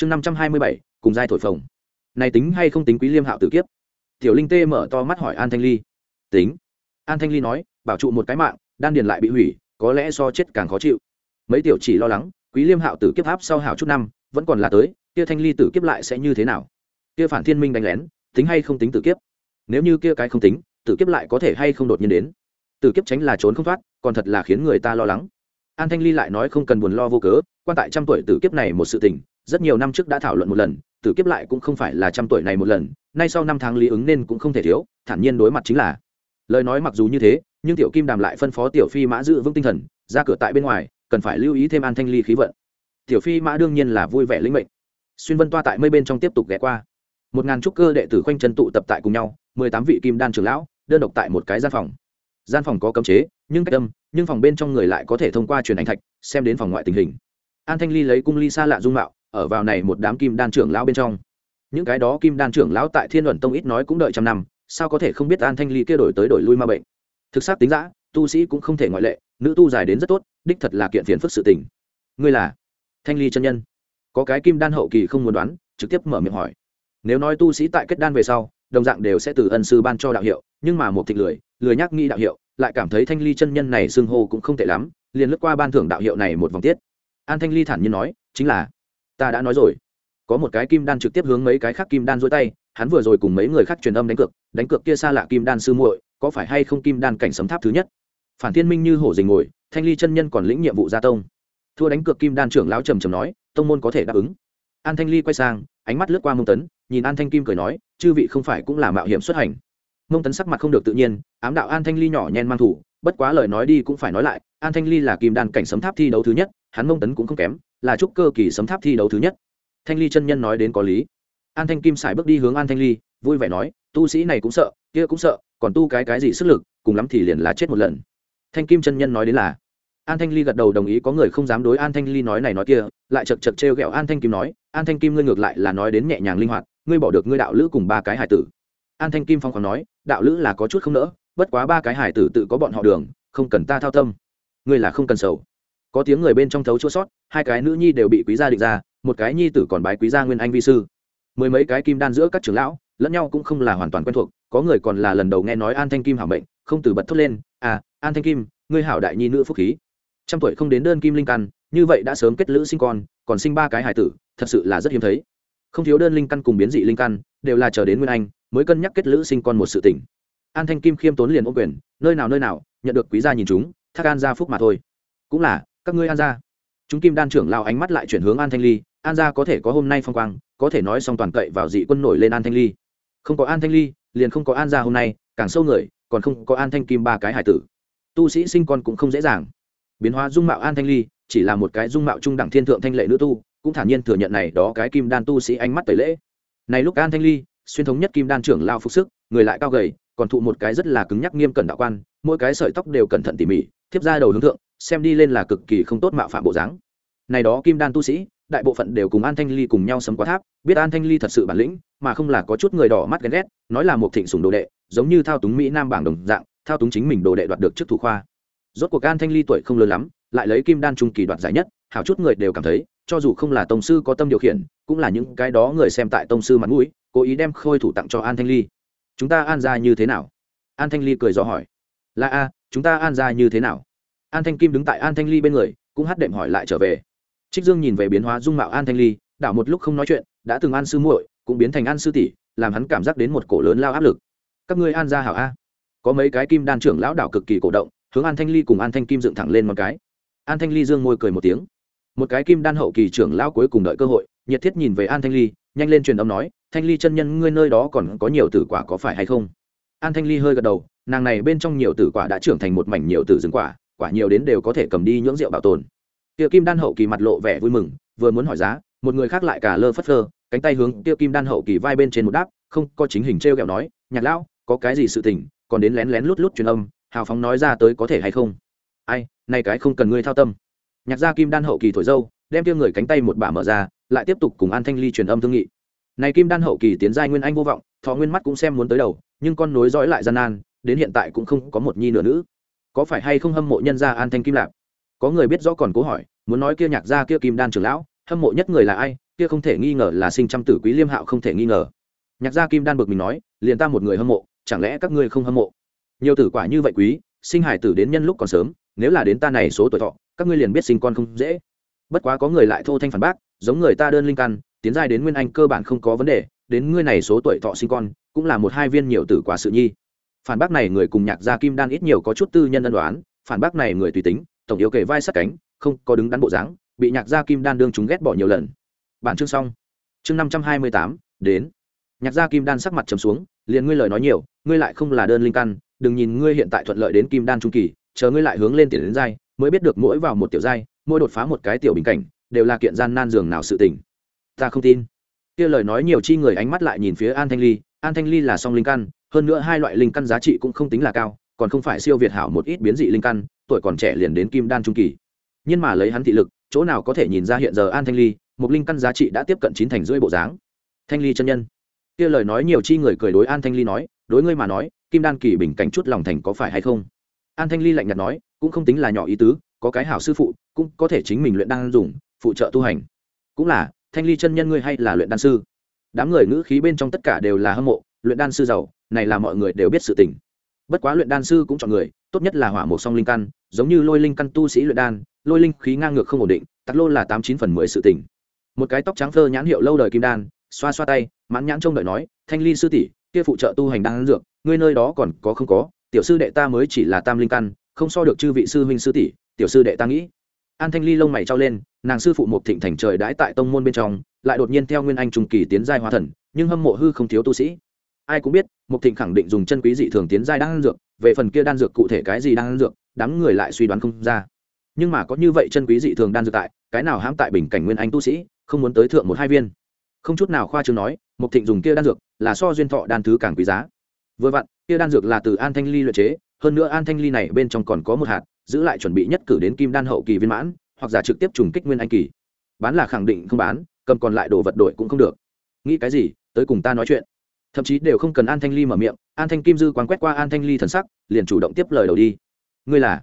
chương năm trăm hai mươi bảy, cùng giai thổi phồng. Này tính hay không tính quý liêm hạo tử kiếp? Tiểu linh tê mở to mắt hỏi an thanh ly. Tính. An thanh ly nói, bảo trụ một cái mạng, đan điền lại bị hủy, có lẽ so chết càng khó chịu. Mấy tiểu chỉ lo lắng, quý liêm hạo tử kiếp áp sau hảo chút năm, vẫn còn là tới, kia thanh ly tử kiếp lại sẽ như thế nào? Kia phản thiên minh đánh lén, tính hay không tính tử kiếp? Nếu như kia cái không tính, tử kiếp lại có thể hay không đột nhiên đến? Tử kiếp tránh là trốn không thoát, còn thật là khiến người ta lo lắng. An thanh ly lại nói không cần buồn lo vô cớ, quan tại trăm tuổi tử kiếp này một sự tình rất nhiều năm trước đã thảo luận một lần, tử kiếp lại cũng không phải là trăm tuổi này một lần, nay sau năm tháng lý ứng nên cũng không thể thiếu, thản nhiên đối mặt chính là. Lời nói mặc dù như thế, nhưng tiểu kim đàm lại phân phó tiểu phi mã giữ vững tinh thần, ra cửa tại bên ngoài, cần phải lưu ý thêm an thanh ly khí vận. Tiểu phi mã đương nhiên là vui vẻ lĩnh mệnh. Xuyên vân toa tại mây bên trong tiếp tục ghé qua. Một ngàn trúc cơ đệ tử khoanh chân tụ tập tại cùng nhau, mười tám vị kim đan trưởng lão, đơn độc tại một cái gian phòng. Gian phòng có cấm chế, nhưng cách âm, nhưng phòng bên trong người lại có thể thông qua truyền ảnh thạch, xem đến phòng ngoại tình hình. An thanh ly lấy cung ly xa lạ dung mạo ở vào này một đám kim đan trưởng lão bên trong. Những cái đó kim đan trưởng lão tại thiên luận tông ít nói cũng đợi trăm năm, sao có thể không biết an thanh ly kia đổi tới đổi lui ma bệnh? Thực xác tính giã tu sĩ cũng không thể ngoại lệ, nữ tu dài đến rất tốt, đích thật là kiện phiền phức sự tình. Ngươi là thanh ly chân nhân? Có cái kim đan hậu kỳ không muốn đoán, trực tiếp mở miệng hỏi. Nếu nói tu sĩ tại kết đan về sau, đồng dạng đều sẽ từ ân sư ban cho đạo hiệu, nhưng mà một thịt lười lười nhắc nghĩ đạo hiệu, lại cảm thấy thanh ly chân nhân này xưng hô cũng không tệ lắm, liền lướt qua ban thưởng đạo hiệu này một vòng tiết. An thanh ly thản nhiên nói, chính là ta đã nói rồi. Có một cái kim đan trực tiếp hướng mấy cái khác kim đan dối tay, hắn vừa rồi cùng mấy người khác truyền âm đánh cược đánh cược kia xa lạ kim đan sư muội, có phải hay không kim đan cảnh sấm tháp thứ nhất? Phản thiên minh như hổ dình ngồi, thanh ly chân nhân còn lĩnh nhiệm vụ gia tông. Thua đánh cược kim đan trưởng lão trầm trầm nói, tông môn có thể đáp ứng. An thanh ly quay sang, ánh mắt lướt qua mông tấn, nhìn an thanh kim cười nói, chư vị không phải cũng là mạo hiểm xuất hành. Mông tấn sắc mặt không được tự nhiên, ám đạo an thanh ly nhỏ nhen mang thủ bất quá lời nói đi cũng phải nói lại, an thanh ly là kim đan cảnh sấm tháp thi đấu thứ nhất, hắn mông tấn cũng không kém, là trúc cơ kỳ sấm tháp thi đấu thứ nhất. Thanh ly chân nhân nói đến có lý. An thanh kim xài bước đi hướng an thanh ly, vui vẻ nói, tu sĩ này cũng sợ, kia cũng sợ, còn tu cái cái gì sức lực, cùng lắm thì liền là chết một lần. Thanh kim chân nhân nói đến là, an thanh ly gật đầu đồng ý, có người không dám đối an thanh ly nói này nói kia, lại chật chật trêu ghẹo an thanh kim nói, an thanh kim ngươi ngược lại là nói đến nhẹ nhàng linh hoạt, ngươi bỏ được ngươi đạo lữ cùng ba cái hải tử an thanh kim phong còn nói, đạo lữ là có chút không nỡ, bất quá ba cái hải tử tự có bọn họ đường, không cần ta thao tâm. Ngươi là không cần sầu. Có tiếng người bên trong thấu chua sót, hai cái nữ nhi đều bị quý gia định ra, một cái nhi tử còn bái quý gia nguyên anh vi sư. Mười mấy cái kim đan giữa các trưởng lão, lẫn nhau cũng không là hoàn toàn quen thuộc, có người còn là lần đầu nghe nói an thanh kim hảo mệnh, không từ bật thốt lên à an thanh kim, ngươi hảo đại nhi nữ phúc khí. Trăm tuổi không đến đơn kim linh căn, như vậy đã sớm kết lữ sinh con, còn sinh ba cái hải tử, thật sự là rất hiếm thấy. Không thiếu đơn linh căn cùng biến dị linh căn, đều là chờ đến nguyên anh mới cân nhắc kết lữ sinh con một sự tình, an thanh kim khiêm tốn liền ô quyền nơi nào nơi nào nhận được quý gia nhìn chúng thác an gia phúc mà thôi. Cũng là các ngươi an gia chúng kim đan trưởng lao ánh mắt lại chuyển hướng an thanh ly an gia có thể có hôm nay phong quang có thể nói xong toàn cậy vào dị quân nổi lên an thanh ly. Không có an thanh ly liền không có an gia hôm nay càng sâu người còn không có an thanh kim ba cái hải tử. Tu sĩ sinh con cũng không dễ dàng. Biến hóa dung mạo an thanh ly chỉ là một cái dung mạo trung đẳng thiên thượng thanh lệ nữ tu cũng thản nhiên thừa nhận này đó cái kim đan tu sĩ ánh mắt tẩy lễ. Này lúc an thanh ly xuyên thống nhất kim đan trưởng lao phục sức, người lại cao gầy, còn thụ một cái rất là cứng nhắc nghiêm cẩn đạo quan, mỗi cái sợi tóc đều cẩn thận tỉ mỉ, thiếp ra đầu hướng thượng, xem đi lên là cực kỳ không tốt mạo phạm bộ dáng. Này đó kim đan tu sĩ, đại bộ phận đều cùng an thanh ly cùng nhau sấm quá tháp, biết an thanh ly thật sự bản lĩnh, mà không là có chút người đỏ mắt ghen ghét, nói là một thịnh sùng đồ đệ, giống như thao túng mỹ nam bảng đồng dạng, thao túng chính mình đồ đệ đoạt được chức thủ khoa. Rốt cuộc an thanh ly tuổi không lớn lắm, lại lấy kim đan trung kỳ đoạt giải nhất, hảo chút người đều cảm thấy, cho dù không là tông sư có tâm điều khiển, cũng là những cái đó người xem tại tông sư mặt mũi cố ý đem khôi thủ tặng cho an thanh ly. Chúng ta an ra như thế nào? An thanh ly cười dò hỏi. Là a, chúng ta an ra như thế nào? An thanh kim đứng tại an thanh ly bên người, cũng hát đệm hỏi lại trở về. Trích dương nhìn về biến hóa dung mạo an thanh ly, đảo một lúc không nói chuyện, đã từng an sư muội, cũng biến thành an sư tỷ, làm hắn cảm giác đến một cổ lớn lao áp lực. Các ngươi an ra hảo a. Có mấy cái kim đan trưởng lão đảo cực kỳ cổ động, hướng an thanh ly cùng an thanh kim dựng thẳng lên một cái. An thanh ly dương môi cười một tiếng. Một cái kim đan hậu kỳ trưởng lão cuối cùng đợi cơ hội, nhiệt thiết nhìn về an thanh ly nhanh lên truyền âm nói thanh ly chân nhân ngươi nơi đó còn có nhiều tử quả có phải hay không? An thanh ly hơi gật đầu nàng này bên trong nhiều tử quả đã trưởng thành một mảnh nhiều tử rừng quả quả nhiều đến đều có thể cầm đi nhưỡng rượu bảo tồn. Tiêu kim đan hậu kỳ mặt lộ vẻ vui mừng vừa muốn hỏi giá một người khác lại cả lơ phất lơ, cánh tay hướng tiêu kim đan hậu kỳ vai bên trên một đáp không có chính hình t r e o kẹo nói nhạc lão có cái gì sự tình còn đến lén lén lút lút truyền âm hào phóng nói ra tới có thể hay không? Ai nay cái không cần ngươi thao tâm. Nhạc gia kim đan hậu kỳ thổi dâu đem tiêu người cánh tay một bả mở ra lại tiếp tục cùng an thanh ly truyền âm thương nghị này kim đan hậu kỳ tiến giai nguyên anh vô vọng, thọ nguyên mắt cũng xem muốn tới đầu, nhưng con nối dõi lại gian nan, đến hiện tại cũng không có một nhi nửa nữ. Có phải hay không hâm mộ nhân gia an thanh kim lạp? Có người biết rõ còn cố hỏi, muốn nói kia nhạc gia kia kim đan trưởng lão, hâm mộ nhất người là ai, kia không thể nghi ngờ là sinh trăm tử quý liêm hạo không thể nghi ngờ. Nhạc gia kim đan bực mình nói, liền ta một người hâm mộ, chẳng lẽ các ngươi không hâm mộ? Nhiều tử quả như vậy quý, sinh hải tử đến nhân lúc còn sớm, nếu là đến ta này số tuổi thọ, các ngươi liền biết sinh con không dễ. Bất quá có người lại thô thanh phản bác, giống người ta đơn linh căn tiến giai đến nguyên anh cơ bản không có vấn đề, đến ngươi này số tuổi thọ sinh con, cũng là một hai viên nhiều tử quả sự nhi. Phản bác này người cùng nhạc gia kim đan ít nhiều có chút tư nhân ân đoán, phản bác này người tùy tính, tổng yêu kể vai sát cánh, không có đứng đắn bộ dáng, bị nhạc gia kim đan đương chúng ghét bỏ nhiều lần. Bản chương xong. Chương năm trăm hai mươi tám, đến. Nhạc gia kim đan sắc mặt trầm xuống, liền ngươi lời nói nhiều, ngươi lại không là đơn linh căn, đừng nhìn ngươi hiện tại thuận lợi đến kim đan trung kỳ, chờ ngươi lại hướng lên tiền đến giai, mới biết được mỗi vào một tiểu giai, mỗi đột phá một cái tiểu bình cảnh, đều là kiện gian nan dường nào sự tình ta không tin. Kia lời nói nhiều chi người ánh mắt lại nhìn phía an thanh ly. An thanh ly là song linh căn, hơn nữa hai loại linh căn giá trị cũng không tính là cao, còn không phải siêu việt hảo một ít biến dị linh căn, tuổi còn trẻ liền đến kim đan trung kỳ. Nhưng mà lấy hắn thị lực, chỗ nào có thể nhìn ra hiện giờ an thanh ly, một linh căn giá trị đã tiếp cận chín thành rưỡi bộ dáng. Thanh ly chân nhân. Kia lời nói nhiều chi người cười đối an thanh ly nói, đối ngươi mà nói, kim đan kỳ bình cảnh chút lòng thành có phải hay không? An thanh ly lạnh nhạt nói, cũng không tính là nhỏ ý tứ, có cái hảo sư phụ, cũng có thể chính mình luyện đan dùng, phụ trợ tu hành. Cũng là thanh ly chân nhân ngươi hay là luyện đan sư? Đám người ngữ khí bên trong tất cả đều là hâm mộ, luyện đan sư giàu, này là mọi người đều biết sự tình. Bất quá luyện đan sư cũng chọn người, tốt nhất là hỏa một song linh căn, giống như lôi linh căn tu sĩ luyện đan, lôi linh khí ngang ngược không ổn định tặc lô là tám chín phần mười sự tình. Một cái tóc trắng phơ nhãn hiệu lâu đời kim đan, xoa xoa tay, mãn nhãn trông đợi nói, thanh ly sư tỷ, kia phụ trợ tu hành đan dược, ngươi nơi đó còn có không có? Tiểu sư đệ ta mới chỉ là tam linh căn, không so được chư vị sư huynh sư tỷ, tiểu sư đệ ta nghĩ an thanh ly lông mày trao lên, nàng sư phụ một thịnh thành trời đãi tại tông môn bên trong, lại đột nhiên theo nguyên anh trung kỳ tiến giai hóa thần, nhưng hâm mộ hư không thiếu tu sĩ. Ai cũng biết một thịnh khẳng định dùng chân quý dị thường tiến giai đan dược, về phần kia đan dược cụ thể cái gì đan dược, đám người lại suy đoán không ra. Nhưng mà có như vậy chân quý dị thường đan dược tại, cái nào hãm tại bình cảnh nguyên anh tu sĩ, không muốn tới thượng một hai viên. Không chút nào khoa trương nói một thịnh dùng kia đan dược là so duyên thọ đan thứ càng quý giá. Vừa vặn, kia đan dược là từ an thanh ly luyện chế, hơn nữa an thanh ly này bên trong còn có một hạt giữ lại chuẩn bị nhất cử đến kim đan hậu kỳ viên mãn, hoặc giả trực tiếp trùng kích nguyên anh kỳ. Bán là khẳng định không bán, cầm còn lại đồ vật đổi cũng không được. Nghĩ cái gì, tới cùng ta nói chuyện. Thậm chí đều không cần an thanh ly mở miệng, an thanh kim dư quán quét qua an thanh ly thần sắc, liền chủ động tiếp lời đầu đi. Ngươi là?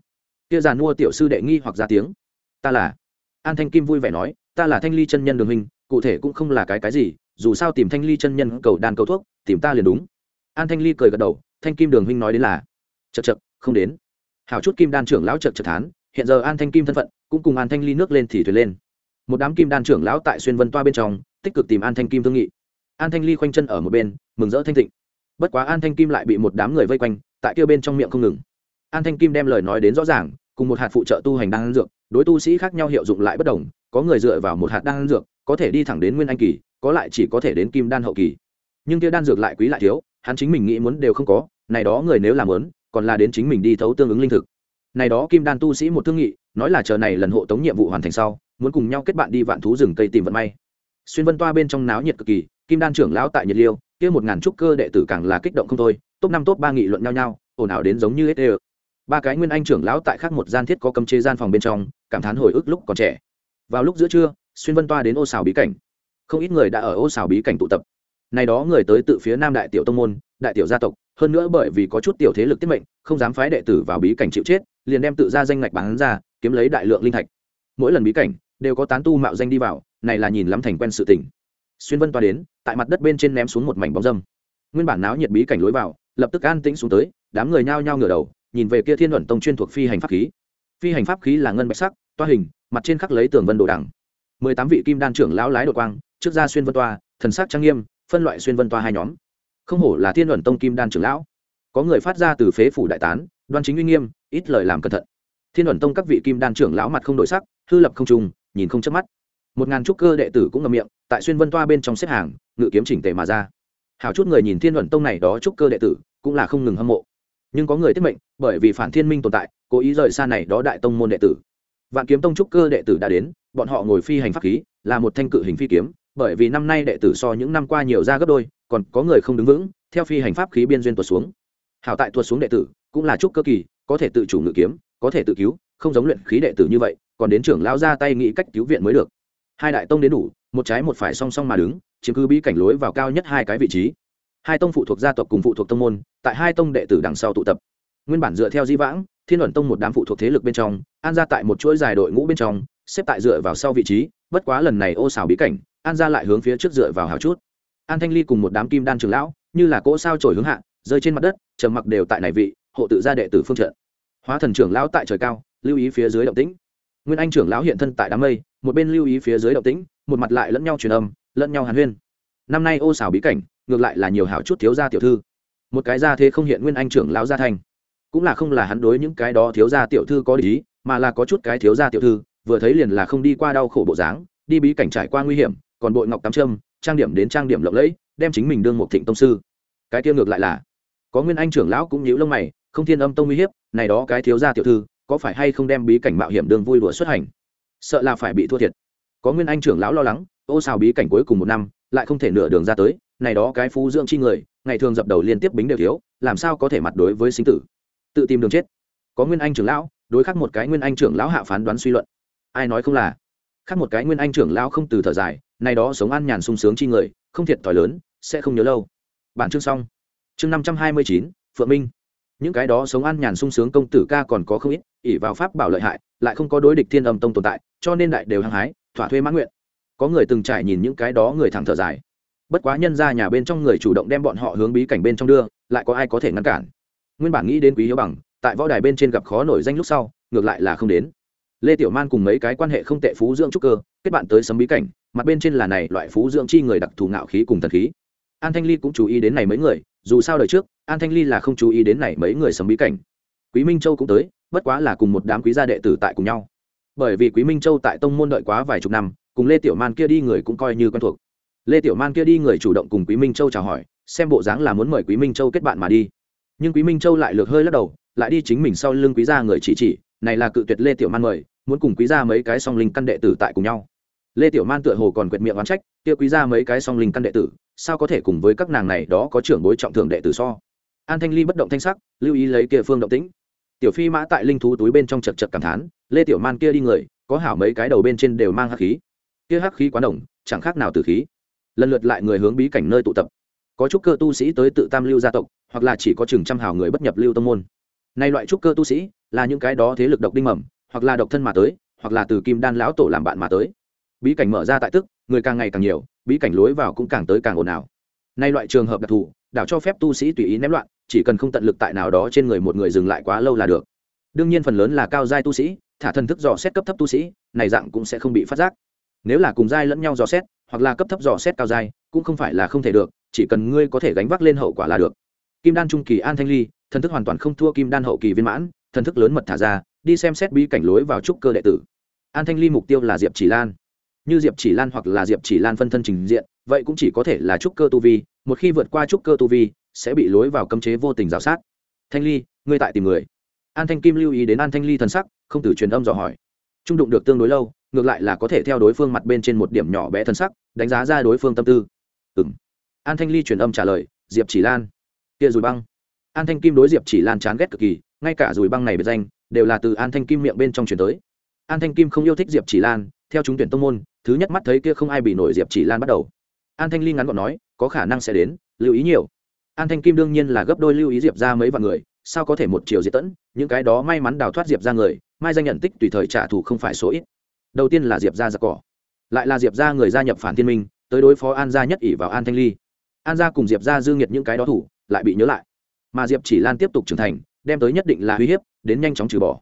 Kia giàn mua tiểu sư đệ nghi hoặc ra tiếng. Ta là? An thanh kim vui vẻ nói, ta là thanh ly chân nhân đường hình cụ thể cũng không là cái cái gì, dù sao tìm thanh ly chân nhân cầu đan cầu thuốc, tìm ta liền đúng. An thanh ly cười gật đầu, thanh kim đường huynh nói đến là chật chật không đến hảo chút kim đan trưởng lão chật chật thán, hiện giờ an thanh kim thân phận, cũng cùng an thanh ly nước lên thì thuyền lên. Một đám kim đan trưởng lão tại xuyên vân toa bên trong, tích cực tìm an thanh kim thương nghị. An thanh ly khoanh chân ở một bên, mừng rỡ thanh thịnh bất quá an thanh kim lại bị một đám người vây quanh, tại kia bên trong miệng không ngừng. An thanh kim đem lời nói đến rõ ràng, cùng một hạt phụ trợ tu hành đan dược, đối tu sĩ khác nhau hiệu dụng lại bất đồng, có người dựa vào một hạt đan dược, có thể đi thẳng đến nguyên anh kỳ, có lại chỉ có thể đến kim đan hậu kỳ. Nhưng kia đan dược lại quý lại thiếu, hắn chính mình nghĩ muốn đều không có, này đó người nếu làm muốn còn là đến chính mình đi thấu tương ứng linh thực. Này đó kim đan tu sĩ một thương nghị, nói là chờ này lần hộ tống nhiệm vụ hoàn thành sau, muốn cùng nhau kết bạn đi vạn thú rừng cây tìm vận may. Xuyên vân toa bên trong náo nhiệt cực kỳ, kim đan trưởng lão tại nhiệt liêu, kia một ngàn trúc cơ đệ tử càng là kích động không thôi, top năm top ba nghị luận nhau nhau, ồn ào đến giống như hết đều. Ba cái nguyên anh trưởng lão tại khác một gian thiết có cấm chế gian phòng bên trong, cảm thán hồi ức lúc còn trẻ. Vào lúc giữa trưa, xuyên vân toa đến ô xào bí cảnh. Không ít người đã ở ô xào bí cảnh tụ tập. Này đó người tới tự phía nam đại tiểu tông môn, đại tiểu gia tộc hơn nữa bởi vì có chút tiểu thế lực tiết mệnh, không dám phái đệ tử vào bí cảnh chịu chết, liền đem tự ra danh ngạch bán ra, kiếm lấy đại lượng linh thạch. Mỗi lần bí cảnh, đều có tán tu mạo danh đi vào, này là nhìn lắm thành quen sự tình. Xuyên vân toa đến, tại mặt đất bên trên ném xuống một mảnh bóng dâm. Nguyên bản náo nhiệt bí cảnh lối vào, lập tức an tĩnh xuống tới, đám người nhao nhao ngửa đầu, nhìn về kia thiên luận tông chuyên thuộc phi hành pháp khí. Phi hành pháp khí là ngân bạch sắc, toa hình, mặt trên khắc lấy tường vân đồ đằng. Mười tám vị kim đan trưởng lão lái đột quang, trước ra xuyên vân toa, thần sắc trang nghiêm, phân loại xuyên vân toa hai nhóm không hổ là thiên luận tông kim đan trưởng lão. Có người phát ra từ phế phủ đại tán, đoan chính uy nghiêm, ít lời làm cẩn thận. Thiên luận tông các vị kim đan trưởng lão mặt không đổi sắc, hư lập không trùng, nhìn không chớp mắt. Một ngàn trúc cơ đệ tử cũng ngậm miệng, tại xuyên vân toa bên trong xếp hàng, ngự kiếm chỉnh tề mà ra. Hảo chút người nhìn thiên luận tông này đó trúc cơ đệ tử, cũng là không ngừng hâm mộ. Nhưng có người tiết mệnh, bởi vì phản thiên minh tồn tại, cố ý rời xa này đó đại tông môn đệ tử. Vạn kiếm tông trúc cơ đệ tử đã đến, bọn họ ngồi phi hành pháp khí, là một thanh cự hình phi kiếm, bởi vì năm nay đệ tử so những năm qua nhiều ra gấp đôi còn có người không đứng vững, theo phi hành pháp khí biên duyên tuột xuống. Hảo tại tuột xuống đệ tử, cũng là trúc cơ kỳ, có thể tự chủ ngự kiếm, có thể tự cứu, không giống luyện khí đệ tử như vậy, còn đến trưởng lão ra tay nghĩ cách cứu viện mới được. Hai đại tông đến đủ, một trái một phải song song mà đứng, chiếm cứ bí cảnh lối vào cao nhất hai cái vị trí. Hai tông phụ thuộc gia tộc cùng phụ thuộc tông môn, tại hai tông đệ tử đằng sau tụ tập. Nguyên bản dựa theo di vãng, thiên luận tông một đám phụ thuộc thế lực bên trong, an ra tại một chuỗi dài đội ngũ bên trong, xếp tại dựa vào sau vị trí, bất quá lần này ô xào bí cảnh, an ra lại hướng phía trước dựa vào hào chút an thanh ly cùng một đám kim đan trường lão, như là cỗ sao trổi hướng hạ, rơi trên mặt đất, trầm mặc đều tại này vị, hộ tự gia đệ tử phương trận. Hóa thần trưởng lão tại trời cao, lưu ý phía dưới động tĩnh. Nguyên anh trưởng lão hiện thân tại đám mây, một bên lưu ý phía dưới động tĩnh, một mặt lại lẫn nhau truyền âm, lẫn nhau hàn huyên. Năm nay ô xảo bí cảnh, ngược lại là nhiều hảo chút thiếu gia tiểu thư. Một cái gia thế không hiện nguyên anh trưởng lão gia thành. Cũng là không là hắn đối những cái đó thiếu gia tiểu thư có lý, mà là có chút cái thiếu gia tiểu thư, vừa thấy liền là không đi qua đau khổ bộ dáng, đi bí cảnh trải qua nguy hiểm, còn bội ngọc tám trâm trang điểm đến trang điểm lộng lẫy, đem chính mình đương một thịnh tông sư. Cái kia ngược lại là, có nguyên anh trưởng lão cũng nhíu lông mày, không thiên âm tông uy hiếp, này đó cái thiếu gia tiểu thư, có phải hay không đem bí cảnh mạo hiểm đường vui đùa xuất hành? Sợ là phải bị thua thiệt. Có nguyên anh trưởng lão lo lắng, ô xào bí cảnh cuối cùng một năm, lại không thể nửa đường ra tới, này đó cái phú dưỡng chi người, ngày thường dập đầu liên tiếp bính đều thiếu, làm sao có thể mặt đối với sinh tử? Tự tìm đường chết. Có nguyên anh trưởng lão, đối khắc một cái nguyên anh trưởng lão hạ phán đoán suy luận. Ai nói không là? Khác một cái nguyên anh trưởng lão không từ thở dài, nay đó sống an nhàn sung sướng chi người, không thiệt thòi lớn, sẽ không nhớ lâu. Bản chương xong. Chương năm trăm hai mươi chín, phượng minh. Những cái đó sống an nhàn sung sướng công tử ca còn có không ít ỉ vào pháp bảo lợi hại, lại không có đối địch thiên âm tông tồn tại, cho nên đại đều hăng hái, thỏa thuê mãn nguyện. Có người từng trải nhìn những cái đó người thẳng thở dài. Bất quá nhân ra nhà bên trong người chủ động đem bọn họ hướng bí cảnh bên trong đưa, lại có ai có thể ngăn cản? Nguyên bản nghĩ đến quý hiếu bằng, tại võ đài bên trên gặp khó nổi danh lúc sau, ngược lại là không đến lê tiểu man cùng mấy cái quan hệ không tệ phú dưỡng trúc cơ, kết bạn tới sấm bí cảnh, mặt bên trên là này loại phú dưỡng chi người đặc thù ngạo khí cùng thần khí. An thanh ly cũng chú ý đến này mấy người, dù sao đời trước, an thanh ly là không chú ý đến này mấy người sấm bí cảnh. Quý minh châu cũng tới, bất quá là cùng một đám quý gia đệ tử tại cùng nhau. Bởi vì quý minh châu tại tông môn đợi quá vài chục năm, cùng lê tiểu man kia đi người cũng coi như quen thuộc. Lê tiểu man kia đi người chủ động cùng quý minh châu chào hỏi, xem bộ dáng là muốn mời quý minh châu kết bạn mà đi. Nhưng quý minh châu lại lược hơi lắc đầu, lại đi chính mình sau lưng quý gia người chỉ chỉ, này là cự tuyệt lê tiểu man mời muốn cùng quý gia mấy cái song linh căn đệ tử tại cùng nhau. Lê tiểu man tựa hồ còn quyệt miệng oán trách, kia quý gia mấy cái song linh căn đệ tử, sao có thể cùng với các nàng này đó có trưởng bối trọng thượng đệ tử so? An thanh ly bất động thanh sắc, lưu ý lấy kia phương động tĩnh. Tiểu phi mã tại linh thú túi bên trong chật chật cảm thán, lê tiểu man kia đi người, có hảo mấy cái đầu bên trên đều mang hắc khí. Kia hắc khí quá đồng chẳng khác nào từ khí. Lần lượt lại người hướng bí cảnh nơi tụ tập. Có trúc cơ tu sĩ tới tự tam lưu gia tộc, hoặc là chỉ có chừng trăm hào người bất nhập lưu tông môn. Nay loại trúc cơ tu sĩ là những cái đó thế lực độc đinh mầm hoặc là độc thân mà tới, hoặc là từ kim đan lão tổ làm bạn mà tới. Bí cảnh mở ra tại tức, người càng ngày càng nhiều, bí cảnh lối vào cũng càng tới càng ồn ào. Nay loại trường hợp đặc thù, đảo cho phép tu sĩ tùy ý ném loạn, chỉ cần không tận lực tại nào đó trên người một người dừng lại quá lâu là được. Đương nhiên phần lớn là cao giai tu sĩ, thả thần thức dò xét cấp thấp tu sĩ, này dạng cũng sẽ không bị phát giác. Nếu là cùng giai lẫn nhau dò xét, hoặc là cấp thấp dò xét cao giai, cũng không phải là không thể được, chỉ cần ngươi có thể gánh vác lên hậu quả là được. Kim đan trung kỳ an thanh ly, thần thức hoàn toàn không thua kim đan hậu kỳ viên mãn thần thức lớn mật thả ra, đi xem xét bí cảnh lối vào trúc cơ đệ tử. An thanh ly mục tiêu là diệp chỉ lan. Như diệp chỉ lan hoặc là diệp chỉ lan phân thân trình diện, vậy cũng chỉ có thể là trúc cơ tu vi, một khi vượt qua trúc cơ tu vi, sẽ bị lối vào cấm chế vô tình giáo sát. Thanh ly, ngươi tại tìm người. An thanh kim lưu ý đến an thanh ly thần sắc, không từ truyền âm dò hỏi. Trung đụng được tương đối lâu, ngược lại là có thể theo đối phương mặt bên trên một điểm nhỏ bé thân sắc, đánh giá ra đối phương tâm tư. Ừ m an thanh ly truyền âm trả lời, diệp chỉ lan. Kia dùi băng. An thanh kim đối diệp chỉ lan chán ghét cực kỳ ngay cả dùi băng này biệt danh, đều là từ an thanh kim miệng bên trong chuyển tới. An thanh kim không yêu thích diệp chỉ lan, theo chúng tuyển tông môn, thứ nhất mắt thấy kia không ai bị nổi diệp chỉ lan bắt đầu. An thanh ly ngắn gọn nói, có khả năng sẽ đến, lưu ý nhiều. An thanh kim đương nhiên là gấp đôi lưu ý diệp ra mấy vạn người, sao có thể một chiều diệt tẫn, những cái đó may mắn đào thoát diệp ra người, mai danh nhận tích tùy thời trả thù không phải số ít. Đầu tiên là diệp ra giặc cỏ, lại là diệp ra người gia nhập phản thiên minh, tới đối phó an gia nhất ỷ vào an thanh ly. An gia cùng diệp ra dương nhiệt những cái đó thủ, lại bị nhớ lại. Mà diệp chỉ lan tiếp tục trưởng thành đem tới nhất định là uy hiếp, đến nhanh chóng trừ bỏ.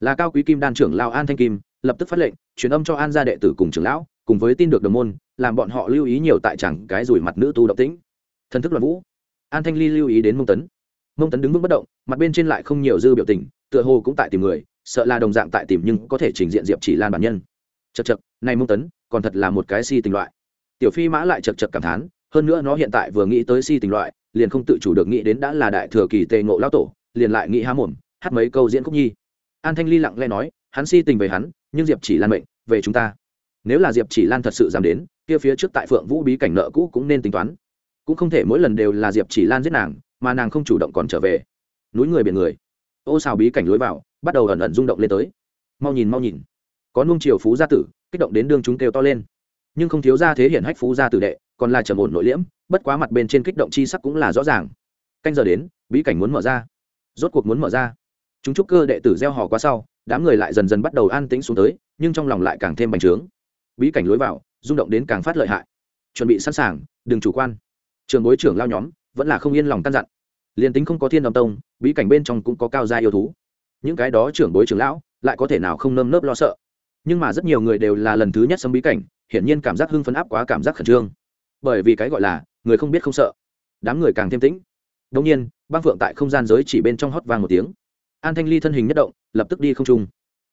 Là cao quý kim đan trưởng lao an thanh kim, lập tức phát lệnh, truyền âm cho an gia đệ tử cùng trưởng lão, cùng với tin được đồng môn, làm bọn họ lưu ý nhiều tại chẳng cái rủi mặt nữ tu động tĩnh. Thần thức loạn vũ. An thanh ly lưu ý đến mông tấn. Mông tấn đứng vững bất động, mặt bên trên lại không nhiều dư biểu tình, tựa hồ cũng tại tìm người, sợ là đồng dạng tại tìm nhưng có thể trình diện diệp chỉ lan bản nhân. Chật chật này mông tấn, còn thật là một cái si tình loại. Tiểu phi mã lại chật chật cảm thán, hơn nữa nó hiện tại vừa nghĩ tới si tình loại, liền không tự chủ được nghĩ đến đã là đại thừa kỳ tề ngộ lao tổ liền lại nghĩ há mồm, hát mấy câu diễn khúc nhi. An thanh ly lặng lẽ nói, hắn si tình về hắn, nhưng diệp chỉ lan mệnh, về chúng ta. Nếu là diệp chỉ lan thật sự dám đến, kia phía trước tại phượng vũ bí cảnh nợ cũ cũng nên tính toán. Cũng không thể mỗi lần đều là diệp chỉ lan giết nàng, mà nàng không chủ động còn trở về. Núi người biển người. Ô xào bí cảnh lối vào, bắt đầu ẩn ẩn rung động lên tới. Mau nhìn mau nhìn. Có nung triều phú gia tử, kích động đến đương chúng kêu to lên. Nhưng không thiếu ra thế hiển hách phú gia tử đệ, còn là trầm ổn nội liễm, bất quá mặt bên trên kích động chi sắc cũng là rõ ràng. Canh giờ đến, bí cảnh muốn mở ra rốt cuộc muốn mở ra. Chúng trúc cơ đệ tử gieo hò qua sau, đám người lại dần dần bắt đầu an tĩnh xuống tới, nhưng trong lòng lại càng thêm bành trướng. Bí cảnh lối vào, rung động đến càng phát lợi hại. Chuẩn bị sẵn sàng, đừng chủ quan. Trường bối trưởng lao nhóm, vẫn là không yên lòng căn dặn. Liền tính không có thiên đồng tông, bí cảnh bên trong cũng có cao gia yêu thú. Những cái đó trưởng bối trưởng lão, lại có thể nào không nơm nớp lo sợ? Nhưng mà rất nhiều người đều là lần thứ nhất xâm bí cảnh, hiển nhiên cảm giác hưng phấn áp quá cảm giác khẩn trương. Bởi vì cái gọi là, người không biết không sợ. Đám người càng thêm tĩnh. Đông nhiên băng phượng tại không gian giới chỉ bên trong hót vang một tiếng. An thanh ly thân hình nhất động, lập tức đi không trung.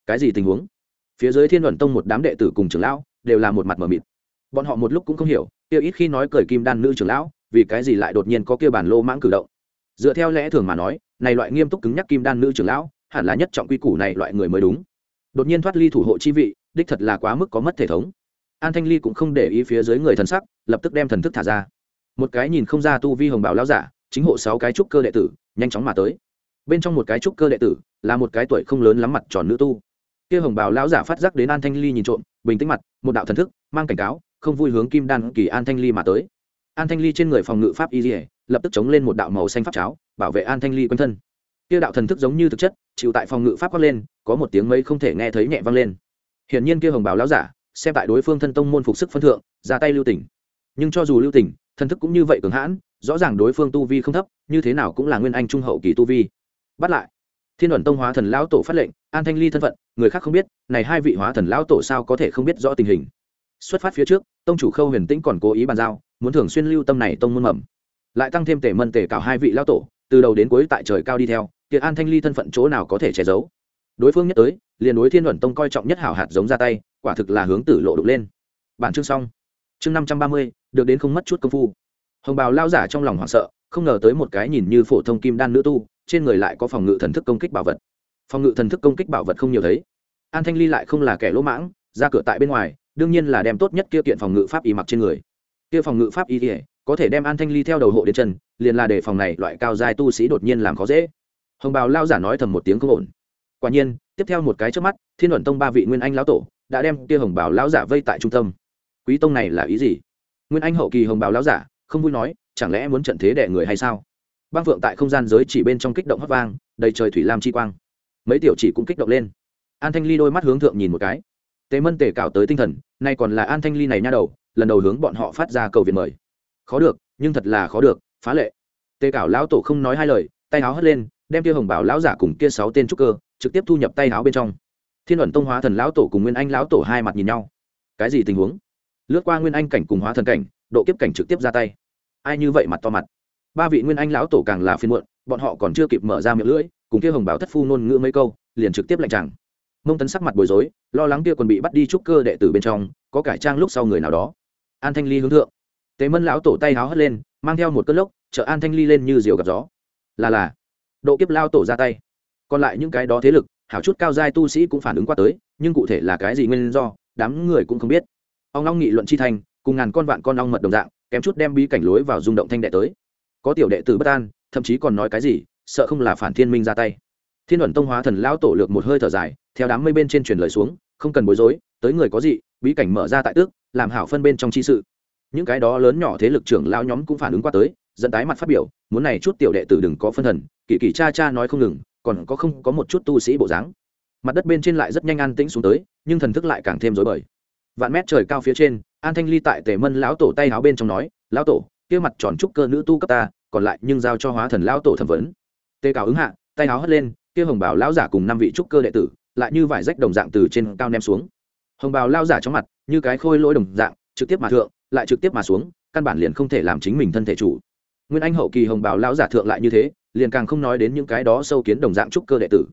Cái gì tình huống? Phía dưới thiên luận tông một đám đệ tử cùng trưởng lão đều là một mặt mờ mịt. Bọn họ một lúc cũng không hiểu, kia ít khi nói cười kim đan nữ trưởng lão, vì cái gì lại đột nhiên có kia bản lô mãng cử động? Dựa theo lẽ thường mà nói, này loại nghiêm túc cứng nhắc kim đan nữ trưởng lão, hẳn là nhất trọng quy củ này loại người mới đúng. Đột nhiên thoát ly thủ hộ chi vị, đích thật là quá mức có mất thể thống. An thanh ly cũng không để ý phía dưới người thần sắc, lập tức đem thần thức thả ra. Một cái nhìn không ra tu vi hồng bảo lão giả chính hộ sáu cái trúc cơ đệ tử, nhanh chóng mà tới. Bên trong một cái trúc cơ đệ tử, là một cái tuổi không lớn lắm mặt tròn nữ tu. Kia hồng bảo lão giả phát giác đến an thanh ly nhìn trộm, bình tĩnh mặt, một đạo thần thức, mang cảnh cáo, không vui hướng kim đan kỳ an thanh ly mà tới. An thanh ly trên người phòng ngự pháp y dỉa lập tức chống lên một đạo màu xanh pháp cháo, bảo vệ an thanh ly quanh thân. Kia đạo thần thức giống như thực chất, chịu tại phòng ngự pháp quát lên, có một tiếng mây không thể nghe thấy nhẹ vang lên. Hiển nhiên kia hồng bảo lão giả, xem tại đối phương thân tông môn phục sức phân thượng, ra tay lưu tỉnh nhưng cho dù lưu tỉnh thần thức cũng như vậy cường hãn rõ ràng đối phương tu vi không thấp, như thế nào cũng là nguyên anh trung hậu kỳ tu vi. Bắt lại. Thiên đoàn tông hóa thần lão tổ phát lệnh, an thanh ly thân phận, người khác không biết, này hai vị hóa thần lão tổ sao có thể không biết rõ tình hình. Xuất phát phía trước, tông chủ khâu huyền tĩnh còn cố ý bàn giao, muốn thường xuyên lưu tâm này tông môn mầm. Lại tăng thêm tể mân tể cảo hai vị lão tổ, từ đầu đến cuối tại trời cao đi theo kiệt an thanh ly thân phận chỗ nào có thể che giấu. Đối phương nhất tới, liền đối thiên luận tông coi trọng nhất hảo hạt giống ra tay, quả thực là hướng tử lộ đục lên. Bản chương xong. Chương năm trăm ba mươi, được đến không mất chút công phu hồng bào lao giả trong lòng hoảng sợ, không ngờ tới một cái nhìn như phổ thông kim đan nữ tu, trên người lại có phòng ngự thần thức công kích bảo vật. Phòng ngự thần thức công kích bảo vật không nhiều thấy. An thanh ly lại không là kẻ lỗ mãng, ra cửa tại bên ngoài, đương nhiên là đem tốt nhất kia kiện phòng ngự pháp y mặc trên người. Kia phòng ngự pháp y ỉa có thể đem an thanh ly theo đầu hộ đến chân, liền là để phòng này loại cao dài tu sĩ đột nhiên làm khó dễ. Hồng bào lao giả nói thầm một tiếng không ổn. Quả nhiên, tiếp theo một cái trước mắt, thiên luận tông ba vị nguyên anh lão tổ đã đem kia hồng bào lão giả vây tại trung tâm. Quý tông này là ý gì? Nguyên anh hậu kỳ hồng bào lão giả không vui nói, chẳng lẽ muốn trận thế đẻ người hay sao? Băng phượng tại không gian giới chỉ bên trong kích động hấp vang, đầy trời thủy lam chi quang. Mấy tiểu chỉ cũng kích động lên. An thanh ly đôi mắt hướng thượng nhìn một cái. Tế mân tề cạo tới tinh thần, nay còn là an thanh ly này nha đầu, lần đầu hướng bọn họ phát ra cầu viện mời. Khó được, nhưng thật là khó được, phá lệ. Tề cạo lão tổ không nói hai lời, tay áo hất lên, đem kia hồng bảo lão giả cùng kia sáu tên trúc cơ, trực tiếp thu nhập tay áo bên trong. Thiên ẩn tông hóa thần lão tổ cùng nguyên anh lão tổ hai mặt nhìn nhau. Cái gì tình huống? Lướt qua nguyên anh cảnh cùng hóa thần cảnh, độ kiếp cảnh trực tiếp ra tay ai như vậy mặt to mặt? Ba vị nguyên anh lão tổ càng là phiên muộn, bọn họ còn chưa kịp mở ra miệng lưỡi, cùng kia hồng bảo thất phu nôn ngữ mấy câu, liền trực tiếp lạnh chẳng mông tấn sắc mặt bối rối, lo lắng kia còn bị bắt đi trúc cơ đệ tử bên trong, có cải trang lúc sau người nào đó. An thanh ly hướng thượng. Tế mân lão tổ tay háo hất lên, mang theo một cơn lốc chở an thanh ly lên như diều gặp gió. Là là. Độ kiếp lao tổ ra tay. Còn lại những cái đó thế lực, hảo chút cao giai tu sĩ cũng phản ứng qua tới, nhưng cụ thể là cái gì nguyên do, đám người cũng không biết. Ông long nghị luận chi thành, cùng ngàn con vạn con ong mật đồng dạng kém chút đem bí cảnh lối vào rung động thanh đệ tới. Có tiểu đệ tử bất an, thậm chí còn nói cái gì, sợ không là phản thiên minh ra tay. Thiên luận tông hóa thần lão tổ lược một hơi thở dài, theo đám mây bên trên truyền lời xuống, không cần bối rối, tới người có gì bí cảnh mở ra tại tước, làm hảo phân bên trong chi sự. Những cái đó lớn nhỏ thế lực trưởng lão nhóm cũng phản ứng qua tới dẫn tái mặt phát biểu, muốn này chút tiểu đệ tử đừng có phân thần, kỳ kỳ cha cha nói không ngừng, còn có không có một chút tu sĩ bộ dáng. Mặt đất bên trên lại rất nhanh an tĩnh xuống tới, nhưng thần thức lại càng thêm rối bời. Vạn mét trời cao phía trên an thanh ly tại tề mân lão tổ tay áo bên trong nói, lão tổ, kia mặt tròn trúc cơ nữ tu cấp ta, còn lại nhưng giao cho hóa thần lão tổ thẩm vấn. Tề cao ứng hạ, tay áo hất lên, kia hồng bảo lão giả cùng năm vị trúc cơ đệ tử, lại như vải rách đồng dạng từ trên cao ném xuống. Hồng bào lao giả trong mặt, như cái khôi lỗi đồng dạng, trực tiếp mà thượng, lại trực tiếp mà xuống, căn bản liền không thể làm chính mình thân thể chủ. Nguyên anh hậu kỳ hồng bào lao giả thượng lại như thế, liền càng không nói đến những cái đó sâu kiến đồng dạng trúc cơ đệ tử.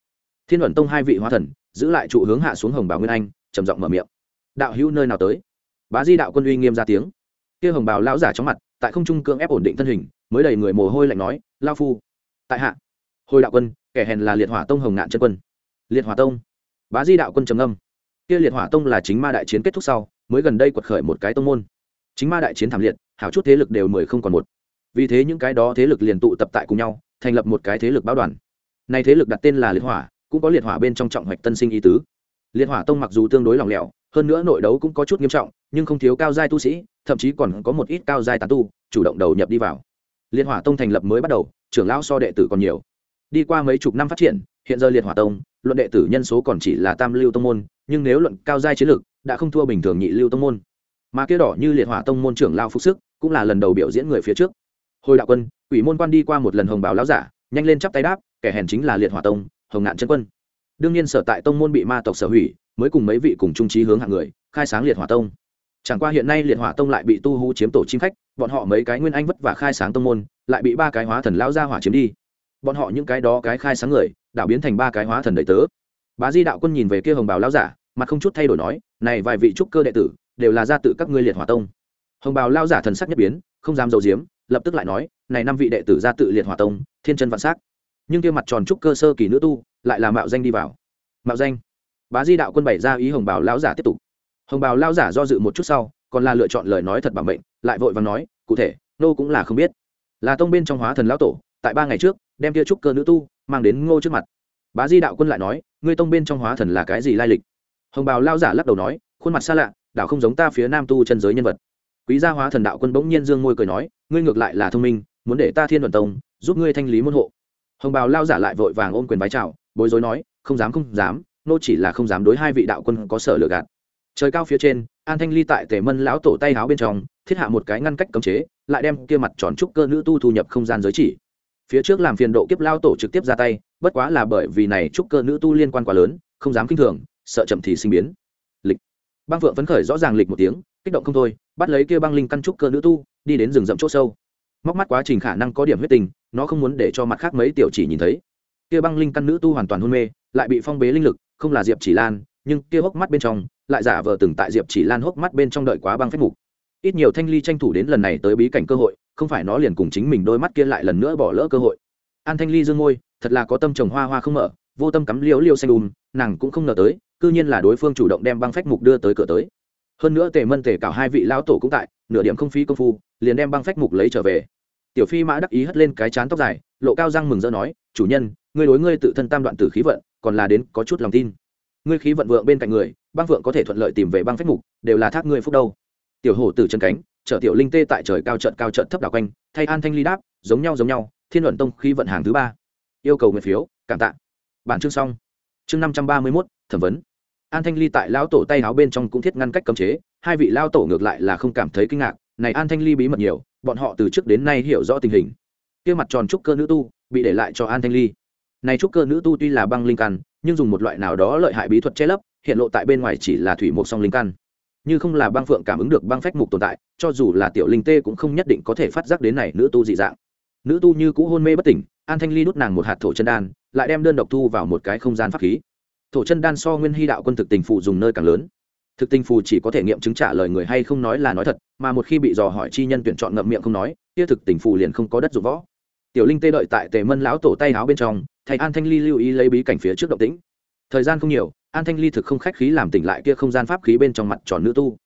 Thiên luận tông hai vị hóa thần, giữ lại trụ hướng hạ xuống hồng bào nguyên anh, trầm giọng mở miệng. Đạo hữu nơi nào tới? Bá di đạo quân uy nghiêm ra tiếng. Kia hồng bào lão giả trong mặt, tại không trung cưỡng ép ổn định thân hình, mới đầy người mồ hôi lạnh nói, lao phu, tại hạ. Hồi đạo quân, kẻ hèn là liệt hỏa tông hồng ngạn chân quân. Liệt hỏa tông. Bá di đạo quân trầm âm kia liệt hỏa tông là chính ma đại chiến kết thúc sau, mới gần đây quật khởi một cái tông môn. Chính ma đại chiến thảm liệt, hảo chút thế lực đều mười không còn một. Vì thế những cái đó thế lực liền tụ tập tại cùng nhau, thành lập một cái thế lực báo đoàn. Này thế lực đặt tên là liệt hỏa, cũng có liệt hỏa bên trong trọng hoạch tân sinh ý tứ. Liệt hỏa tông mặc dù tương đối lỏng lẻo hơn nữa nội đấu cũng có chút nghiêm trọng, nhưng không thiếu cao giai tu sĩ, thậm chí còn có một ít cao giai tán tu, chủ động đầu nhập đi vào. Liệt hỏa tông thành lập mới bắt đầu, trưởng lão so đệ tử còn nhiều. Đi qua mấy chục năm phát triển, hiện giờ liệt hỏa tông, luận đệ tử nhân số còn chỉ là tam lưu tông môn, nhưng nếu luận cao giai chiến lược đã không thua bình thường nhị lưu tông môn. Mà kia đỏ như liệt hỏa tông môn trưởng lao phúc sức, cũng là lần đầu biểu diễn người phía trước. Hồi đạo quân, quỷ môn quan đi qua một lần hồng báo lão giả, nhanh lên chắp tay đáp, kẻ hèn chính là liệt hỏa tông, hồng ngạn chân quân. Đương nhiên sở tại tông môn bị ma tộc sở hủy mới cùng mấy vị cùng trung trí hướng hạng người, khai sáng liệt hỏa tông. Chẳng qua hiện nay liệt hỏa tông lại bị tu hú chiếm tổ chim khách, bọn họ mấy cái nguyên anh vất và khai sáng tông môn, lại bị ba cái hóa thần lão gia hỏa chiếm đi. Bọn họ những cái đó cái khai sáng người, đảo biến thành ba cái hóa thần đầy tớ. Bá di đạo quân nhìn về kia hồng bào lão giả, mặt không chút thay đổi nói, này vài vị trúc cơ đệ tử, đều là gia tự các ngươi liệt hỏa tông. Hồng bào lao giả thần sắc nhất biến, không dám dầu diếm lập tức lại nói, này năm vị đệ tử gia tự liệt hỏa tông, thiên chân vạn sắc. nhưng kia mặt tròn trúc cơ sơ kỳ nữ tu, lại là mạo danh đi vào. Mạo danh? Bá di đạo quân bày ra ý hồng bào lão giả tiếp tục. Hồng bào lao giả do dự một chút sau, còn là lựa chọn lời nói thật bảo mệnh, lại vội và nói, cụ thể, nô cũng là không biết. Là tông bên trong hóa thần lão tổ, tại ba ngày trước, đem kia trúc cơ nữ tu mang đến ngô trước mặt. Bá di đạo quân lại nói, ngươi tông bên trong hóa thần là cái gì lai lịch? Hồng bào lao giả lắc đầu nói, khuôn mặt xa lạ đạo không giống ta phía nam tu chân giới nhân vật. Quý gia hóa thần đạo quân bỗng nhiên dương môi cười nói, ngươi ngược lại là thông minh, muốn để ta thiên luận tông giúp ngươi thanh lý môn hộ. Hồng bào lao giả lại vội vàng ôm quyền bái chào, bối rối nói, không dám không dám nô chỉ là không dám đối hai vị đạo quân có sở lừa gạt. Trời cao phía trên, an thanh ly tại tề mân lão tổ tay háo bên trong, thiết hạ một cái ngăn cách cấm chế, lại đem kia mặt tròn trúc cơ nữ tu thu nhập không gian giới chỉ. Phía trước làm phiền độ kiếp lao tổ trực tiếp ra tay, bất quá là bởi vì này trúc cơ nữ tu liên quan quá lớn, không dám kinh thường, sợ chậm thì sinh biến. Lịch. Băng phượng phấn khởi rõ ràng lịch một tiếng, kích động không thôi, bắt lấy kia băng linh căn trúc cơ nữ tu, đi đến rừng rậm chỗ sâu. Móc mắt quá trình khả năng có điểm huyết tình, nó không muốn để cho mặt khác mấy tiểu chỉ nhìn thấy. Kia băng linh căn nữ tu hoàn toàn hôn mê, lại bị phong bế linh lực không là diệp chỉ lan, nhưng kia hốc mắt bên trong lại giả vờ từng tại diệp chỉ lan hốc mắt bên trong đợi quá băng phép mục. Ít nhiều thanh ly tranh thủ đến lần này tới bí cảnh cơ hội, không phải nó liền cùng chính mình đôi mắt kia lại lần nữa bỏ lỡ cơ hội. An thanh ly dương ngôi thật là có tâm trồng hoa hoa không mở, vô tâm cắm liễu liêu xanh ùm nàng cũng không ngờ tới, cư nhiên là đối phương chủ động đem băng phách mục đưa tới cửa tới. Hơn nữa tề mân tề cả hai vị lão tổ cũng tại, nửa điểm không phí công phu, liền đem băng phách mục lấy trở về. Tiểu phi mã đắc ý hất lên cái chán tóc dài, lộ cao răng mừng rỡ nói, chủ nhân, ngươi đối ngươi tự thân tam đoạn tử khí vận còn là đến có chút lòng tin. Ngươi khí vận vượng bên cạnh người, băng vượng có thể thuận lợi tìm về băng phách mục, đều là thác ngươi phúc đâu. Tiểu hổ từ chân cánh, chở tiểu linh tê tại trời cao trận cao trận thấp đảo quanh, thay an thanh ly đáp, giống nhau giống nhau, thiên luận tông khí vận hàng thứ ba. Yêu cầu nguyện phiếu, cảm tạ. Bản chương xong. Chương năm trăm ba mươi mốt, thẩm vấn. An thanh ly tại lão tổ tay áo bên trong cũng thiết ngăn cách cấm chế, hai vị lao tổ ngược lại là không cảm thấy kinh ngạc, này an thanh ly bí mật nhiều, bọn họ từ trước đến nay hiểu rõ tình hình. Kia mặt tròn trúc cơ nữ tu, bị để lại cho an thanh ly này trúc cơ nữ tu tuy là băng linh căn, nhưng dùng một loại nào đó lợi hại bí thuật che lấp, hiện lộ tại bên ngoài chỉ là thủy mục song linh căn. Như không là băng phượng cảm ứng được băng phách mục tồn tại, cho dù là tiểu linh tê cũng không nhất định có thể phát giác đến này nữ tu dị dạng. Nữ tu như cũ hôn mê bất tỉnh, an thanh ly đút nàng một hạt thổ chân đan, lại đem đơn độc thu vào một cái không gian pháp khí. Thổ chân đan so nguyên hy đạo quân thực tình phụ dùng nơi càng lớn. Thực tình phù chỉ có thể nghiệm chứng trả lời người hay không nói là nói thật, mà một khi bị dò hỏi chi nhân tuyển chọn ngậm miệng không nói, kia thực tình phù liền không có đất dụng võ tiểu linh tê đợi tại tề mân lão tổ tay áo bên trong thầy an thanh ly lưu ý lấy bí cảnh phía trước động tĩnh. Thời gian không nhiều, an thanh ly thực không khách khí làm tỉnh lại kia không gian pháp khí bên trong mặt tròn nữ tu.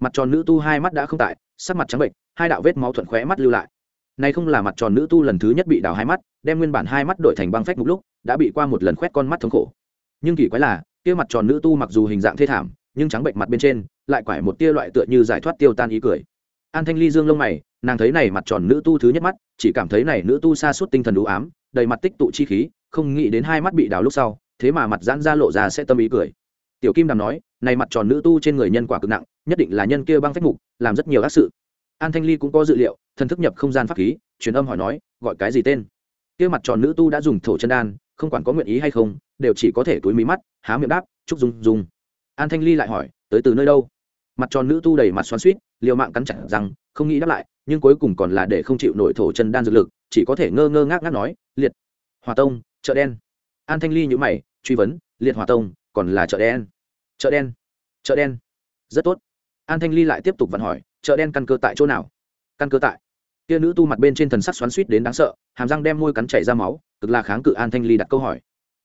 Mặt tròn nữ tu hai mắt đã không tại, sắc mặt trắng bệnh, hai đạo vết máu thuận khóe mắt lưu lại. Này không là mặt tròn nữ tu lần thứ nhất bị đào hai mắt, đem nguyên bản hai mắt đổi thành băng phách một lúc, đã bị qua một lần khoét con mắt thống khổ. Nhưng kỳ quái là, kia mặt tròn nữ tu mặc dù hình dạng thê thảm, nhưng trắng bệnh mặt bên trên, lại quải một tia loại tựa như giải thoát tiêu tan ý cười. An thanh ly dương lông mày nàng thấy này mặt tròn nữ tu thứ nhất mắt, chỉ cảm thấy này nữ tu xa suốt tinh thần đủ ám, đầy mặt tích tụ chi khí, không nghĩ đến hai mắt bị đào lúc sau, thế mà mặt giãn ra lộ ra sẽ tâm ý cười. Tiểu kim đàm nói, này mặt tròn nữ tu trên người nhân quả cực nặng, nhất định là nhân kia băng phách mục, làm rất nhiều ác sự. An thanh ly cũng có dự liệu, thần thức nhập không gian pháp khí, truyền âm hỏi nói, gọi cái gì tên? Kia mặt tròn nữ tu đã dùng thổ chân đan, không quản có nguyện ý hay không, đều chỉ có thể túi mí mắt, há miệng đáp, chúc dung dung. An thanh ly lại hỏi, tới từ nơi đâu? Mặt tròn nữ tu đầy mặt xoắn suýt liều mạng cắn chặt rằng không nghĩ đáp lại, nhưng cuối cùng còn là để không chịu nổi thổ chân đan dược lực, chỉ có thể ngơ ngơ ngác ngác nói, liệt hòa tông, chợ đen. An thanh ly nhữ mày, truy vấn, liệt hòa tông, còn là chợ đen? Chợ đen chợ đen. Rất tốt. An thanh ly lại tiếp tục vận hỏi, chợ đen căn cơ tại chỗ nào? Căn cơ tại. Kia nữ tu mặt bên trên thần sắc xoắn suýt đến đáng sợ, hàm răng đem môi cắn chảy ra máu, cực là kháng cự an thanh ly đặt câu hỏi,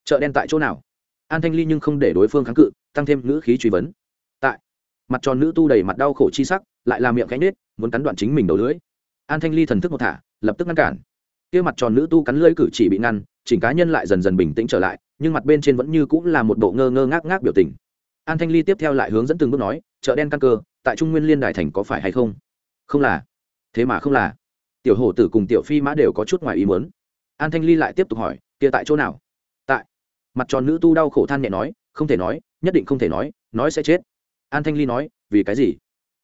chợ đen tại chỗ nào? An thanh ly nhưng không để đối phương kháng cự, tăng thêm ngữ khí truy vấn, tại. Mặt tròn nữ tu đầy mặt đau khổ chi sắc lại làm miệng cánh nết, muốn cắn đoạn chính mình đầu lưỡi. An thanh ly thần thức một thả, lập tức ngăn cản. Kia mặt tròn nữ tu cắn lưỡi cử chỉ bị ngăn, chỉnh cá nhân lại dần dần bình tĩnh trở lại, nhưng mặt bên trên vẫn như cũng là một bộ ngơ ngơ ngác ngác biểu tình. An thanh ly tiếp theo lại hướng dẫn từng bước nói, chợ đen căn cơ, tại trung nguyên liên đài thành có phải hay không? Không là. Thế mà không là. Tiểu hổ tử cùng tiểu phi mã đều có chút ngoài ý muốn. An thanh ly lại tiếp tục hỏi, kia tại chỗ nào? Tại. Mặt tròn nữ tu đau khổ than nhẹ nói, không thể nói, nhất định không thể nói nói sẽ chết. An thanh ly nói, vì cái gì?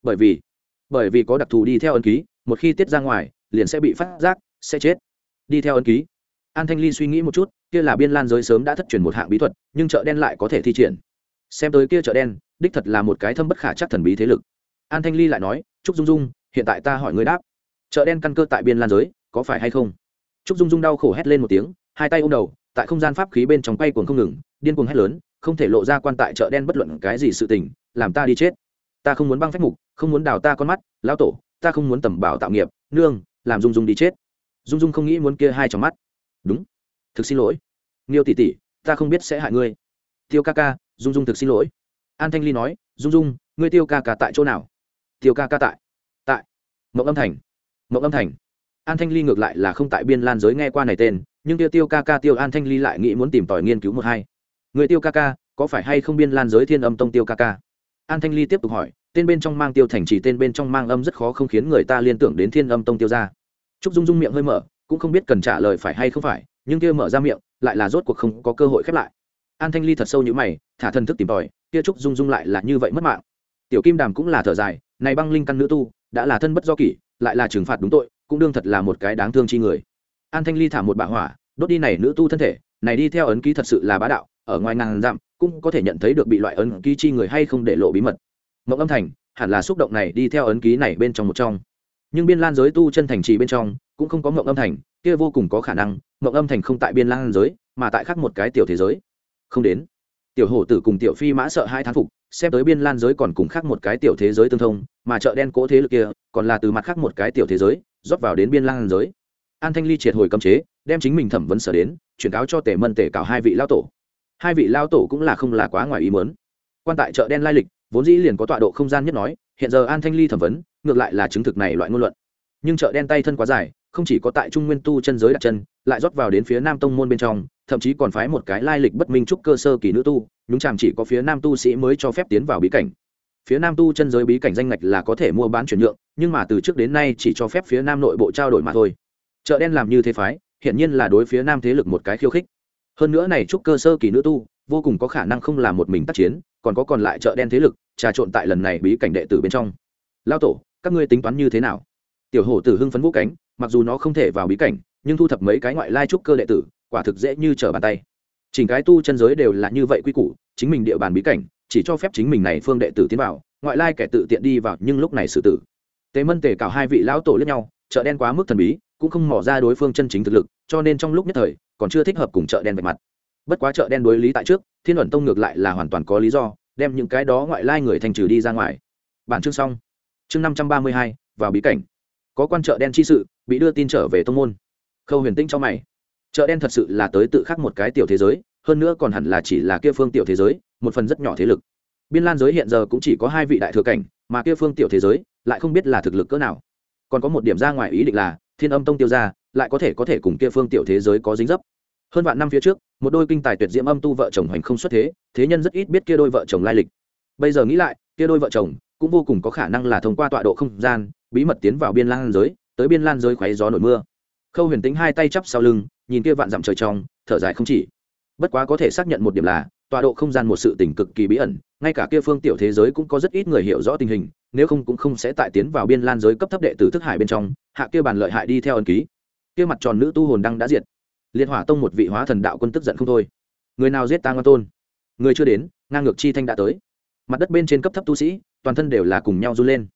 Bởi vì bởi vì có đặc thù đi theo ấn ký, một khi tiết ra ngoài, liền sẽ bị phát giác, sẽ chết. Đi theo ấn ký. An thanh ly suy nghĩ một chút, kia là biên lan giới sớm đã thất truyền một hạng bí thuật, nhưng chợ đen lại có thể thi triển. Xem tới kia chợ đen, đích thật là một cái thâm bất khả chắc thần bí thế lực. An thanh ly lại nói, trúc dung dung, hiện tại ta hỏi người đáp. Chợ đen căn cơ tại biên lan giới, có phải hay không? Trúc dung dung đau khổ hét lên một tiếng, hai tay ôm đầu, tại không gian pháp khí bên trong quay cuồng không ngừng, điên cuồng hét lớn, không thể lộ ra quan tại chợ đen bất luận cái gì sự tình, làm ta đi chết. Ta không muốn băng phách mục không muốn đào ta con mắt, lão tổ, ta không muốn tầm bảo tạo nghiệp, nương, làm dung dung đi chết. Dung dung không nghĩ muốn kia hai trong mắt. Đúng. Thực xin lỗi. Nghiêu tỷ tỷ, ta không biết sẽ hại ngươi. Tiêu ca ca, dung dung thực xin lỗi. An thanh ly nói, dung dung, ngươi tiêu ca ca tại chỗ nào? Tiêu ca ca tại. Tại. Mộng âm thành. Mộng âm thành. An thanh ly ngược lại là không tại biên lan giới nghe qua này tên, nhưng tiêu tiêu ca ca tiêu an thanh ly lại nghĩ muốn tìm tòi nghiên cứu một hai. Người tiêu ca ca, có phải hay không biên lan giới thiên âm tông tiêu ca ca? An thanh ly tiếp tục hỏi tên bên trong mang tiêu thành trì, tên bên trong mang âm rất khó không khiến người ta liên tưởng đến thiên âm tông tiêu ra trúc dung dung miệng hơi mở, cũng không biết cần trả lời phải hay không phải, nhưng kia mở ra miệng, lại là rốt cuộc không có cơ hội khép lại. An thanh ly thật sâu như mày, thả thân thức tìm tòi, kia trúc dung dung lại là như vậy mất mạng. Tiểu kim đàm cũng là thở dài, này băng linh căn nữ tu, đã là thân bất do kỷ, lại là trừng phạt đúng tội, cũng đương thật là một cái đáng thương chi người. An thanh ly thả một bạ hỏa, đốt đi này nữ tu thân thể, này đi theo ấn ký thật sự là bá đạo, ở ngoài ngàn dặm, cũng có thể nhận thấy được bị loại ấn ký chi người hay không để lộ bí mật mộng âm thành hẳn là xúc động này đi theo ấn ký này bên trong một trong. Nhưng biên lan giới tu chân thành trì bên trong, cũng không có mộng âm thành, kia vô cùng có khả năng, mộng âm thành không tại biên lan giới, mà tại khác một cái tiểu thế giới. Không đến. Tiểu hổ tử cùng tiểu phi mã sợ hai thán phục, xem tới biên lan giới còn cùng khác một cái tiểu thế giới tương thông, mà chợ đen cố thế lực kia còn là từ mặt khác một cái tiểu thế giới, rót vào đến biên lan giới. An thanh ly triệt hồi cấm chế, đem chính mình thẩm vấn sở đến, chuyển cáo cho tể mân tể cào hai vị lao tổ. Hai vị lao tổ cũng là không là quá ngoài ý mớn quan tại chợ đen lai lịch vốn dĩ liền có tọa độ không gian nhất nói, hiện giờ an thanh ly thẩm vấn, ngược lại là chứng thực này loại ngôn luận. Nhưng chợ đen tay thân quá dài, không chỉ có tại trung nguyên tu chân giới đặt chân, lại rót vào đến phía nam tông môn bên trong, thậm chí còn phái một cái lai lịch bất minh trúc cơ sơ kỳ nữ tu, nhúng chàm chỉ có phía nam tu sĩ mới cho phép tiến vào bí cảnh. Phía nam tu chân giới bí cảnh danh ngạch là có thể mua bán chuyển nhượng, nhưng mà từ trước đến nay chỉ cho phép phía nam nội bộ trao đổi mà thôi. Chợ đen làm như thế phái hiện nhiên là đối phía nam thế lực một cái khiêu khích. Hơn nữa này trúc cơ sơ kỳ nữ tu vô cùng có khả năng không là một mình tác chiến, còn có còn lại chợ đen thế lực, trà trộn tại lần này bí cảnh đệ tử bên trong. Lao tổ, các ngươi tính toán như thế nào? Tiểu hổ tử hưng phấn vũ cánh, mặc dù nó không thể vào bí cảnh, nhưng thu thập mấy cái ngoại lai trúc cơ đệ tử, quả thực dễ như trở bàn tay. Chỉnh cái tu chân giới đều là như vậy quy củ, chính mình địa bàn bí cảnh, chỉ cho phép chính mình này phương đệ tử tiến vào, ngoại lai kẻ tự tiện đi vào, nhưng lúc này xử tử. Tế mân, tề cào hai vị lão tổ lẫn nhau, chợ đen quá mức thần bí, cũng không mỏ ra đối phương chân chính thực lực, cho nên trong lúc nhất thời, còn chưa thích hợp cùng chợ đen vạch mặt bất quá chợ đen đối lý tại trước, thiên luận tông ngược lại là hoàn toàn có lý do, đem những cái đó ngoại lai người thành trừ đi ra ngoài. Bản chương xong. Chương năm trăm ba mươi hai, vào bí cảnh. Có quan chợ đen chi sự, bị đưa tin trở về tông môn. Khâu huyền tinh cho mày. Chợ đen thật sự là tới tự khắc một cái tiểu thế giới, hơn nữa còn hẳn là chỉ là kia phương tiểu thế giới, một phần rất nhỏ thế lực. Biên lan giới hiện giờ cũng chỉ có hai vị đại thừa cảnh, mà kia phương tiểu thế giới lại không biết là thực lực cỡ nào. Còn có một điểm ra ngoài ý định là, thiên âm tông tiêu ra lại có thể có thể cùng kia phương tiểu thế giới có dính dấp hơn vạn năm phía trước, một đôi kinh tài tuyệt diễm âm tu vợ chồng hoành không xuất thế thế nhân rất ít biết kia đôi vợ chồng lai lịch. Bây giờ nghĩ lại, kia đôi vợ chồng cũng vô cùng có khả năng là thông qua tọa độ không gian, bí mật tiến vào biên lan giới, tới biên lan giới khoáy gió nổi mưa. Khâu huyền tính hai tay chắp sau lưng, nhìn kia vạn dặm trời trong, thở dài không chỉ. Bất quá có thể xác nhận một điểm là, tọa độ không gian một sự tình cực kỳ bí ẩn, ngay cả kia phương tiểu thế giới cũng có rất ít người hiểu rõ tình hình, nếu không cũng không sẽ tại tiến vào biên lan giới cấp thấp đệ tử thức hải bên trong, hạ kia bàn lợi hại đi theo ân ký. Kia mặt tròn nữ tu hồn đăng đã diệt liệt hỏa tông một vị hóa thần đạo quân tức giận không thôi. Người nào giết ta ngoan tôn? Người chưa đến, ngang ngược chi thanh đã tới. Mặt đất bên trên cấp thấp tu sĩ, toàn thân đều là cùng nhau run lên.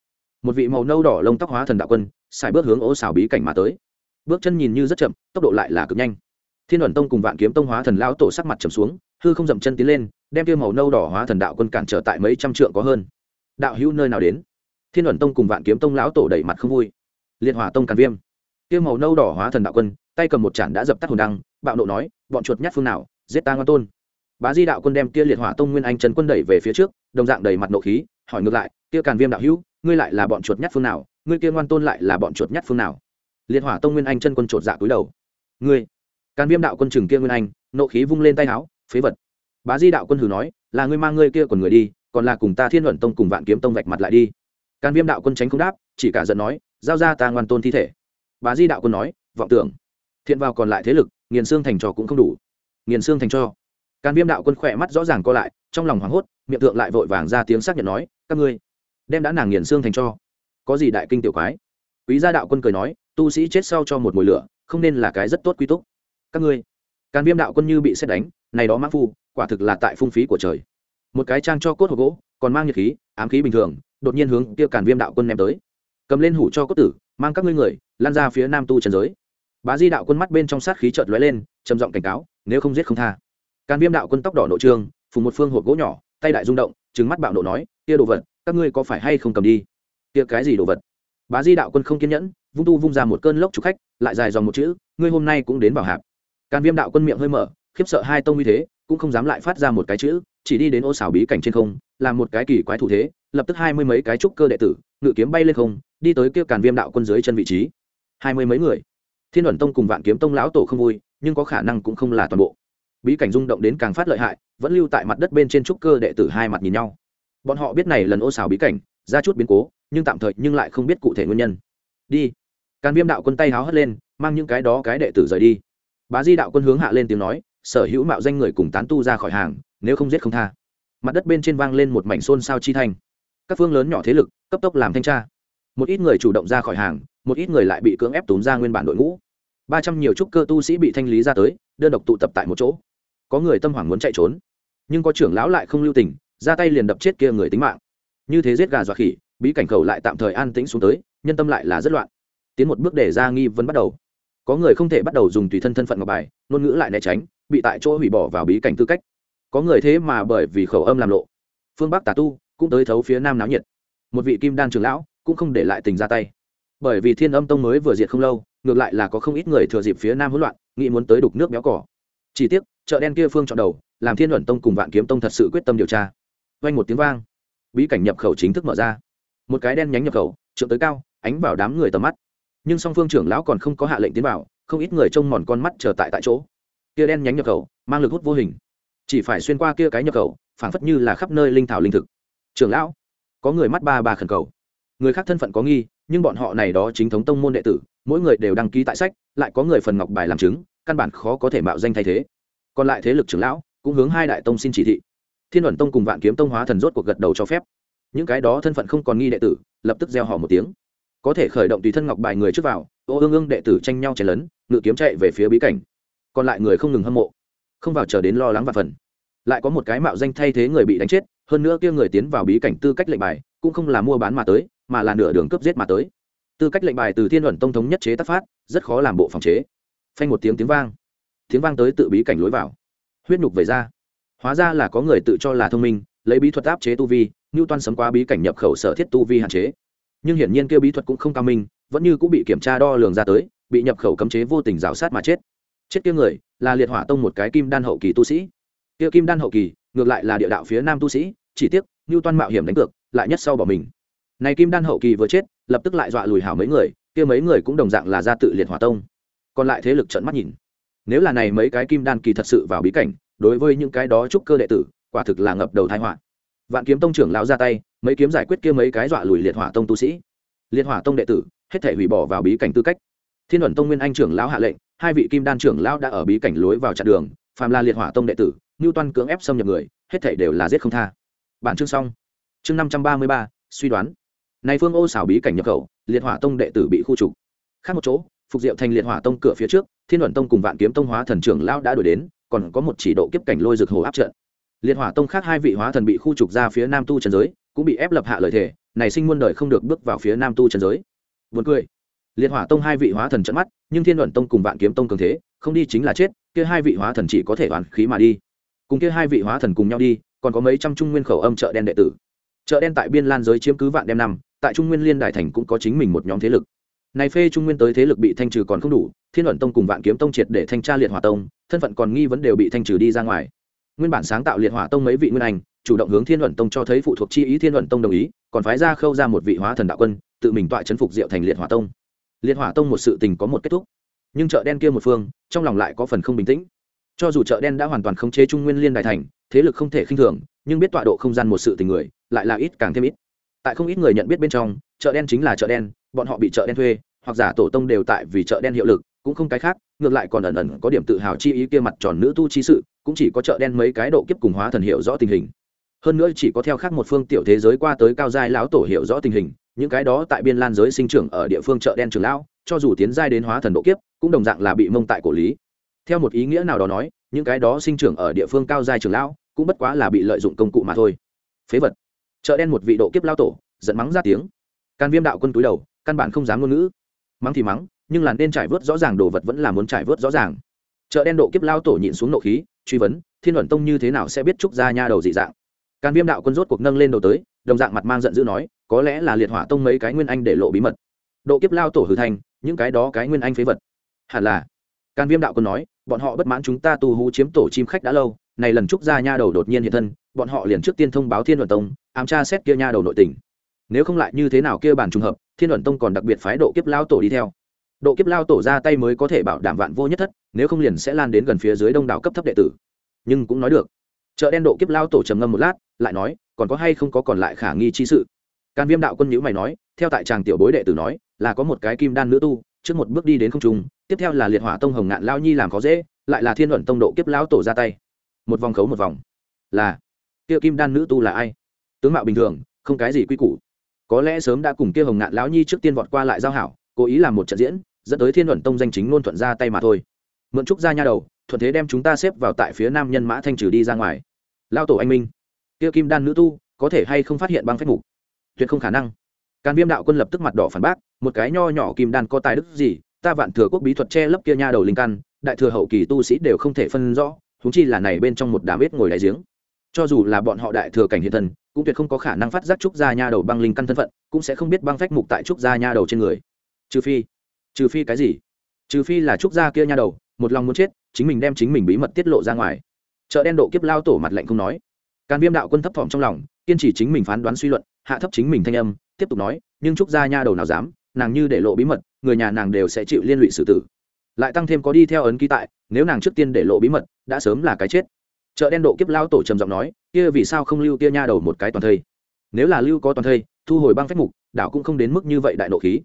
Một vị màu nâu đỏ lông tóc hóa thần đạo quân xài bước hướng ô xào bí cảnh mà tới. Bước chân nhìn như rất chậm, tốc độ lại là cực nhanh. Thiên ẩn tông cùng vạn kiếm tông hóa thần lão tổ sắc mặt trầm xuống, hư không dậm chân tiến lên, đem tiêu màu nâu đỏ hóa thần đạo quân cản trở tại mấy trăm trượng có hơn. Đạo hữu nơi nào đến? Thiên ẩn tông cùng vạn kiếm tông lão tổ đẩy mặt không vui. Liệt hỏa tông càn viêm. Tiêu màu nâu đỏ hóa thần đạo quân tay cầm một chản đã dập tắt hồn đăng, bạo nộ nói, bọn chuột nhát phương nào, giết ta ngoan tôn. Bá di đạo quân đem kia liệt hỏa tông nguyên anh trần quân đẩy về phía trước, đồng dạng đầy mặt nộ khí, hỏi ngược lại, kia càn viêm đạo hữu, ngươi lại là bọn chuột nhát phương nào? Ngươi kia ngoan tôn lại là bọn chuột nhát phương nào? Liệt hỏa tông nguyên anh chân quân chột dạ cúi đầu. Ngươi? Càn viêm đạo quân chừng kia nguyên anh, nộ khí vung lên tay áo, phế vật. Bá di đạo quân hử nói, là ngươi mang ngươi kia còn người đi, còn là cùng ta thiên luận tông cùng vạn kiếm tông vạch mặt lại đi. Càn viêm đạo quân tránh không đáp, chỉ cả giận nói, giao ra ta ngoan tôn thi thể. Bá di đạo quân nói, vọng tưởng thiện vào còn lại thế lực, nghiền xương thành trò cũng không đủ. Nghiền xương thành cho càn viêm đạo quân khỏe mắt rõ ràng co lại, trong lòng hoảng hốt, miệng thượng lại vội vàng ra tiếng xác nhận nói, các ngươi đem đã nàng nghiền xương thành cho có gì đại kinh tiểu quái? Quý gia đạo quân cười nói, tu sĩ chết sau cho một mùi lửa, không nên là cái rất tốt quy túc. Các ngươi. Càn viêm đạo quân như bị xét đánh, này đó mã phu, quả thực là tại phung phí của trời. Một cái trang cho cốt hộp gỗ, còn mang nhiệt khí, ám khí bình thường, đột nhiên hướng kia càn viêm đạo quân ném tới. Cầm lên hủ cho cốt tử, mang các ngươi người lan ra phía nam tu trần giới bá di đạo quân mắt bên trong sát khí chợt lóe lên, trầm giọng cảnh cáo, nếu không giết không tha. Càn viêm đạo quân tóc đỏ nội trương, phùng một phương hộp gỗ nhỏ, tay đại rung động, trừng mắt bạo nộ nói kia đồ vật, các ngươi có phải hay không cầm đi? Kia cái gì đồ vật? Bá di đạo quân không kiên nhẫn, vung tu vung ra một cơn lốc trục khách, lại dài dòng một chữ, ngươi hôm nay cũng đến vào hạp. Càn viêm đạo quân miệng hơi mở, khiếp sợ hai tông như thế, cũng không dám lại phát ra một cái chữ, chỉ đi đến ô xảo bí cảnh trên không, làm một cái kỳ quái thủ thế, lập tức hai mươi mấy cái trúc cơ đệ tử, ngự kiếm bay lên không, đi tới kia càn viêm đạo quân dưới chân vị trí. Hai mươi mấy người thiên ẩn tông cùng vạn kiếm tông lão tổ không vui, nhưng có khả năng cũng không là toàn bộ. Bí cảnh rung động đến càng phát lợi hại, vẫn lưu tại mặt đất bên trên trúc cơ đệ tử hai mặt nhìn nhau. Bọn họ biết này lần ô xào bí cảnh, ra chút biến cố, nhưng tạm thời nhưng lại không biết cụ thể nguyên nhân. Đi. Càn viêm đạo quân tay háo hất lên, mang những cái đó cái đệ tử rời đi. Bá di đạo quân hướng hạ lên tiếng nói, sở hữu mạo danh người cùng tán tu ra khỏi hàng, nếu không giết không tha. Mặt đất bên trên vang lên một mảnh xôn xao chi thanh. Các phương lớn nhỏ thế lực, cấp tốc làm thanh tra. Một ít người chủ động ra khỏi hàng một ít người lại bị cưỡng ép tốn ra nguyên bản đội ngũ. Ba trăm nhiều trúc cơ tu sĩ bị thanh lý ra tới, đơn độc tụ tập tại một chỗ. Có người tâm hoảng muốn chạy trốn, nhưng có trưởng lão lại không lưu tình, ra tay liền đập chết kia người tính mạng. Như thế giết gà dọa khỉ, bí cảnh khẩu lại tạm thời an tĩnh xuống tới, nhân tâm lại là rất loạn. Tiến một bước để ra nghi vấn bắt đầu. Có người không thể bắt đầu dùng tùy thân thân phận ngọc bài, ngôn ngữ lại né tránh, bị tại chỗ hủy bỏ vào bí cảnh tư cách. Có người thế mà bởi vì khẩu âm làm lộ. Phương bắc tà tu cũng tới thấu phía nam náo nhiệt. Một vị kim đan trưởng lão cũng không để lại tình ra tay bởi vì thiên âm tông mới vừa diệt không lâu, ngược lại là có không ít người thừa dịp phía nam hỗn loạn, nghĩ muốn tới đục nước béo cỏ. Chỉ tiếc, chợ đen kia phương chọn đầu, làm thiên luận tông cùng vạn kiếm tông thật sự quyết tâm điều tra. Vang một tiếng vang, bí cảnh nhập khẩu chính thức mở ra. Một cái đen nhánh nhập khẩu, trượng tới cao, ánh vào đám người tầm mắt. Nhưng song phương trưởng lão còn không có hạ lệnh tiến vào, không ít người trông mòn con mắt chờ tại tại chỗ. Kia đen nhánh nhập khẩu, mang lực hút vô hình. Chỉ phải xuyên qua kia cái nhập khẩu, phảng phất như là khắp nơi linh thảo linh thực. Trưởng lão, có người mắt ba ba khẩn cầu người khác thân phận có nghi, nhưng bọn họ này đó chính thống tông môn đệ tử, mỗi người đều đăng ký tại sách, lại có người phần ngọc bài làm chứng, căn bản khó có thể mạo danh thay thế. Còn lại thế lực trưởng lão cũng hướng hai đại tông xin chỉ thị. Thiên ẩn tông cùng vạn kiếm tông hóa thần rốt cuộc gật đầu cho phép. Những cái đó thân phận không còn nghi đệ tử, lập tức gieo họ một tiếng. Có thể khởi động tùy thân ngọc bài người trước vào, ô ương ương đệ tử tranh nhau chen lấn, ngự kiếm chạy về phía bí cảnh. Còn lại người không ngừng hâm mộ, không vào chờ đến lo lắng và phần. Lại có một cái mạo danh thay thế người bị đánh chết, hơn nữa kia người tiến vào bí cảnh tư cách lệnh bài, cũng không là mua bán mà tới mà là nửa đường cướp giết mà tới. Tư cách lệnh bài từ thiên luận tông thống nhất chế tác phát, rất khó làm bộ phòng chế. Phanh một tiếng tiếng vang. Tiếng vang tới tự bí cảnh lối vào. Huyết nhục về ra. Hóa ra là có người tự cho là thông minh, lấy bí thuật áp chế tu vi, như toan sấm qua bí cảnh nhập khẩu sở thiết tu vi hạn chế. Nhưng hiển nhiên kia bí thuật cũng không cao minh, vẫn như cũng bị kiểm tra đo lường ra tới, bị nhập khẩu cấm chế vô tình rào sát mà chết. Chết kia người, là liệt hỏa tông một cái kim đan hậu kỳ tu sĩ. Kia kim đan hậu kỳ, ngược lại là địa đạo phía nam tu sĩ, chỉ tiếc như toan mạo hiểm đánh cược, lại nhất sau bỏ mình này kim đan hậu kỳ vừa chết, lập tức lại dọa lùi hảo mấy người, kia mấy người cũng đồng dạng là gia tự liệt hỏa tông. Còn lại thế lực trận mắt nhìn. Nếu là này mấy cái kim đan kỳ thật sự vào bí cảnh, đối với những cái đó trúc cơ đệ tử, quả thực là ngập đầu tai họa. Vạn kiếm tông trưởng lão ra tay, mấy kiếm giải quyết kia mấy cái dọa lùi liệt hỏa tông tu sĩ. Liệt hỏa tông đệ tử, hết thể hủy bỏ vào bí cảnh tư cách. Thiên luận tông nguyên anh trưởng lão hạ lệnh, hai vị kim đan trưởng lão đã ở bí cảnh lối vào chặn đường, phàm là liệt hỏa tông đệ tử ngưu toan cưỡng ép xâm nhập người, hết thể đều là giết không tha. Bản chương xong. Chương năm trăm ba mươi ba, suy đoán này phương ô xảo bí cảnh nhập khẩu, liệt hỏa tông đệ tử bị khu trục. Khác một chỗ, phục diệu thành liệt hỏa tông cửa phía trước, thiên luận tông cùng vạn kiếm tông hóa thần trưởng lão đã đuổi đến, còn có một chỉ độ kiếp cảnh lôi rực hồ áp trận. Liệt hỏa tông khác hai vị hóa thần bị khu trục ra phía nam tu trần giới, cũng bị ép lập hạ lời thề, này sinh muôn đời không được bước vào phía nam tu trần giới. Buồn cười. Liệt hỏa tông hai vị hóa thần trận mắt, nhưng thiên luận tông cùng vạn kiếm tông cường thế, không đi chính là chết, kia hai vị hóa thần chỉ có thể hoàn khí mà đi. Cùng kia hai vị hóa thần cùng nhau đi, còn có mấy trăm trung nguyên khẩu âm chợ đen đệ tử. Chợ đen tại biên lan giới chiếm cứ vạn đem năm tại trung nguyên liên đại thành cũng có chính mình một nhóm thế lực. Này phê trung nguyên tới thế lực bị thanh trừ còn không đủ, thiên luận tông cùng vạn kiếm tông triệt để thanh tra liệt hỏa tông, thân phận còn nghi vấn đều bị thanh trừ đi ra ngoài. Nguyên bản sáng tạo liệt hỏa tông mấy vị nguyên anh, chủ động hướng thiên luận tông cho thấy phụ thuộc chi ý thiên luận tông đồng ý, còn phái ra khâu ra một vị hóa thần đạo quân, tự mình tọa chấn phục diệu thành liệt hỏa tông. Liệt hỏa tông một sự tình có một kết thúc. Nhưng chợ đen kia một phương, trong lòng lại có phần không bình tĩnh. Cho dù chợ đen đã hoàn toàn khống chế trung nguyên liên đại thành, thế lực không thể khinh thường, nhưng biết tọa độ không gian một sự tình người, lại là ít càng thêm ít tại không ít người nhận biết bên trong, chợ đen chính là chợ đen, bọn họ bị chợ đen thuê, hoặc giả tổ tông đều tại vì chợ đen hiệu lực, cũng không cái khác, ngược lại còn ẩn ẩn có điểm tự hào chi ý kia mặt tròn nữ tu chi sự, cũng chỉ có chợ đen mấy cái độ kiếp cùng hóa thần hiệu rõ tình hình. Hơn nữa chỉ có theo khác một phương tiểu thế giới qua tới cao giai lão tổ hiểu rõ tình hình, những cái đó tại biên lan giới sinh trưởng ở địa phương chợ đen trường lão, cho dù tiến giai đến hóa thần độ kiếp, cũng đồng dạng là bị mông tại cổ lý. Theo một ý nghĩa nào đó nói, những cái đó sinh trưởng ở địa phương cao giai trường lão, cũng bất quá là bị lợi dụng công cụ mà thôi. Phế vật chợ đen một vị độ kiếp lao tổ, giận mắng ra tiếng. Can viêm đạo quân túi đầu, căn bản không dám ngôn ngữ. Mắng thì mắng, nhưng là nên trải vớt rõ ràng đồ vật vẫn là muốn trải vớt rõ ràng. Chợ đen độ kiếp lao tổ nhịn xuống nộ khí, truy vấn, thiên luận tông như thế nào sẽ biết trúc ra nha đầu dị dạng? Can viêm đạo quân rốt cuộc nâng lên đầu tới, đồng dạng mặt mang giận dữ nói, có lẽ là liệt hỏa tông mấy cái nguyên anh để lộ bí mật. Độ kiếp lao tổ hư thành, những cái đó cái nguyên anh phế vật. Hẳn là, can viêm đạo quân nói, bọn họ bất mãn chúng ta tu hú chiếm tổ chim khách đã lâu, này lần trúc ra nha đầu đột nhiên hiện thân bọn họ liền trước tiên thông báo thiên luận tông, ám tra xét kia nha đầu nội tình. Nếu không lại như thế nào kia bản trùng hợp, thiên luận tông còn đặc biệt phái độ kiếp lao tổ đi theo. Độ kiếp lao tổ ra tay mới có thể bảo đảm vạn vô nhất thất, nếu không liền sẽ lan đến gần phía dưới đông đảo cấp thấp đệ tử. Nhưng cũng nói được. Chợ đen độ kiếp lao tổ trầm ngâm một lát, lại nói, còn có hay không có còn lại khả nghi chi sự? Can viêm đạo quân nhữ mày nói, theo tại tràng tiểu bối đệ tử nói, là có một cái kim đan nữ tu, trước một bước đi đến không trung, tiếp theo là liệt hỏa tông hồng ngạn lao nhi làm khó dễ, lại là thiên luận tông độ kiếp lao tổ ra tay. Một vòng khấu một vòng. Là kia kim đan nữ tu là ai? Tướng mạo bình thường, không cái gì quy củ. Có lẽ sớm đã cùng kia hồng ngạn lão nhi trước tiên vọt qua lại giao hảo, cố ý làm một trận diễn, dẫn tới thiên luận tông danh chính ngôn thuận ra tay mà thôi. Mượn trúc ra nha đầu, thuận thế đem chúng ta xếp vào tại phía nam nhân mã thanh trừ đi ra ngoài. Lao tổ anh minh, kia kim đan nữ tu, có thể hay không phát hiện băng phép mục? Tuyệt không khả năng. Càn viêm đạo quân lập tức mặt đỏ phản bác, một cái nho nhỏ kim đan có tài đức gì, ta vạn thừa quốc bí thuật che lấp kia nha đầu linh căn, đại thừa hậu kỳ tu sĩ đều không thể phân rõ húng chi là này bên trong một đám biết ngồi đại giếng cho dù là bọn họ đại thừa cảnh hiện thần, cũng tuyệt không có khả năng phát giác trúc gia nha đầu băng linh căn thân phận, cũng sẽ không biết băng phách mục tại trúc gia nha đầu trên người. Trừ phi trừ phi cái gì? Trừ phi là trúc gia kia nha đầu, một lòng muốn chết, chính mình đem chính mình bí mật tiết lộ ra ngoài. Chợ đen độ kiếp lao tổ mặt lạnh không nói. Càn viêm đạo quân thấp thỏm trong lòng, kiên trì chính mình phán đoán suy luận, hạ thấp chính mình thanh âm, tiếp tục nói, nhưng trúc gia nha đầu nào dám, nàng như để lộ bí mật, người nhà nàng đều sẽ chịu liên lụy xử tử. Lại tăng thêm có đi theo ấn ký tại, nếu nàng trước tiên để lộ bí mật, đã sớm là cái chết chợ đen độ kiếp lao tổ trầm giọng nói, kia vì sao không lưu kia nha đầu một cái toàn thây? Nếu là lưu có toàn thây, thu hồi băng phách mục, đảo cũng không đến mức như vậy đại nộ khí.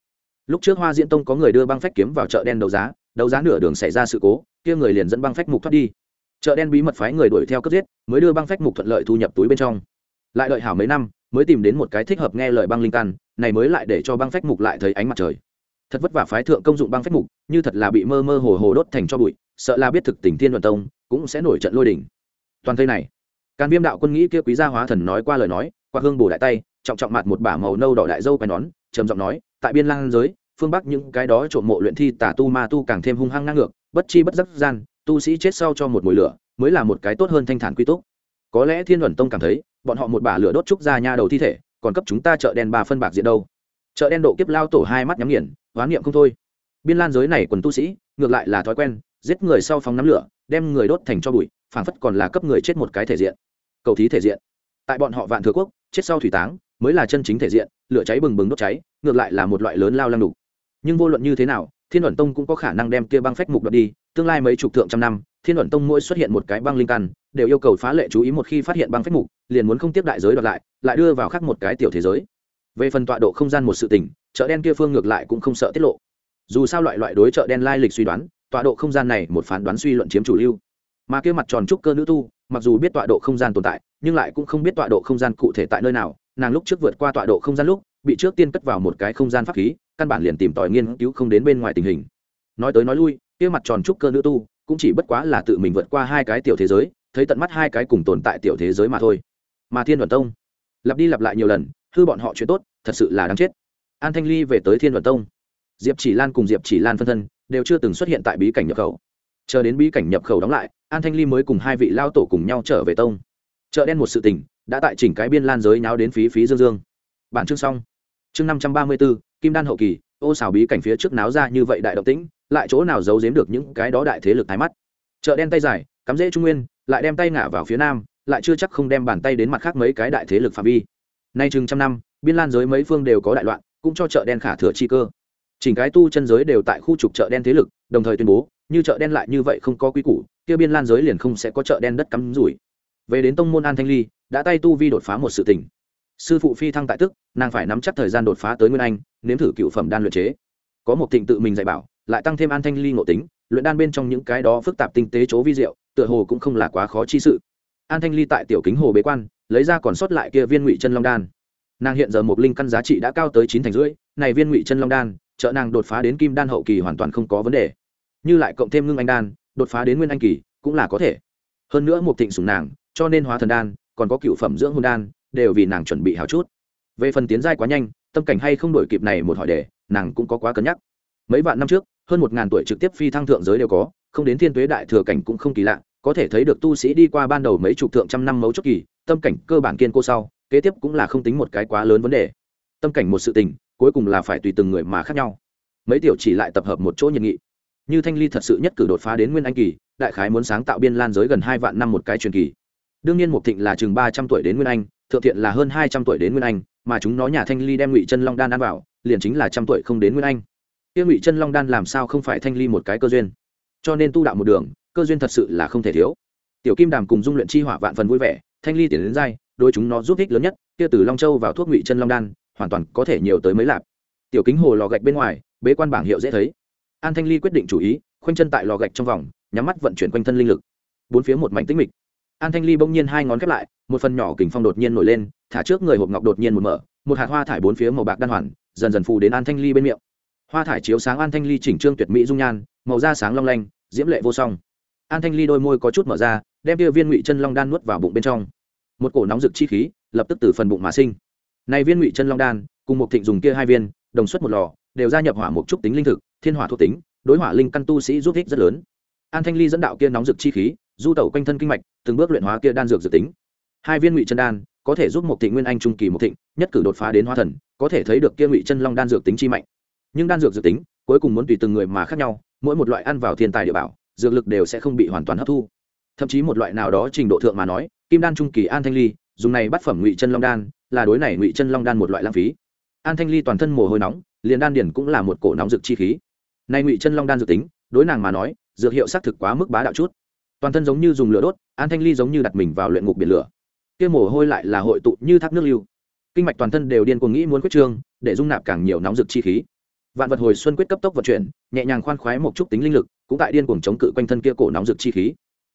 Lúc trước hoa diễn tông có người đưa băng phách kiếm vào chợ đen đấu giá đấu giá nửa đường xảy ra sự cố, kia người liền dẫn băng phách mục thoát đi. Chợ đen bí mật phái người đuổi theo cướp giết, mới đưa băng phách mục thuận lợi thu nhập túi bên trong. Lại đợi hảo mấy năm, mới tìm đến một cái thích hợp nghe lời băng linh căn, này mới lại để cho băng phách mục lại thấy ánh mặt trời. Thật vất vả phái thượng công dụng băng phách mục, như thật là bị mơ mơ hồ hồ đốt thành cho bụi, sợ là biết thực tình thiên đoàn tông, cũng sẽ nổi trận lôi đỉnh toàn thây này. Càn viêm đạo quân nghĩ kia quý gia hóa thần nói qua lời nói qua hương bổ đại tay, trọng trọng mặt một bả màu nâu đỏ đại dâu quai nón, trầm giọng nói, tại biên lang giới, phương bắc những cái đó trộm mộ luyện thi tả tu ma tu càng thêm hung hăng ngang ngược, bất chi bất giác gian, tu sĩ chết sau cho một mùi lửa, mới là một cái tốt hơn thanh thản quy túc. Có lẽ thiên luận tông cảm thấy, bọn họ một bả lửa đốt trúc ra nha đầu thi thể, còn cấp chúng ta chợ đen ba phân bạc diện đâu. Chợ đen độ kiếp lao tổ hai mắt nhắm nghiền, hoán niệm không thôi. Biên lan giới này quần tu sĩ, ngược lại là thói quen, giết người sau phóng nắm lửa, đem người đốt thành cho bụi phảng phất còn là cấp người chết một cái thể diện. Cầu thí thể diện. Tại bọn họ vạn thừa quốc, chết sau thủy táng, mới là chân chính thể diện, lửa cháy bừng bừng đốt cháy, ngược lại là một loại lớn lao lăng đục nhưng vô luận như thế nào, thiên luận tông cũng có khả năng đem kia băng phách mục đoạt đi, tương lai mấy chục thượng trăm năm, thiên luận tông mỗi xuất hiện một cái băng linh căn, đều yêu cầu phá lệ chú ý một khi phát hiện băng phách mục, liền muốn không tiếp đại giới đoạt lại lại đưa vào khác một cái tiểu thế giới. Về phần tọa độ không gian một sự tình, chợ đen kia phương ngược lại cũng không sợ tiết lộ. Dù sao loại loại đối chợ đen lai lịch suy đoán, tọa độ không gian này một phán đoán suy luận chiếm chủ lưu mà kia mặt tròn trúc cơ nữ tu, mặc dù biết tọa độ không gian tồn tại, nhưng lại cũng không biết tọa độ không gian cụ thể tại nơi nào. Nàng lúc trước vượt qua tọa độ không gian lúc, bị trước tiên cất vào một cái không gian pháp khí, căn bản liền tìm tòi nghiên cứu không đến bên ngoài tình hình. Nói tới nói lui, kia mặt tròn trúc cơ nữ tu, cũng chỉ bất quá là tự mình vượt qua hai cái tiểu thế giới, thấy tận mắt hai cái cùng tồn tại tiểu thế giới mà thôi. Mà thiên đoàn tông, lặp đi lặp lại nhiều lần, hư bọn họ chuyện tốt, thật sự là đáng chết. An thanh ly về tới thiên đoàn tông. Diệp chỉ lan cùng diệp chỉ lan phân thân, đều chưa từng xuất hiện tại bí cảnh nhập khẩu chờ đến bí cảnh nhập khẩu đóng lại, an thanh ly mới cùng hai vị lao tổ cùng nhau trở về tông. Chợ đen một sự tình, đã tại chỉnh cái biên lan giới nháo đến phí phí dương dương. Bản chương xong. Chương năm trăm ba mươi b ố kim đan hậu kỳ, ô xào bí cảnh phía trước náo ra như vậy đại động tĩnh, lại chỗ nào giấu giếm được những cái đó đại thế lực thái mắt. Chợ đen tay dài, cắm rễ trung nguyên, lại đem tay ngả vào phía nam, lại chưa chắc không đem bàn tay đến mặt khác mấy cái đại thế lực phạm vi. Nay chừng trăm năm, biên lan giới mấy phương đều có đại loạn, cũng cho chợ đen khả thừa chi cơ. Chỉnh cái tu chân giới đều tại khu trục chợ đen thế lực, đồng thời tuyên bố như chợ đen lại như vậy không có quy củ, kia biên lan giới liền không sẽ có chợ đen đất cắm rủi. Về đến tông môn an thanh ly, đã tay tu vi đột phá một sự tình. Sư phụ phi thăng tại tức, nàng phải nắm chắc thời gian đột phá tới nguyên anh, nếm thử cựu phẩm đan luyện chế. Có một thịnh tự mình dạy bảo, lại tăng thêm an thanh ly ngộ tính, luyện đan bên trong những cái đó phức tạp tinh tế chỗ vi diệu, tựa hồ cũng không là quá khó chi sự. An thanh ly tại tiểu kính hồ bế quan, lấy ra còn sót lại kia viên ngụy chân long đan. Nàng hiện giờ một linh căn giá trị đã cao tới chín thành rưỡi, này viên ngụy chân long đan trợ nàng đột phá đến kim đan hậu kỳ hoàn toàn không có vấn đề như lại cộng thêm ngưng anh đan, đột phá đến nguyên anh kỳ, cũng là có thể. Hơn nữa một thịnh sủng nàng, cho nên hóa thần đan, còn có cựu phẩm dưỡng hôn đan, đều vì nàng chuẩn bị hào chút. Về phần tiến giai quá nhanh, tâm cảnh hay không đổi kịp này một hỏi đề, nàng cũng có quá cân nhắc. Mấy vạn năm trước, hơn một ngàn tuổi trực tiếp phi thăng thượng giới đều có, không đến thiên tuế đại thừa cảnh cũng không kỳ lạ, có thể thấy được tu sĩ đi qua ban đầu mấy chục thượng trăm năm mấu chốt kỳ, tâm cảnh cơ bản kiên cô sau, kế tiếp cũng là không tính một cái quá lớn vấn đề. Tâm cảnh một sự tình, cuối cùng là phải tùy từng người mà khác nhau. Mấy tiểu chỉ lại tập hợp một chỗ nhiệt nghị như thanh ly thật sự nhất cử đột phá đến nguyên anh kỳ, đại khái muốn sáng tạo biên lan giới gần hai vạn năm một cái truyền kỳ. Đương nhiên mục thịnh là chừng ba trăm tuổi đến nguyên anh, thượng thiện là hơn hai trăm tuổi đến nguyên anh, mà chúng nó nhà thanh ly đem ngụy chân long đan ăn vào, liền chính là trăm tuổi không đến nguyên anh. Tiêu ngụy chân long đan làm sao không phải thanh ly một cái cơ duyên? Cho nên tu đạo một đường, cơ duyên thật sự là không thể thiếu. Tiểu kim đàm cùng dung luyện chi hỏa vạn phần vui vẻ, thanh ly tiền đến dai đôi chúng nó giúp ích lớn nhất, kia từ long châu vào thuốc ngụy chân long đan, hoàn toàn có thể nhiều tới mấy lạp. Tiểu kính hồ lò gạch bên ngoài, bế quan bảng hiệu dễ thấy an thanh ly quyết định chủ ý, khoanh chân tại lò gạch trong vòng, nhắm mắt vận chuyển quanh thân linh lực. Bốn phía một mảnh tĩnh mịch. An thanh ly bỗng nhiên hai ngón khép lại, một phần nhỏ kình phong đột nhiên nổi lên, thả trước người hộp ngọc đột nhiên một mở, một hạt hoa thải bốn phía màu bạc đan hoàn, dần dần phù đến an thanh ly bên miệng. Hoa thải chiếu sáng an thanh ly chỉnh trương tuyệt mỹ dung nhan, màu da sáng long lanh, diễm lệ vô song. An thanh ly đôi môi có chút mở ra, đem kia viên ngụy chân long đan nuốt vào bụng bên trong. Một cổ nóng rực chi khí, lập tức từ phần bụng mà sinh. Này viên ngụy chân long đan, cùng một thịnh dùng kia hai viên đồng xuất một lò, đều gia nhập hỏa một chút tính linh thực, thiên hỏa thuộc tính, đối hỏa linh căn tu sĩ giúp ích rất lớn. An thanh ly dẫn đạo kia nóng dược chi khí, du tẩu quanh thân kinh mạch, từng bước luyện hóa kia đan dược dự tính. Hai viên ngụy chân đan, có thể giúp một thịnh nguyên anh trung kỳ một thịnh, nhất cử đột phá đến hóa thần, có thể thấy được kia ngụy chân long đan dược tính chi mạnh. Nhưng đan dược dự tính, cuối cùng muốn tùy từng người mà khác nhau, mỗi một loại ăn vào thiên tài địa bảo, dược lực đều sẽ không bị hoàn toàn hấp thu. Thậm chí một loại nào đó trình độ thượng mà nói, kim đan trung kỳ an thanh ly, dùng này bắt phẩm ngụy chân long đan, là đối này ngụy chân long đan một loại lãng phí an thanh ly toàn thân mồ hôi nóng, liền đan điển cũng là một cổ nóng dược chi khí. Nay ngụy chân long đan dược tính, đối nàng mà nói, dược hiệu xác thực quá mức bá đạo chút. Toàn thân giống như dùng lửa đốt, an thanh ly giống như đặt mình vào luyện ngục biển lửa. Kia mồ hôi lại là hội tụ như thác nước lưu. Kinh mạch toàn thân đều điên cuồng nghĩ muốn quyết trương, để dung nạp càng nhiều nóng dược chi khí. Vạn vật hồi xuân quyết cấp tốc vận chuyển, nhẹ nhàng khoan khoái một chút tính linh lực, cũng tại điên cuồng chống cự quanh thân kia cổ nóng dược chi khí.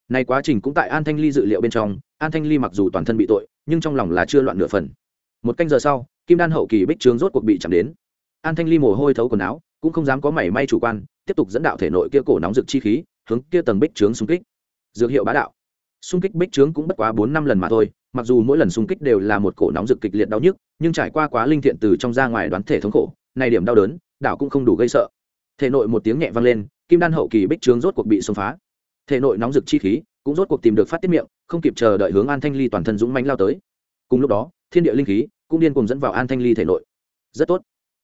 Này quá trình cũng tại an thanh ly dự liệu bên trong, an thanh ly mặc dù toàn thân bị tội, nhưng trong lòng là chưa loạn nửa phần. Một canh giờ sau kim đan hậu kỳ bích trướng rốt cuộc bị chạm đến. An thanh ly mồ hôi thấu quần áo, cũng không dám có mảy may chủ quan, tiếp tục dẫn đạo thể nội kia cổ nóng rực chi khí, hướng kia tầng bích trướng xung kích. Dược hiệu bá đạo. Xung kích bích trướng cũng bất quá bốn năm lần mà thôi, mặc dù mỗi lần xung kích đều là một cổ nóng rực kịch liệt đau nhức, nhưng trải qua quá linh thiện từ trong ra ngoài đoán thể thống khổ này điểm đau đớn, đảo cũng không đủ gây sợ. Thể nội một tiếng nhẹ vang lên, kim đan hậu kỳ bích trướng rốt cuộc bị xông phá. Thể nội nóng rực chi khí cũng rốt cuộc tìm được phát tiết miệng, không kịp chờ đợi hướng an thanh ly toàn thân dũng mãnh lao tới. Cùng lúc đó, thiên địa linh khí cũng điên cùng dẫn vào an thanh ly thể nội. Rất tốt.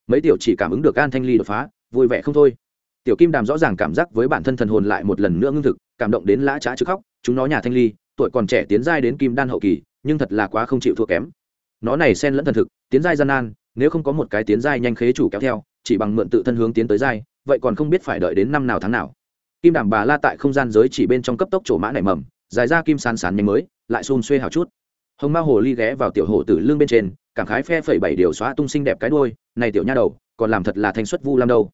Mấy tiểu chỉ cảm ứng được an thanh ly đột phá, vui vẻ không thôi. Tiểu kim đàm rõ ràng cảm giác với bản thân thần hồn lại một lần nữa ngưng thực, cảm động đến lã trá chứ khóc. Chúng nó nhà thanh ly, tuổi còn trẻ tiến giai đến kim đan hậu kỳ, nhưng thật là quá không chịu thua kém. Nó này xen lẫn thần thực, tiến giai gian nan, nếu không có một cái tiến giai nhanh khế chủ kéo theo, chỉ bằng mượn tự thân hướng tiến tới giai, vậy còn không biết phải đợi đến năm nào tháng nào. Kim đàm bà la tại không gian giới chỉ bên trong cấp tốc chỗ mã nảy mầm, dài ra kim sán sán nhanh mới, lại xôn xuê hào chút. Hồng ma hồ ly ghé vào tiểu hồ tử lương bên trên cảm khái phe phẩy bảy điều xóa tung xinh đẹp cái đôi này tiểu nha đầu, còn làm thật là thanh xuất vu lam đâu.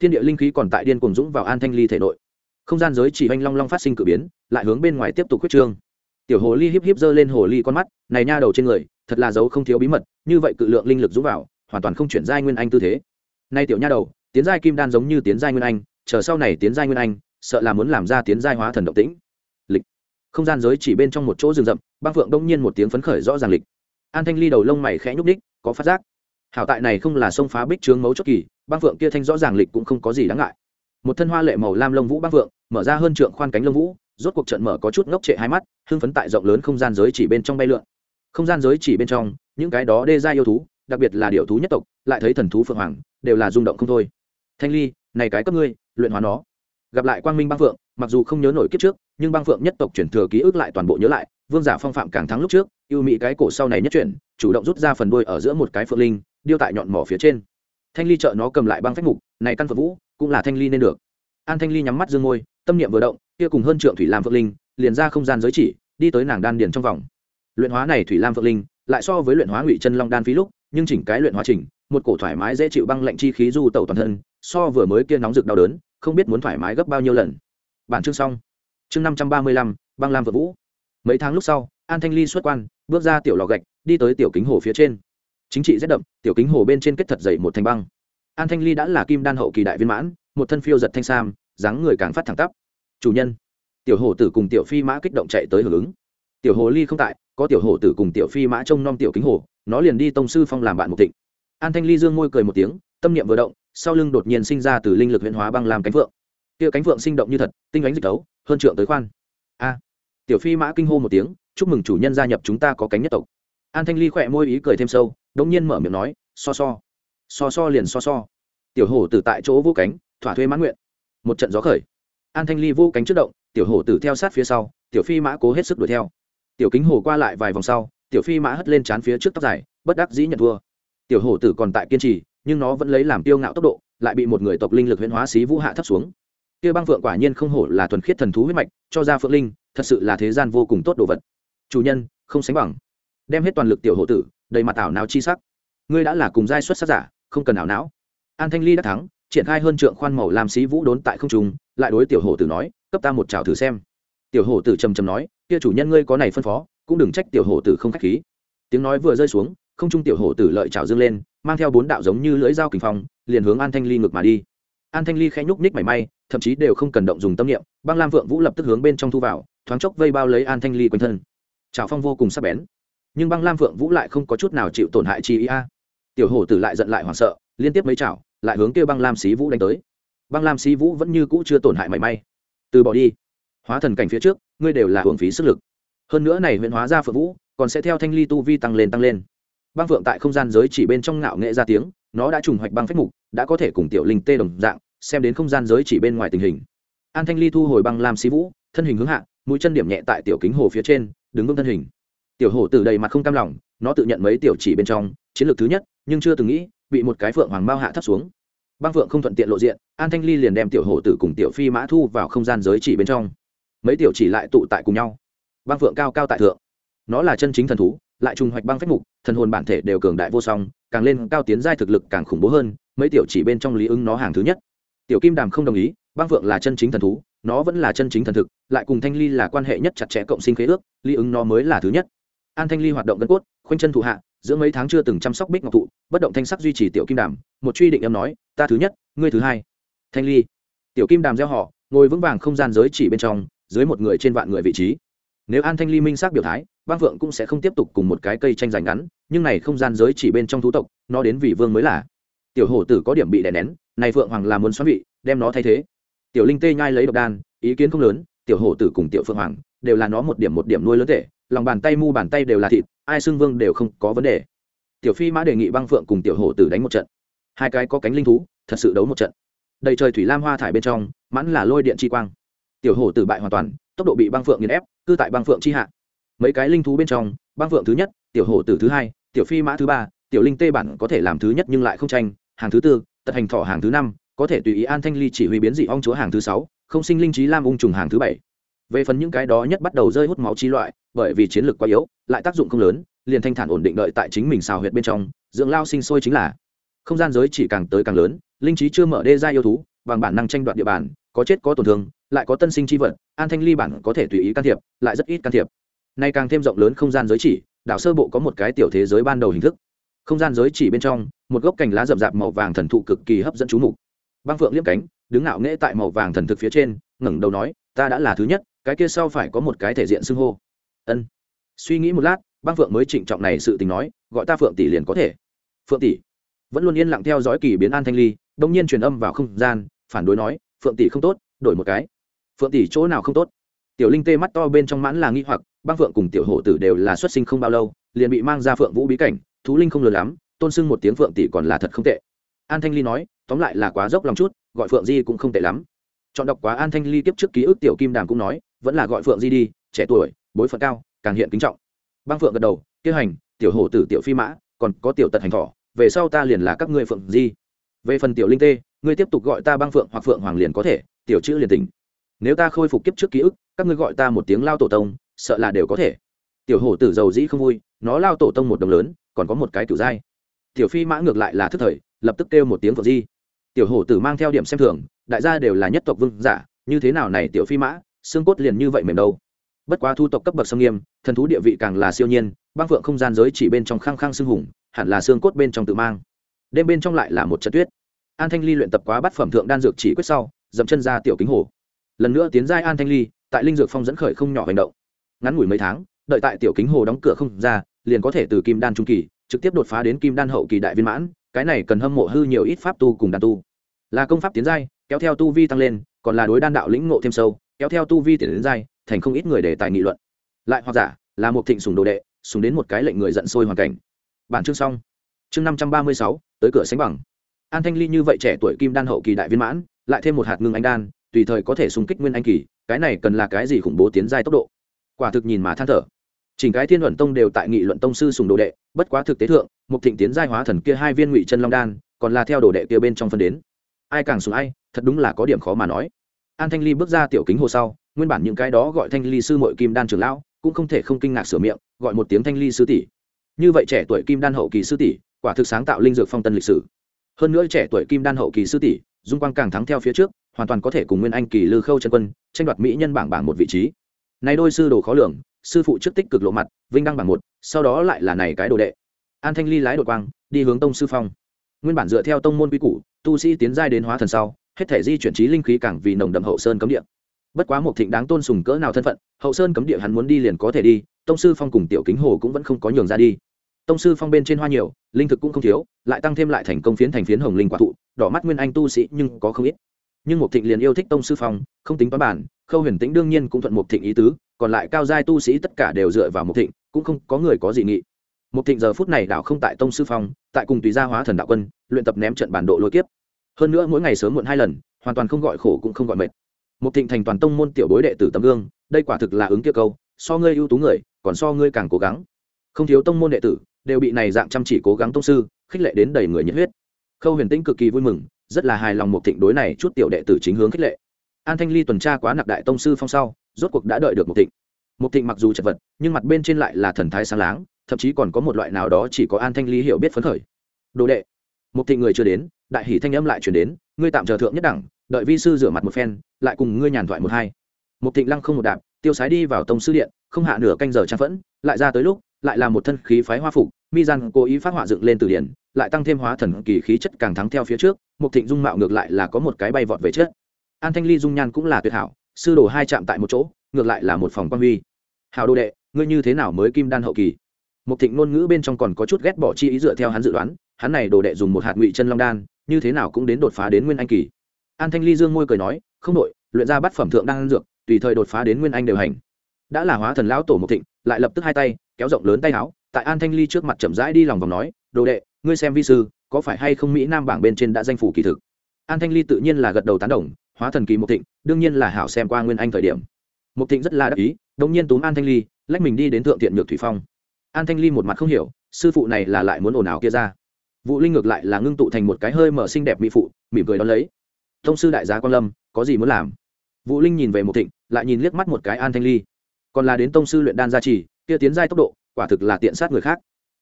Thiên địa linh khí còn tại điên cuồng dũng vào an thanh ly thể nội. Không gian giới chỉ oanh long long phát sinh cử biến, lại hướng bên ngoài tiếp tục quyết trương. Tiểu hồ ly híp híp giơ lên hồ ly con mắt, này nha đầu trên người, thật là dấu không thiếu bí mật, như vậy cự lượng linh lực dũng vào, hoàn toàn không chuyển giai nguyên anh tư thế. Nay tiểu nha đầu, tiến giai kim đan giống như tiến giai nguyên anh, chờ sau này tiến giai nguyên anh, sợ là muốn làm ra tiến giai hóa thần động tĩnh. Lịch. Không gian giới chỉ bên trong một chỗ rừng rậm băng phượng đông nhiên một tiếng phấn khởi rõ ràng lịch an thanh ly đầu lông mày khẽ nhúc ních có phát giác. Hảo tại này không là sông phá bích trướng mấu chốt kỳ băng phượng kia thanh rõ ràng lịch cũng không có gì đáng ngại. Một thân hoa lệ màu lam lông vũ băng phượng, mở ra hơn trượng khoan cánh lông vũ, rốt cuộc trận mở có chút ngốc trệ hai mắt, hưng phấn tại rộng lớn không gian giới chỉ bên trong bay lượn. Không gian giới chỉ bên trong, những cái đó đê ra yêu thú, đặc biệt là điệu thú nhất tộc, lại thấy thần thú phượng hoàng, đều là rung động không thôi. Thanh ly, này cái cấp ngươi, luyện hóa nó. Gặp lại quang minh băng phượng, mặc dù không nhớ nổi kiếp trước, nhưng băng phượng nhất tộc chuyển thừa ký ức lại toàn bộ nhớ lại vương giả phong phạm càng thắng lúc trước yêu mỹ cái cổ sau này nhất chuyển, chủ động rút ra phần đuôi ở giữa một cái phượng linh, điêu tại nhọn mỏ phía trên. Thanh ly trợ nó cầm lại băng phách mục, này căn phượng vũ, cũng là thanh ly nên được. An thanh ly nhắm mắt dương môi, tâm niệm vừa động, kia cùng hơn trượng thủy lam phượng linh, liền ra không gian giới chỉ, đi tới nàng đan điền trong vòng. Luyện hóa này thủy lam phượng linh, lại so với luyện hóa ngụy chân long đan phí lúc, nhưng chỉnh cái luyện hóa trình một cổ thoải mái dễ chịu băng lạnh chi khí du tẩu toàn thân, so vừa mới kia nóng rực đau đớn, không biết muốn thoải mái gấp bao nhiêu lần. Bản chương xong. Chương năm trăm ba mươi lăm, băng lam vợ vũ mấy tháng lúc sau, an thanh ly xuất quan, bước ra tiểu lò gạch, đi tới tiểu kính hồ phía trên. Chính trị rét đậm, tiểu kính hồ bên trên kết thật dày một thành băng. An thanh ly đã là kim đan hậu kỳ đại viên mãn, một thân phiêu giật thanh sam, dáng người càng phát thẳng tắp. Chủ nhân, tiểu hồ tử cùng tiểu phi mã kích động chạy tới hưởng ứng. Tiểu hồ ly không tại, có tiểu hồ tử cùng tiểu phi mã trông nom tiểu kính hồ, nó liền đi tông sư phong làm bạn một thịnh. An thanh ly dương môi cười một tiếng, tâm niệm vừa động, sau lưng đột nhiên sinh ra từ linh lực huyện hóa băng làm cánh phượng. Kia cánh phượng sinh động như thật, tinh ánh dịch tấu, hơn trượng tới khoan. A tiểu phi mã kinh hô một tiếng, chúc mừng chủ nhân gia nhập chúng ta có cánh nhất tộc. An thanh ly khỏe môi ý cười thêm sâu, đống nhiên mở miệng nói, so so so so liền so so. Tiểu hổ tử tại chỗ vô cánh, thỏa thuê mãn nguyện. Một trận gió khởi. An thanh ly vô cánh trước động, tiểu hổ tử theo sát phía sau, tiểu phi mã cố hết sức đuổi theo. Tiểu kính hổ qua lại vài vòng sau, tiểu phi mã hất lên chán phía trước tóc dài, bất đắc dĩ nhận thua. Tiểu hổ tử còn tại kiên trì, nhưng nó vẫn lấy làm tiêu ngạo tốc độ, lại bị một người tộc linh lực huyễn hóa xí vũ hạ thấp xuống kia băng phượng quả nhiên không hổ là thuần khiết thần thú huyết mạch, cho ra phượng linh, thật sự là thế gian vô cùng tốt đồ vật. Chủ nhân, không sánh bằng. Đem hết toàn lực tiểu hộ tử, đầy mặt ảo não chi sắc. Ngươi đã là cùng giai xuất sắc giả, không cần ảo não. An thanh ly đã thắng, triển khai hơn trượng khoan màu làm sĩ vũ đốn tại không trung, lại đối tiểu hổ tử nói, cấp ta một trào thử xem. Tiểu hổ tử trầm trầm nói, kia chủ nhân ngươi có này phân phó, cũng đừng trách tiểu hổ tử không khách khí. Tiếng nói vừa rơi xuống, không trung tiểu hổ tử lợi trào dương lên, mang theo bốn đạo giống như lưỡi dao kình phong, liền hướng an thanh ly ngược mà đi. An thanh ly khẽ nhúc nhích mảy may thậm chí đều không cần động dùng tâm niệm, băng lam vượng vũ lập tức hướng bên trong thu vào, thoáng chốc vây bao lấy an thanh ly quanh thân. Trào phong vô cùng sắc bén, nhưng băng lam vượng vũ lại không có chút nào chịu tổn hại chi ý a. Tiểu hổ tử lại giận lại hoảng sợ, liên tiếp mấy chảo lại hướng kêu băng lam xí vũ đánh tới. Băng lam xí vũ vẫn như cũ chưa tổn hại mảy may. Từ bỏ đi. Hóa thần cảnh phía trước, ngươi đều là hưởng phí sức lực. Hơn nữa này huyện hóa ra phượng vũ, còn sẽ theo thanh ly tu vi tăng lên tăng lên. Băng phượng tại không gian giới chỉ bên trong ngạo nghệ ra tiếng, nó đã trùng hoạch băng phách mục, đã có thể cùng tiểu linh tê đồng dạng xem đến không gian giới chỉ bên ngoài tình hình. An thanh ly thu hồi băng lam xí vũ, thân hình hướng hạ, mũi chân điểm nhẹ tại tiểu kính hồ phía trên, đứng vững thân hình. Tiểu hồ từ đầy mặt không cam lòng, nó tự nhận mấy tiểu chỉ bên trong, chiến lược thứ nhất, nhưng chưa từng nghĩ, bị một cái phượng hoàng bao hạ thấp xuống. Băng phượng không thuận tiện lộ diện, an thanh ly liền đem tiểu hồ tử cùng tiểu phi mã thu vào không gian giới chỉ bên trong. Mấy tiểu chỉ lại tụ tại cùng nhau. Băng phượng cao cao tại thượng. Nó là chân chính thần thú, lại trùng hoạch băng phách mục, thần hồn bản thể đều cường đại vô song, càng lên cao tiến giai thực lực càng khủng bố hơn, mấy tiểu chỉ bên trong lý ứng nó hàng thứ nhất tiểu kim đàm không đồng ý, băng phượng là chân chính thần thú, nó vẫn là chân chính thần thực, lại cùng thanh ly là quan hệ nhất chặt chẽ cộng sinh khế ước lý ứng nó mới là thứ nhất. An thanh ly hoạt động gân cốt, khoanh chân thụ hạ, giữa mấy tháng chưa từng chăm sóc bích ngọc thụ, bất động thanh sắc duy trì tiểu kim đàm, một truy định em nói, ta thứ nhất, ngươi thứ hai. Thanh ly, tiểu kim đàm gieo họ, ngồi vững vàng không gian giới chỉ bên trong, dưới một người trên vạn người vị trí. Nếu an thanh ly minh xác biểu thái, băng phượng cũng sẽ không tiếp tục cùng một cái cây tranh giành ngắn, nhưng này không gian giới chỉ bên trong thú tộc, nó đến vì vương mới là. Tiểu hổ tử có điểm bị đè nén này phượng hoàng là muốn xoắn vị, đem nó thay thế. Tiểu linh tê nhai lấy độc đan, ý kiến không lớn, tiểu hổ tử cùng tiểu phượng hoàng đều là nó một điểm một điểm nuôi lớn tệ, lòng bàn tay mu bàn tay đều là thịt, ai xưng vương đều không có vấn đề. Tiểu phi mã đề nghị băng phượng cùng tiểu hổ tử đánh một trận. Hai cái có cánh linh thú, thật sự đấu một trận. Đầy trời thủy lam hoa thải bên trong, mãn là lôi điện chi quang. Tiểu hổ tử bại hoàn toàn, tốc độ bị băng phượng nghiền ép, cư tại băng phượng chi hạ. Mấy cái linh thú bên trong, băng phượng thứ nhất, tiểu hổ tử thứ hai, tiểu phi mã thứ ba, tiểu linh tê bản có thể làm thứ nhất nhưng lại không tranh, hàng thứ tư tật hành thọ hàng thứ năm, có thể tùy ý an thanh ly chỉ huy biến dị ong chúa hàng thứ sáu, không sinh linh trí lam ung trùng hàng thứ bảy. Về phần những cái đó nhất bắt đầu rơi hút máu chi loại, bởi vì chiến lược quá yếu, lại tác dụng không lớn, liền thanh thản ổn định đợi tại chính mình xào huyệt bên trong, dưỡng lao sinh sôi chính là. Không gian giới chỉ càng tới càng lớn, linh trí chưa mở đê ra yêu thú, bằng bản năng tranh đoạt địa bàn, có chết có tổn thương, lại có tân sinh chi vật, an thanh ly bản có thể tùy ý can thiệp, lại rất ít can thiệp. Nay càng thêm rộng lớn không gian giới chỉ, đảo sơ bộ có một cái tiểu thế giới ban đầu hình thức. Không gian giới chỉ bên trong một gốc cành lá rậm rạp màu vàng thần thụ cực kỳ hấp dẫn chú mục. Băng phượng liếc cánh, đứng ngạo nghễ tại màu vàng thần thực phía trên, ngẩng đầu nói, ta đã là thứ nhất, cái kia sau phải có một cái thể diện xưng hô. Ân. Suy nghĩ một lát, băng phượng mới trịnh trọng này sự tình nói, gọi ta phượng tỷ liền có thể. Phượng tỷ? Vẫn luôn yên lặng theo dõi kỳ biến an thanh ly đông nhiên truyền âm vào không gian, phản đối nói, phượng tỷ không tốt, đổi một cái. Phượng tỷ chỗ nào không tốt? Tiểu linh tê mắt to bên trong mãn là nghi hoặc, băng phượng cùng tiểu hổ tử đều là xuất sinh không bao lâu, liền bị mang ra phượng vũ bí cảnh, thú linh không lớn lắm tôn sưng một tiếng phượng tỷ còn là thật không tệ. An thanh ly nói, tóm lại là quá dốc lòng chút, gọi phượng di cũng không tệ lắm. Chọn đọc quá an thanh ly tiếp trước ký ức tiểu kim đàm cũng nói, vẫn là gọi phượng di đi, trẻ tuổi, bối phận cao, càng hiện kính trọng. Băng phượng gật đầu tiêu hành, tiểu hổ tử, tiểu phi mã, còn có tiểu tật hành thỏ, về sau ta liền là các ngươi phượng di. Về phần tiểu linh tê, ngươi tiếp tục gọi ta băng phượng hoặc phượng hoàng liền có thể, tiểu chữ liền tỉnh. Nếu ta khôi phục kiếp trước ký ức, các ngươi gọi ta một tiếng lao tổ tông, sợ là đều có thể. Tiểu hổ tử giàu dĩ không vui, nó lao tổ tông một đồng lớn, còn có một cái kiểu dai tiểu phi mã ngược lại là thức thời, lập tức kêu một tiếng phượng di. Tiểu hổ tử mang theo điểm xem thường, đại gia đều là nhất tộc vương giả, như thế nào này tiểu phi mã, xương cốt liền như vậy mềm đâu. Bất quá thu tộc cấp bậc sông nghiêm, thần thú địa vị càng là siêu nhiên, băng phượng không gian giới chỉ bên trong khăng khăng xương hùng, hẳn là xương cốt bên trong tự mang. Đêm bên trong lại là một trận tuyết. An thanh ly luyện tập quá bát phẩm thượng đan dược chỉ quyết sau, dậm chân ra tiểu kính hồ. Lần nữa tiến giai an thanh ly, tại linh dược phong dẫn khởi không nhỏ hành động. Ngắn ngủi mấy tháng, đợi tại tiểu kính hồ đóng cửa không ra, liền có thể từ kim đan trung kỳ trực tiếp đột phá đến kim đan hậu kỳ đại viên mãn, cái này cần hâm mộ hư nhiều ít pháp tu cùng đan tu. Là công pháp tiến giai, kéo theo tu vi tăng lên, còn là đối đan đạo lĩnh ngộ thêm sâu, kéo theo tu vi tiến đến giai, thành không ít người để tài nghị luận. Lại hoặc giả, là một thịnh sùng đồ đệ sùng đến một cái lệnh người giận sôi hoàn cảnh. Bản chương xong. Chương năm trăm ba mươi sáu, tới cửa sánh bằng. An thanh ly như vậy trẻ tuổi kim đan hậu kỳ đại viên mãn, lại thêm một hạt ngưng anh đan, tùy thời có thể xung kích nguyên anh kỳ, cái này cần là cái gì khủng bố tiến giai tốc độ? Quả thực nhìn mà than thở chỉnh cái thiên luận tông đều tại nghị luận tông sư sùng đồ đệ, bất quá thực tế thượng một thịnh tiến giai hóa thần kia hai viên ngụy chân long đan, còn là theo đồ đệ kia bên trong phân đến. Ai càng sùng ai, thật đúng là có điểm khó mà nói. An thanh ly bước ra tiểu kính hồ sau, nguyên bản những cái đó gọi thanh ly sư mội kim đan trường lão, cũng không thể không kinh ngạc sửa miệng, gọi một tiếng thanh ly sư tỷ. Như vậy trẻ tuổi kim đan hậu kỳ sư tỷ, quả thực sáng tạo linh dược phong tân lịch sử. Hơn nữa trẻ tuổi kim đan hậu kỳ sư tỷ, dung quang càng thắng theo phía trước, hoàn toàn có thể cùng nguyên anh kỳ lư khâu chân quân tranh đoạt mỹ nhân bảng bảng một vị trí. Này đôi sư đồ khó lường sư phụ trước tích cực lộ mặt, vinh đăng bảng một, sau đó lại là này cái đồ đệ. An thanh ly lái đột quang, đi hướng tông sư phong. Nguyên bản dựa theo tông môn quy củ, tu sĩ tiến giai đến hóa thần sau, hết thể di chuyển trí linh khí càng vì nồng đậm hậu sơn cấm địa. Bất quá một thịnh đáng tôn sùng cỡ nào thân phận, hậu sơn cấm địa hắn muốn đi liền có thể đi, tông sư phong cùng tiểu kính hồ cũng vẫn không có nhường ra đi. Tông sư phong bên trên hoa nhiều, linh thực cũng không thiếu, lại tăng thêm lại thành công phiến thành phiến hồng linh quả thụ, đỏ mắt nguyên anh tu sĩ nhưng có không ít nhưng mục thịnh liền yêu thích tông sư phong, không tính toán bản, khâu huyền tĩnh đương nhiên cũng thuận mục thịnh ý tứ, còn lại cao giai tu sĩ tất cả đều dựa vào mục thịnh, cũng không có người có gì nghị. Mục thịnh giờ phút này đảo không tại tông sư phong, tại cùng tùy gia hóa thần đạo quân, luyện tập ném trận bản độ lôi kiếp. Hơn nữa mỗi ngày sớm muộn hai lần, hoàn toàn không gọi khổ cũng không gọi mệt. Mục thịnh thành toàn tông môn tiểu bối đệ tử tấm gương, đây quả thực là ứng kia câu, so ngươi ưu tú người, còn so ngươi càng cố gắng. Không thiếu tông môn đệ tử, đều bị này dạng chăm chỉ cố gắng tông sư, khích lệ đến đầy người nhiệt huyết. Khâu huyền tĩnh cực kỳ vui mừng rất là hài lòng một thịnh đối này chút tiểu đệ tử chính hướng khích lệ. An thanh ly tuần tra quá nạp đại tông sư phong sau, rốt cuộc đã đợi được một thịnh. Một thịnh mặc dù chật vật, nhưng mặt bên trên lại là thần thái sáng láng, thậm chí còn có một loại nào đó chỉ có an thanh ly hiểu biết phấn khởi. Đồ đệ. Một thịnh người chưa đến, đại hỷ thanh âm lại chuyển đến, ngươi tạm chờ thượng nhất đẳng, đợi vi sư rửa mặt một phen, lại cùng ngươi nhàn thoại một hai. Một thịnh lăng không một đạp, tiêu sái đi vào tông sư điện, không hạ nửa canh giờ trang phẫn, lại ra tới lúc, lại là một thân khí phái hoa phục, mi gian cố ý phát họa dựng lên từ điển, lại tăng thêm hóa thần kỳ khí chất càng thắng theo phía trước một thịnh dung mạo ngược lại là có một cái bay vọt về trước. An thanh ly dung nhan cũng là tuyệt hảo sư đồ hai chạm tại một chỗ ngược lại là một phòng quan huy. Hào đồ đệ ngươi như thế nào mới kim đan hậu kỳ? Một thịnh ngôn ngữ bên trong còn có chút ghét bỏ chi ý dựa theo hắn dự đoán hắn này đồ đệ dùng một hạt ngụy chân long đan như thế nào cũng đến đột phá đến nguyên anh kỳ. An thanh ly dương môi cười nói không đổi, luyện ra bát phẩm thượng đan dược tùy thời đột phá đến nguyên anh đều hành. Đã là hóa thần lão tổ một thịnh lại lập tức hai tay kéo rộng lớn tay áo tại an thanh ly trước mặt chậm rãi đi lòng vòng nói đồ đệ ngươi xem vi sư có phải hay không mỹ nam bảng bên trên đã danh phủ kỳ thực? An thanh ly tự nhiên là gật đầu tán đồng, hóa thần kỳ một thịnh, đương nhiên là hảo xem qua nguyên anh thời điểm. Một thịnh rất là đắc ý đông nhiên túm an thanh ly, lách mình đi đến thượng thiện nhược thủy phong. An thanh ly một mặt không hiểu, sư phụ này là lại muốn ồn ào kia ra. Vụ linh ngược lại là ngưng tụ thành một cái hơi mở xinh đẹp mỹ phụ, mỉm cười đón lấy. Thông sư đại gia quan lâm, có gì muốn làm? Vũ linh nhìn về một thịnh, lại nhìn liếc mắt một cái an thanh ly. Còn là đến tông sư luyện đan gia trì, kia tiến giai tốc độ, quả thực là tiện sát người khác.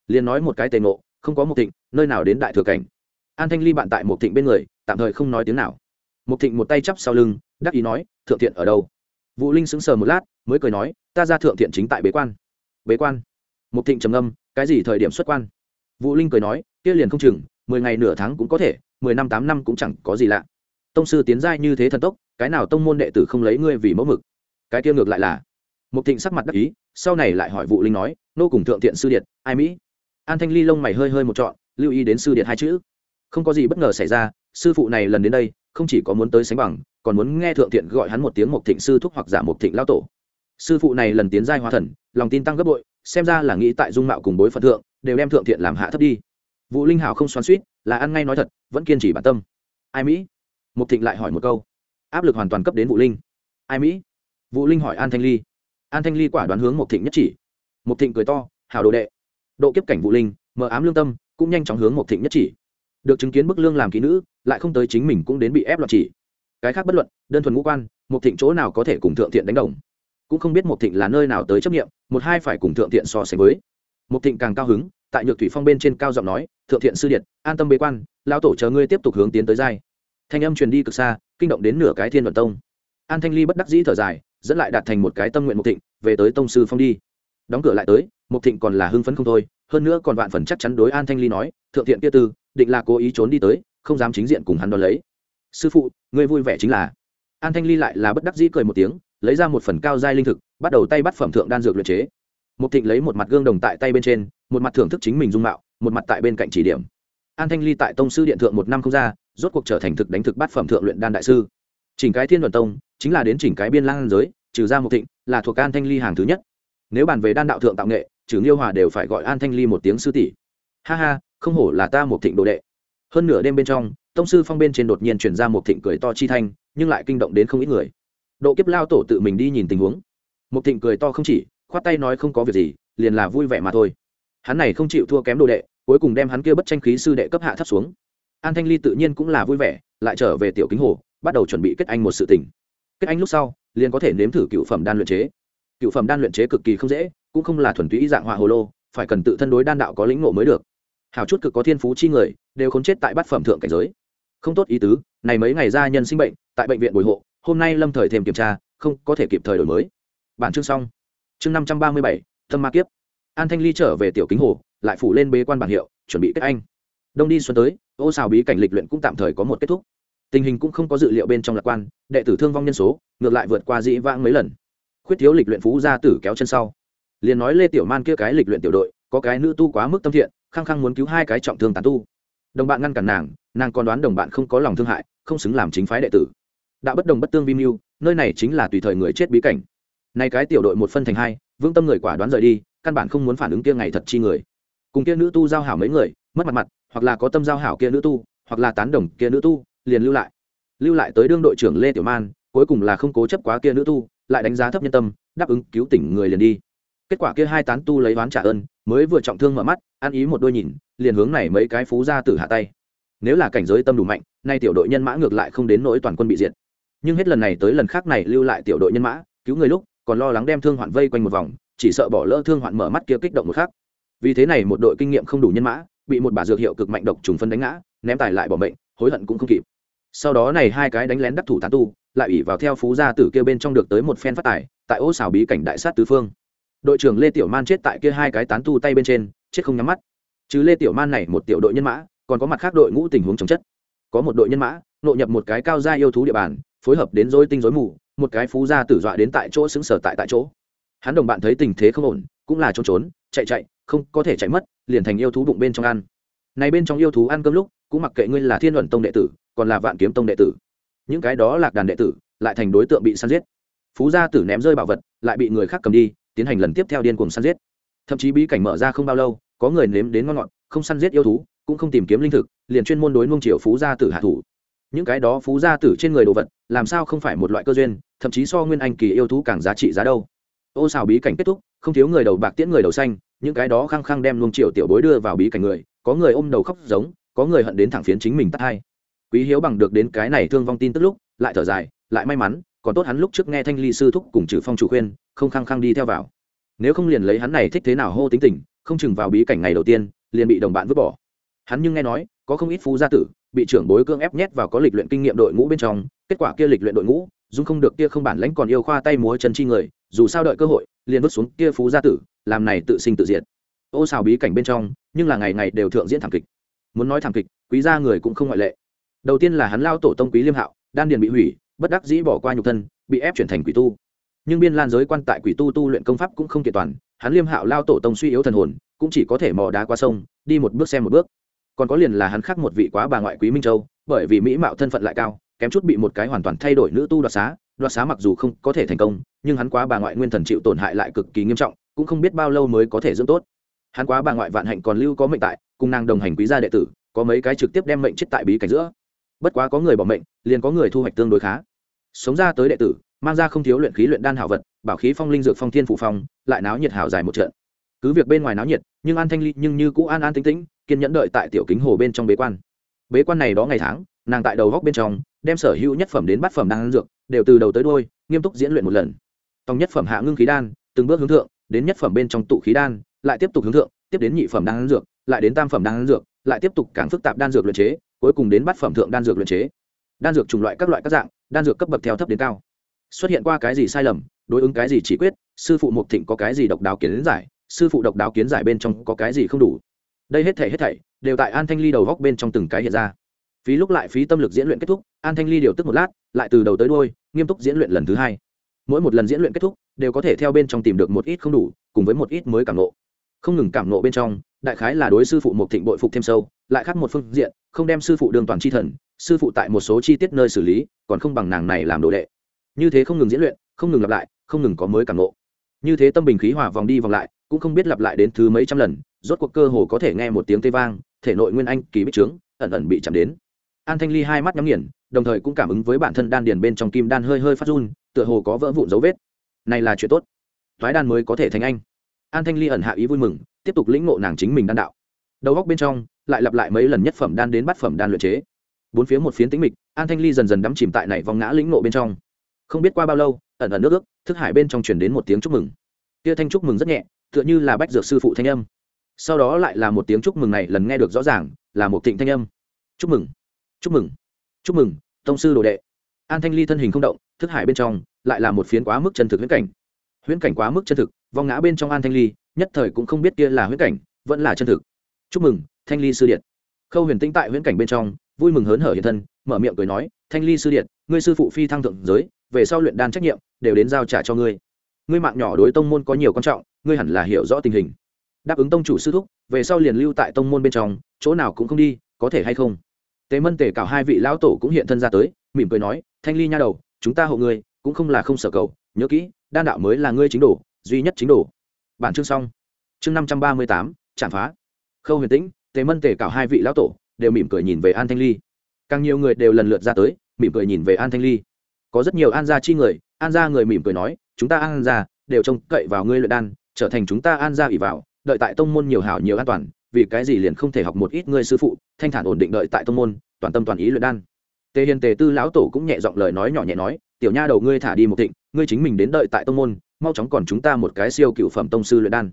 Liền nói một cái tề ngộ không có một thịnh, nơi nào đến đại thừa cảnh. An thanh ly bạn tại một thịnh bên người, tạm thời không nói tiếng nào. Một thịnh một tay chắp sau lưng, đắc ý nói, thượng thiện ở đâu? Vũ linh sững sờ một lát, mới cười nói, ta ra thượng thiện chính tại bế quan. Bế quan? Một thịnh trầm âm cái gì thời điểm xuất quan? Vũ linh cười nói, kia liền không chừng, mười ngày nửa tháng cũng có thể, mười năm tám năm cũng chẳng có gì lạ. Tông sư tiến giai như thế thần tốc, cái nào tông môn đệ tử không lấy ngươi vì mẫu mực? Cái kia ngược lại là. Một thịnh sắc mặt đắc ý, sau này lại hỏi vũ linh nói, nô cùng thượng thiện sư điện ai mỹ? An thanh ly lông mày hơi hơi một trọn, lưu ý đến sư điện hai chữ. Không có gì bất ngờ xảy ra, sư phụ này lần đến đây, không chỉ có muốn tới sánh bằng, còn muốn nghe thượng thiện gọi hắn một tiếng một thịnh sư thúc hoặc giả một thịnh lao tổ. Sư phụ này lần tiến giai hóa thần, lòng tin tăng gấp bội, xem ra là nghĩ tại dung mạo cùng bối phận thượng, đều đem thượng thiện làm hạ thấp đi. Vũ linh hảo không xoắn suýt là ăn ngay nói thật, vẫn kiên trì bản tâm. Ai mỹ? Mục thịnh lại hỏi một câu. Áp lực hoàn toàn cấp đến vũ linh. Ai mỹ? Vũ linh hỏi an thanh ly. An thanh ly quả đoán hướng mục thịnh nhất chỉ. Mục thịnh cười to hào đồ đệ độ kiếp cảnh vũ linh, mờ ám lương tâm, cũng nhanh chóng hướng một thịnh nhất chỉ. Được chứng kiến bức lương làm kỹ nữ, lại không tới chính mình cũng đến bị ép loạn chỉ. Cái khác bất luận, đơn thuần ngũ quan một thịnh chỗ nào có thể cùng thượng thiện đánh đồng? Cũng không biết một thịnh là nơi nào tới chấp nghiệm một hai phải cùng thượng thiện so sánh với. Một thịnh càng cao hứng, tại nhược thủy phong bên trên cao giọng nói, thượng thiện sư điện an tâm bế quan lao tổ chờ ngươi tiếp tục hướng tiến tới giai. Thanh âm truyền đi cực xa, kinh động đến nửa cái thiên vận tông. An thanh ly bất đắc dĩ thở dài, dẫn lại đạt thành một cái tâm nguyện một thịnh, về tới tông sư phong đi đóng cửa lại tới mục thịnh còn là hưng phấn không thôi, hơn nữa còn vạn phần chắc chắn đối an thanh ly nói, thượng thiện kia tư, định là cố ý trốn đi tới, không dám chính diện cùng hắn đón lấy. Sư phụ người vui vẻ chính là. An thanh ly lại là bất đắc dĩ cười một tiếng, lấy ra một phần cao giai linh thực, bắt đầu tay bắt phẩm thượng đan dược luyện chế. Mục thịnh lấy một mặt gương đồng tại tay bên trên, một mặt thưởng thức chính mình dung mạo, một mặt tại bên cạnh chỉ điểm. An thanh ly tại tông sư điện thượng một năm không ra, rốt cuộc trở thành thực đánh thực bát phẩm thượng luyện đan đại sư. Chỉnh cái thiên luận tông, chính là đến chỉnh cái biên lang giới, trừ ra mục thịnh là thuộc an thanh ly hàng thứ nhất nếu bàn về đan đạo thượng tạo nghệ, trừ nghiêu hòa đều phải gọi an thanh ly một tiếng sư tỷ. Ha ha, không hổ là ta một thịnh đồ đệ. Hơn nửa đêm bên trong, tông sư phong bên trên đột nhiên chuyển ra một thịnh cười to chi thanh, nhưng lại kinh động đến không ít người. Độ kiếp lao tổ tự mình đi nhìn tình huống. Một thịnh cười to không chỉ, khoát tay nói không có việc gì, liền là vui vẻ mà thôi. Hắn này không chịu thua kém đồ đệ, cuối cùng đem hắn kia bất tranh khí sư đệ cấp hạ thấp xuống. An thanh ly tự nhiên cũng là vui vẻ, lại trở về tiểu kính hồ, bắt đầu chuẩn bị kết anh một sự tình. Kết anh lúc sau, liền có thể nếm thử cựu phẩm đan luyện chế cựu phẩm đan luyện chế cực kỳ không dễ, cũng không là thuần túy dạng họa hồ lô, phải cần tự thân đối đan đạo có lĩnh ngộ mới được. Hào chút cực có thiên phú chi người, đều khốn chết tại bát phẩm thượng cảnh giới. Không tốt ý tứ, này mấy ngày ra nhân sinh bệnh, tại bệnh viện bồi hộ, hôm nay lâm thời thêm kiểm tra, không có thể kịp thời đổi mới. Bản chương xong. Chương năm trăm ba mươi bảy tâm ma kiếp. An thanh ly trở về tiểu kính hồ, lại phủ lên bế quan bảng hiệu, chuẩn bị kết anh. Đông đi xuân tới, ô xào bí cảnh lịch luyện cũng tạm thời có một kết thúc. Tình hình cũng không có dự liệu bên trong lạc quan, đệ tử thương vong nhân số, ngược lại vượt qua dĩ vãng mấy lần khuyết thiếu lịch luyện phú gia tử kéo chân sau. Liền nói lê tiểu man kia cái lịch luyện tiểu đội, có cái nữ tu quá mức tâm thiện, khăng khăng muốn cứu hai cái trọng thương tán tu. Đồng bạn ngăn cản nàng nàng còn đoán đồng bạn không có lòng thương hại, không xứng làm chính phái đệ tử. Đã bất đồng bất tương vi mưu, nơi này chính là tùy thời người chết bí cảnh. Nay cái tiểu đội một phân thành hai vương tâm người quả đoán rời đi, căn bản không muốn phản ứng kia ngày thật chi người. Cùng kia nữ tu giao hảo mấy người, mất mặt mặt, hoặc là có tâm giao hảo kia nữ tu, hoặc là tán đồng kia nữ tu, liền lưu lại. Lưu lại tới đương đội trưởng lê tiểu man, cuối cùng là không cố chấp quá kia nữ tu lại đánh giá thấp nhân tâm, đáp ứng cứu tỉnh người liền đi. Kết quả kia hai tán tu lấy oán trả ơn, mới vừa trọng thương mở mắt, ăn ý một đôi nhìn, liền hướng này mấy cái phú ra tử hạ tay. Nếu là cảnh giới tâm đủ mạnh, nay tiểu đội nhân mã ngược lại không đến nỗi toàn quân bị diệt. Nhưng hết lần này tới lần khác này lưu lại tiểu đội nhân mã, cứu người lúc, còn lo lắng đem thương hoạn vây quanh một vòng, chỉ sợ bỏ lỡ thương hoạn mở mắt kia kích động một khác vì thế này một đội kinh nghiệm không đủ nhân mã, bị một bà dược hiệu cực mạnh độc trùng phân đánh ngã, ném tài lại bỏ mệnh, hối hận cũng không kịp. Sau đó này hai cái đánh lén đắc thủ tán tu lại ủy vào theo phú gia tử kia bên trong được tới một phen phát tài, tại ô xảo bí cảnh đại sát tứ phương. Đội trưởng lê tiểu man chết tại kia hai cái tán tu tay bên trên, chết không nhắm mắt. Chứ lê tiểu man này một tiểu đội nhân mã, còn có mặt khác đội ngũ tình huống chống chất. Có một đội nhân mã, nội nhập một cái cao gia yêu thú địa bàn, phối hợp đến dối tinh dối mù, một cái phú gia tử dọa đến tại chỗ xứng sở tại tại chỗ. Hắn đồng bạn thấy tình thế không ổn, cũng là trốn trốn, chạy chạy, không có thể chạy mất, liền thành yêu thú bụng bên trong ăn. Này bên trong yêu thú ăn cơm lúc, cũng mặc kệ ngươi là thiên luận tông đệ tử, còn là vạn kiếm tông đệ tử những cái đó lạc đàn đệ tử lại thành đối tượng bị săn giết. Phú gia tử ném rơi bảo vật, lại bị người khác cầm đi, tiến hành lần tiếp theo điên cuồng săn giết. Thậm chí bí cảnh mở ra không bao lâu, có người nếm đến ngon ngọt, không săn giết yêu thú, cũng không tìm kiếm linh thực, liền chuyên môn đối nung triệu phú gia tử hạ thủ. Những cái đó phú gia tử trên người đồ vật, làm sao không phải một loại cơ duyên, thậm chí so nguyên anh kỳ yêu thú càng giá trị giá đâu. Ô xào bí cảnh kết thúc, không thiếu người đầu bạc tiễn người đầu xanh, những cái đó khăng khăng đem nung triệu tiểu bối đưa vào bí cảnh người, có người ôm đầu khóc giống, có người hận đến thẳng phiến chính mình tắt hai quý hiếu bằng được đến cái này thương vong tin tức lúc, lại thở dài, lại may mắn, còn tốt hắn lúc trước nghe thanh ly sư thúc cùng trừ phong chủ khuyên, không khăng khăng đi theo vào. Nếu không liền lấy hắn này thích thế nào hô tính tình, không chừng vào bí cảnh ngày đầu tiên, liền bị đồng bạn vứt bỏ. Hắn nhưng nghe nói, có không ít phú gia tử, bị trưởng bối cương ép nhét vào có lịch luyện kinh nghiệm đội ngũ bên trong, kết quả kia lịch luyện đội ngũ dung không được kia không bản lãnh còn yêu khoa tay múa chân chi người, dù sao đợi cơ hội, liền vứt xuống kia phú gia tử, làm này tự sinh tự diệt. Ô xào bí cảnh bên trong, nhưng là ngày ngày đều thượng diễn thảm kịch. Muốn nói thảm kịch, quý gia người cũng không ngoại lệ đầu tiên là hắn lao tổ tông quý liêm hạo, đan điền bị hủy, bất đắc dĩ bỏ qua nhục thân, bị ép chuyển thành quỷ tu. Nhưng biên lan giới quan tại quỷ tu tu luyện công pháp cũng không kiện toàn, hắn liêm hạo lao tổ tông suy yếu thần hồn, cũng chỉ có thể mò đá qua sông, đi một bước xem một bước. Còn có liền là hắn khác một vị quá bà ngoại quý minh châu, bởi vì mỹ mạo thân phận lại cao, kém chút bị một cái hoàn toàn thay đổi nữ tu đoạt xá đoạt xá mặc dù không có thể thành công, nhưng hắn quá bà ngoại nguyên thần chịu tổn hại lại cực kỳ nghiêm trọng, cũng không biết bao lâu mới có thể dưỡng tốt. Hắn quá bà ngoại vạn hạnh còn lưu có mệnh tại, cùng nàng đồng hành quý gia đệ tử, có mấy cái trực tiếp đem mệnh chết tại bí cảnh giữa bất quá có người bỏ mệnh, liền có người thu hoạch tương đối khá. Sống ra tới đệ tử, mang ra không thiếu luyện khí luyện đan hảo vật, bảo khí phong linh dược phong thiên phủ phong, lại náo nhiệt hảo dài một trận. Cứ việc bên ngoài náo nhiệt, nhưng an thanh ly nhưng như cũ an an tĩnh tĩnh, kiên nhẫn đợi tại tiểu kính hồ bên trong bế quan. Bế quan này đó ngày tháng, nàng tại đầu góc bên trong, đem sở hữu nhất phẩm đến bát phẩm đan dược, đều từ đầu tới đôi nghiêm túc diễn luyện một lần. Tòng nhất phẩm hạ ngưng khí đan, từng bước hướng thượng, đến nhất phẩm bên trong tụ khí đan, lại tiếp tục hướng thượng, tiếp đến nhị phẩm đan dược, lại đến tam phẩm đan dược, lại tiếp tục càng phức tạp đan dược luyện chế cuối cùng đến bát phẩm thượng đan dược luyện chế. Đan dược chủng loại các loại các dạng, đan dược cấp bậc theo thấp đến cao. Xuất hiện qua cái gì sai lầm, đối ứng cái gì chỉ quyết, sư phụ mục thịnh có cái gì độc đáo kiến giải, sư phụ độc đáo kiến giải bên trong có cái gì không đủ. Đây hết thể hết thảy đều tại an thanh ly đầu góc bên trong từng cái hiện ra. Phí lúc lại phí tâm lực diễn luyện kết thúc, an thanh ly điều tức một lát, lại từ đầu tới đôi nghiêm túc diễn luyện lần thứ hai. Mỗi một lần diễn luyện kết thúc, đều có thể theo bên trong tìm được một ít không đủ, cùng với một ít mới cảm lộ không ngừng cảm nộ bên trong, đại khái là đối sư phụ một thịnh bội phục thêm sâu, lại khác một phương diện, không đem sư phụ đường toàn c h i thần, sư phụ tại một số chi tiết nơi xử lý, còn không bằng nàng này làm đồ đệ. Như thế không ngừng diễn luyện, không ngừng lặp lại, không ngừng có mới cảm nộ. Như thế tâm bình khí hòa vòng đi vòng lại, cũng không biết lặp lại đến thứ mấy trăm lần, rốt cuộc cơ hồ có thể nghe một tiếng tê vang, thể nội nguyên anh, kỳ bích trướng, ẩn ẩn bị chạm đến. An thanh ly hai mắt nhắm nghiền, đồng thời cũng cảm ứng với bản thân đan điền bên trong kim đan hơi hơi phát run, tựa hồ có vỡ vụn dấu vết. Này là chuyện tốt. Thoái đan mới có thể thành anh an thanh ly ẩn hạ ý vui mừng, tiếp tục lĩnh ngộ nàng chính mình đan đạo. Đầu góc bên trong, lại lặp lại mấy lần nhất phẩm đan đến bát phẩm đan luyện chế. Bốn phía một phiến tĩnh mịch, an thanh ly dần dần đắm chìm tại này vòng ngã lĩnh ngộ bên trong. Không biết qua bao lâu, ẩn ẩn nước ước, thức hải bên trong chuyển đến một tiếng chúc mừng. Tia thanh chúc mừng rất nhẹ, tựa như là bách dược sư phụ thanh âm. Sau đó lại là một tiếng chúc mừng này lần nghe được rõ ràng, là một thịnh thanh âm. Chúc mừng chúc mừng chúc mừng, tông sư đồ đệ. An thanh ly thân hình không động, thức hải bên trong, lại là một phiến quá mức chân thực viễn cảnh huyễn cảnh quá mức chân thực, vong ngã bên trong an thanh ly, nhất thời cũng không biết kia là huyễn cảnh, vẫn là chân thực. Chúc mừng, thanh ly sư điện khâu huyền tĩnh tại huyễn cảnh bên trong, vui mừng hớn hở hiện thân, mở miệng cười nói, thanh ly sư điện ngươi sư phụ phi thăng thượng giới, về sau luyện đan trách nhiệm, đều đến giao trả cho ngươi. Ngươi mạng nhỏ đối tông môn có nhiều quan trọng, ngươi hẳn là hiểu rõ tình hình. Đáp ứng tông chủ sư thúc, về sau liền lưu tại tông môn bên trong, chỗ nào cũng không đi, có thể hay không? Tế mân tề cảo hai vị lão tổ cũng hiện thân ra tới, mỉm cười nói, thanh ly nha đầu, chúng ta hộ ngươi, cũng không là không sở cầu nhớ kỹ, đan đạo mới là ngươi chính đồ, duy nhất chính đồ. Bản chương xong. Chương năm trăm ba mươi tám, chạm phá. Khâu huyền tĩnh, tề mân tề cảo hai vị lão tổ, đều mỉm cười nhìn về an thanh ly. Càng nhiều người đều lần lượt ra tới, mỉm cười nhìn về an thanh ly. Có rất nhiều an gia chi người, an gia người mỉm cười nói, chúng ta an gia đều trông cậy vào ngươi luyện đan, trở thành chúng ta an gia ỉ vào, đợi tại tông môn nhiều hảo nhiều an toàn, vì cái gì liền không thể học một ít ngươi sư phụ, thanh thản ổn định đợi tại tông môn, toàn tâm toàn ý luyện đan. Tề hiền tề tư lão tổ cũng nhẹ giọng lời nói nhỏ nhẹ nói tiểu nha đầu ngươi thả đi một thịnh, ngươi chính mình đến đợi tại tông môn, mau chóng còn chúng ta một cái siêu cựu phẩm tông sư luyện đan.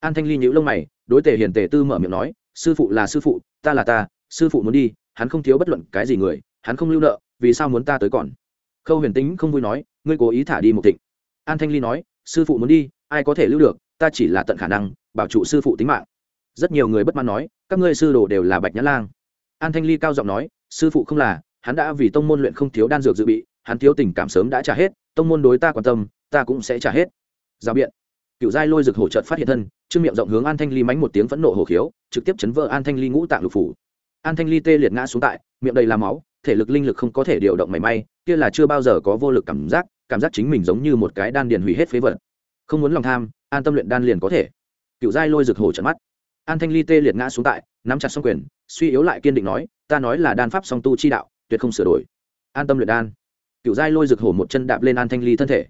An thanh ly nhíu lông mày, đối tề hiền tề tư mở miệng nói, sư phụ là sư phụ, ta là ta, sư phụ muốn đi, hắn không thiếu bất luận cái gì người, hắn không lưu nợ, vì sao muốn ta tới còn? Khâu huyền tính không vui nói, ngươi cố ý thả đi một thịnh. An thanh ly nói, sư phụ muốn đi, ai có thể lưu được, ta chỉ là tận khả năng, bảo trụ sư phụ tính mạng. Rất nhiều người bất mãn nói, các ngươi sư đồ đều là bạch nhã lang. An thanh ly cao giọng nói, sư phụ không là, hắn đã vì tông môn luyện không thiếu đan dược dự bị hắn thiếu tình cảm sớm đã trả hết, tông môn đối ta quan tâm, ta cũng sẽ trả hết. Giao biện. Cựu giai lôi rực hổ trợt phát hiện thân, trương miệng rộng hướng an thanh ly mánh một tiếng phẫn nộ hổ khiếu, trực tiếp chấn vỡ an thanh ly ngũ tạng lục phủ. An thanh ly tê liệt ngã xuống tại, miệng đầy làm máu, thể lực linh lực không có thể điều động mảy may, kia là chưa bao giờ có vô lực cảm giác cảm giác chính mình giống như một cái đan điền hủy hết phế vật. Không muốn lòng tham, an tâm luyện đan liền có thể. Cựu giai lôi rực hổ trận mắt. An thanh ly tê liệt ngã xuống tại, nắm chặt xong quyền, suy yếu lại kiên định nói, ta nói là đan pháp song tu chi đạo, tuyệt không sửa đổi. An tâm luyện đan cựu giai lôi rực hổ một chân đạp lên an thanh ly thân thể.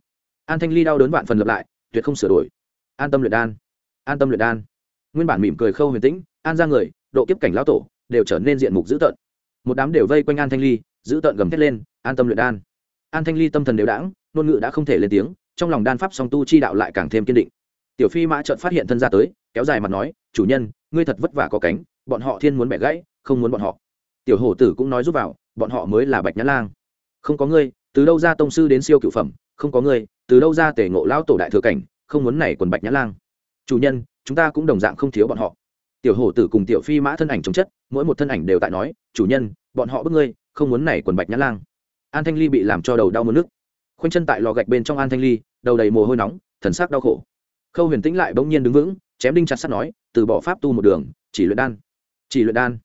An thanh ly đau đớn vạn phần lập lại, tuyệt không sửa đổi. An tâm luyện đan, an tâm luyện đan. Nguyên bản mỉm cười khâu huyền tĩnh, an ra người, độ kiếp cảnh lão tổ, đều trở nên diện mục dữ tợn. Một đám đều vây quanh an thanh ly, dữ tợn gầm thét lên, an tâm luyện đan. An thanh ly tâm thần đều đãng, ngôn ngữ đã không thể lên tiếng, trong lòng đan pháp song tu chi đạo lại càng thêm kiên định. Tiểu phi mã trợn phát hiện thân ra tới, kéo dài mặt nói, chủ nhân, ngươi thật vất vả có cánh, bọn họ thiên muốn bẻ gãy, không muốn bọn họ. Tiểu hổ tử cũng nói giúp vào, bọn họ mới là bạch nhã lang. Không có ngươi từ đâu ra tông sư đến siêu cựu phẩm, không có người. từ đâu ra tể ngộ lão tổ đại thừa cảnh, không muốn này quần bạch nhã lang. Chủ nhân, chúng ta cũng đồng dạng không thiếu bọn họ. Tiểu hổ tử cùng tiểu phi mã thân ảnh chống chất, mỗi một thân ảnh đều tại nói, chủ nhân, bọn họ bức ngươi, không muốn này quần bạch nhã lang. An thanh ly bị làm cho đầu đau mất nước. Khoanh chân tại lò gạch bên trong an thanh ly, đầu đầy mồ hôi nóng, thần sắc đau khổ. Khâu huyền tĩnh lại bỗng nhiên đứng vững, chém đinh chặt sắt nói, từ bỏ pháp tu một đường, chỉ luyện đan, chỉ luyện đan.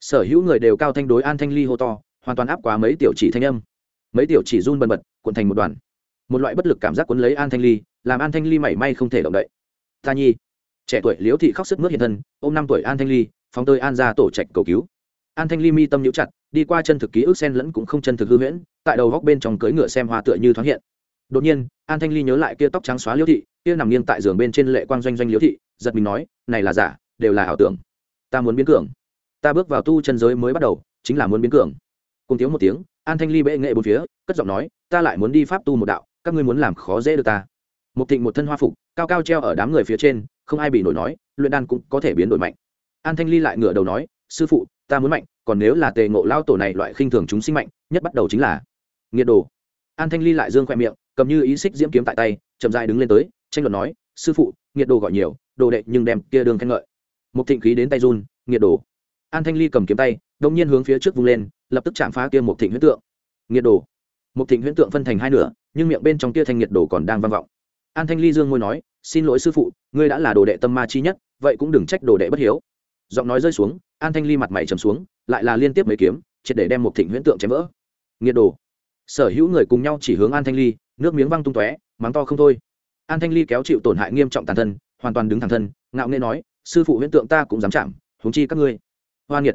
Sở hữu người đều cao thanh đối an thanh ly hô to, hoàn toàn áp quá mấy tiểu chỉ thanh âm mấy tiểu chỉ run bần bật, cuộn thành một đoàn. Một loại bất lực cảm giác cuốn lấy an thanh ly, làm an thanh ly mảy may không thể động đậy. Ta nhi. Trẻ tuổi liễu thị khóc sức mướt hiện thân ô m năm tuổi an thanh ly, phóng tơi an ra tổ trạch cầu cứu. An thanh ly mi tâm nhũ chặt, đi qua chân thực ký ức sen lẫn cũng không chân thực hư huyễn, tại đầu góc bên trong cưỡi ngựa xem hoa tựa như thoáng hiện. Đột nhiên, an thanh ly nhớ lại kia tóc trắng xóa liễu thị, kia nằm nghiêng tại giường bên trên lệ quang doanh doanh liễu thị, giật mình nói, này là giả, đều là ảo tưởng. Ta muốn biến cường. Ta bước vào tu chân giới mới bắt đầu, chính là muốn biến cường cùng tiếng một tiếng, an thanh ly bệ nghệ bốn phía, cất giọng nói, ta lại muốn đi pháp tu một đạo, các ngươi muốn làm khó dễ được ta. Một thịnh một thân hoa phục, cao cao treo ở đám người phía trên, không ai bị nổi nói, luyện đan cũng có thể biến đổi mạnh. An thanh ly lại ngửa đầu nói, sư phụ, ta muốn mạnh, còn nếu là tề ngộ lao tổ này loại khinh thường chúng sinh mạnh, nhất bắt đầu chính là nghiệt đồ. An thanh ly lại dương khoe miệng, cầm như ý xích diễm kiếm tại tay, chậm dài đứng lên tới, tranh luận nói, sư phụ, nghiệt đồ gọi nhiều, đồ đệ nhưng đem kia đường khen ngợi. Một thịnh khí đến tay run, nghiệt đồ. An thanh ly cầm kiếm tay đông nhiên hướng phía trước vung lên lập tức chạm phá kia một thịnh huyễn tượng. Nghiệt đồ một thịnh huyễn tượng phân thành hai nửa, nhưng miệng bên trong kia thanh nghiệt đồ còn đang vang vọng. An thanh ly dương môi nói, xin lỗi sư phụ, ngươi đã là đồ đệ tâm ma chi nhất, vậy cũng đừng trách đồ đệ bất hiếu. Giọng nói rơi xuống, an thanh ly mặt mày trầm xuống, lại là liên tiếp mấy kiếm, triệt để đem một thịnh huyễn tượng chém vỡ. Nghiệt đồ sở hữu người cùng nhau chỉ hướng an thanh ly, nước miếng văng tung tóe, mắng to không thôi. An thanh ly kéo chịu tổn hại nghiêm trọng tàn thân, hoàn toàn đứng thẳng thân, ngạo nghê nói, sư phụ huyễn tượng ta cũng dám chạm, huống chi các ngươi. Hoa nghiệt.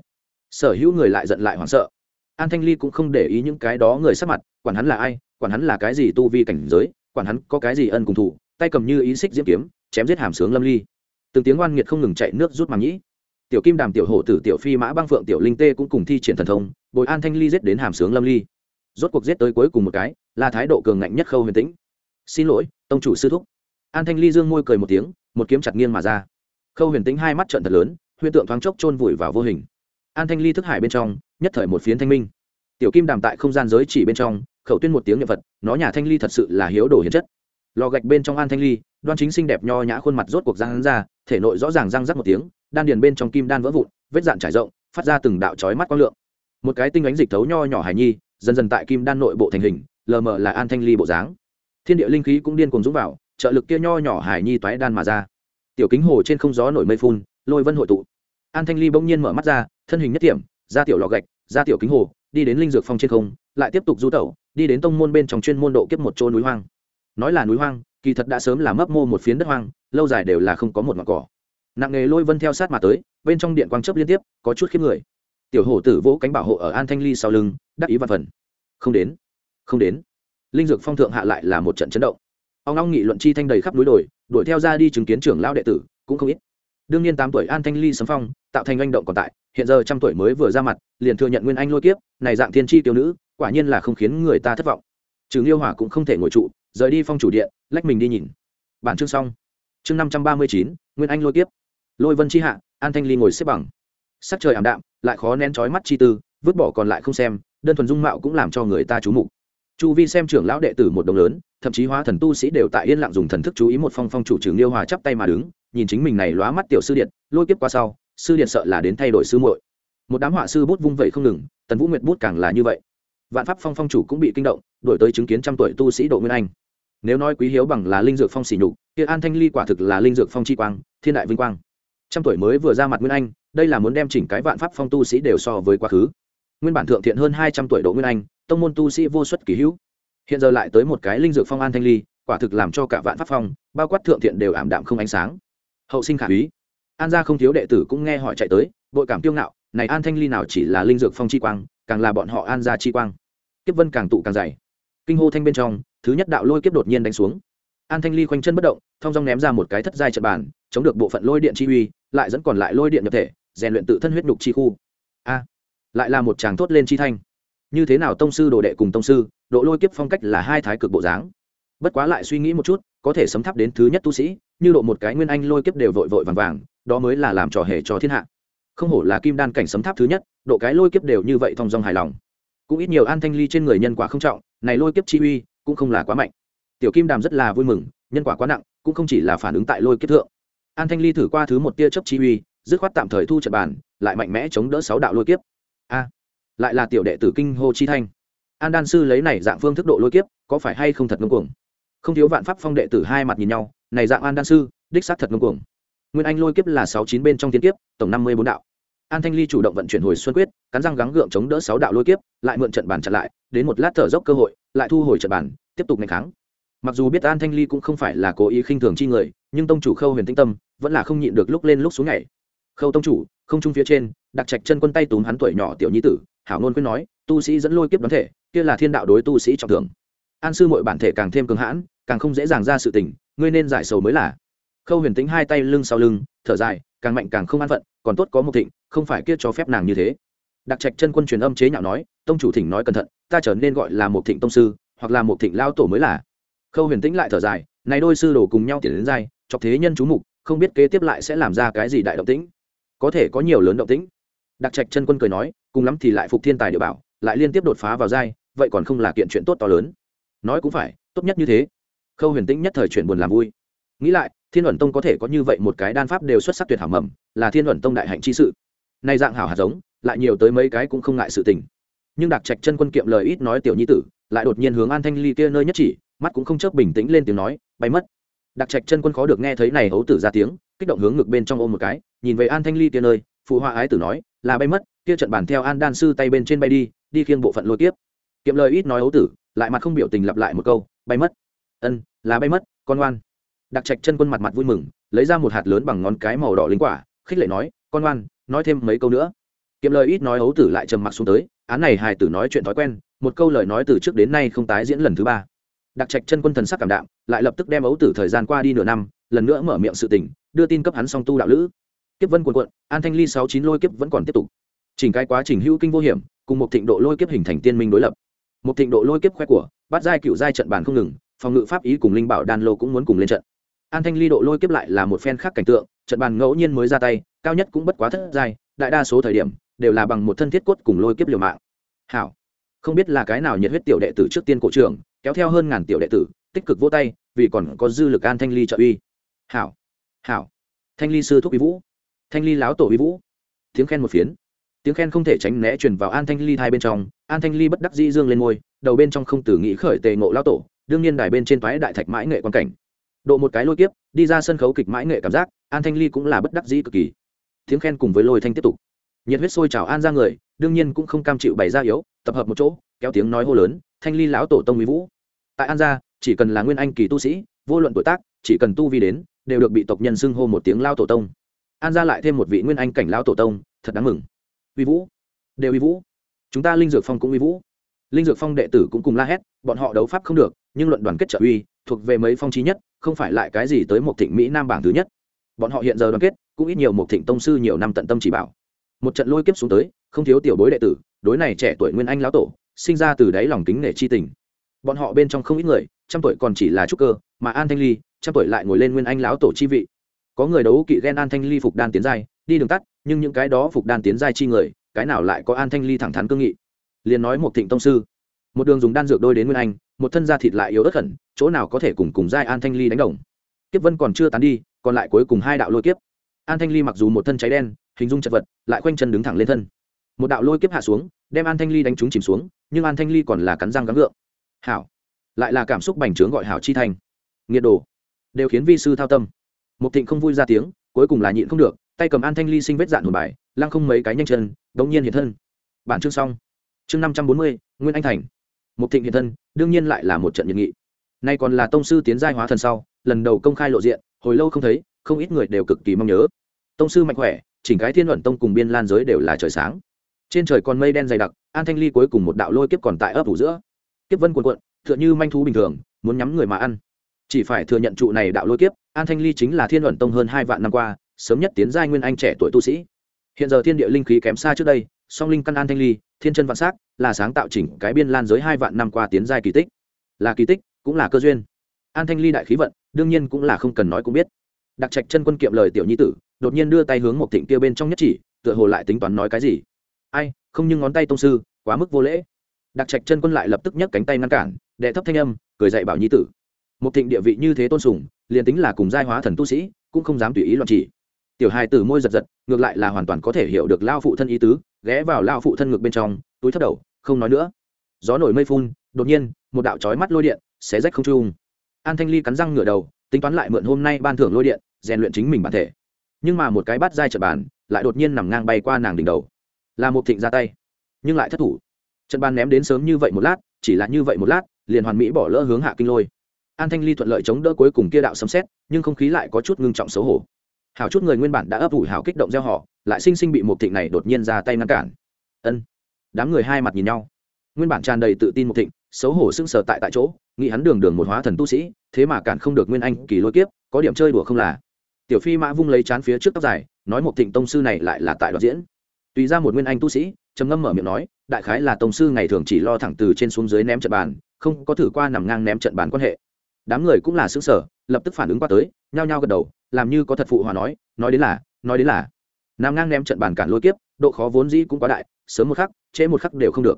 Sở hữu người lại giận lại hoảng sợ an thanh ly cũng không để ý những cái đó người sắp mặt, quản hắn là ai, quản hắn là cái gì tu vi cảnh giới, quản hắn có cái gì ân cùng thủ, tay cầm như ý xích diễm kiếm, chém giết hàm sướng lâm ly. Từng tiếng oan nghiệt không ngừng chạy nước rút màng nhĩ. Tiểu kim đàm, tiểu hổ tử, tiểu phi mã, băng phượng, tiểu linh tê cũng cùng thi triển thần thông, bồi an thanh ly giết đến hàm sướng lâm ly. Rốt cuộc giết tới cuối cùng một cái, là thái độ cường ngạnh nhất khâu huyền tĩnh. Xin lỗi, tông chủ sư thúc. An thanh ly dương môi cười một tiếng, một kiếm chặt nghiêng mà ra. Khâu huyền tĩnh hai mắt trận thật lớn huyền tượng thoáng chốc chôn vùi vào vô hình an thanh ly thức hải bên trong, nhất thời một phiến thanh minh. Tiểu kim đàm tại không gian giới chỉ bên trong, khẩu tuyên một tiếng nhật vật nó nhà thanh ly thật sự là hiếu đồ hiến chất. Lò gạch bên trong an thanh ly, đoan chính xinh đẹp nho nhã khuôn mặt rốt cuộc răng ra, thể nội rõ ràng răng rắc một tiếng, đan điền bên trong kim đan vỡ vụn, vết dạn trải rộng, phát ra từng đạo chói mắt quang lượng. Một cái tinh ánh dịch thấu nho nhỏ hài nhi, dần dần tại kim đan nội bộ thành hình, lờ mờ là an thanh ly bộ dáng. Thiên địa linh khí cũng điên cuồng dũng vào, trợ lực kia nho nhỏ hài nhi toái đan mà ra. Tiểu kính hồ trên không gió nổi mây phun, lôi vân hội tụ an thanh ly bỗng nhiên mở mắt ra, thân hình nhất điểm ra tiểu lò gạch, ra tiểu kính hồ, đi đến linh dược phong trên không, lại tiếp tục du tẩu, đi đến tông môn bên trong chuyên môn độ kiếp một chỗ núi hoang. Nói là núi hoang, kỳ thật đã sớm là mấp mô một phiến đất hoang, lâu dài đều là không có một mặt cỏ. Nặng nghề lôi vân theo sát mà tới, bên trong điện quang chấp liên tiếp, có chút khiếp người. Tiểu hổ tử vỗ cánh bảo hộ ở an thanh ly sau lưng, đắc ý văn phần. Không đến không đến. Linh dược phong thượng hạ lại là một trận chấn động. Ông long nghị luận chi thanh đầy khắp núi đồi, đuổi theo ra đi chứng kiến trưởng lao đệ tử, cũng không ít đương nhiên tám tuổi an thanh ly sấm phong, tạo thành anh động còn tại, hiện giờ trăm tuổi mới vừa ra mặt, liền thừa nhận nguyên anh lôi kiếp, này dạng thiên tri tiêu nữ, quả nhiên là không khiến người ta thất vọng. Trừ nghiêu hỏa cũng không thể ngồi trụ, rời đi phong chủ điện, lách mình đi nhìn. Bản chương xong. Chương năm trăm ba mươi chín, nguyên anh lôi kiếp. Lôi vân chi hạ, an thanh ly ngồi xếp bằng. Sắc trời ảm đạm, lại khó nén trói mắt chi tư, vứt bỏ còn lại không xem, đơn thuần dung mạo cũng làm cho người ta chú mục chu vi xem trưởng lão đệ tử một đồng lớn, thậm chí hóa thần tu sĩ đều tại yên lặng dùng thần thức chú ý một phong phong chủ trưởng liêu hòa chắp tay mà đứng, nhìn chính mình này lóa mắt tiểu sư điện lôi kiếp qua sau, sư điện sợ là đến thay đổi sư muội. Một đám họa sư bút vung vẩy không ngừng, tần vũ nguyệt bút càng là như vậy. Vạn pháp phong phong chủ cũng bị kinh động, đổi tới chứng kiến trăm tuổi tu sĩ độ nguyên anh. Nếu nói quý hiếu bằng là linh dược phong xỉ nhục, kia an thanh ly quả thực là linh dược phong chi quang, thiên đại vinh quang. Trăm tuổi mới vừa ra mặt nguyên anh, đây là muốn đem chỉnh cái vạn pháp phong tu sĩ đều so với quá khứ nguyên bản thượng thiện hơn hai trăm tuổi độ nguyên anh, tông môn tu sĩ vô xuất kỳ hữu. Hiện giờ lại tới một cái linh dược phong an thanh ly, quả thực làm cho cả vạn pháp phong, bao quát thượng thiện đều ảm đạm không ánh sáng. Hậu sinh khả úy. An gia không thiếu đệ tử cũng nghe hỏi chạy tới, bội cảm tiêu ngạo, này an thanh ly nào chỉ là linh dược phong chi quang, càng là bọn họ an gia chi quang. Kiếp vân càng tụ càng dày. Kinh hô thanh bên trong, thứ nhất đạo lôi kiếp đột nhiên đánh xuống. An thanh ly khoanh chân bất động, thong dong ném ra một cái thất giai trận bàn, chống được bộ phận lôi điện chi uy, lại dẫn còn lại lôi điện nhập thể, rèn luyện tự thân huyết nhục chi khu. A lại là một chàng thốt lên chi thanh. Như thế nào tông sư đồ đệ cùng tông sư, độ lôi kiếp phong cách là hai thái cực bộ dáng. Bất quá lại suy nghĩ một chút, có thể sấm thắp đến thứ nhất tu sĩ, như độ một cái nguyên anh lôi kiếp đều vội vội vàng vàng, đó mới là làm trò hề cho thiên hạ. Không hổ là kim đan cảnh sấm tháp thứ nhất, độ cái lôi kiếp đều như vậy thong dong hài lòng. Cũng ít nhiều an thanh ly trên người nhân quả không trọng, này lôi kiếp chi uy cũng không là quá mạnh. Tiểu kim đàm rất là vui mừng, nhân quả quá nặng, cũng không chỉ là phản ứng tại lôi kiếp thượng. An thanh ly thử qua thứ một tia chấp chi uy, dứt khoát tạm thời thu trận bàn, lại mạnh mẽ chống đỡ sáu đạo lôi kiếp lại là tiểu đệ tử kinh hô chi thanh. An đan sư lấy này dạng phương thức độ lôi kiếp, có phải hay không thật ngưng cuồng? Không thiếu vạn pháp phong đệ tử hai mặt nhìn nhau, này dạng an đan sư, đích xác thật ngưng cuồng. Nguyên anh lôi kiếp là sáu chín bên trong tiên kiếp, tổng năm mươi bốn đạo. An thanh ly chủ động vận chuyển hồi xuân quyết, cắn răng gắng gượng chống đỡ sáu đạo lôi kiếp, lại mượn trận bàn chặn lại, đến một lát thở dốc cơ hội, lại thu hồi trận bàn, tiếp tục ngày kháng. Mặc dù biết an thanh ly cũng không phải là cố ý khinh thường chi người, nhưng tông chủ khâu huyền tĩnh tâm, vẫn là không nhịn được lúc lên lúc xuống ngày khâu tông chủ, không trung phía trên đặc trạch chân quân tay túm hắn tuổi nhỏ tiểu nhi tử hảo nôn quyết nói, tu sĩ dẫn lôi kiếp đoán thể, kia là thiên đạo đối tu sĩ trọng thưởng. An sư mọi bản thể càng thêm cường hãn, càng không dễ dàng ra sự tình, ngươi nên giải sầu mới là. Khâu huyền tính hai tay lưng sau lưng, thở dài, càng mạnh càng không an phận, còn tốt có một thịnh, không phải kia cho phép nàng như thế. Đặc trạch chân quân truyền âm chế nhạo nói, tông chủ thỉnh nói cẩn thận, ta trở nên gọi là một thịnh tông sư, hoặc là một thịnh lao tổ mới là. Khâu huyền tĩnh lại thở dài, này đôi sư đồ cùng nhau tiền đến dai chọc thế nhân chú mục, không biết kế tiếp lại sẽ làm ra cái gì đại động tĩnh. Có thể có nhiều lớn động tĩnh. Đặc trạch chân quân cười nói cùng lắm thì lại phục thiên tài địa bảo lại liên tiếp đột phá vào giai, vậy còn không là kiện chuyện tốt to lớn. Nói cũng phải tốt nhất như thế. Khâu huyền tĩnh nhất thời chuyển buồn làm vui. Nghĩ lại thiên luận tông có thể có như vậy một cái đan pháp đều xuất sắc tuyệt hảo mầm là thiên luận tông đại hạnh chi sự. Nay dạng hảo hạt giống lại nhiều tới mấy cái cũng không ngại sự tình. Nhưng đặc trạch chân quân kiệm lời ít nói tiểu nhi tử lại đột nhiên hướng an thanh ly kia nơi nhất chỉ mắt cũng không chớp bình tĩnh lên tiếng nói bay mất. Đặc trạch chân quân khó được nghe thấy này hấu tử ra tiếng kích động hướng ngực bên trong ôm một cái nhìn về an thanh ly kia nơi phụ họa ái tử nói là bay mất kia trận bản theo an đan sư tay bên trên bay đi đi khiêng bộ phận lôi tiếp kiệm lời ít nói ấu tử, lại mặt không biểu tình lặp lại một câu, bay mất. Ân, là bay mất, con oan. Đặc trạch chân quân mặt mặt vui mừng, lấy ra một hạt lớn bằng ngón cái màu đỏ linh quả, khích lệ nói, con oan, nói thêm mấy câu nữa. Kiệm lời ít nói ấu tử lại trầm mặc xuống tới, án này hài tử nói chuyện thói quen, một câu lời nói từ trước đến nay không tái diễn lần thứ ba. Đặc trạch chân quân thần sắc cảm đạm, lại lập tức đem ấu tử thời gian qua đi nửa năm, lần nữa mở miệng sự tình, đưa tin cấp hắn song tu đạo lữ. Kiếp vân quần quận an thanh ly sáu chín lôi kiếp vẫn còn tiếp tục chỉnh cái quá trình hữu kinh vô hiểm, cùng một thịnh độ lôi kiếp hình thành tiên minh đối lập. Một thịnh độ lôi kiếp khoe của, bắt giai cựu giai trận bàn không ngừng, phòng ngự pháp ý cùng linh bảo đan lô cũng muốn cùng lên trận. An thanh ly độ lôi kiếp lại là một phen khác cảnh tượng, trận bàn ngẫu nhiên mới ra tay, cao nhất cũng bất quá thất giai, đại đa số thời điểm, đều là bằng một thân thiết cốt cùng lôi kiếp liều mạng. Hảo. Không biết là cái nào nhiệt huyết tiểu đệ tử trước tiên cổ trưởng, kéo theo hơn ngàn tiểu đệ tử, tích cực vô tay, vì còn có dư lực an thanh ly trợ uy. Hảo. Hảo. Thanh ly sư thúc uy vũ. Thanh ly láo tổ uy vũ. Tiếng khen một phiến tiếng khen không thể tránh né truyền vào an thanh ly hai bên trong, an thanh ly bất đắc dĩ dương lên ngôi đầu bên trong không tử nghĩ khởi tề ngộ lao tổ, đương nhiên đài bên trên toái đại thạch mãi nghệ quan cảnh. Độ một cái lôi kiếp, đi ra sân khấu kịch mãi nghệ cảm giác, an thanh ly cũng là bất đắc dĩ cực kỳ. Tiếng khen cùng với lôi thanh tiếp tục. Nhiệt huyết sôi trào an ra người, đương nhiên cũng không cam chịu bày ra yếu, tập hợp một chỗ, kéo tiếng nói hô lớn, thanh ly lão tổ tông mỹ vũ. Tại an gia chỉ cần là nguyên anh kỳ tu sĩ, vô luận tuổi tác, chỉ cần tu vi đến, đều được bị tộc nhân xưng hô một tiếng lao tổ tông. An gia lại thêm một vị nguyên anh cảnh lao tổ tông, thật đáng mừng uy vũ. Đều uy vũ. Chúng ta linh dược phong cũng uy vũ. Linh dược phong đệ tử cũng cùng la hét, bọn họ đấu pháp không được, nhưng luận đoàn kết trợ uy, thuộc về mấy phong trí nhất, không phải lại cái gì tới một thịnh mỹ nam bảng thứ nhất. Bọn họ hiện giờ đoàn kết, cũng ít nhiều một thịnh tông sư nhiều năm tận tâm chỉ bảo. Một trận lôi kiếp xuống tới, không thiếu tiểu bối đệ tử, đối này trẻ tuổi nguyên anh lão tổ, sinh ra từ đáy lòng kính nể chi tình. Bọn họ bên trong không ít người, trăm tuổi còn chỉ là trúc cơ, mà an thanh ly, trăm tuổi lại ngồi lên nguyên anh lão tổ chi vị. Có người đấu kỵ ghen an thanh ly phục đan tiến giai, đi đường tắt nhưng những cái đó phục đan tiến giai chi người, cái nào lại có an thanh ly thẳng thắn cương nghị? Liền nói một thịnh tông sư. Một đường dùng đan dược đôi đến nguyên anh, một thân da thịt lại yếu ớt khẩn, chỗ nào có thể cùng cùng giai an thanh ly đánh đồng? Kiếp vân còn chưa tán đi, còn lại cuối cùng hai đạo lôi kiếp. An thanh ly mặc dù một thân cháy đen, hình dung chật vật, lại khoanh chân đứng thẳng lên thân. Một đạo lôi kiếp hạ xuống, đem an thanh ly đánh trúng chìm xuống, nhưng an thanh ly còn là cắn răng gắng gượng. Hảo. Lại là cảm xúc bành trướng gọi hảo chi thành. Nghiệt đồ. Đều khiến vi sư thao tâm. Một thịnh không vui ra tiếng, cuối cùng là nhịn không được tay cầm an thanh ly sinh vết dạn hồn bài, lăng không mấy cái nhanh chân, đống nhiên hiện thân. Bản chương xong. Chương năm trăm bốn mươi, nguyên anh thành. Một thịnh hiện thân, đương nhiên lại là một trận nhiệt nghị. Nay còn là tông sư tiến giai hóa thần sau, lần đầu công khai lộ diện, hồi lâu không thấy, không ít người đều cực kỳ mong nhớ. Tông sư mạnh khỏe, chỉnh cái thiên luận tông cùng biên lan giới đều là trời sáng. Trên trời còn mây đen dày đặc, an thanh ly cuối cùng một đạo lôi kiếp còn tại ấp ủ giữa. Kiếp vân cuộn cuộn, tựa như manh thú bình thường, muốn nhắm người mà ăn. Chỉ phải thừa nhận trụ này đạo lôi kiếp, an thanh ly chính là thiên luận tông hơn hai vạn năm qua sớm nhất tiến giai nguyên anh trẻ tuổi tu sĩ. Hiện giờ thiên địa linh khí kém xa trước đây, song linh căn an thanh ly, thiên chân vạn s á c là sáng tạo chỉnh cái biên lan giới hai vạn năm qua tiến giai kỳ tích. Là kỳ tích, cũng là cơ duyên. An thanh ly đại khí vận, đương nhiên cũng là không cần nói cũng biết. Đặc trạch chân quân kiệm lời tiểu nhi tử, đột nhiên đưa tay hướng một thịnh kia bên trong nhất chỉ, tựa hồ lại tính toán nói cái gì. Ai, không nhưng ngón tay tông sư, quá mức vô lễ. Đặc trạch chân quân lại lập tức nhấc cánh tay ngăn cản, đệ thấp thanh âm, cười dạy bảo nhi tử. Một thịnh địa vị như thế tôn sùng, liền tính là cùng giai hóa thần tu sĩ, cũng không dám tùy ý loạn chỉ tiểu hài tử môi giật giật, ngược lại là hoàn toàn có thể hiểu được lao phụ thân ý tứ, ghé vào lao phụ thân ngược bên trong, túi thấp đầu, không nói nữa. Gió nổi mây phun, đột nhiên, một đạo trói mắt lôi điện xé rách không trung. An thanh ly cắn răng ngửa đầu, tính toán lại mượn hôm nay ban thưởng lôi điện, rèn luyện chính mình bản thể. Nhưng mà một cái bát dai trật bàn, lại đột nhiên nằm ngang bay qua nàng đỉnh đầu. Là một thịnh ra tay, nhưng lại thất thủ. Trận bàn ném đến sớm như vậy một lát, chỉ là như vậy một lát, liền hoàn mỹ bỏ lỡ hướng hạ kinh lôi. An thanh ly thuận lợi chống đỡ cuối cùng kia đạo sấm xét nhưng không khí lại có chút ngưng trọng xấu hổ hảo chút người nguyên bản đã ấp ủ hảo kích động gieo họ, lại sinh sinh bị một thịnh này đột nhiên ra tay ngăn cản. Ân. Đám người hai mặt nhìn nhau. Nguyên bản tràn đầy tự tin một thịnh, xấu hổ sưng sờ tại tại chỗ, nghĩ hắn đường đường một hóa thần tu sĩ, thế mà cản không được nguyên anh kỳ lôi kiếp, có điểm chơi đùa không là. Tiểu phi mã vung lấy chán phía trước tóc dài, nói một thịnh tông sư này lại là tại đoạn diễn. Tùy ra một nguyên anh tu sĩ, trầm ngâm mở miệng nói, đại khái là tông sư ngày thường chỉ lo thẳng từ trên xuống dưới ném trận bàn, không có thử qua nằm ngang ném trận bàn quan hệ. Đám người cũng là xứng sở lập tức phản ứng qua tới, nhao nhao gật đầu, làm như có thật phụ hòa nói nói đến là, nói đến là. Nằm ngang ném trận bàn cản lôi kiếp, độ khó vốn dĩ cũng quá đại, sớm một khắc, trễ một khắc đều không được.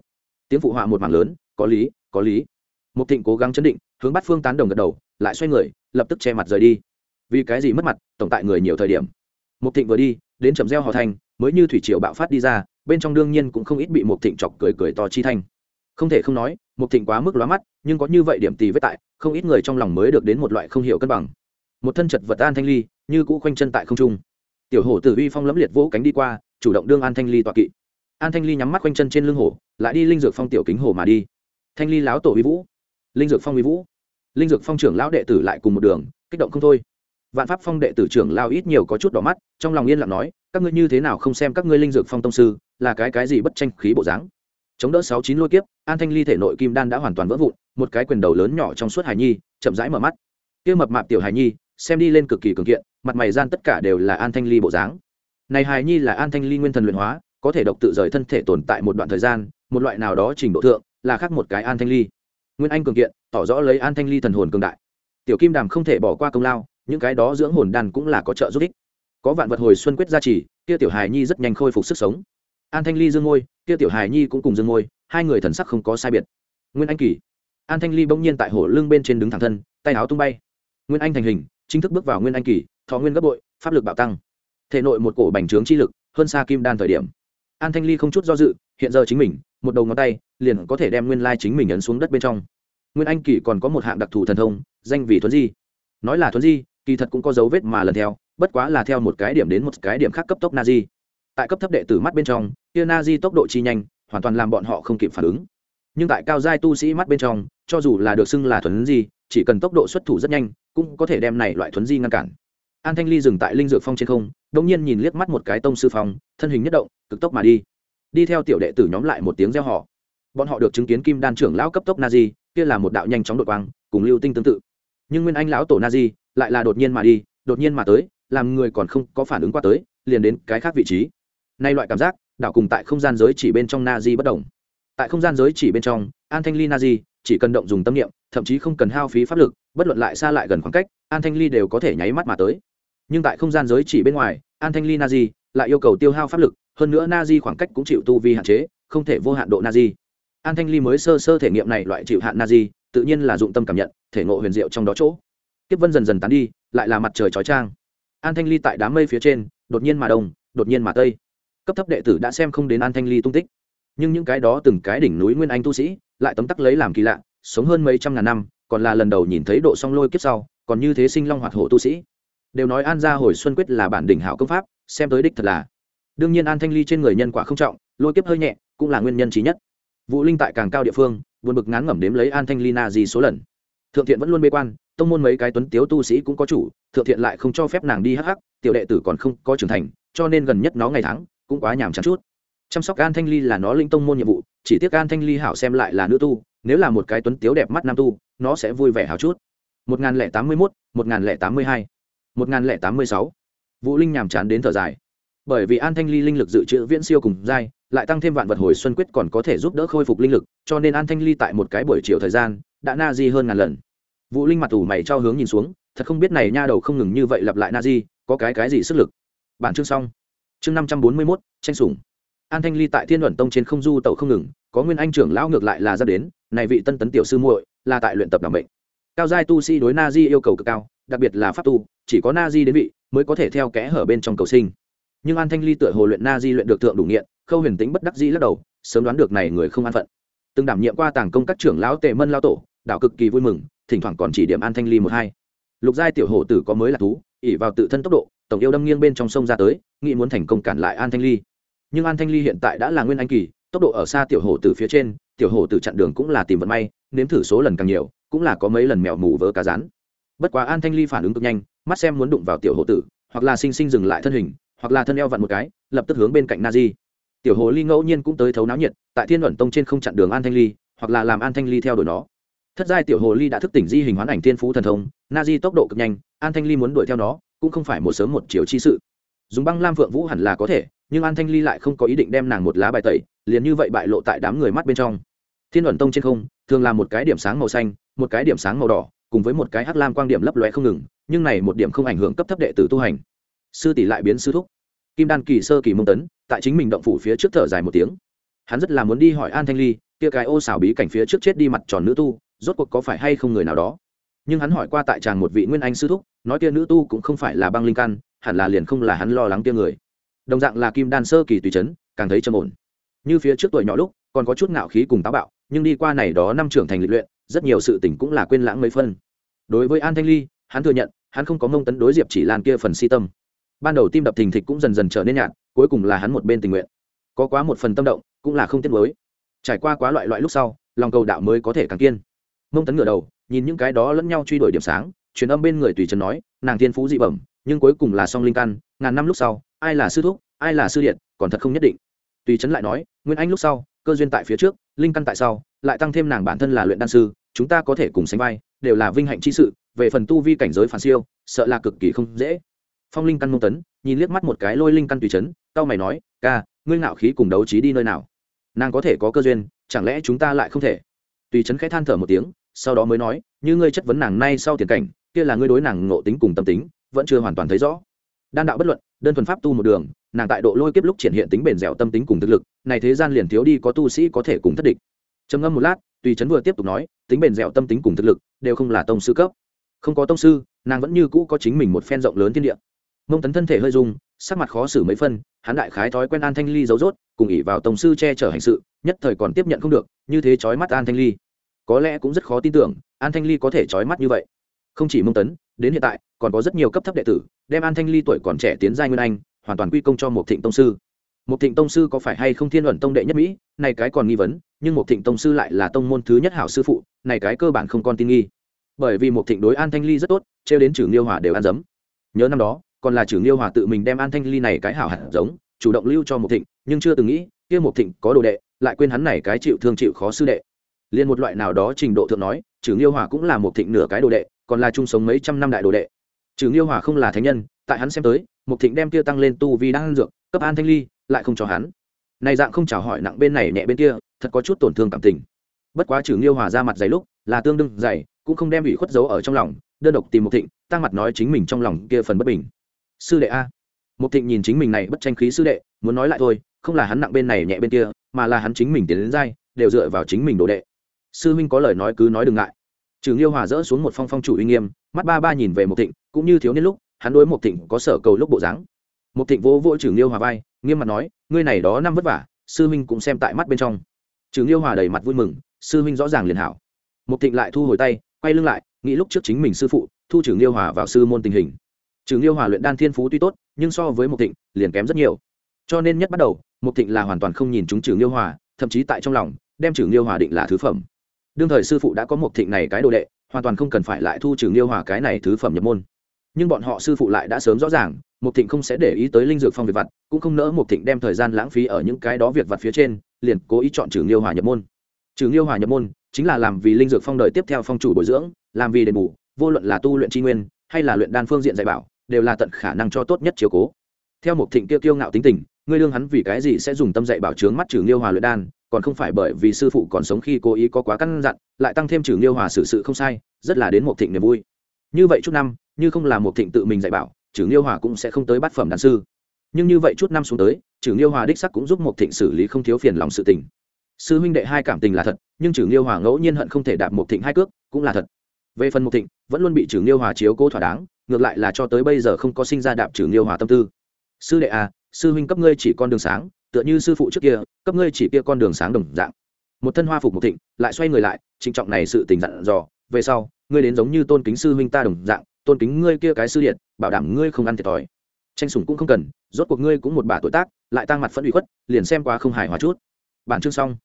Tiếng phụ họa một mảng lớn, có lý có lý. Một thịnh cố gắng chấn định, hướng bắt phương tán đồng gật đầu, lại xoay người, lập tức che mặt rời đi. Vì cái gì mất mặt, tổng tại người nhiều thời điểm. Một thịnh vừa đi, đến trầm reo hò thành, mới như thủy triều bạo phát đi ra, bên trong đương nhiên cũng không ít bị một thịnh chọc cười cười to chi thanh không thể không nói một thịnh quá mức lóa mắt, nhưng có như vậy điểm tì vết tại, không ít người trong lòng mới được đến một loại không hiểu cân bằng. Một thân chật vật an thanh ly, như cũ khoanh chân tại không trung. Tiểu hổ tử uy phong lẫm liệt vỗ cánh đi qua, chủ động đương an thanh ly tọa kỵ. An thanh ly nhắm mắt khoanh chân trên lưng hổ, lại đi linh dược phong tiểu kính hổ mà đi. Thanh ly láo tổ uy vũ. Linh dược phong uy vũ. Linh dược phong trưởng lão đệ tử lại cùng một đường, kích động không thôi. Vạn pháp phong đệ tử trưởng lao ít nhiều có chút đỏ mắt, trong lòng yên lặng nói, các ngươi như thế nào không xem các ngươi linh dược phong tông sư, là cái cái gì bất tranh khí bộ dáng? Chống đỡ sáu chín lôi kiếp, an thanh ly thể nội kim đan đã hoàn toàn vỡ vụn, một cái quyền đầu lớn nhỏ trong suốt hải nhi, chậm rãi mở mắt. Kia mập mạp tiểu hải nhi, xem đi lên cực kỳ cường kiện, mặt mày gian tất cả đều là an thanh ly bộ dáng. Này hải nhi là an thanh ly nguyên thần luyện hóa, có thể độc tự rời thân thể tồn tại một đoạn thời gian, một loại nào đó trình độ thượng, là khác một cái an thanh ly. Nguyên anh cường kiện, tỏ rõ lấy an thanh ly thần hồn cường đại. Tiểu kim đàm không thể bỏ qua công lao, những cái đó dưỡng hồn đan cũng là có trợ giúp ích. Có vạn vật hồi xuân quyết gia trì, kia tiểu hài nhi rất nhanh khôi phục sức sống an thanh ly dương ngôi, kia tiểu hài nhi cũng cùng dương ngôi, hai người thần sắc không có sai biệt. Nguyên anh kỳ. An thanh ly bỗng nhiên tại hổ lưng bên trên đứng thẳng thân, tay áo tung bay. Nguyên anh thành hình, chính thức bước vào nguyên anh kỳ, thọ nguyên gấp bội, pháp lực bạo tăng. Thể nội một cổ bành trướng chi lực, hơn xa kim đan thời điểm. An thanh ly không chút do dự, hiện giờ chính mình, một đầu ngón tay, liền có thể đem nguyên lai chính mình ấn xuống đất bên trong. Nguyên anh kỳ còn có một hạng đặc thù thần thông, danh vì thuấn di. Nói là thuấn di, kỳ thật cũng có dấu vết mà lần theo, bất quá là theo một cái điểm đến một cái điểm khác cấp tốc na di tại cấp thấp đệ tử mắt bên trong kia na di tốc độ chi nhanh, hoàn toàn làm bọn họ không kịp phản ứng. Nhưng tại cao giai tu sĩ mắt bên trong, cho dù là được xưng là thuấn di, chỉ cần tốc độ xuất thủ rất nhanh, cũng có thể đem này loại thuấn di ngăn cản. An thanh ly dừng tại linh dược phong trên không đông nhiên nhìn liếc mắt một cái tông sư phong, thân hình nhất động, cực tốc mà đi. Đi theo tiểu đệ tử nhóm lại một tiếng gieo họ bọn họ được chứng kiến kim đan trưởng lão cấp tốc na di kia là một đạo nhanh chóng đột quang, cùng lưu tinh tương tự. Nhưng nguyên anh lão tổ na di lại là đột nhiên mà đi, đột nhiên mà tới, làm người còn không có phản ứng qua tới, liền đến cái khác vị trí. Nay loại cảm giác đảo cùng tại không gian giới chỉ bên trong na di bất đồng. Tại không gian giới chỉ bên trong, an thanh ly na di chỉ cần động dùng tâm niệm, thậm chí không cần hao phí pháp lực, bất luận lại xa lại gần khoảng cách, an thanh ly đều có thể nháy mắt mà tới. Nhưng tại không gian giới chỉ bên ngoài, an thanh ly na di lại yêu cầu tiêu hao pháp lực, hơn nữa na di khoảng cách cũng chịu tu vi hạn chế, không thể vô hạn độ na di an thanh ly mới sơ sơ thể nghiệm này loại chịu hạn na di tự nhiên là dụng tâm cảm nhận, thể ngộ huyền diệu trong đó chỗ. Kiếp vân dần dần tán đi, lại là mặt trời chói trang an thanh ly tại đám mây phía trên, đột nhiên mà đông, đột nhiên mà tây cấp thấp đệ tử đã xem không đến an thanh ly tung tích. Nhưng những cái đó từng cái đỉnh núi nguyên anh tu sĩ, lại tấm tắc lấy làm kỳ lạ, sống hơn mấy trăm ngàn năm, còn là lần đầu nhìn thấy độ song lôi kiếp sau, còn như thế sinh long hoạt hổ tu sĩ. Đều nói an gia hồi xuân quyết là bản đỉnh hảo công pháp, xem tới đích thật là. Đương nhiên an thanh ly trên người nhân quả không trọng, lôi kiếp hơi nhẹ, cũng là nguyên nhân trí nhất. Vũ linh tại càng cao địa phương, buồn bực ngán ngẩm đếm lấy an thanh ly na gì số lần. Thượng thiện vẫn luôn bê quan, tông môn mấy cái tuấn tiếu tu sĩ cũng có chủ, thượng thiện lại không cho phép nàng đi hắc hắc, tiểu đệ tử còn không có trưởng thành, cho nên gần nhất nó ngày tháng cũng quá nhàm chán chút. Chăm sóc an thanh ly là nó linh tông môn nhiệm vụ, chỉ tiếc an thanh ly hảo xem lại là nữ tu, nếu là một cái tuấn tiếu đẹp mắt nam tu, nó sẽ vui vẻ hảo chút. Một nghìn lẻ tám mươi mốt, một nghìn lẻ tám mươi hai, một nghìn lẻ tám mươi sáu. Vũ linh nhàm chán đến thở dài. Bởi vì an thanh ly linh lực dự trữ viễn siêu cùng dai lại tăng thêm vạn vật hồi xuân quyết còn có thể giúp đỡ khôi phục linh lực, cho nên an thanh ly tại một cái buổi chiều thời gian, đã na di hơn ngàn lần. Vũ linh mặt ủ mày cho hướng nhìn xuống, thật không biết này nha đầu không ngừng như vậy lặp lại na di, có cái cái gì sức lực. Bản chương xong chương năm trăm bốn mươi mốt, tranh sủng. An thanh ly tại thiên luận tông trên không du tàu không ngừng, có nguyên anh trưởng lão ngược lại là ra đến, này vị tân tấn tiểu sư muội là tại luyện tập đảm bệnh cao giai tu sĩ đối na di yêu cầu cực cao, đặc biệt là pháp tu, chỉ có na di đến vị mới có thể theo kẽ hở bên trong cầu sinh. Nhưng an thanh ly tựa hồ luyện na di luyện được thượng đủ nghiện, khâu huyền tĩnh bất đắc di lắc đầu, sớm đoán được này người không an phận. Từng đảm nhiệm qua tàng công các trưởng lão tề mân lao tổ đạo cực kỳ vui mừng, thỉnh thoảng còn chỉ điểm an thanh ly một hai. Lục giai tiểu hổ tử có mới là thú ỉ vào tự thân tốc độ tổng yêu đâm nghiêng bên trong sông ra tới, nghĩ muốn thành công cản lại an thanh ly. Nhưng an thanh ly hiện tại đã là nguyên anh kỳ, tốc độ ở xa tiểu hổ tử phía trên, tiểu hổ tử chặn đường cũng là tìm vận may, nếm thử số lần càng nhiều, cũng là có mấy lần mèo mù vỡ cá rán. Bất quá an thanh ly phản ứng cực nhanh, mắt xem muốn đụng vào tiểu hổ tử, hoặc là sinh sinh dừng lại thân hình, hoặc là thân eo vặn một cái, lập tức hướng bên cạnh na di. Tiểu hồ ly ngẫu nhiên cũng tới thấu náo nhiệt, tại thiên luận tông trên không chặn đường an thanh ly, hoặc là làm an thanh ly theo đuổi nó. Thất giai tiểu hồ ly đã thức tỉnh di hình hoán ảnh thiên phú thần thông, na di tốc độ cực nhanh, an thanh ly muốn đuổi theo nó cũng không phải một sớm một chiều chi sự. Dùng băng lam phượng vũ hẳn là có thể, nhưng an thanh ly lại không có ý định đem nàng một lá bài tẩy, liền như vậy bại lộ tại đám người mắt bên trong. Thiên luận tông trên không, thường là một cái điểm sáng màu xanh, một cái điểm sáng màu đỏ, cùng với một cái hắc lam quang điểm lấp lóe không ngừng, nhưng này một điểm không ảnh hưởng cấp thấp đệ tử tu hành. Sư tỷ lại biến sư thúc. Kim đan kỳ sơ kỳ mông tấn, tại chính mình động phủ phía trước thở dài một tiếng. Hắn rất là muốn đi hỏi an thanh ly, kia cái ô xảo bí cảnh phía trước chết đi mặt tròn nữ tu, rốt cuộc có phải hay không người nào đó nhưng hắn hỏi qua tại tràng một vị nguyên anh sư thúc, nói kia nữ tu cũng không phải là băng linh căn, hẳn là liền không là hắn lo lắng kia người. Đồng dạng là kim đan sơ kỳ tùy chấn, càng thấy trầm ổn. Như phía trước tuổi nhỏ lúc, còn có chút ngạo khí cùng táo bạo, nhưng đi qua này đó năm trưởng thành lịch luyện, rất nhiều sự tình cũng là quên lãng mấy phân. Đối với an thanh ly, hắn thừa nhận, hắn không có mông tấn đối diệp chỉ lan kia phần si tâm. Ban đầu tim đập thình thịch cũng dần dần trở nên nhạt, cuối cùng là hắn một bên tình nguyện. Có quá một phần tâm động, cũng là không tiếc mới trải qua quá loại loại lúc sau, lòng cầu đạo mới có thể càng kiên. Mông tấn ngửa đầu nhìn những cái đó lẫn nhau truy đuổi điểm sáng, truyền âm bên người tùy trần nói, nàng thiên phú dị bẩm, nhưng cuối cùng là song linh căn, ngàn năm lúc sau, ai là sư thúc, ai là sư điện, còn thật không nhất định. Tùy trấn lại nói, nguyên anh lúc sau, cơ duyên tại phía trước, linh căn tại sau, lại tăng thêm nàng bản thân là luyện đan sư, chúng ta có thể cùng sánh vai, đều là vinh hạnh chi sự, về phần tu vi cảnh giới phản siêu, sợ là cực kỳ không dễ. Phong linh căn mông tấn, nhìn liếc mắt một cái lôi linh căn tùy trấn tao mày nói, ca, ngươi ngạo khí cùng đấu trí đi nơi nào? Nàng có thể có cơ duyên, chẳng lẽ chúng ta lại không thể? Tùy trấn khẽ than thở một tiếng sau đó mới nói, như ngươi chất vấn nàng nay sau tiền cảnh, kia là ngươi đối nàng ngộ tính cùng tâm tính, vẫn chưa hoàn toàn thấy rõ. Đan đạo bất luận, đơn thuần pháp tu một đường, nàng tại độ lôi kiếp lúc triển hiện tính bền dẻo tâm tính cùng thực lực, này thế gian liền thiếu đi có tu sĩ có thể cùng thất địch. Trầm ngâm một lát, tùy trấn vừa tiếp tục nói, tính bền dẻo tâm tính cùng thực lực, đều không là tông sư cấp. Không có tông sư, nàng vẫn như cũ có chính mình một phen rộng lớn thiên địa. Mông tấn thân thể hơi rung, sắc mặt khó xử mấy phân, hắn đại khái thói quen an thanh ly giấu rốt, cùng ỉ vào tông sư che chở hành sự, nhất thời còn tiếp nhận không được, như thế chói mắt an thanh ly có lẽ cũng rất khó tin tưởng, an thanh ly có thể chói mắt như vậy. Không chỉ mông tấn, đến hiện tại, còn có rất nhiều cấp thấp đệ tử, đem an thanh ly tuổi còn trẻ tiến giai nguyên anh, hoàn toàn quy công cho một thịnh tông sư. Một thịnh tông sư có phải hay không thiên luận tông đệ nhất mỹ, này cái còn nghi vấn, nhưng một thịnh tông sư lại là tông môn thứ nhất hảo sư phụ, này cái cơ bản không còn tin nghi. Bởi vì một thịnh đối an thanh ly rất tốt, trêu đến trưởng liêu hòa đều ăn dấm. Nhớ năm đó, còn là trưởng liêu hòa tự mình đem an thanh ly này cái hảo hạt giống, chủ động lưu cho một thịnh, nhưng chưa từng nghĩ, kia một thịnh có đồ đệ, lại quên hắn này cái chịu thương chịu khó sư đệ liên một loại nào đó trình độ thượng nói trưởng liêu hòa cũng là một thịnh nửa cái đồ đệ, còn là chung sống mấy trăm năm đại đồ đệ. Trưởng liêu hòa không là thánh nhân, tại hắn xem tới, một thịnh đem kia tăng lên tu vi đang ăn dược, cấp an thanh ly, lại không cho hắn. Này dạng không chào hỏi nặng bên này nhẹ bên kia, thật có chút tổn thương cảm tình. Bất quá trưởng liêu hòa ra mặt dày lúc, là tương đương dày, cũng không đem ủy khuất giấu ở trong lòng, đơn độc tìm một thịnh, tăng mặt nói chính mình trong lòng kia phần bất bình. Sư đệ a. Một thịnh nhìn chính mình này bất tranh khí sư đệ, muốn nói lại thôi, không là hắn nặng bên này nhẹ bên kia, mà là hắn chính mình tiến đến dai, đều dựa vào chính mình đồ đệ sư huynh có lời nói cứ nói đừng ngại. Trường Nghiêu hòa dỡ xuống một phong phong chủ uy nghiêm, mắt ba ba nhìn về một thịnh, cũng như thiếu niên lúc, hắn đối một thịnh có sở cầu lúc bộ dáng. Một thịnh vô vỗ trường Nghiêu hòa vai, nghiêm mặt nói, ngươi này đó năm vất vả, sư huynh cũng xem tại mắt bên trong. Trường Nghiêu hòa đầy mặt vui mừng, sư huynh rõ ràng liền hảo. Một thịnh lại thu hồi tay, quay lưng lại, nghĩ lúc trước chính mình sư phụ, thu trường Nghiêu hòa vào sư môn tình hình. Trường Nghiêu hòa luyện đan thiên phú tuy tốt, nhưng so với một thịnh, liền kém rất nhiều. Cho nên nhất bắt đầu một thịnh là hoàn toàn không nhìn chúng trường Nghiêu hòa, thậm chí tại trong lòng, đem trường Nghiêu hòa định là thứ phẩm đương thời sư phụ đã có một thịnh này cái đồ đệ, hoàn toàn không cần phải lại thu trừ liêu hòa cái này thứ phẩm nhập môn. Nhưng bọn họ sư phụ lại đã sớm rõ ràng, một thịnh không sẽ để ý tới linh dược phong việc vặt, cũng không nỡ một thịnh đem thời gian lãng phí ở những cái đó việc vặt phía trên, liền cố ý chọn trừ liêu hòa nhập môn. Trừ liêu hòa nhập môn, chính là làm vì linh dược phong đời tiếp theo phong chủ bồi dưỡng, làm vì đền bù, vô luận là tu luyện tri nguyên, hay là luyện đan phương diện dạy bảo, đều là tận khả năng cho tốt nhất chiều cố. Theo một thịnh kia kiêu ngạo tính tình, ngươi lương hắn vì cái gì sẽ dùng tâm dạy bảo trướng mắt trừ liêu hòa luyện đan còn không phải bởi vì sư phụ còn sống khi cố ý có quá căn dặn, lại tăng thêm trừ liêu hòa xử sự không sai, rất là đến một thịnh niềm vui. Như vậy chút năm, như không là một thịnh tự mình dạy bảo, trừ liêu hòa cũng sẽ không tới bát phẩm đàn sư. Nhưng như vậy chút năm xuống tới, trừ liêu hòa đích sắc cũng giúp một thịnh xử lý không thiếu phiền lòng sự tình. Sư huynh đệ hai cảm tình là thật, nhưng trừ liêu hòa ngẫu nhiên hận không thể đạp một thịnh hai cước cũng là thật. Về phần một thịnh, vẫn luôn bị trừ liêu hòa chiếu cố thỏa đáng, ngược lại là cho tới bây giờ không có sinh ra đạp trừ liêu hòa tâm tư. Sư đệ à sư huynh cấp ngươi chỉ con đường sáng tựa như sư phụ trước kia, cấp ngươi chỉ kia con đường sáng đồng dạng. Một thân hoa phục một thịnh, lại xoay người lại, trịnh trọng này sự tình dặn dò, về sau, ngươi đến giống như tôn kính sư huynh ta đồng dạng, tôn kính ngươi kia cái sư điện, bảo đảm ngươi không ăn thiệt thòi. Tranh sủng cũng không cần, rốt cuộc ngươi cũng một bà tuổi tác, lại tăng mặt phẫn ủy khuất, liền xem qua không hài hòa chút. Bản chương xong.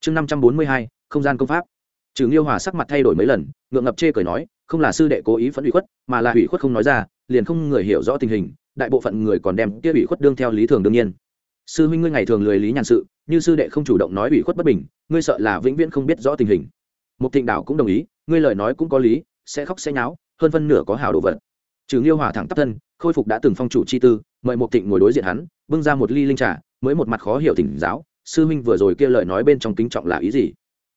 Chương năm trăm bốn mươi hai, không gian công pháp. Trừ nghiêu hòa sắc mặt thay đổi mấy lần, ngượng ngập chê cười nói, không là sư đệ cố ý phẫn ủy khuất, mà là ủy khuất không nói ra, liền không người hiểu rõ tình hình, đại bộ phận người còn đem kia ủy khuất đương theo lý thường đương nhiên sư huynh ngươi ngày thường lười lý nhàn sự như sư đệ không chủ động nói ủy khuất bất bình ngươi sợ là vĩnh viễn không biết rõ tình hình. Một thịnh đảo cũng đồng ý ngươi lời nói cũng có lý sẽ khóc sẽ nháo hơn phân nửa có hảo đồ vật. Trừ nghiêu hòa thẳng tắp thân khôi phục đã từng phong chủ chi tư mời một thịnh ngồi đối diện hắn bưng ra một ly linh trà mới một mặt khó hiểu thỉnh giáo sư huynh vừa rồi kia lời nói bên trong kính trọng là ý gì?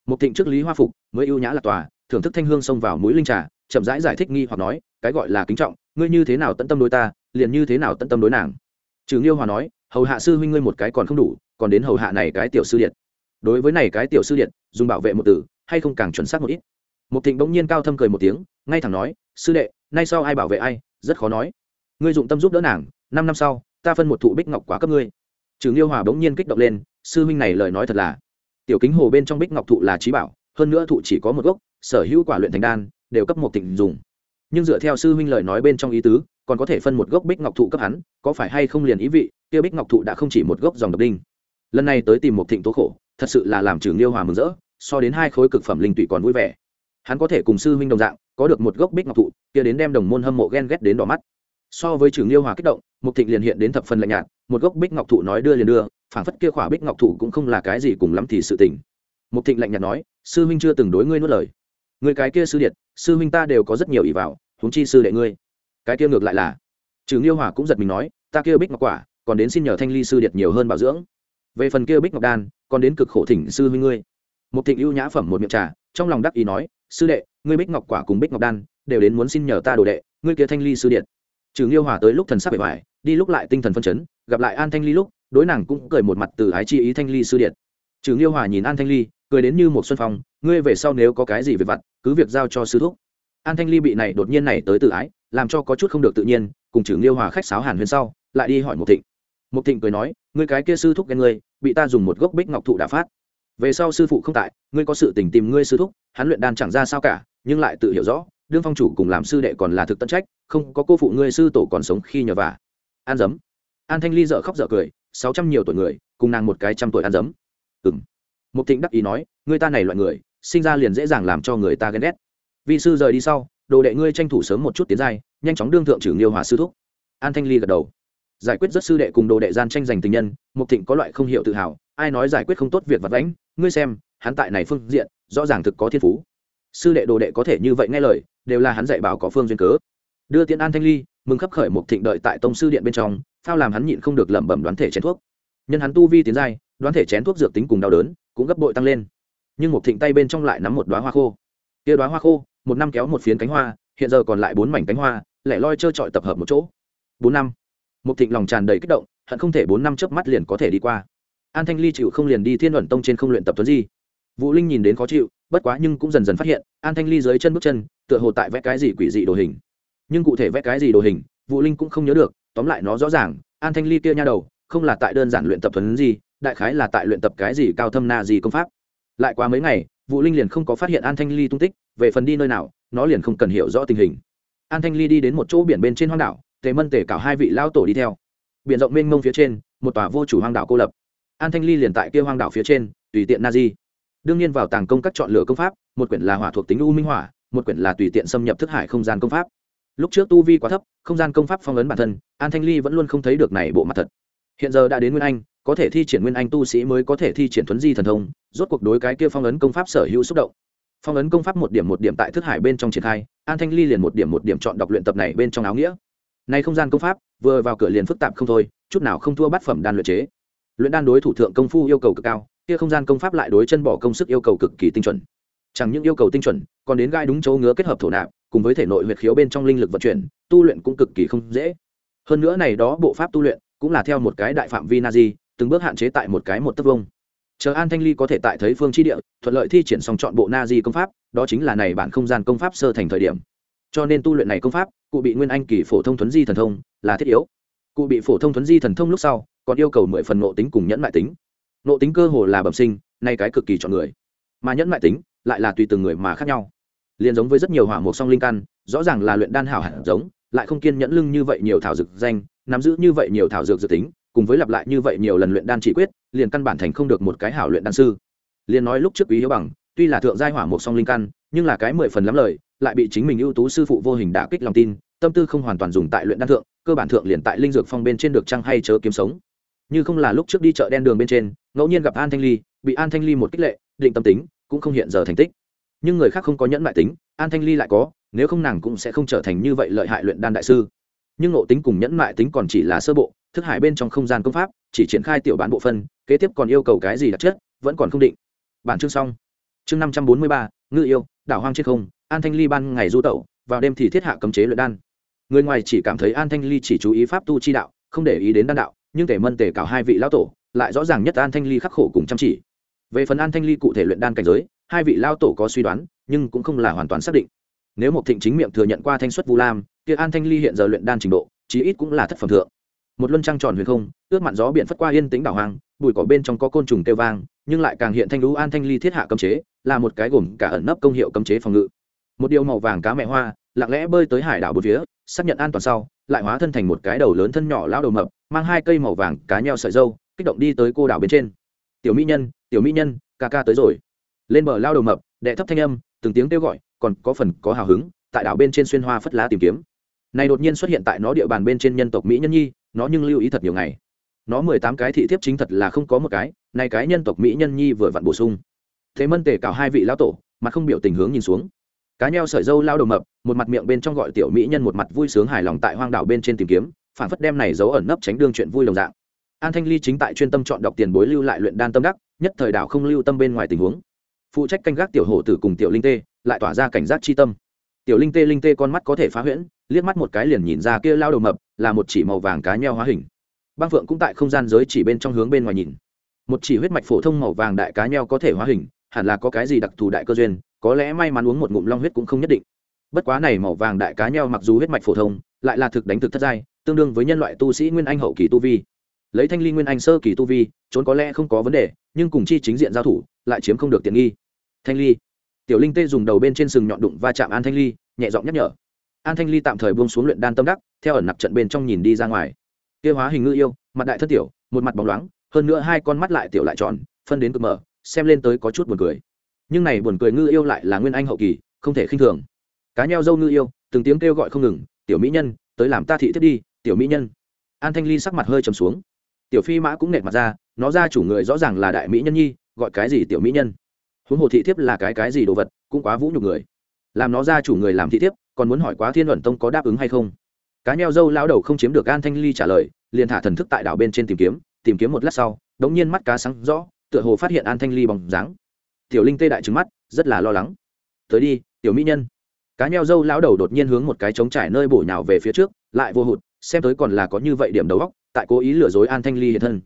Một thịnh trước lý hoa phục mới ưu nhã là tòa thưởng thức thanh hương xông vào mũi linh trà chậm rãi giải, giải thích nghi hoặc nói cái gọi là kính trọng ngươi như thế nào tận tâm đối ta liền như thế nào tận tâm đối nàng. Trừ nghiêu hòa nói hầu hạ sư huynh ngươi một cái còn không đủ, còn đến hầu hạ này cái tiểu sư điện đối với này cái tiểu sư điện dùng bảo vệ một từ, hay không càng chuẩn xác một ít. Một thịnh bỗng nhiên cao thâm cười một tiếng, ngay thẳng nói, sư đệ, nay sau ai bảo vệ ai? Rất khó nói. Ngươi dụng tâm giúp đỡ nàng, năm năm sau, ta phân một thụ bích ngọc quả cấp ngươi. Trường liêu hòa bỗng nhiên kích động lên, sư huynh này lời nói thật là, tiểu kính hồ bên trong bích ngọc thụ là trí bảo, hơn nữa thụ chỉ có một gốc, sở hữu quả luyện thành đan, đều cấp một thịnh dùng. Nhưng dựa theo sư huynh lời nói bên trong ý tứ, còn có thể phân một gốc bích ngọc thụ cấp hắn, có phải hay không liền ý vị kia bích ngọc thụ đã không chỉ một gốc dòng độc đinh. Lần này tới tìm một thịnh tố khổ, thật sự là làm trường liêu hòa mừng rỡ, so đến hai khối cực phẩm linh tụy còn vui vẻ. Hắn có thể cùng sư huynh đồng dạng, có được một gốc bích ngọc thụ, kia đến đem đồng môn hâm mộ ghen ghét đến đỏ mắt. So với trường liêu hòa kích động mục thịnh liền hiện đến thập phần lạnh nhạt, một gốc bích ngọc thụ nói đưa liền đưa, phảng phất kia khỏa bích ngọc thụ cũng không là cái gì cùng lắm thì sự tình. Mục thịnh lạnh nhạt nói, sư huynh chưa từng đối ngươi nuốt lời. Người cái kia sư điện sư huynh ta đều có rất nhiều ỷ vào, huống chi sư đệ ngươi. Cái kia ngược lại là trưởng liêu hòa cũng giật mình nói, ta kia bích ngọc quả còn đến xin nhờ thanh ly sư điện nhiều hơn bảo dưỡng. Về phần kia bích ngọc đan, còn đến cực khổ thỉnh sư huy ngươi. Một thịnh ưu nhã phẩm một miệng trà, trong lòng đắc ý nói, sư đệ, ngươi bích ngọc quả cùng bích ngọc đan đều đến muốn xin nhờ ta đồ đệ, ngươi kia thanh ly sư điện trừ nghiêu hòa tới lúc thần sắc bề ngoài, đi lúc lại tinh thần phân chấn, gặp lại an thanh ly lúc, đối nàng cũng cười một mặt từ ái chi ý thanh ly sư điện trừ nghiêu hòa nhìn an thanh ly, cười đến như một xuân phong, ngươi về sau nếu có cái gì về vặt, cứ việc giao cho sư thúc. An thanh ly bị này đột nhiên này tới từ ái, làm cho có chút không được tự nhiên, cùng trừ nghiêu hòa khách sáo hàn huyên sau, lại đi hỏi một thịnh một thịnh cười nói, ngươi cái kia sư thúc ghen ngươi, bị ta dùng một gốc bích ngọc thụ đã phát. Về sau sư phụ không tại, ngươi có sự tình tìm ngươi sư thúc, hắn luyện đan chẳng ra sao cả, nhưng lại tự hiểu rõ, đương phong chủ cùng làm sư đệ còn là thực tận trách, không có cô phụ ngươi sư tổ còn sống khi nhờ vả. An dấm. An thanh ly dợ khóc dợ cười, sáu trăm nhiều tuổi người, cùng nàng một cái trăm tuổi an dấm. Ừng mục thịnh đắc ý nói, ngươi ta này loại người, sinh ra liền dễ dàng làm cho người ta ghen ghét. Vì sư rời đi sau, đồ đệ ngươi tranh thủ sớm một chút tiến giai, nhanh chóng đương thượng trưởng liêu hòa sư thúc. An thanh ly gật đầu giải quyết rất sư đệ cùng đồ đệ gian tranh giành tình nhân, mục thịnh có loại không hiểu tự hào, ai nói giải quyết không tốt việc vật lãnh ngươi xem, hắn tại này phương diện, rõ ràng thực có thiên phú. Sư đệ đồ đệ có thể như vậy nghe lời, đều là hắn dạy bảo có phương duyên cớ. Đưa tiễn an thanh ly, mừng khắp khởi mục thịnh đợi tại tông sư điện bên trong, phao làm hắn nhịn không được lẩm bẩm đoán thể chén thuốc. Nhân hắn tu vi tiến giai, đoán thể chén thuốc dược tính cùng đau đớn, cũng gấp bội tăng lên. Nhưng mục thịnh tay bên trong lại nắm một đoá hoa khô. Kia đoá hoa khô, một năm kéo một phiến cánh hoa, hiện giờ còn lại bốn mảnh cánh hoa, lẻ loi trơ trọi tập hợp một chỗ. Bốn năm một thịnh lòng tràn đầy kích động, hận không thể bốn năm chớp mắt liền có thể đi qua. An thanh ly chịu không liền đi thiên luận tông trên không luyện tập tuấn gì. vũ linh nhìn đến khó chịu, bất quá nhưng cũng dần dần phát hiện, an thanh ly dưới chân bước chân, tựa hồ tại vẽ cái gì quỷ dị đồ hình. Nhưng cụ thể vẽ cái gì đồ hình, vũ linh cũng không nhớ được, tóm lại nó rõ ràng, an thanh ly kia nha đầu, không là tại đơn giản luyện tập tuấn gì đại khái là tại luyện tập cái gì cao thâm na gì công pháp. Lại qua mấy ngày, vũ linh liền không có phát hiện an thanh ly tung tích, về phần đi nơi nào, nó liền không cần hiểu rõ tình hình. An thanh ly đi đến một chỗ biển bên trên hoang đảo tề mân tề cảo hai vị lao tổ đi theo. Biển rộng mênh mông phía trên, một tòa vô chủ hoang đảo cô lập. An thanh ly liền tại kia hoang đảo phía trên, tùy tiện na di. Đương nhiên vào tàng công các chọn lựa công pháp, một quyển là hỏa thuộc tính u minh hỏa, một quyển là tùy tiện xâm nhập thức hải không gian công pháp. Lúc trước tu vi quá thấp, không gian công pháp phong ấn bản thân, an thanh ly vẫn luôn không thấy được này bộ mặt thật. Hiện giờ đã đến nguyên anh, có thể thi triển nguyên anh tu sĩ mới có thể thi triển thuấn di thần thông, rốt cuộc đối cái kia phong ấn công pháp sở hữu xúc động. Phong ấn công pháp một điểm một điểm tại thức hải bên trong triển khai, an thanh ly liền một điểm một điểm chọn đọc luyện tập này bên trong áo nghĩa nay không gian công pháp vừa vào cửa liền phức tạp không thôi chút nào không thua bát phẩm đan luyện chế. Luyện đan đối thủ thượng công phu yêu cầu cực cao kia không gian công pháp lại đối chân bỏ công sức yêu cầu cực kỳ tinh chuẩn. Chẳng những yêu cầu tinh chuẩn còn đến gai đúng chỗ ngứa kết hợp thổ nạp cùng với thể nội huyệt khiếu bên trong linh lực vận chuyển tu luyện cũng cực kỳ không dễ. Hơn nữa này đó bộ pháp tu luyện cũng là theo một cái đại phạm vi Nazi, từng bước hạn chế tại một cái một tấc vông chờ an thanh ly có thể tại thấy phương chi địa thuận lợi thi triển xong chọn bộ Nazi công pháp đó chính là này bản không gian công pháp sơ thành thời điểm. Cho nên tu luyện này công pháp cụ bị nguyên anh kỳ phổ thông thuấn di thần thông là thiết yếu. Cụ bị phổ thông thuấn di thần thông lúc sau, còn yêu cầu mười phần nộ tính cùng nhẫn mại tính. Nộ tính cơ hồ là bẩm sinh, nay cái cực kỳ chọn người. Mà nhẫn mại tính lại là tùy từng người mà khác nhau. Liền giống với rất nhiều hỏa mục song linh căn, rõ ràng là luyện đan hảo hẳn giống, lại không kiên nhẫn lưng như vậy nhiều thảo dược danh, nắm giữ như vậy nhiều thảo dược dự tính, cùng với lặp lại như vậy nhiều lần luyện đan chỉ quyết, liền căn bản thành không được một cái hảo luyện đan sư. Liền nói lúc trước quý hiếu bằng, tuy là thượng giai hỏa mục song linh căn, nhưng là cái mười phần lắm lời lại bị chính mình ưu tú sư phụ vô hình đả kích lòng tin, tâm tư không hoàn toàn dùng tại luyện đan thượng, cơ bản thượng liền tại linh dược phong bên trên được trăng hay chớ kiếm sống. Như không là lúc trước đi chợ đen đường bên trên, ngẫu nhiên gặp an thanh ly, bị an thanh ly một kích lệ, định tâm tính, cũng không hiện giờ thành tích. Nhưng người khác không có nhẫn mại tính, an thanh ly lại có, nếu không nàng cũng sẽ không trở thành như vậy lợi hại luyện đan đại sư. Nhưng ngộ tính cùng nhẫn mại tính còn chỉ là sơ bộ, thức hải bên trong không gian công pháp, chỉ triển khai tiểu bán bộ phân, kế tiếp còn yêu cầu cái gì đặc chất, vẫn còn không định. Bản chương xong. Chương năm trăm bốn mươi ba ngự yêu, đảo hoang trên không an thanh ly ban ngày du tẩu, vào đêm thì thiết hạ cấm chế luyện đan. Người ngoài chỉ cảm thấy an thanh ly chỉ chú ý pháp tu chi đạo, không để ý đến đan đạo, nhưng tề mân tề cảo hai vị lão tổ, lại rõ ràng nhất an thanh ly khắc khổ cùng chăm chỉ. Về phần an thanh ly cụ thể luyện đan cảnh giới, hai vị lao tổ có suy đoán, nhưng cũng không là hoàn toàn xác định. Nếu một thịnh chính miệng thừa nhận qua thanh xuất vu lam, kia an thanh ly hiện giờ luyện đan trình độ, chí ít cũng là thất phẩm thượng. Một luân trăng tròn huyền không ướt mặn gió biển phất qua yên tĩnh đảo hoang, bụi cỏ bên trong có côn trùng kêu vang, nhưng lại càng hiện thanh lũ an thanh ly thiết hạ cấm chế, là một cái gồm cả ẩn nấp công hiệu cấm chế phòng ngự một điều màu vàng cá mẹ hoa, lặng lẽ bơi tới hải đảo bốn phía, xác nhận an toàn sau, lại hóa thân thành một cái đầu lớn thân nhỏ lao đầu mập, mang hai cây màu vàng cá nheo sợi dâu, kích động đi tới cô đảo bên trên. Tiểu mỹ nhân, tiểu mỹ nhân, ca ca tới rồi. Lên bờ lao đầu mập, đệ thấp thanh âm, từng tiếng kêu gọi, còn có phần có hào hứng, tại đảo bên trên xuyên hoa phất lá tìm kiếm. Này đột nhiên xuất hiện tại nó địa bàn bên trên nhân tộc mỹ nhân nhi, nó nhưng lưu ý thật nhiều ngày. Nó mười tám cái thị thiếp chính thật là không có một cái, này cái nhân tộc mỹ nhân nhi vừa vặn bổ sung. Thế mân tề cào hai vị lão tổ, mặt không biểu tình hướng nhìn xuống cá nheo sợi dâu lao đầu mập, một mặt miệng bên trong gọi tiểu mỹ nhân một mặt vui sướng hài lòng tại hoang đảo bên trên tìm kiếm, phản phất đem này giấu ẩn nấp tránh đương chuyện vui đồng dạng. An thanh ly chính tại chuyên tâm chọn đọc tiền bối lưu lại luyện đan tâm đắc, nhất thời đảo không lưu tâm bên ngoài tình huống. Phụ trách canh gác tiểu hổ tử cùng tiểu linh tê, lại tỏa ra cảnh giác chi tâm. Tiểu linh tê linh tê con mắt có thể phá huyễn, liếc mắt một cái liền nhìn ra kia lao đầu mập là một chỉ màu vàng cá nheo hóa hình. Băng phượng cũng tại không gian giới chỉ bên trong hướng bên ngoài nhìn. Một chỉ huyết mạch phổ thông màu vàng đại cá nheo có thể hóa hình hẳn là có cái gì đặc thù đại cơ duyên, có lẽ may mắn uống một ngụm long huyết cũng không nhất định. Bất quá này màu vàng đại cá nheo mặc dù huyết mạch phổ thông, lại là thực đánh thực thất giai, tương đương với nhân loại tu sĩ nguyên anh hậu kỳ tu vi. Lấy thanh ly nguyên anh sơ kỳ tu vi, trốn có lẽ không có vấn đề, nhưng cùng chi chính diện giao thủ, lại chiếm không được tiện nghi. Thanh ly. Tiểu linh tê dùng đầu bên trên sừng nhọn đụng va chạm an thanh ly, nhẹ giọng nhắc nhở. An thanh ly tạm thời buông xuống luyện đan tâm đắc, theo ẩn nặc trận bên trong nhìn đi ra ngoài. Kia hóa hình ngư yêu, mặt đại thất tiểu, một mặt bóng loáng, hơn nữa hai con mắt lại tiểu lại tròn, phân đến cực mở xem lên tới có chút buồn cười. Nhưng này buồn cười ngư yêu lại là nguyên anh hậu kỳ, không thể khinh thường. Cá nheo dâu ngư yêu, từng tiếng kêu gọi không ngừng, tiểu mỹ nhân, tới làm ta thị thiết đi, tiểu mỹ nhân. An thanh ly sắc mặt hơi trầm xuống. Tiểu phi mã cũng nệt mặt ra, nó ra chủ người rõ ràng là đại mỹ nhân nhi, gọi cái gì tiểu mỹ nhân? Huống hồ thị thiếp là cái cái gì đồ vật, cũng quá vũ nhục người. Làm nó ra chủ người làm thị thiếp, còn muốn hỏi quá thiên luận tông có đáp ứng hay không? Cá nheo dâu lao đầu không chiếm được an thanh ly trả lời, liền thả thần thức tại đảo bên trên tìm kiếm tìm kiếm một lát sau, đống nhiên mắt cá sáng rõ tựa hồ phát hiện an thanh ly bằng dáng. Tiểu linh tê đại trứng mắt, rất là lo lắng. Tới đi, tiểu mỹ nhân. Cá nheo dâu lão đầu đột nhiên hướng một cái trống trải nơi bổ nhào về phía trước, lại vô hụt, xem tới còn là có như vậy điểm đầu góc tại cố ý lừa dối an thanh ly hiện thân.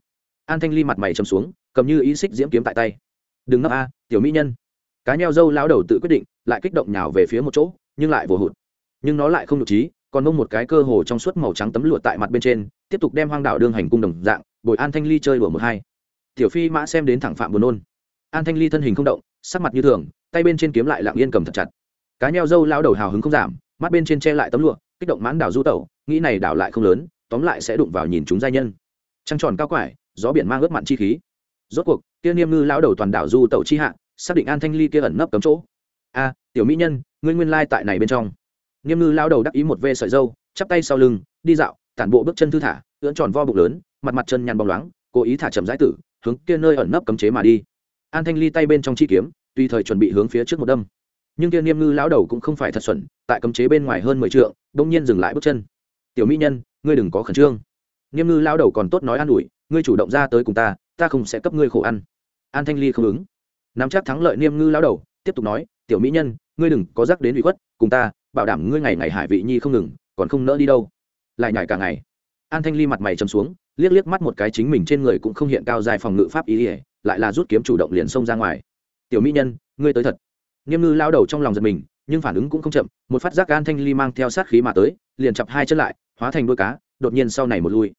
An thanh ly mặt mày chầm xuống, cầm như ý xích diễm kiếm tại tay. Đừng ngấp a, tiểu mỹ nhân. Cá nheo dâu lão đầu tự quyết định, lại kích động nhào về phía một chỗ, nhưng lại vô hụt. Nhưng nó lại không được trí, còn mông một cái cơ hồ trong suốt màu trắng tấm lụa tại mặt bên trên, tiếp tục đem hoang đảo đương hành cung đồng dạng, bồi an thanh ly chơi đùa một hai tiểu phi mã xem đến thẳng phạm buồn nôn. An thanh ly thân hình không động, sắc mặt như thường, tay bên trên kiếm lại lặng yên cầm thật chặt. Cá nheo dâu lao đầu hào hứng không giảm, mắt bên trên che lại tấm lụa, kích động mãn đảo du tẩu, nghĩ này đảo lại không lớn, tóm lại sẽ đụng vào nhìn chúng giai nhân. Trăng tròn cao quải, gió biển mang ướt mặn chi khí. Rốt cuộc, kia niêm ngư lao đầu toàn đảo du tẩu chi hạ, xác định an thanh ly kia ẩn nấp cấm chỗ. A, tiểu mỹ nhân, ngươi nguyên lai tại này bên trong. Niêm ngư lao đầu đắc ý một vê sợi dâu, chắp tay sau lưng, đi dạo, tản bộ bước chân thư thả, ưỡn tròn vo bụng lớn, mặt mặt chân nhăn bóng loáng cố ý thả chậm giải tử, hướng kia nơi ẩn nấp cấm chế mà đi. An thanh ly tay bên trong chi kiếm, tùy thời chuẩn bị hướng phía trước một đâm. Nhưng kia niêm ngư lão đầu cũng không phải thật xuẩn, tại cấm chế bên ngoài hơn mười trượng đông nhiên dừng lại bước chân. Tiểu mỹ nhân, ngươi đừng có khẩn trương. Niêm ngư lão đầu còn tốt nói an ủi, ngươi chủ động ra tới cùng ta ta không sẽ cấp ngươi khổ ăn. An thanh ly không ứng. Nắm chắc thắng lợi niêm ngư lão đầu, tiếp tục nói, tiểu mỹ nhân, ngươi đừng có rắc đến bị khuất, cùng ta, bảo đảm ngươi ngày ngày hải vị nhi không ngừng, còn không nỡ đi đâu. Lại nhảy cả ngày. An thanh ly mặt mày trầm xuống liếc liếc mắt một cái chính mình trên người cũng không hiện cao dài phòng ngự pháp ý ỉa, lại là rút kiếm chủ động liền xông ra ngoài. Tiểu mỹ nhân, ngươi tới thật. Nghiêm ngư lao đầu trong lòng giật mình, nhưng phản ứng cũng không chậm, một phát giác an thanh ly mang theo sát khí mà tới, liền chập hai chân lại, hóa thành đôi cá, đột nhiên sau này một lui.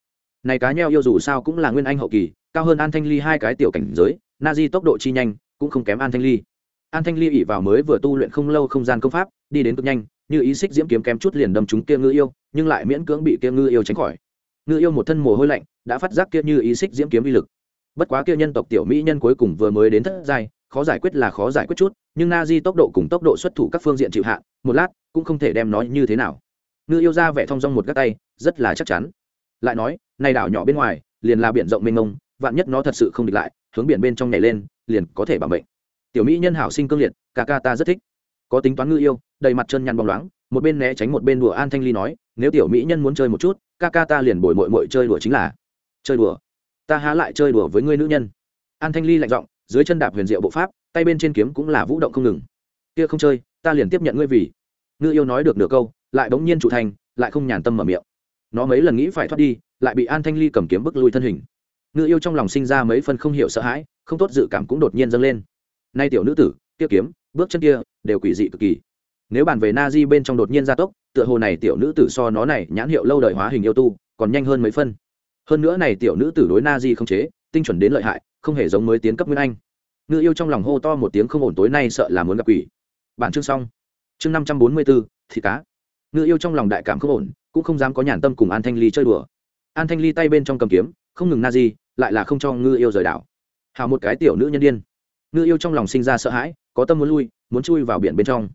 Này cá nheo yêu dù sao cũng là nguyên anh hậu kỳ, cao hơn an thanh ly hai cái tiểu cảnh giới, na di tốc độ chi nhanh, cũng không kém an thanh ly. An thanh ly ỉ vào mới vừa tu luyện không lâu không gian công pháp, đi đến cực nhanh, như ý xích diễm kiếm kém chút liền đâm chúng kia ngư yêu, nhưng lại miễn cưỡng bị kia ngư yêu tránh khỏi ngư yêu một thân mồ hôi lạnh, đã phát giác kia như ý xích diễm kiếm uy lực. Bất quá kia nhân tộc tiểu mỹ nhân cuối cùng vừa mới đến thất giai, khó giải quyết là khó giải quyết chút, nhưng na di tốc độ cùng tốc độ xuất thủ các phương diện chịu hạn, một lát, cũng không thể đem nói như thế nào. Ngư yêu ra vẻ thong dong một gác tay, rất là chắc chắn. Lại nói, này đảo nhỏ bên ngoài, liền là biển rộng mênh mông, vạn nhất nó thật sự không địch lại, hướng biển bên trong nhảy lên, liền có thể bảo mệnh. Tiểu mỹ nhân hảo sinh cương liệt, ca ca ta rất thích. Có tính toán ngư yêu, đầy mặt chân nhăn bóng loáng một bên né tránh một bên đùa an thanh ly nói, nếu tiểu mỹ nhân muốn chơi một chút, ca ca ta liền bồi mội mội chơi đùa chính là chơi đùa. Ta há lại chơi đùa với ngươi nữ nhân. An thanh ly lạnh giọng, dưới chân đạp huyền diệu bộ pháp, tay bên trên kiếm cũng là vũ động không ngừng. Kia không chơi, ta liền tiếp nhận ngươi vì. Ngư yêu nói được nửa câu, lại bỗng nhiên trụ thành, lại không nhàn tâm mở miệng. Nó mấy lần nghĩ phải thoát đi, lại bị an thanh ly cầm kiếm bức lui thân hình. Ngư yêu trong lòng sinh ra mấy phân không hiểu sợ hãi, không tốt dự cảm cũng đột nhiên dâng lên. Nay tiểu nữ tử, kia kiếm, bước chân kia, đều quỷ dị cực kỳ nếu bàn về na di bên trong đột nhiên gia tốc, tựa hồ này tiểu nữ tử so nó này nhãn hiệu lâu đời hóa hình yêu tu, còn nhanh hơn mấy phân. Hơn nữa này tiểu nữ tử đối na di không chế, tinh chuẩn đến lợi hại, không hề giống mới tiến cấp nguyên anh. Ngư yêu trong lòng hô to một tiếng không ổn tối nay sợ là muốn gặp quỷ. Bản chương xong. Chương năm trăm bốn mươi bốn thì cá. Ngư yêu trong lòng đại cảm không ổn, cũng không dám có nhàn tâm cùng an thanh ly chơi đùa. An thanh ly tay bên trong cầm kiếm, không ngừng na di lại là không cho ngư yêu rời đảo. Hào một cái tiểu nữ nhân đ i ê n ngư yêu trong lòng sinh ra sợ hãi, có tâm muốn lui, muốn chui vào biển bên trong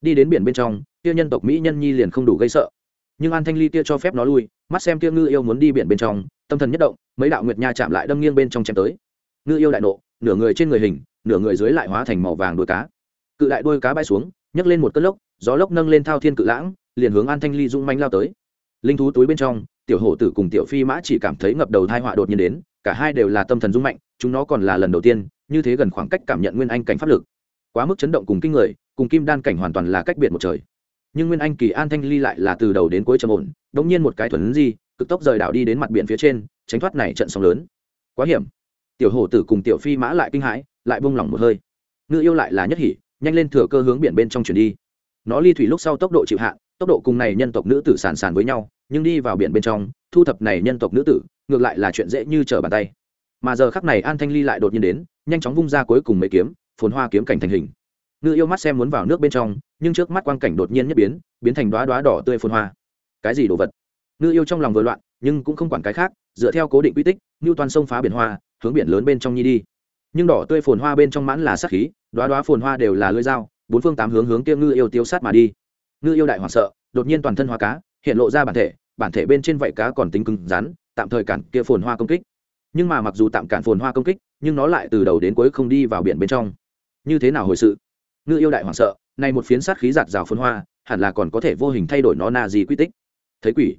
đi đến biển bên trong, kia nhân tộc mỹ nhân nhi liền không đủ gây sợ. Nhưng an thanh ly kia cho phép nó lui, mắt xem kia ngư yêu muốn đi biển bên trong, tâm thần nhất động, mấy đạo nguyệt nha chạm lại đâm nghiêng bên trong chém tới. Ngư yêu đại nộ, nửa người trên người hình, nửa người dưới lại hóa thành màu vàng đuôi cá. Cự đại đuôi cá bay xuống, nhấc lên một cơn lốc, gió lốc nâng lên thao thiên cự lãng, liền hướng an thanh ly dung manh lao tới. Linh thú túi bên trong, tiểu hổ tử cùng tiểu phi mã chỉ cảm thấy ngập đầu thai họa đột nhiên đến, cả hai đều là tâm thần dung mạnh, chúng nó còn là lần đầu tiên, như thế gần khoảng cách cảm nhận nguyên anh cảnh pháp lực. Quá mức chấn động cùng kinh người cùng kim đan cảnh hoàn toàn là cách biệt một trời. Nhưng nguyên anh kỳ an thanh ly lại là từ đầu đến cuối trầm ổn, đống nhiên một cái thuần di, cực tốc rời đảo đi đến mặt biển phía trên, tránh thoát này trận sóng lớn. Quá hiểm. Tiểu hổ tử cùng tiểu phi mã lại kinh hãi, lại bông lỏng một hơi. Ngư yêu lại là nhất hỉ, nhanh lên thừa cơ hướng biển bên trong chuyển đi. Nó ly thủy lúc sau tốc độ chịu hạn, tốc độ cùng này nhân tộc nữ tử sàn sàn với nhau, nhưng đi vào biển bên trong, thu thập này nhân tộc nữ tử, ngược lại là chuyện dễ như trở bàn tay. Mà giờ khắc này an thanh ly lại đột nhiên đến, nhanh chóng vung ra cuối cùng mấy kiếm, phồn hoa kiếm cảnh thành hình ngư yêu mắt xem muốn vào nước bên trong, nhưng trước mắt quang cảnh đột nhiên nhất biến biến thành đoá đoá đỏ tươi phồn hoa. Cái gì đồ vật? Ngư yêu trong lòng vừa loạn, nhưng cũng không quản cái khác, dựa theo cố định quy tích, ngưu toàn sông phá biển hoa, hướng biển lớn bên trong nhi đi. Nhưng đỏ tươi phồn hoa bên trong mãn là sát khí đoá đoá phồn hoa đều là lưỡi dao, bốn phương tám hướng hướng kia ngư yêu tiêu sát mà đi. Ngư yêu đại hoảng sợ, đột nhiên toàn thân hoa cá, hiện lộ ra bản thể bản thể bên trên vảy cá còn tính cứng rắn, tạm thời cản kia phồn hoa công kích. Nhưng mà mặc dù tạm cản phồn hoa công kích, nhưng nó lại từ đầu đến cuối không đi vào biển bên trong. Như thế nào hồi sự? Ngư yêu đại hoảng sợ, nay một phiến sát khí giạt rào phân hoa, hẳn là còn có thể vô hình thay đổi nó na gì quy tích. Thấy quỷ,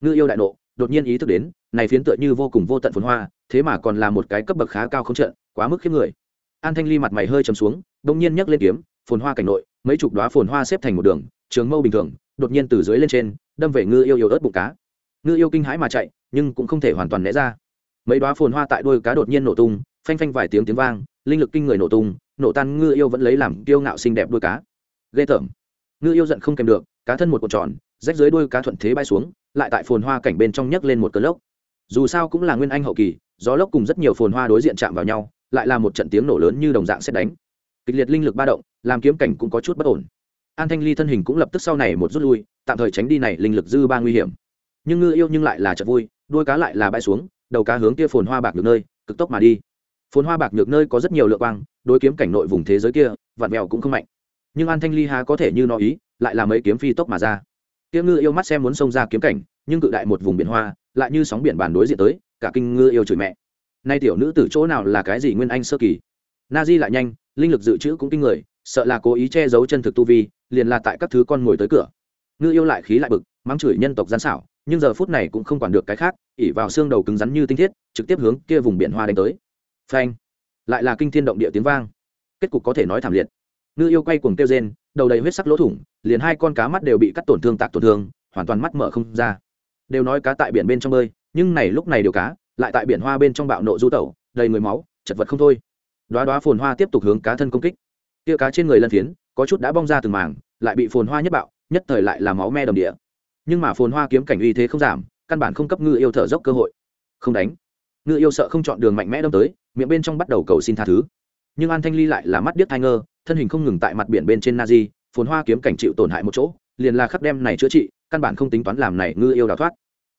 ngư yêu đại nộ, đột nhiên ý thức đến, này phiến tựa như vô cùng vô tận phân hoa, thế mà còn là một cái cấp bậc khá cao không trận, quá mức khiếp người. An thanh ly mặt mày hơi chấm xuống đông nhiên nhấc lên kiếm, phồn hoa cảnh nội, mấy chục đoá phồn hoa xếp thành một đường, trường mâu bình thường, đột nhiên từ dưới lên trên, đâm về ngư yêu yêu ớt bụng cá. Ngư yêu kinh hãi mà chạy, nhưng cũng không thể hoàn toàn né ra. Mấy đoá phồn hoa tại đôi cá đột nhiên nổ tung, phanh phanh vài tiếng tiếng vang linh lực kinh người nổ tung, nổ tan ngư yêu vẫn lấy làm kiêu ngạo xinh đẹp đôi cá. Ghê tởm. Ngư yêu giận không kèm được, cá thân một cột tròn, rách dưới đôi cá thuận thế bay xuống, lại tại phồn hoa cảnh bên trong nhấc lên một cơn lốc. Dù sao cũng là nguyên anh hậu kỳ, gió lốc cùng rất nhiều phồn hoa đối diện chạm vào nhau, lại là một trận tiếng nổ lớn như đồng dạng xét đánh. Kịch liệt linh lực ba động, làm kiếm cảnh cũng có chút bất ổn. An thanh ly thân hình cũng lập tức sau này một rút lui, tạm thời tránh đi này linh lực dư ba nguy hiểm. Nhưng ngư yêu nhưng lại là chợt vui, đuôi cá lại là bay xuống, đầu cá hướng kia phồn hoa bạc được nơi, cực tốc mà đi phồn hoa bạc nhược nơi có rất nhiều lượng quang, đối kiếm cảnh nội vùng thế giới kia, vạn mèo cũng không mạnh. Nhưng an thanh ly há có thể như nó ý, lại là mấy kiếm phi tốc mà ra. Kia ngư yêu mắt xem muốn xông ra kiếm cảnh, nhưng cự đại một vùng biển hoa, lại như sóng biển bàn đối diện tới, cả kinh ngư yêu chửi mẹ. Nay tiểu nữ từ chỗ nào là cái gì nguyên anh sơ kỳ? Na di lại nhanh, linh lực dự trữ cũng kinh người, sợ là cố ý che giấu chân thực tu vi, liền là tại các thứ con ngồi tới cửa. Ngư yêu lại khí lại bực, mắng chửi nhân tộc gian xảo, nhưng giờ phút này cũng không quản được cái khác ỉ vào xương đầu cứng rắn như tinh thiết, trực tiếp hướng kia vùng biển hoa đánh tới phanh, lại là kinh thiên động địa tiếng vang. Kết cục có thể nói thảm liệt. Ngư yêu quay cuồng kêu rên, đầu đầy huyết sắc lỗ thủng, liền hai con cá mắt đều bị cắt tổn thương tạc tổn thương, hoàn toàn mắt mở không ra. Đều nói cá tại biển bên trong bơi, nhưng này lúc này đều cá, lại tại biển hoa bên trong bạo nộ du tẩu, đầy người máu, chật vật không thôi. Đoá đoá phồn hoa tiếp tục hướng cá thân công kích. Tia cá trên người lân phiến, có chút đã bong ra từng mảng, lại bị phồn hoa nhất bạo, nhất thời lại là máu me đầm địa. Nhưng mà phồn hoa kiếm cảnh uy thế không giảm, căn bản không cấp ngư yêu thở dốc cơ hội. Không đánh. Ngư yêu sợ không chọn đường mạnh mẽ đâm tới miệng bên trong bắt đầu cầu xin tha thứ. Nhưng an thanh ly lại là mắt điếc thai ngơ, thân hình không ngừng tại mặt biển bên trên na di, phồn hoa kiếm cảnh chịu tổn hại một chỗ, liền là khắc đem này chữa trị, căn bản không tính toán làm này ngư yêu đào thoát.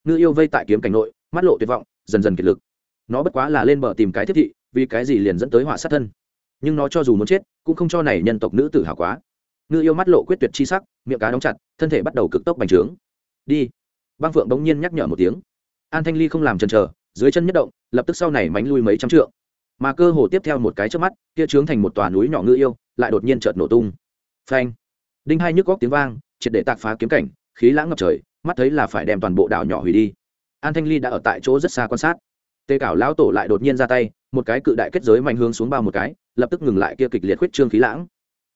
Ngư yêu vây tại kiếm cảnh nội, mắt lộ tuyệt vọng, dần dần kiệt lực. Nó bất quá là lên bờ tìm cái thiết thị, vì cái gì liền dẫn tới họa sát thân. Nhưng nó cho dù muốn chết, cũng không cho này nhân tộc nữ tử hảo quá. Ngư yêu mắt lộ quyết tuyệt chi sắc, miệng cá đóng chặt, thân thể bắt đầu cực tốc bành trướng. Đi. Băng phượng bỗng nhiên nhắc nhở một tiếng. An thanh ly không làm chần chờ, dưới chân nhất động, lập tức sau này mánh lui mấy trăm trượng mà cơ hồ tiếp theo một cái trước mắt, kia trướng thành một tòa núi nhỏ ngư yêu, lại đột nhiên chợt nổ tung. Phanh! Đinh hai nhức góc tiếng vang, triệt để tạc phá kiếm cảnh, khí lãng ngập trời, mắt thấy là phải đem toàn bộ đảo nhỏ hủy đi. An thanh ly đã ở tại chỗ rất xa quan sát. Tê cảo lão tổ lại đột nhiên ra tay, một cái cự đại kết giới mạnh hướng xuống bao một cái, lập tức ngừng lại kia kịch liệt khuyết trương khí lãng.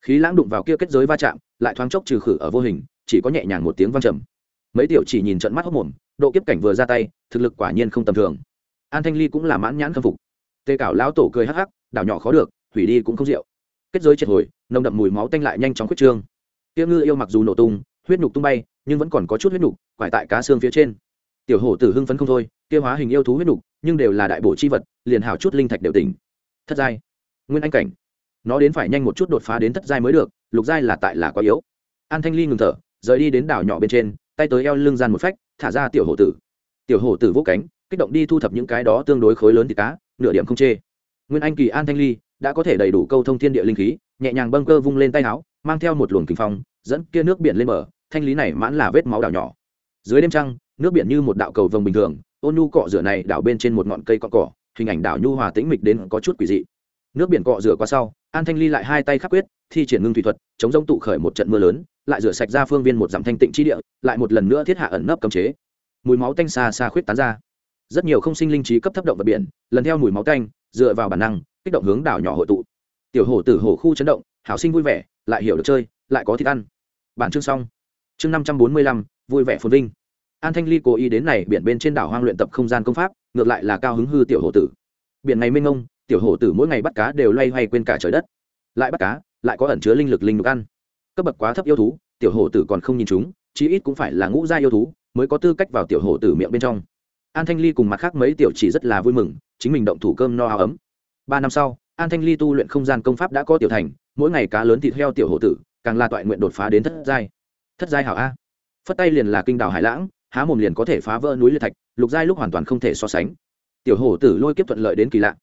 Khí lãng đụng vào kia kết giới va chạm, lại thoáng chốc trừ khử ở vô hình, chỉ có nhẹ nhàng một tiếng vang trầm. Mấy tiểu chỉ nhìn trận mắt hốc mồm, độ kiếp cảnh vừa ra tay, thực lực quả nhiên không tầm thường. An thanh ly cũng là mãn nhãn khâm phục tê cảo lão tổ cười hắc hắc, đảo nhỏ khó được, hủy đi cũng không rượu. Kết giới triệt hồi, nồng đậm mùi máu tanh lại nhanh chóng khuyết trương. Tiêu ngư yêu mặc dù nổ tung, huyết nhục tung bay, nhưng vẫn còn có chút huyết nhục, quải tại cá xương phía trên. Tiểu hổ tử hưng phấn không thôi tiêu hóa hình yêu thú huyết nhục, nhưng đều là đại bổ chi vật, liền hảo chút linh thạch đều tỉnh. Thất giai. Nguyên anh cảnh. Nó đến phải nhanh một chút đột phá đến thất giai mới được, lục giai là tại là quá yếu. An thanh ly ngừng thở, rời đi đến đảo nhỏ bên trên, tay tới eo lưng gian một phách, thả ra tiểu hổ tử. Tiểu hổ tử vỗ cánh, kích động đi thu thập những cái đó tương đối khối lớn thì cá nửa điểm không chê. Nguyên anh kỳ an thanh ly đã có thể đầy đủ câu thông thiên địa linh khí, nhẹ nhàng bâng cơ vung lên tay áo, mang theo một luồng kinh phong, dẫn kia nước biển lên bờ, thanh lý này mãn là vết máu đảo nhỏ. Dưới đêm trăng, nước biển như một đạo cầu vồng bình thường, ôn nhu cọ rửa này đảo bên trên một ngọn cây cọ cỏ, hình ảnh đảo nhu hòa tĩnh mịch đến có chút quỷ dị. Nước biển cọ rửa qua sau, an thanh ly lại hai tay khắc quyết, thi triển ngưng thủy thuật, chống giống tụ khởi một trận mưa lớn, lại rửa sạch ra phương viên một dặm thanh tịnh chi địa, lại một lần nữa thiết hạ ẩn nấp cấm chế. Mùi máu tanh xa xa khuyết tán ra rất nhiều không sinh linh trí cấp thấp động vật biển, lần theo mùi máu tanh, dựa vào bản năng, kích động hướng đảo nhỏ hội tụ. Tiểu hổ tử hổ khu chấn động, hảo sinh vui vẻ, lại hiểu được chơi, lại có thịt ăn. Bản chương xong. Chương năm trăm bốn mươi lăm, vui vẻ phồn vinh. An thanh ly cố ý đến này biển bên trên đảo hoang luyện tập không gian công pháp, ngược lại là cao hứng hư tiểu hổ tử. Biển này mênh ngông tiểu hổ tử mỗi ngày bắt cá đều loay hoay quên cả trời đất. Lại bắt cá, lại có ẩn chứa linh lực linh lực ăn. Cấp bậc quá thấp yêu thú, tiểu hổ tử còn không nhìn chúng, chí ít cũng phải là ngũ gia yêu thú, mới có tư cách vào tiểu hổ tử miệng bên trong an thanh ly cùng mặt khác mấy tiểu chỉ rất là vui mừng, chính mình động thủ cơm no áo ấm. Ba năm sau, an thanh ly tu luyện không gian công pháp đã có tiểu thành, mỗi ngày cá lớn thịt heo tiểu hổ tử, càng là toại nguyện đột phá đến thất giai. Thất giai hảo a. Phất tay liền là kinh đảo hải lãng, há mồm liền có thể phá vỡ núi liệt thạch, lục giai lúc hoàn toàn không thể so sánh. Tiểu hổ tử lôi kiếp thuận lợi đến kỳ lạ.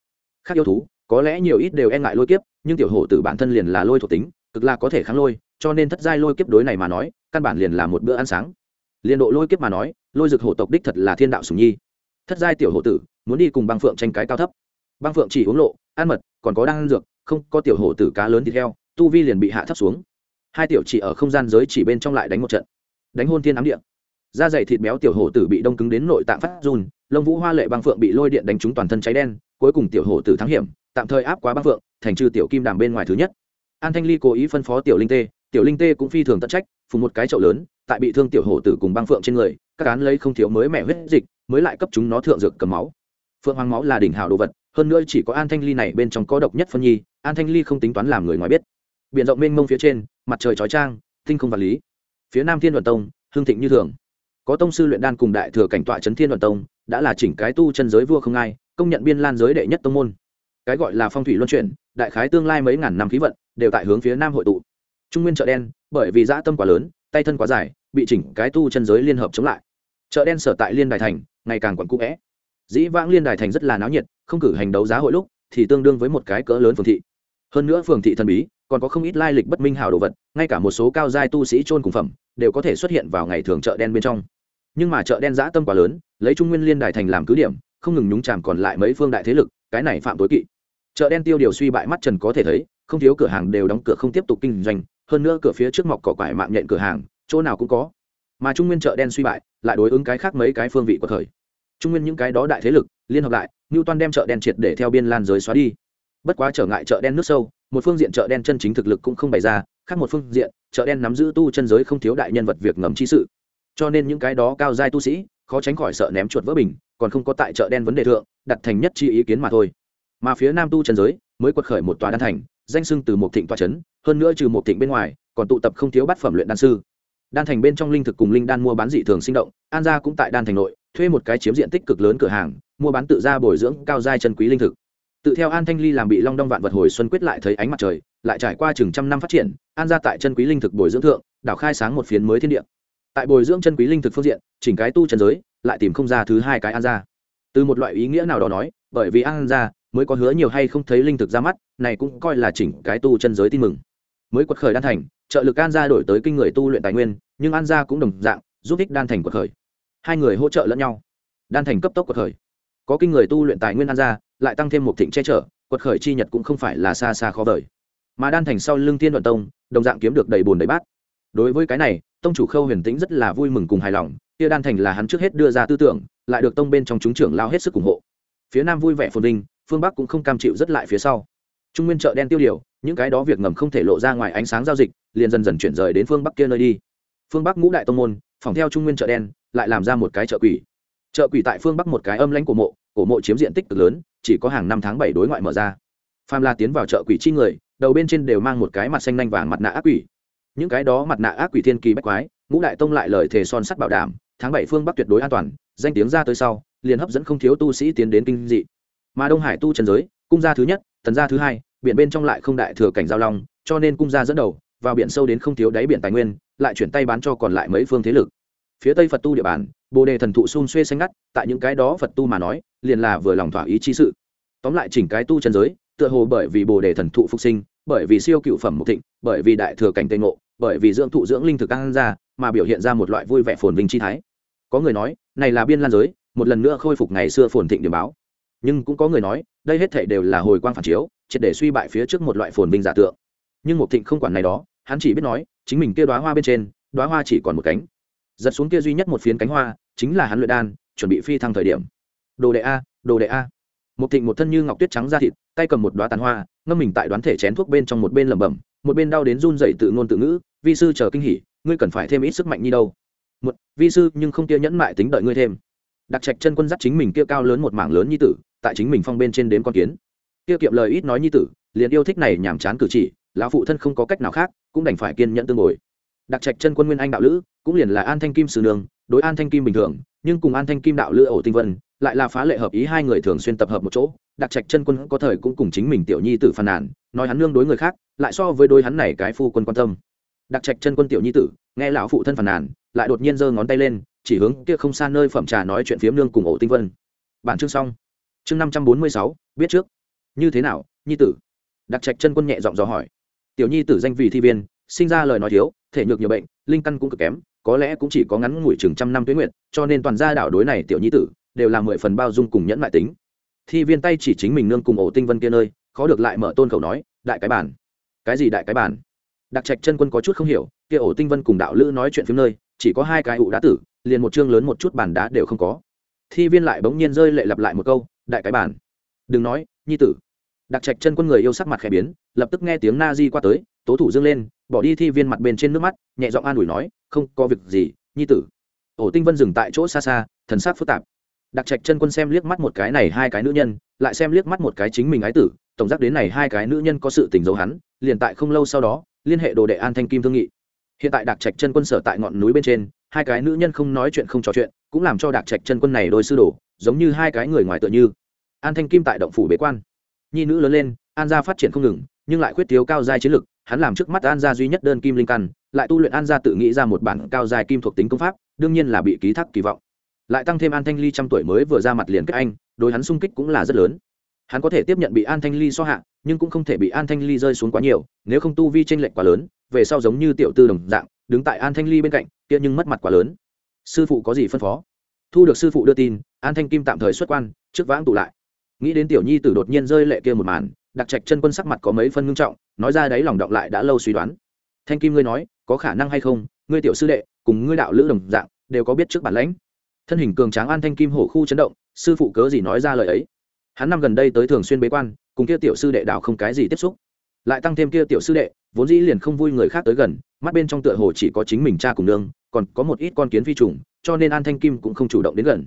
Khác yêu thú, có lẽ nhiều ít đều e ngại lôi kiếp, nhưng tiểu hổ tử bản thân liền là lôi thuộc tính, cực là có thể kháng lôi, cho nên thất giai lôi kiếp đối này mà nói, căn bản liền là một bữa ăn sáng liên độ lôi kiếp mà nói, lôi dực hổ tộc đích thật là thiên đạo sùng nhi. Thất giai tiểu hổ tử, muốn đi cùng băng phượng tranh cái cao thấp. Băng phượng chỉ uống lộ, ăn mật, còn có đang ăn dược, không, có tiểu hổ tử cá lớn thịt heo tu vi liền bị hạ thấp xuống. Hai tiểu chỉ ở không gian giới chỉ bên trong lại đánh một trận. Đánh hôn thiên ám điện da dày thịt béo tiểu hổ tử bị đông cứng đến nội tạng phát run, lông vũ hoa lệ băng phượng bị lôi điện đánh trúng toàn thân cháy đen, cuối cùng tiểu hổ tử thắng hiểm, tạm thời áp quá băng phượng, thành trừ tiểu kim đàm bên ngoài thứ nhất. An thanh ly cố ý phân phó tiểu linh tê, tiểu linh tê cũng phi thường tận trách, phùng một cái chậu lớn tại bị thương tiểu hổ tử cùng băng phượng trên người, các án lấy không thiếu mới mẻ huyết dịch, mới lại cấp chúng nó thượng dược cầm máu. Phượng hoàng máu là đỉnh hào đồ vật, hơn nữa chỉ có an thanh ly này bên trong có độc nhất phân nhi, an thanh ly không tính toán làm người ngoài biết. B i ể n rộng mênh mông phía trên, mặt trời chói trang tinh không vật lý. Phía nam thiên đoàn tông, hương thịnh như thường. Có tông sư luyện đan cùng đại thừa cảnh tọa trấn thiên đoàn tông, đã là chỉnh cái tu chân giới vua không ai, công nhận biên lan giới đệ nhất tông môn. Cái gọi là phong thủy luân chuyển, đại khái tương lai mấy ngàn năm khí vận, đều tại hướng phía nam hội tụ. Trung nguyên chợ đen, bởi vì dã tâm quá lớn tay thân quá dài, bị chỉnh cái tu chân giới liên hợp chống lại. Chợ đen sở tại liên đài thành, ngày càng quặn cũ vẽ. Dĩ vãng liên đài thành rất là náo nhiệt, không cử hành đấu giá hội lúc, thì tương đương với một cái cỡ lớn phường thị. Hơn nữa phường thị thần bí, còn có không ít lai lịch bất minh hào đồ vật, ngay cả một số cao giai tu sĩ trôn cùng phẩm, đều có thể xuất hiện vào ngày thường chợ đen bên trong. Nhưng mà chợ đen giã tâm quá lớn, lấy trung nguyên liên đài thành làm cứ điểm, không ngừng nhúng chàm còn lại mấy phương đại thế lực, cái này phạm tối kỵ. Chợ đen tiêu điều suy bại mắt trần có thể thấy, không thiếu cửa hàng đều đóng cửa không tiếp tục kinh doanh hơn nữa cửa phía trước mọc cỏ quải mạng nhện cửa hàng, chỗ nào cũng có. Mà trung nguyên chợ đen suy bại, lại đối ứng cái khác mấy cái phương vị của thời. Trung nguyên những cái đó đại thế lực, liên hợp lại như toàn đem chợ đen triệt để theo biên lan giới xóa đi. Bất quá trở ngại chợ đen nước sâu, một phương diện chợ đen chân chính thực lực cũng không bày ra, khác một phương diện, chợ đen nắm giữ tu chân giới không thiếu đại nhân vật việc ngầm chi sự. Cho nên những cái đó cao giai tu sĩ, khó tránh khỏi sợ ném chuột vỡ bình, còn không có tại chợ đen vấn đề thượng, đặt thành nhất chi ý kiến mà thôi. Mà phía nam tu chân giới, mới quật khởi một tòa đan thành, danh sưng từ một thịnh tòa trấn hơn nữa trừ một thịnh bên ngoài, còn tụ tập không thiếu bát phẩm luyện đan sư. Đan thành bên trong linh thực cùng linh đan mua bán dị thường sinh động, an gia cũng tại đan thành nội, thuê một cái chiếm diện tích cực lớn cửa hàng, mua bán tự ra bồi dưỡng cao giai chân quý linh thực. Tự theo an thanh ly làm bị long đong vạn vật hồi xuân quyết lại thấy ánh mặt trời, lại trải qua chừng trăm năm phát triển, an gia tại chân quý linh thực bồi dưỡng thượng, đảo khai sáng một phiến mới thiên địa. Tại bồi dưỡng chân quý linh thực phương diện, chỉnh cái tu trần giới, lại tìm không ra thứ hai cái an gia. Từ một loại ý nghĩa nào đó nói, bởi vì an gia mới có hứa nhiều hay không thấy linh thực ra mắt, này cũng coi là chỉnh cái tu chân giới tin mừng mới quật khởi đan thành, trợ lực an gia đổi tới kinh người tu luyện tài nguyên, nhưng an gia cũng đồng dạng, giúp ích đan thành quật khởi. Hai người hỗ trợ lẫn nhau. Đan thành cấp tốc quật khởi. Có kinh người tu luyện tài nguyên an gia, lại tăng thêm một thịnh che chở, quật khởi chi nhật cũng không phải là xa xa khó vời. Mà đan thành sau lưng Thiên đoạn tông, đồng dạng kiếm được đầy bùn đầy bát. Đối với cái này, tông chủ khâu huyền tĩnh rất là vui mừng cùng hài lòng, kia đan thành là hắn trước hết đưa ra tư tưởng, lại được tông bên trong chúng trưởng lao hết sức ủng hộ. Phía nam vui vẻ phồn vinh, phương bắc cũng không cam chịu rất lại phía sau. Trung nguyên chợ đen tiêu điều những cái đó việc ngầm không thể lộ ra ngoài ánh sáng giao dịch, liền dần dần chuyển rời đến phương bắc kia nơi đi. Phương bắc ngũ đại tông môn, phòng theo trung nguyên chợ đen, lại làm ra một cái chợ quỷ. Chợ quỷ tại phương bắc một cái âm lãnh của mộ, cổ mộ chiếm diện tích cực lớn, chỉ có hàng năm tháng bảy đối ngoại mở ra. Pham la tiến vào chợ quỷ chi người, đầu bên trên đều mang một cái mặt xanh nanh vàng mặt nạ ác quỷ. Những cái đó mặt nạ ác quỷ thiên kỳ bách quái, ngũ đại tông lại lời thề son sắt bảo đảm, tháng bảy phương bắc tuyệt đối an toàn, danh tiếng ra tới sau, liền hấp dẫn không thiếu tu sĩ tiến đến kinh dị. Mà đông hải tu trần giới, cung gia thứ nhất tần gia thứ hai biển bên trong lại không đại thừa cảnh giao long, cho nên cung gia dẫn đầu, vào biển sâu đến không thiếu đáy biển tài nguyên, lại chuyển tay bán cho còn lại mấy phương thế lực. Phía tây phật tu địa bàn, bồ đề thần thụ xun xuê xanh ngắt, tại những cái đó phật tu mà nói, liền là vừa lòng thỏa ý chi sự. Tóm lại chỉnh cái tu chân giới, tựa hồ bởi vì bồ đề thần thụ phục sinh, bởi vì siêu cựu phẩm mục thịnh, bởi vì đại thừa cảnh tây ngộ, bởi vì dưỡng thụ dưỡng linh thực ăn ra, mà biểu hiện ra một loại vui vẻ phồn vinh chi thái. Có người nói, này là biên lan giới, một lần nữa khôi phục ngày xưa phồn thịnh điểm báo. Nhưng cũng có người nói, đây hết thể đều là hồi quang phản chiếu triệt để suy bại phía trước một loại phồn vinh giả tượng. Nhưng mục thịnh không quản này đó, hắn chỉ biết nói, chính mình kia đoá hoa bên trên đoá hoa chỉ còn một cánh. Giật xuống kia duy nhất một phiến cánh hoa, chính là hắn luyện đan, chuẩn bị phi thăng thời điểm. Đồ đệ a, đồ đệ a. Một thịnh một thân như ngọc tuyết trắng da thịt, tay cầm một đoá tàn hoa, ngâm mình tại đoán thể chén thuốc bên trong một bên lẩm bẩm, một bên đau đến run dậy tự ngôn tự ngữ, vi sư chờ kinh hỉ, ngươi cần phải thêm ít sức mạnh như đâu. Một, vi sư, nhưng không kia nhẫn mại tính đợi ngươi thêm. Đặc trạch chân quân dắt chính mình kia cao lớn một mảng lớn như tử, tại chính mình phong bên trên đến con kiến kia kiệm lời ít nói như tử, liền yêu thích này nhàm chán cử chỉ, lão phụ thân không có cách nào khác, cũng đành phải kiên nhẫn tương ngồi đặc trạch chân quân nguyên anh đạo lữ, cũng liền là an thanh kim sư nương, đối an thanh kim bình thường, nhưng cùng an thanh kim đạo lữ ổ tinh vân, lại là phá lệ hợp ý hai người thường xuyên tập hợp một chỗ. Đặc trạch chân quân có thời cũng cùng chính mình tiểu nhi tử phàn nàn, nói hắn nương đối người khác, lại so với đôi hắn này cái phu quân quan tâm. Đặc trạch chân quân tiểu nhi tử, nghe lão phụ thân phàn nàn, lại đột nhiên giơ ngón tay lên, chỉ hướng kia không xa nơi phẩm trà nói chuyện phiếm nương cùng ổ tinh vân. Bản chương xong. Chương năm trăm bốn mươi sáu, biết trước như thế nào, nhi tử? Đặc trạch chân quân nhẹ giọng dò hỏi. Tiểu nhi tử danh vì thi viên, sinh ra lời nói thiếu, thể nhược nhiều bệnh, linh căn cũng cực kém, có lẽ cũng chỉ có ngắn ngủi chừng trăm năm tuyến nguyện cho nên toàn gia đảo đối này tiểu nhi tử, đều là mười phần bao dung cùng nhẫn mại tính. Thi viên tay chỉ chính mình nương cùng ổ tinh vân kia nơi, khó được lại mở tôn khẩu nói, đại cái bản. Cái gì đại cái bản? Đặc trạch chân quân có chút không hiểu, kia ổ tinh vân cùng đạo lữ nói chuyện phim nơi, chỉ có hai cái ụ đá tử, liền một chương lớn một chút bản đá đều không có. Thi viên lại bỗng nhiên rơi lệ lặp lại một câu, đại cái bản. Đừng nói nhi tử. Đặc trạch chân quân người yêu sắc mặt khẽ biến, lập tức nghe tiếng na di qua tới, tố thủ dương lên, bỏ đi thi viên mặt bên trên nước mắt, nhẹ giọng an ủi nói, không có việc gì, nhi tử. Ổ tinh vân dừng tại chỗ xa xa, thần sắc phức tạp. Đặc trạch chân quân xem liếc mắt một cái này hai cái nữ nhân, lại xem liếc mắt một cái chính mình ái tử, tổng giác đến này hai cái nữ nhân có sự tình dấu hắn, liền tại không lâu sau đó, liên hệ đồ đệ an thanh kim thương nghị. Hiện tại đặc trạch chân quân sở tại ngọn núi bên trên, hai cái nữ nhân không nói chuyện không trò chuyện, cũng làm cho đặc trạch chân quân này đôi sư đồ, giống như hai cái người ngoài tựa như an thanh kim tại động phủ bế quan. Nhi nữ lớn lên, an gia phát triển không ngừng, nhưng lại khuyết thiếu cao giai chiến lực, hắn làm trước mắt an gia duy nhất đơn kim linh căn, lại tu luyện an gia tự nghĩ ra một bản cao giai kim thuộc tính công pháp, đương nhiên là bị ký thác kỳ vọng. Lại tăng thêm an thanh ly trăm tuổi mới vừa ra mặt liền các anh, đối hắn sung kích cũng là rất lớn. Hắn có thể tiếp nhận bị an thanh ly so hạ, nhưng cũng không thể bị an thanh ly rơi xuống quá nhiều, nếu không tu vi tranh lệch quá lớn, về sau giống như tiểu tư đồng dạng, đứng tại an thanh ly bên cạnh, kia nhưng mất mặt quá lớn. Sư phụ có gì phân phó? Thu được sư phụ đưa tin, an thanh kim tạm thời xuất quan, trước vãng tụ lại nghĩ đến tiểu nhi tử đột nhiên rơi lệ kia một màn đặc trạch chân quân sắc mặt có mấy phân ngưng trọng, nói ra đấy lòng động lại đã lâu suy đoán. Thanh kim ngươi nói, có khả năng hay không? Ngươi tiểu sư đệ, cùng ngươi đạo lữ đồng dạng, đều có biết trước bản lãnh. Thân hình cường tráng an thanh kim hổ khu chấn động, sư phụ cớ gì nói ra lời ấy? Hắn năm gần đây tới thường xuyên bế quan, cùng kia tiểu sư đệ đạo không cái gì tiếp xúc. Lại tăng thêm kia tiểu sư đệ, vốn dĩ liền không vui người khác tới gần, mắt bên trong tựa hồ chỉ có chính mình cha cùng nương, còn có một ít con kiến phi trùng, cho nên an thanh kim cũng không chủ động đến gần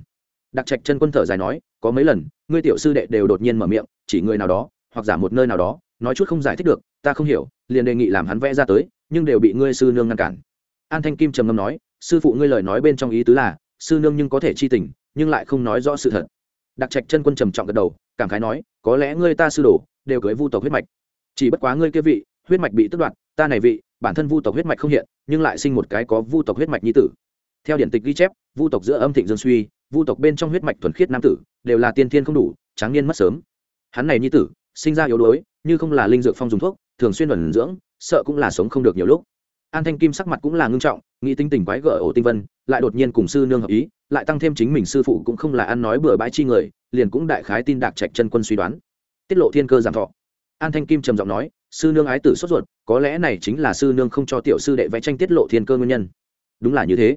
đặc trạch chân quân thở dài nói, có mấy lần, ngươi tiểu sư đệ đều đột nhiên mở miệng, chỉ người nào đó, hoặc giả một nơi nào đó, nói chút không giải thích được, ta không hiểu, liền đề nghị làm hắn vẽ ra tới, nhưng đều bị ngươi sư nương ngăn cản. An thanh kim trầm ngâm nói, sư phụ ngươi lời nói bên trong ý tứ là, sư nương nhưng có thể chi tình, nhưng lại không nói rõ sự thật. Đặc trạch chân quân trầm trọng gật đầu, cảm khái nói, có lẽ ngươi ta sư đồ, đều cưới vu tộc huyết mạch. Chỉ bất quá ngươi kia vị, huyết mạch bị tức đoạt, ta này vị, bản thân vu tộc huyết mạch không hiện, nhưng lại sinh một cái có vu tộc huyết mạch nhi tử. Theo điển tịch ghi chép, vu tộc giữa âm thịnh dương suy vu tộc bên trong huyết mạch thuần khiết nam tử, đều là tiên thiên không đủ, tráng niên mất sớm. Hắn này nhi tử, sinh ra yếu đuối, như không là linh dược phong dùng thuốc, thường xuyên ẩn dưỡng, sợ cũng là sống không được nhiều lúc. An thanh kim sắc mặt cũng là ngưng trọng, nghĩ tính tình quái gở ổ tinh vân, lại đột nhiên cùng sư nương hợp ý, lại tăng thêm chính mình sư phụ cũng không là ăn nói bừa bãi chi người, liền cũng đại khái tin đạc trạch chân quân suy đoán. Tiết lộ thiên cơ giảm thọ. An thanh kim trầm giọng nói, sư nương ái tử sốt ruột, có lẽ này chính là sư nương không cho tiểu sư đệ vẽ tranh tiết lộ thiên cơ nguyên nhân. Đúng là như thế.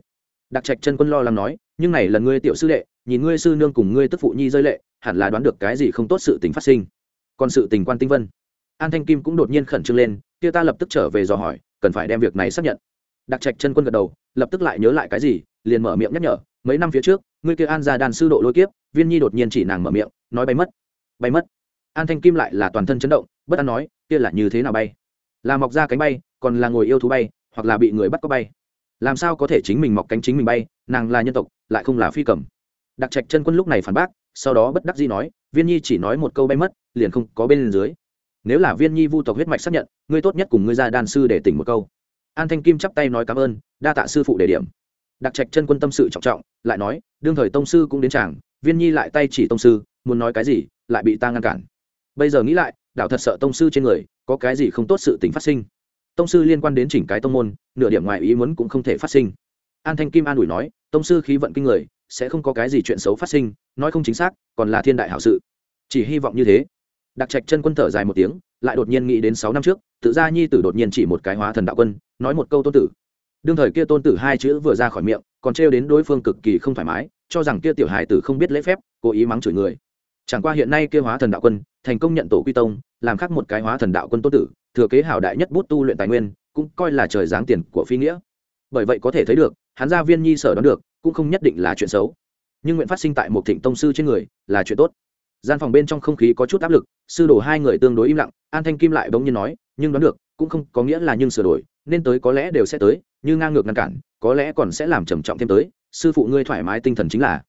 Đặc trạch chân quân lo lắng nói nhưng này lần ngươi tiểu sư đệ, nhìn ngươi sư nương cùng ngươi tức phụ nhi rơi lệ, hẳn là đoán được cái gì không tốt sự tình phát sinh. Còn sự tình quan tinh vân. An thanh kim cũng đột nhiên khẩn trương lên, kia ta lập tức trở về dò hỏi, cần phải đem việc này xác nhận. Đặc trạch chân quân gật đầu, lập tức lại nhớ lại cái gì, liền mở miệng nhắc nhở, mấy năm phía trước, ngươi kia an ra đàn sư độ lôi kiếp, viên nhi đột nhiên chỉ nàng mở miệng, nói bay mất. Bay mất. An thanh kim lại là toàn thân chấn động, bất an nói, kia là như thế nào bay? Là mọc ra cánh bay, còn là ngồi yêu thú bay, hoặc là bị người bắt có bay? Làm sao có thể chính mình mọc cánh chính mình bay, nàng là nhân tộc, lại không là phi cầm. Đặc trạch chân quân lúc này phản bác, sau đó bất đắc dĩ nói, viên nhi chỉ nói một câu bay mất, liền không có bên dưới. Nếu là viên nhi vu tộc huyết mạch xác nhận, ngươi tốt nhất cùng ngươi ra đan sư để tỉnh một câu. An thanh kim chắp tay nói cảm ơn, đa tạ sư phụ đề điểm. Đặc trạch chân quân tâm sự trọng trọng, lại nói, đương thời tông sư cũng đến chàng, viên nhi lại tay chỉ tông sư, muốn nói cái gì, lại bị ta ngăn cản. Bây giờ nghĩ lại đạo thật sợ tông sư trên người, có cái gì không tốt sự tình phát sinh tông sư liên quan đến chỉnh cái tông môn, nửa điểm ngoài ý muốn cũng không thể phát sinh. An thanh kim an ủi nói, tông sư khí vận kinh người, sẽ không có cái gì chuyện xấu phát sinh, nói không chính xác, còn là thiên đại hảo sự. Chỉ hy vọng như thế. Đặc trạch chân quân thở dài một tiếng, lại đột nhiên nghĩ đến sáu năm trước, tự gia nhi tử đột nhiên chỉ một cái hóa thần đạo quân, nói một câu tôn tử. Đương thời kia tôn tử hai chữ vừa ra khỏi miệng, còn trêu đến đối phương cực kỳ không thoải mái, cho rằng kia tiểu hài tử không biết lễ phép, cố ý mắng chửi người chẳng qua hiện nay kia hóa thần đạo quân, thành công nhận tổ quy tông, làm khác một cái hóa thần đạo quân tôn tử, thừa kế hảo đại nhất bút tu luyện tài nguyên, cũng coi là trời giáng tiền của phi nghĩa. Bởi vậy có thể thấy được, hắn gia viên nhi sở đoán được, cũng không nhất định là chuyện xấu. Nhưng nguyện phát sinh tại một thịnh tông sư trên người, là chuyện tốt. Gian phòng bên trong không khí có chút áp lực, sư đồ hai người tương đối im lặng, an thanh kim lại bỗng nhiên nói, nhưng đoán được, cũng không có nghĩa là nhưng sửa đổi, nên tới có lẽ đều sẽ tới, như ngang ngược ngăn cản, có lẽ còn sẽ làm trầm trọng thêm tới, sư phụ ngươi thoải mái tinh thần chính là.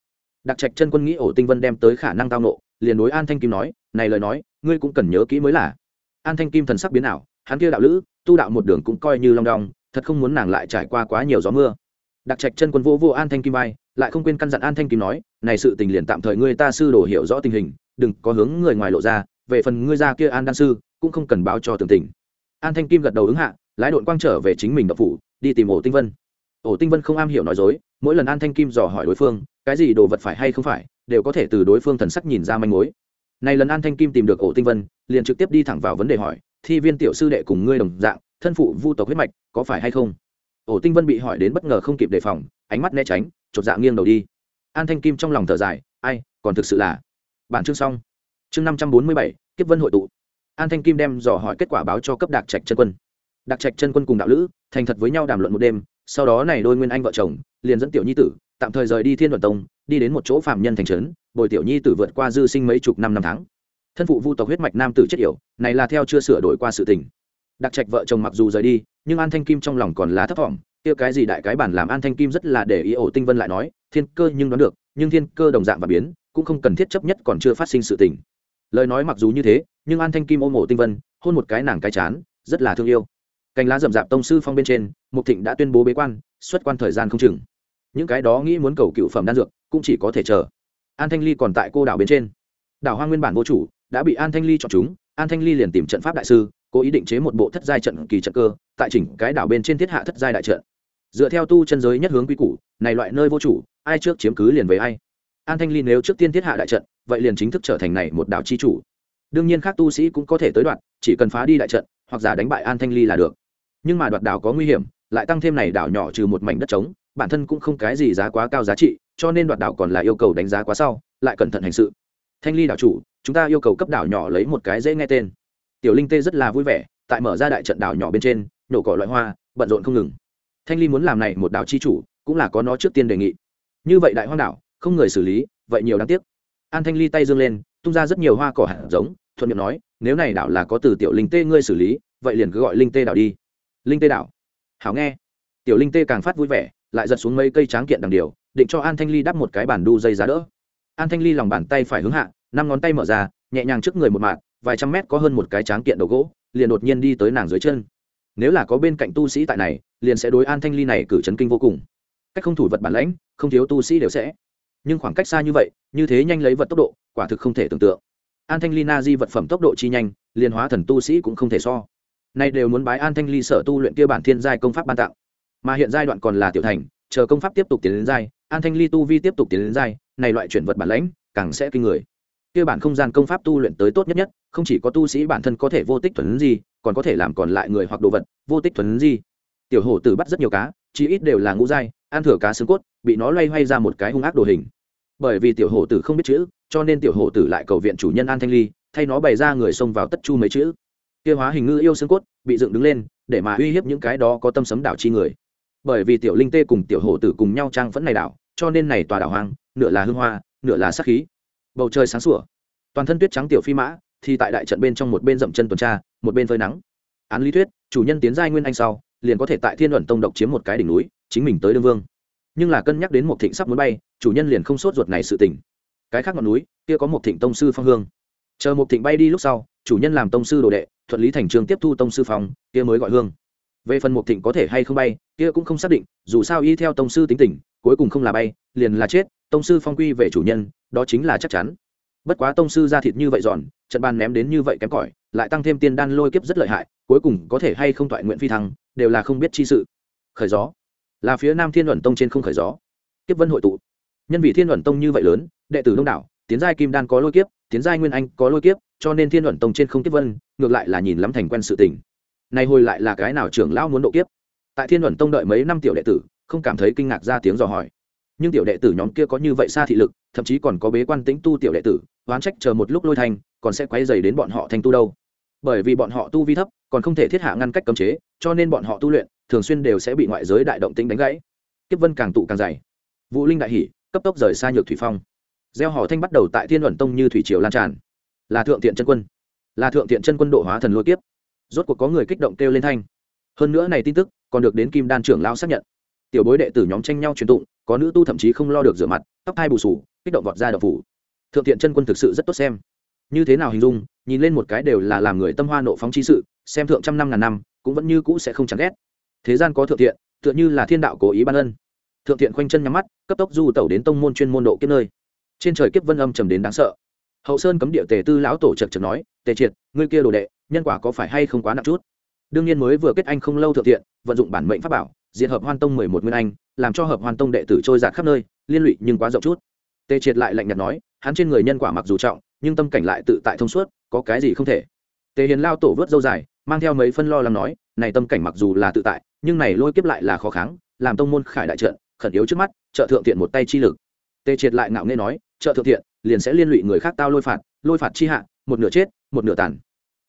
Đặc trạch chân quân nghĩ ổ tinh vân đem tới khả năng tao nộ liền đối an thanh kim nói, này lời nói, ngươi cũng cần nhớ kỹ mới là. An thanh kim thần sắc biến ảo, hắn kia đạo lữ, tu đạo một đường cũng coi như long đong, thật không muốn nàng lại trải qua quá nhiều gió mưa. Đặc trạch chân quân vô vô an thanh kim vai, lại không quên căn dặn an thanh kim nói, này sự tình liền tạm thời ngươi ta sư đồ hiểu rõ tình hình, đừng có hướng người ngoài lộ ra, về phần ngươi ra kia an đan sư, cũng không cần báo cho tường tình. An thanh kim gật đầu ứng hạ, lái đội quang trở về chính mình đậu phủ, đi tìm ổ tinh vân. Ổ tinh vân không am hiểu nói dối, mỗi lần an thanh kim dò hỏi đối phương, cái gì đồ vật phải hay không phải? Đều có thể từ đối phương thần sắc nhìn ra manh mối. Này lần an thanh kim tìm được ổ tinh vân, liền trực tiếp đi thẳng vào vấn đề hỏi, thi viên tiểu sư đệ cùng ngươi đồng dạng, thân phụ vu tộc huyết mạch, có phải hay không? Ổ tinh vân bị hỏi đến bất ngờ không kịp đề phòng, ánh mắt né tránh, chột dạ nghiêng đầu đi. An thanh kim trong lòng thở dài, ai, còn thực sự là bản chương xong. Chương năm trăm bốn mươi bảy, kiếp vân hội tụ. An thanh kim đem dò hỏi kết quả báo cho cấp đặc trạch chân quân. Đặc trạch chân quân cùng đạo lữ, thành thật với nhau đàm luận một đêm, sau đó này đôi nguyên anh vợ chồng, liền dẫn tiểu nhi tử, tạm thời rời đi thiên đoàn tông đi đến một chỗ phạm nhân thành trấn, bồi tiểu nhi tử vượt qua dư sinh mấy chục năm năm tháng. Thân phụ vu tộc huyết mạch nam tử chết yểu, này là theo chưa sửa đổi qua sự tình. Đặc trạch vợ chồng mặc dù rời đi, nhưng an thanh kim trong lòng còn lá thấp thỏm, kia cái gì đại cái bản làm an thanh kim rất là để ý ổ tinh vân lại nói, thiên cơ nhưng đoán được, nhưng thiên cơ đồng dạng và biến, cũng không cần thiết chấp nhất còn chưa phát sinh sự tình. Lời nói mặc dù như thế, nhưng an thanh kim ôm ổ tinh vân, hôn một cái nàng cái chán, rất là thương yêu. Cành lá rậm rạp tông sư phong bên trên, mục thịnh đã tuyên bố bế quan, xuất quan thời gian không chừng. Những cái đó nghĩ muốn cầu cựu phẩm đan dược cũng chỉ có thể chờ. An thanh ly còn tại cô đảo bên trên. Đảo hoa nguyên bản vô chủ đã bị an thanh ly chọn chúng, an thanh ly liền tìm trận pháp đại sư, cố ý định chế một bộ thất giai trận kỳ trận cơ, tại chỉnh cái đảo bên trên thiết hạ thất giai đại trận. Dựa theo tu chân giới nhất hướng quy củ, này loại nơi vô chủ, ai trước chiếm cứ liền với ai. An thanh ly nếu trước tiên thiết hạ đại trận, vậy liền chính thức trở thành này một đảo chi chủ. Đương nhiên khác tu sĩ cũng có thể tới đoạn, chỉ cần phá đi đại trận, hoặc giả đánh bại an thanh ly là được. Nhưng mà đoạt đảo có nguy hiểm, lại tăng thêm này đảo nhỏ trừ một mảnh đất trống bản thân cũng không cái gì giá quá cao giá trị, cho nên đoạt đảo còn là yêu cầu đánh giá quá sau, lại cẩn thận hành sự. Thanh ly đảo chủ, chúng ta yêu cầu cấp đảo nhỏ lấy một cái dễ nghe tên. Tiểu linh tê rất là vui vẻ, tại mở ra đại trận đảo nhỏ bên trên, nổ cỏ loại hoa, bận rộn không ngừng. Thanh ly muốn làm này một đảo chi chủ, cũng là có nó trước tiên đề nghị. Như vậy đại hoang đảo, không người xử lý, vậy nhiều đáng tiếc. An thanh ly tay dương lên, tung ra rất nhiều hoa cỏ hạt giống, thuận miệng nói, nếu này đảo là có từ tiểu linh tê ngươi xử lý, vậy liền cứ gọi linh tê đảo đi. Linh tê đảo. Hảo nghe. Tiểu linh tê càng phát vui vẻ lại giật xuống mấy cây tráng kiện đằng điều, định cho an thanh ly đắp một cái bản đu dây giá đỡ. An thanh ly lòng bàn tay phải hướng hạ, năm ngón tay mở ra, nhẹ nhàng trước người một mạng vài trăm mét có hơn một cái tráng kiện đầu gỗ, liền đột nhiên đi tới nàng dưới chân. Nếu là có bên cạnh tu sĩ tại này, liền sẽ đối an thanh ly này cử chấn kinh vô cùng. Cách không thủ vật bản lãnh, không thiếu tu sĩ đều sẽ. Nhưng khoảng cách xa như vậy, như thế nhanh lấy vật tốc độ, quả thực không thể tưởng tượng. An thanh ly na di vật phẩm tốc độ chi nhanh, liền hóa thần tu sĩ cũng không thể so. Nay đều muốn bái an thanh ly sở tu luyện kia bản thiên giai công pháp ban tặng mà hiện giai đoạn còn là tiểu thành, chờ công pháp tiếp tục tiến đến giai, an thanh ly tu vi tiếp tục tiến đến giai, này loại chuyển vật bản lãnh, càng sẽ kinh người. Kia bản không gian công pháp tu luyện tới tốt nhất nhất, không chỉ có tu sĩ bản thân có thể vô tích thuấn gì, còn có thể làm còn lại người hoặc đồ vật, vô tích thuấn gì. Tiểu hổ tử bắt rất nhiều cá, chí ít đều là ngũ giai, ăn thừa cá xương cốt, bị nó loay hoay ra một cái hung ác đồ hình. Bởi vì tiểu hổ tử không biết chữ, cho nên tiểu hổ tử lại cầu viện chủ nhân an thanh ly, thay nó bày ra người xông vào tất chu mấy chữ. Kia hóa hình ngư yêu xương cốt, bị dựng đứng lên, để mà uy hiếp những cái đó có tâm sấm đảo chi người bởi vì tiểu linh tê cùng tiểu hổ tử cùng nhau trang phẫn này đảo, cho nên này tòa đảo hoang, nửa là hương hoa, nửa là sắc khí. Bầu trời sáng sủa, toàn thân tuyết trắng tiểu phi mã, thì tại đại trận bên trong một bên dậm chân tuần tra, một bên phơi nắng. Án lý thuyết, chủ nhân tiến giai nguyên anh sau, liền có thể tại thiên luận tông độc chiếm một cái đỉnh núi, chính mình tới đương vương. Nhưng là cân nhắc đến một thịnh sắp muốn bay, chủ nhân liền không sốt ruột này sự tỉnh cái khác ngọn núi, kia có một thịnh tông sư phong hương. Chờ một thịnh bay đi lúc sau, chủ nhân làm tông sư đồ đệ, thuận lý thành trường tiếp thu tông sư phong, kia mới gọi hương về phần một thịnh có thể hay không bay, kia cũng không xác định, dù sao y theo tông sư tính tình, cuối cùng không là bay, liền là chết, tông sư phong quy về chủ nhân, đó chính là chắc chắn. Bất quá tông sư ra thịt như vậy giòn, trận bàn ném đến như vậy kém cỏi, lại tăng thêm tiên đan lôi kiếp rất lợi hại, cuối cùng có thể hay không thoại nguyện phi thăng, đều là không biết chi sự. Khởi gió. Là phía nam thiên luận tông trên không khởi gió. Kiếp vân hội tụ. Nhân vị thiên luận tông như vậy lớn, đệ tử đông đảo, tiến giai kim đan có lôi kiếp, tiến giai nguyên anh có lôi kiếp, cho nên thiên luận tông trên không kiếp vân, ngược lại là nhìn lắm thành quen sự tình này hồi lại là cái nào trưởng lão muốn độ kiếp? Tại thiên luận tông đợi mấy năm tiểu đệ tử, không cảm thấy kinh ngạc ra tiếng dò hỏi. Nhưng tiểu đệ tử nhóm kia có như vậy xa thị lực, thậm chí còn có bế quan tĩnh tu tiểu đệ tử, oán trách chờ một lúc lôi thành, còn sẽ quay dày đến bọn họ thành tu đâu. Bởi vì bọn họ tu vi thấp, còn không thể thiết hạ ngăn cách cấm chế, cho nên bọn họ tu luyện thường xuyên đều sẽ bị ngoại giới đại động tính đánh gãy. Kiếp vân càng tụ càng dày. Vũ linh đại hỉ, cấp tốc rời xa nhược thủy phong. Gieo hò thanh bắt đầu tại thiên luận tông như thủy triều lan tràn. Là thượng tiện chân quân. Là thượng tiện chân quân độ hóa thần lôi kiếp rốt cuộc có người kích động kêu lên thanh. Hơn nữa này tin tức còn được đến kim đan trưởng lao xác nhận. Tiểu bối đệ tử nhóm tranh nhau truyền tụng, có nữ tu thậm chí không lo được rửa mặt, tóc thai bù sù, kích động vọt ra đập phủ. Thượng thiện chân quân thực sự rất tốt xem. Như thế nào hình dung, nhìn lên một cái đều là làm người tâm hoa nộ phóng chi sự, xem thượng trăm năm ngàn năm, cũng vẫn như cũ sẽ không chán ghét. Thế gian có thượng thiện, tựa như là thiên đạo cố ý ban ân. Thượng thiện khoanh chân nhắm mắt, cấp tốc du tẩu đến tông môn chuyên môn độ kiếp nơi. Trên trời kiếp vân âm trầm đến đáng sợ. Hậu sơn cấm địa tề tư lão tổ chật chật nói, tề triệt, ngươi kia đồ đệ nhân quả có phải hay không quá nặng chút? Đương nhiên mới vừa kết anh không lâu thượng thiện, vận dụng bản mệnh pháp bảo diện hợp hoan tông mười một nguyên anh, làm cho hợp hoan tông đệ tử trôi giạt khắp nơi, liên lụy nhưng quá rộng chút. Tề triệt lại lạnh nhạt nói, hắn trên người nhân quả mặc dù trọng, nhưng tâm cảnh lại tự tại thông suốt, có cái gì không thể. Tề hiền lao tổ vớt dâu dài, mang theo mấy phân lo lắng nói, này tâm cảnh mặc dù là tự tại, nhưng này lôi kiếp lại là khó kháng, làm tông môn khải đại trận, khẩn yếu trước mắt, trợ thượng thiện một tay chi lực. Tề triệt lại ngạo nghê nói, trợ thượng thiện, liền sẽ liên lụy người khác tao lôi phạt lôi phạt chi hạ, một nửa chết, một nửa tàn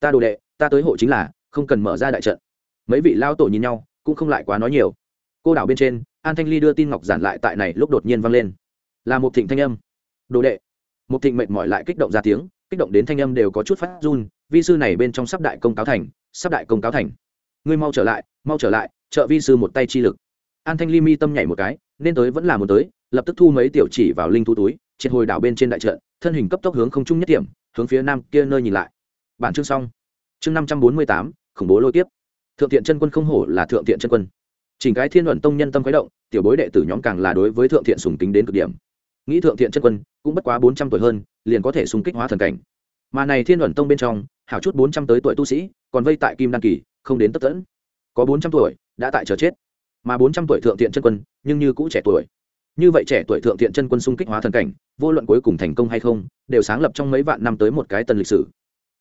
ta đồ đệ, ta tới hộ chính là, không cần mở ra đại trận. Mấy vị lao tổ nhìn nhau, cũng không lại quá nói nhiều. Cô đảo bên trên, an thanh ly đưa tin ngọc giản lại tại này lúc đột nhiên vang lên. Là một thịnh thanh âm. Đồ đệ. Một thịnh mệt mỏi lại kích động ra tiếng, kích động đến thanh âm đều có chút phát run, vi sư này bên trong sắp đại công cáo thành, sắp đại công cáo thành. Ngươi mau trở lại, mau trở lại, trợ vi sư một tay chi lực. An thanh ly mi tâm nhảy một cái, nên tới vẫn là một tới, lập tức thu mấy tiểu chỉ vào linh thu túi, triệt hồi đảo bên trên đại trận, thân hình cấp tốc hướng không trung nhất điểm, hướng phía nam kia nơi nhìn lại bản chương xong. Chương năm trăm bốn mươi tám, khủng bố lôi tiếp thượng thiện chân quân không hổ là thượng thiện chân quân. Chỉnh cái thiên luận tông nhân tâm khuấy động, tiểu bối đệ tử nhóm càng là đối với thượng thiện sùng tính đến cực điểm. Nghĩ thượng thiện chân quân cũng bất quá bốn trăm tuổi hơn, liền có thể sùng kích hóa thần cảnh. Mà này thiên luận tông bên trong, hảo chút bốn trăm tới tuổi tu sĩ, còn vây tại kim đan kỳ, không đến tất tẫn. Có bốn trăm tuổi, đã tại chờ chết. Mà bốn trăm tuổi thượng thiện chân quân, nhưng như cũ trẻ tuổi. Như vậy trẻ tuổi thượng thiện chân quân xung kích hóa thần cảnh, vô luận cuối cùng thành công hay không, đều sáng lập trong mấy vạn năm tới một cái tân lịch sử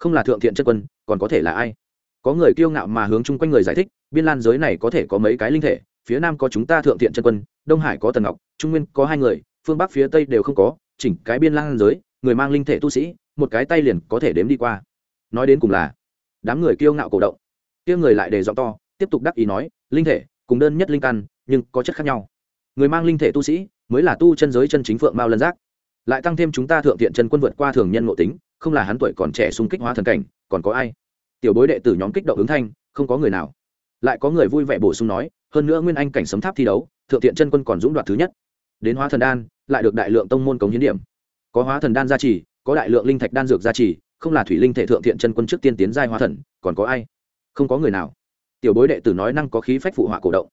không là thượng thiện chân quân, còn có thể là ai? Có người kiêu ngạo mà hướng chung quanh người giải thích, biên lan giới này có thể có mấy cái linh thể, phía nam có chúng ta thượng thiện chân quân, đông hải có tần ngọc, trung nguyên có hai người, phương bắc phía tây đều không có, chỉnh cái biên lan giới, người mang linh thể tu sĩ, một cái tay liền có thể đếm đi qua. Nói đến cùng là, đám người kiêu ngạo cổ động. Kia người lại đề giọng to, tiếp tục đắc ý nói, linh thể, cùng đơn nhất linh căn, nhưng có chất khác nhau. Người mang linh thể tu sĩ, mới là tu chân giới chân chính phượng mao lân giác. Lại tăng thêm chúng ta thượng thiện chân quân vượt qua thường nhân ngộ tính không là hắn tuổi còn trẻ xung kích hóa thần cảnh, còn có ai? Tiểu bối đệ tử nhóm kích động ứng thanh, không có người nào. Lại có người vui vẻ bổ sung nói, hơn nữa nguyên anh cảnh sấm tháp thi đấu, thượng thiện chân quân còn dũng đoạt thứ nhất. Đến hóa thần đan, lại được đại lượng tông môn cống hiến điểm. Có hóa thần đan gia trì, có đại lượng linh thạch đan dược gia trì, không là thủy linh thể thượng thiện chân quân trước tiên tiến giai hóa thần, còn có ai? Không có người nào. Tiểu bối đệ tử nói năng có khí phách phụ họa cổ động.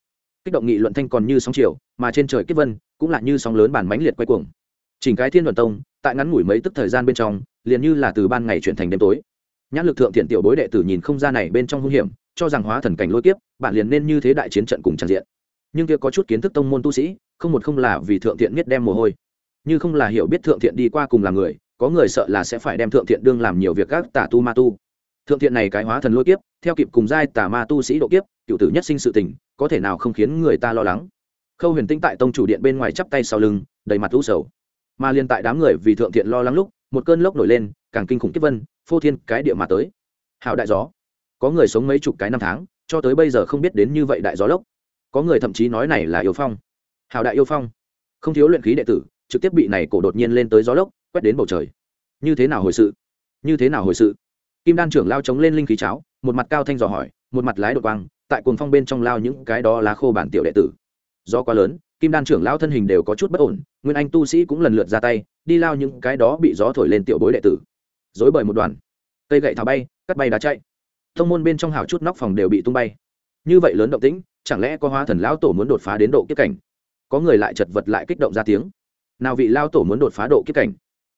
Kích động nghị luận thanh còn như sóng chiều, mà trên trời kết vân, cũng là như sóng lớn bản mãnh liệt quay cuồng. Chỉnh cái thiên luận tông, tại ngắn ngủi mấy tức thời gian bên trong liền như là từ ban ngày chuyển thành đêm tối. Nhãn lực thượng thiện tiểu bối đệ tử nhìn không ra này bên trong hung hiểm, cho rằng hóa thần cảnh lôi kiếp, bạn liền nên như thế đại chiến trận cùng tràn diện. Nhưng kia có chút kiến thức tông môn tu sĩ, không một không là vì thượng thiện biết đem mồ hôi. Như không là hiểu biết thượng thiện đi qua cùng là người, có người sợ là sẽ phải đem thượng thiện đương làm nhiều việc các tà tu ma tu. Thượng thiện này cái hóa thần lôi kiếp, theo kịp cùng giai tà ma tu sĩ độ kiếp, cựu tử nhất sinh sự tình, có thể nào không khiến người ta lo lắng. Khâu huyền tinh tại tông chủ điện bên ngoài chắp tay sau lưng, đầy mặt u sầu. Mà liên tại đám người vì thượng thiện lo lắng lúc một cơn lốc nổi lên, càng kinh khủng kiếp vân, phô thiên cái địa mà tới. Hào đại gió. Có người sống mấy chục cái năm tháng, cho tới bây giờ không biết đến như vậy đại gió lốc. Có người thậm chí nói này là yêu phong. Hào đại yêu phong. Không thiếu luyện khí đệ tử, trực tiếp bị này cổ đột nhiên lên tới gió lốc, quét đến bầu trời. Như thế nào hồi sự? Như thế nào hồi sự? Kim đan trưởng lao chống lên linh khí cháo, một mặt cao thanh dò hỏi, một mặt lái đột quang, tại cuồng phong bên trong lao những cái đó lá khô bản tiểu đệ tử. Do quá lớn kim đan trưởng lao thân hình đều có chút bất ổn, nguyên anh tu sĩ cũng lần lượt ra tay, đi lao những cái đó bị gió thổi lên tiểu bối đệ tử. Dối bởi một đoàn. Cây gậy tháo bay, cắt bay đá chạy. Thông môn bên trong hào chút nóc phòng đều bị tung bay. Như vậy lớn động tĩnh, chẳng lẽ có hóa thần lão tổ muốn đột phá đến độ kiếp cảnh? Có người lại chật vật lại kích động ra tiếng. Nào vị lao tổ muốn đột phá độ kiếp cảnh?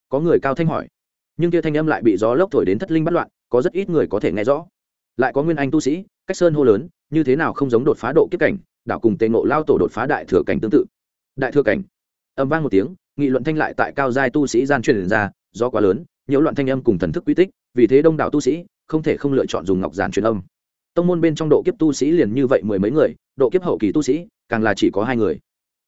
Có người cao thanh hỏi. Nhưng kia thanh âm lại bị gió lốc thổi đến thất linh bắt loạn, có rất ít người có thể nghe rõ. Lại có nguyên anh tu sĩ, cách sơn hô lớn, như thế nào không giống đột phá độ kiếp cảnh? Đảo cùng tề ngộ lao tổ đột phá đại thừa cảnh tương tự. Đại thừa cảnh. Âm vang một tiếng, nghị luận thanh lại tại cao giai tu sĩ gian truyền ra, do quá lớn, nhiễu loạn thanh âm cùng thần thức quy tích, vì thế đông đảo tu sĩ không thể không lựa chọn dùng ngọc giản truyền âm. Tông môn bên trong độ kiếp tu sĩ liền như vậy mười mấy người, độ kiếp hậu kỳ tu sĩ, càng là chỉ có hai người.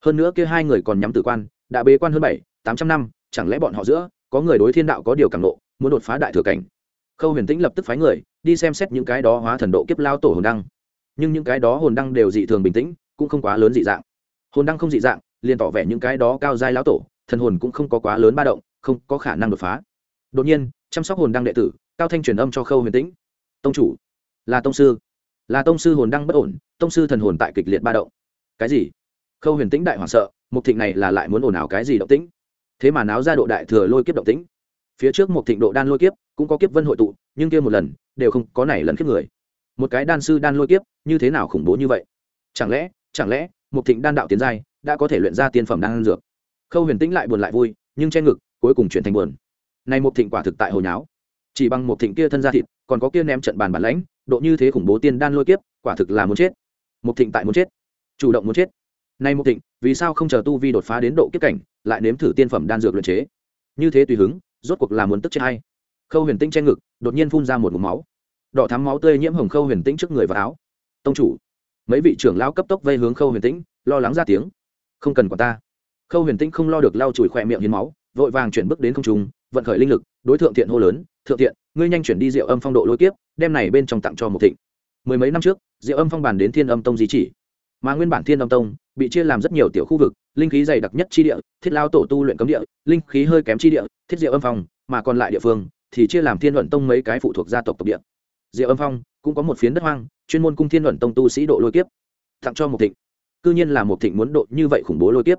Hơn nữa kia hai người còn nhắm tử quan, đã bế quan hơn bảy, tám trăm năm, chẳng lẽ bọn họ giữa có người đối thiên đạo có điều càng nộ, muốn đột phá đại thừa cảnh? Khâu huyền tĩnh lập tức phái người, đi xem xét những cái đó hóa thần độ kiếp lao tổ hồn đăng nhưng những cái đó hồn đăng đều dị thường bình tĩnh, cũng không quá lớn dị dạng. Hồn đăng không dị dạng, liền tỏ vẻ những cái đó cao giai lão tổ, thần hồn cũng không có quá lớn ba động, không có khả năng đột phá. Đột nhiên, chăm sóc hồn đăng đệ tử, cao thanh truyền âm cho khâu huyền tĩnh. Tông chủ, là tông sư, là tông sư hồn đăng bất ổn, tông sư thần hồn tại kịch liệt ba động. Cái gì? Khâu huyền tĩnh đại hoảng sợ, mục thịnh này là lại muốn ồn ào cái gì động tĩnh? Thế mà náo ra độ đại thừa lôi kiếp động tĩnh. Phía trước một thịnh độ đan lôi kiếp, cũng có kiếp vân hội tụ, nhưng kia một lần, đều không có này lần kiếp người một cái đan sư đan lôi kiếp, như thế nào khủng bố như vậy? Chẳng lẽ chẳng lẽ một thịnh đan đạo tiến giai, đã có thể luyện ra tiên phẩm đan dược? Khâu huyền tĩnh lại buồn lại vui, nhưng che ngực, cuối cùng chuyển thành buồn. Này một thịnh quả thực tại hồi nháo. Chỉ bằng một thịnh kia thân ra thịt, còn có kia ném trận bàn bản lãnh, độ như thế khủng bố tiên đan lôi kiếp, quả thực là muốn chết. Một thịnh tại muốn chết. Chủ động muốn chết. Nay một thịnh, vì sao không chờ tu vi đột phá đến độ kiếp cảnh, lại nếm thử tiên phẩm đan dược luyện chế? Như thế tùy hứng, rốt cuộc là muốn tức chết hay? Khâu huyền tinh che ngực, đột nhiên phun ra một ngụm máu đỏ thắm máu tươi nhiễm hồng khâu huyền tĩnh trước người và áo. Tông chủ, mấy vị trưởng lão cấp tốc vây hướng khâu huyền tĩnh, lo lắng ra tiếng. Không cần quản ta. Khâu huyền tĩnh không lo được lau chùi khỏe miệng hiến máu, vội vàng chuyển bước đến không trung, vận khởi linh lực, đối tượng thiện hô lớn, thượng thiện, ngươi nhanh chuyển đi rượu âm phong độ lôi kiếp, đem này bên trong tặng cho một thịnh. Mười mấy năm trước rượu âm phong bàn đến thiên âm tông di chỉ. Mà nguyên bản thiên âm tông bị chia làm rất nhiều tiểu khu vực, linh khí dày đặc nhất chi địa, thiết lao tổ tu luyện cấm địa, linh khí hơi kém chi địa, thiết diệu âm phong, mà còn lại địa phương thì chia làm thiên luận tông mấy cái phụ thuộc gia tộc tộc địa diệu âm phong, cũng có một phiến đất hoang, chuyên môn cung thiên luận tông tu sĩ độ lôi kiếp. Tặng cho một thịnh. Cư nhiên là một thịnh muốn độ như vậy khủng bố lôi kiếp.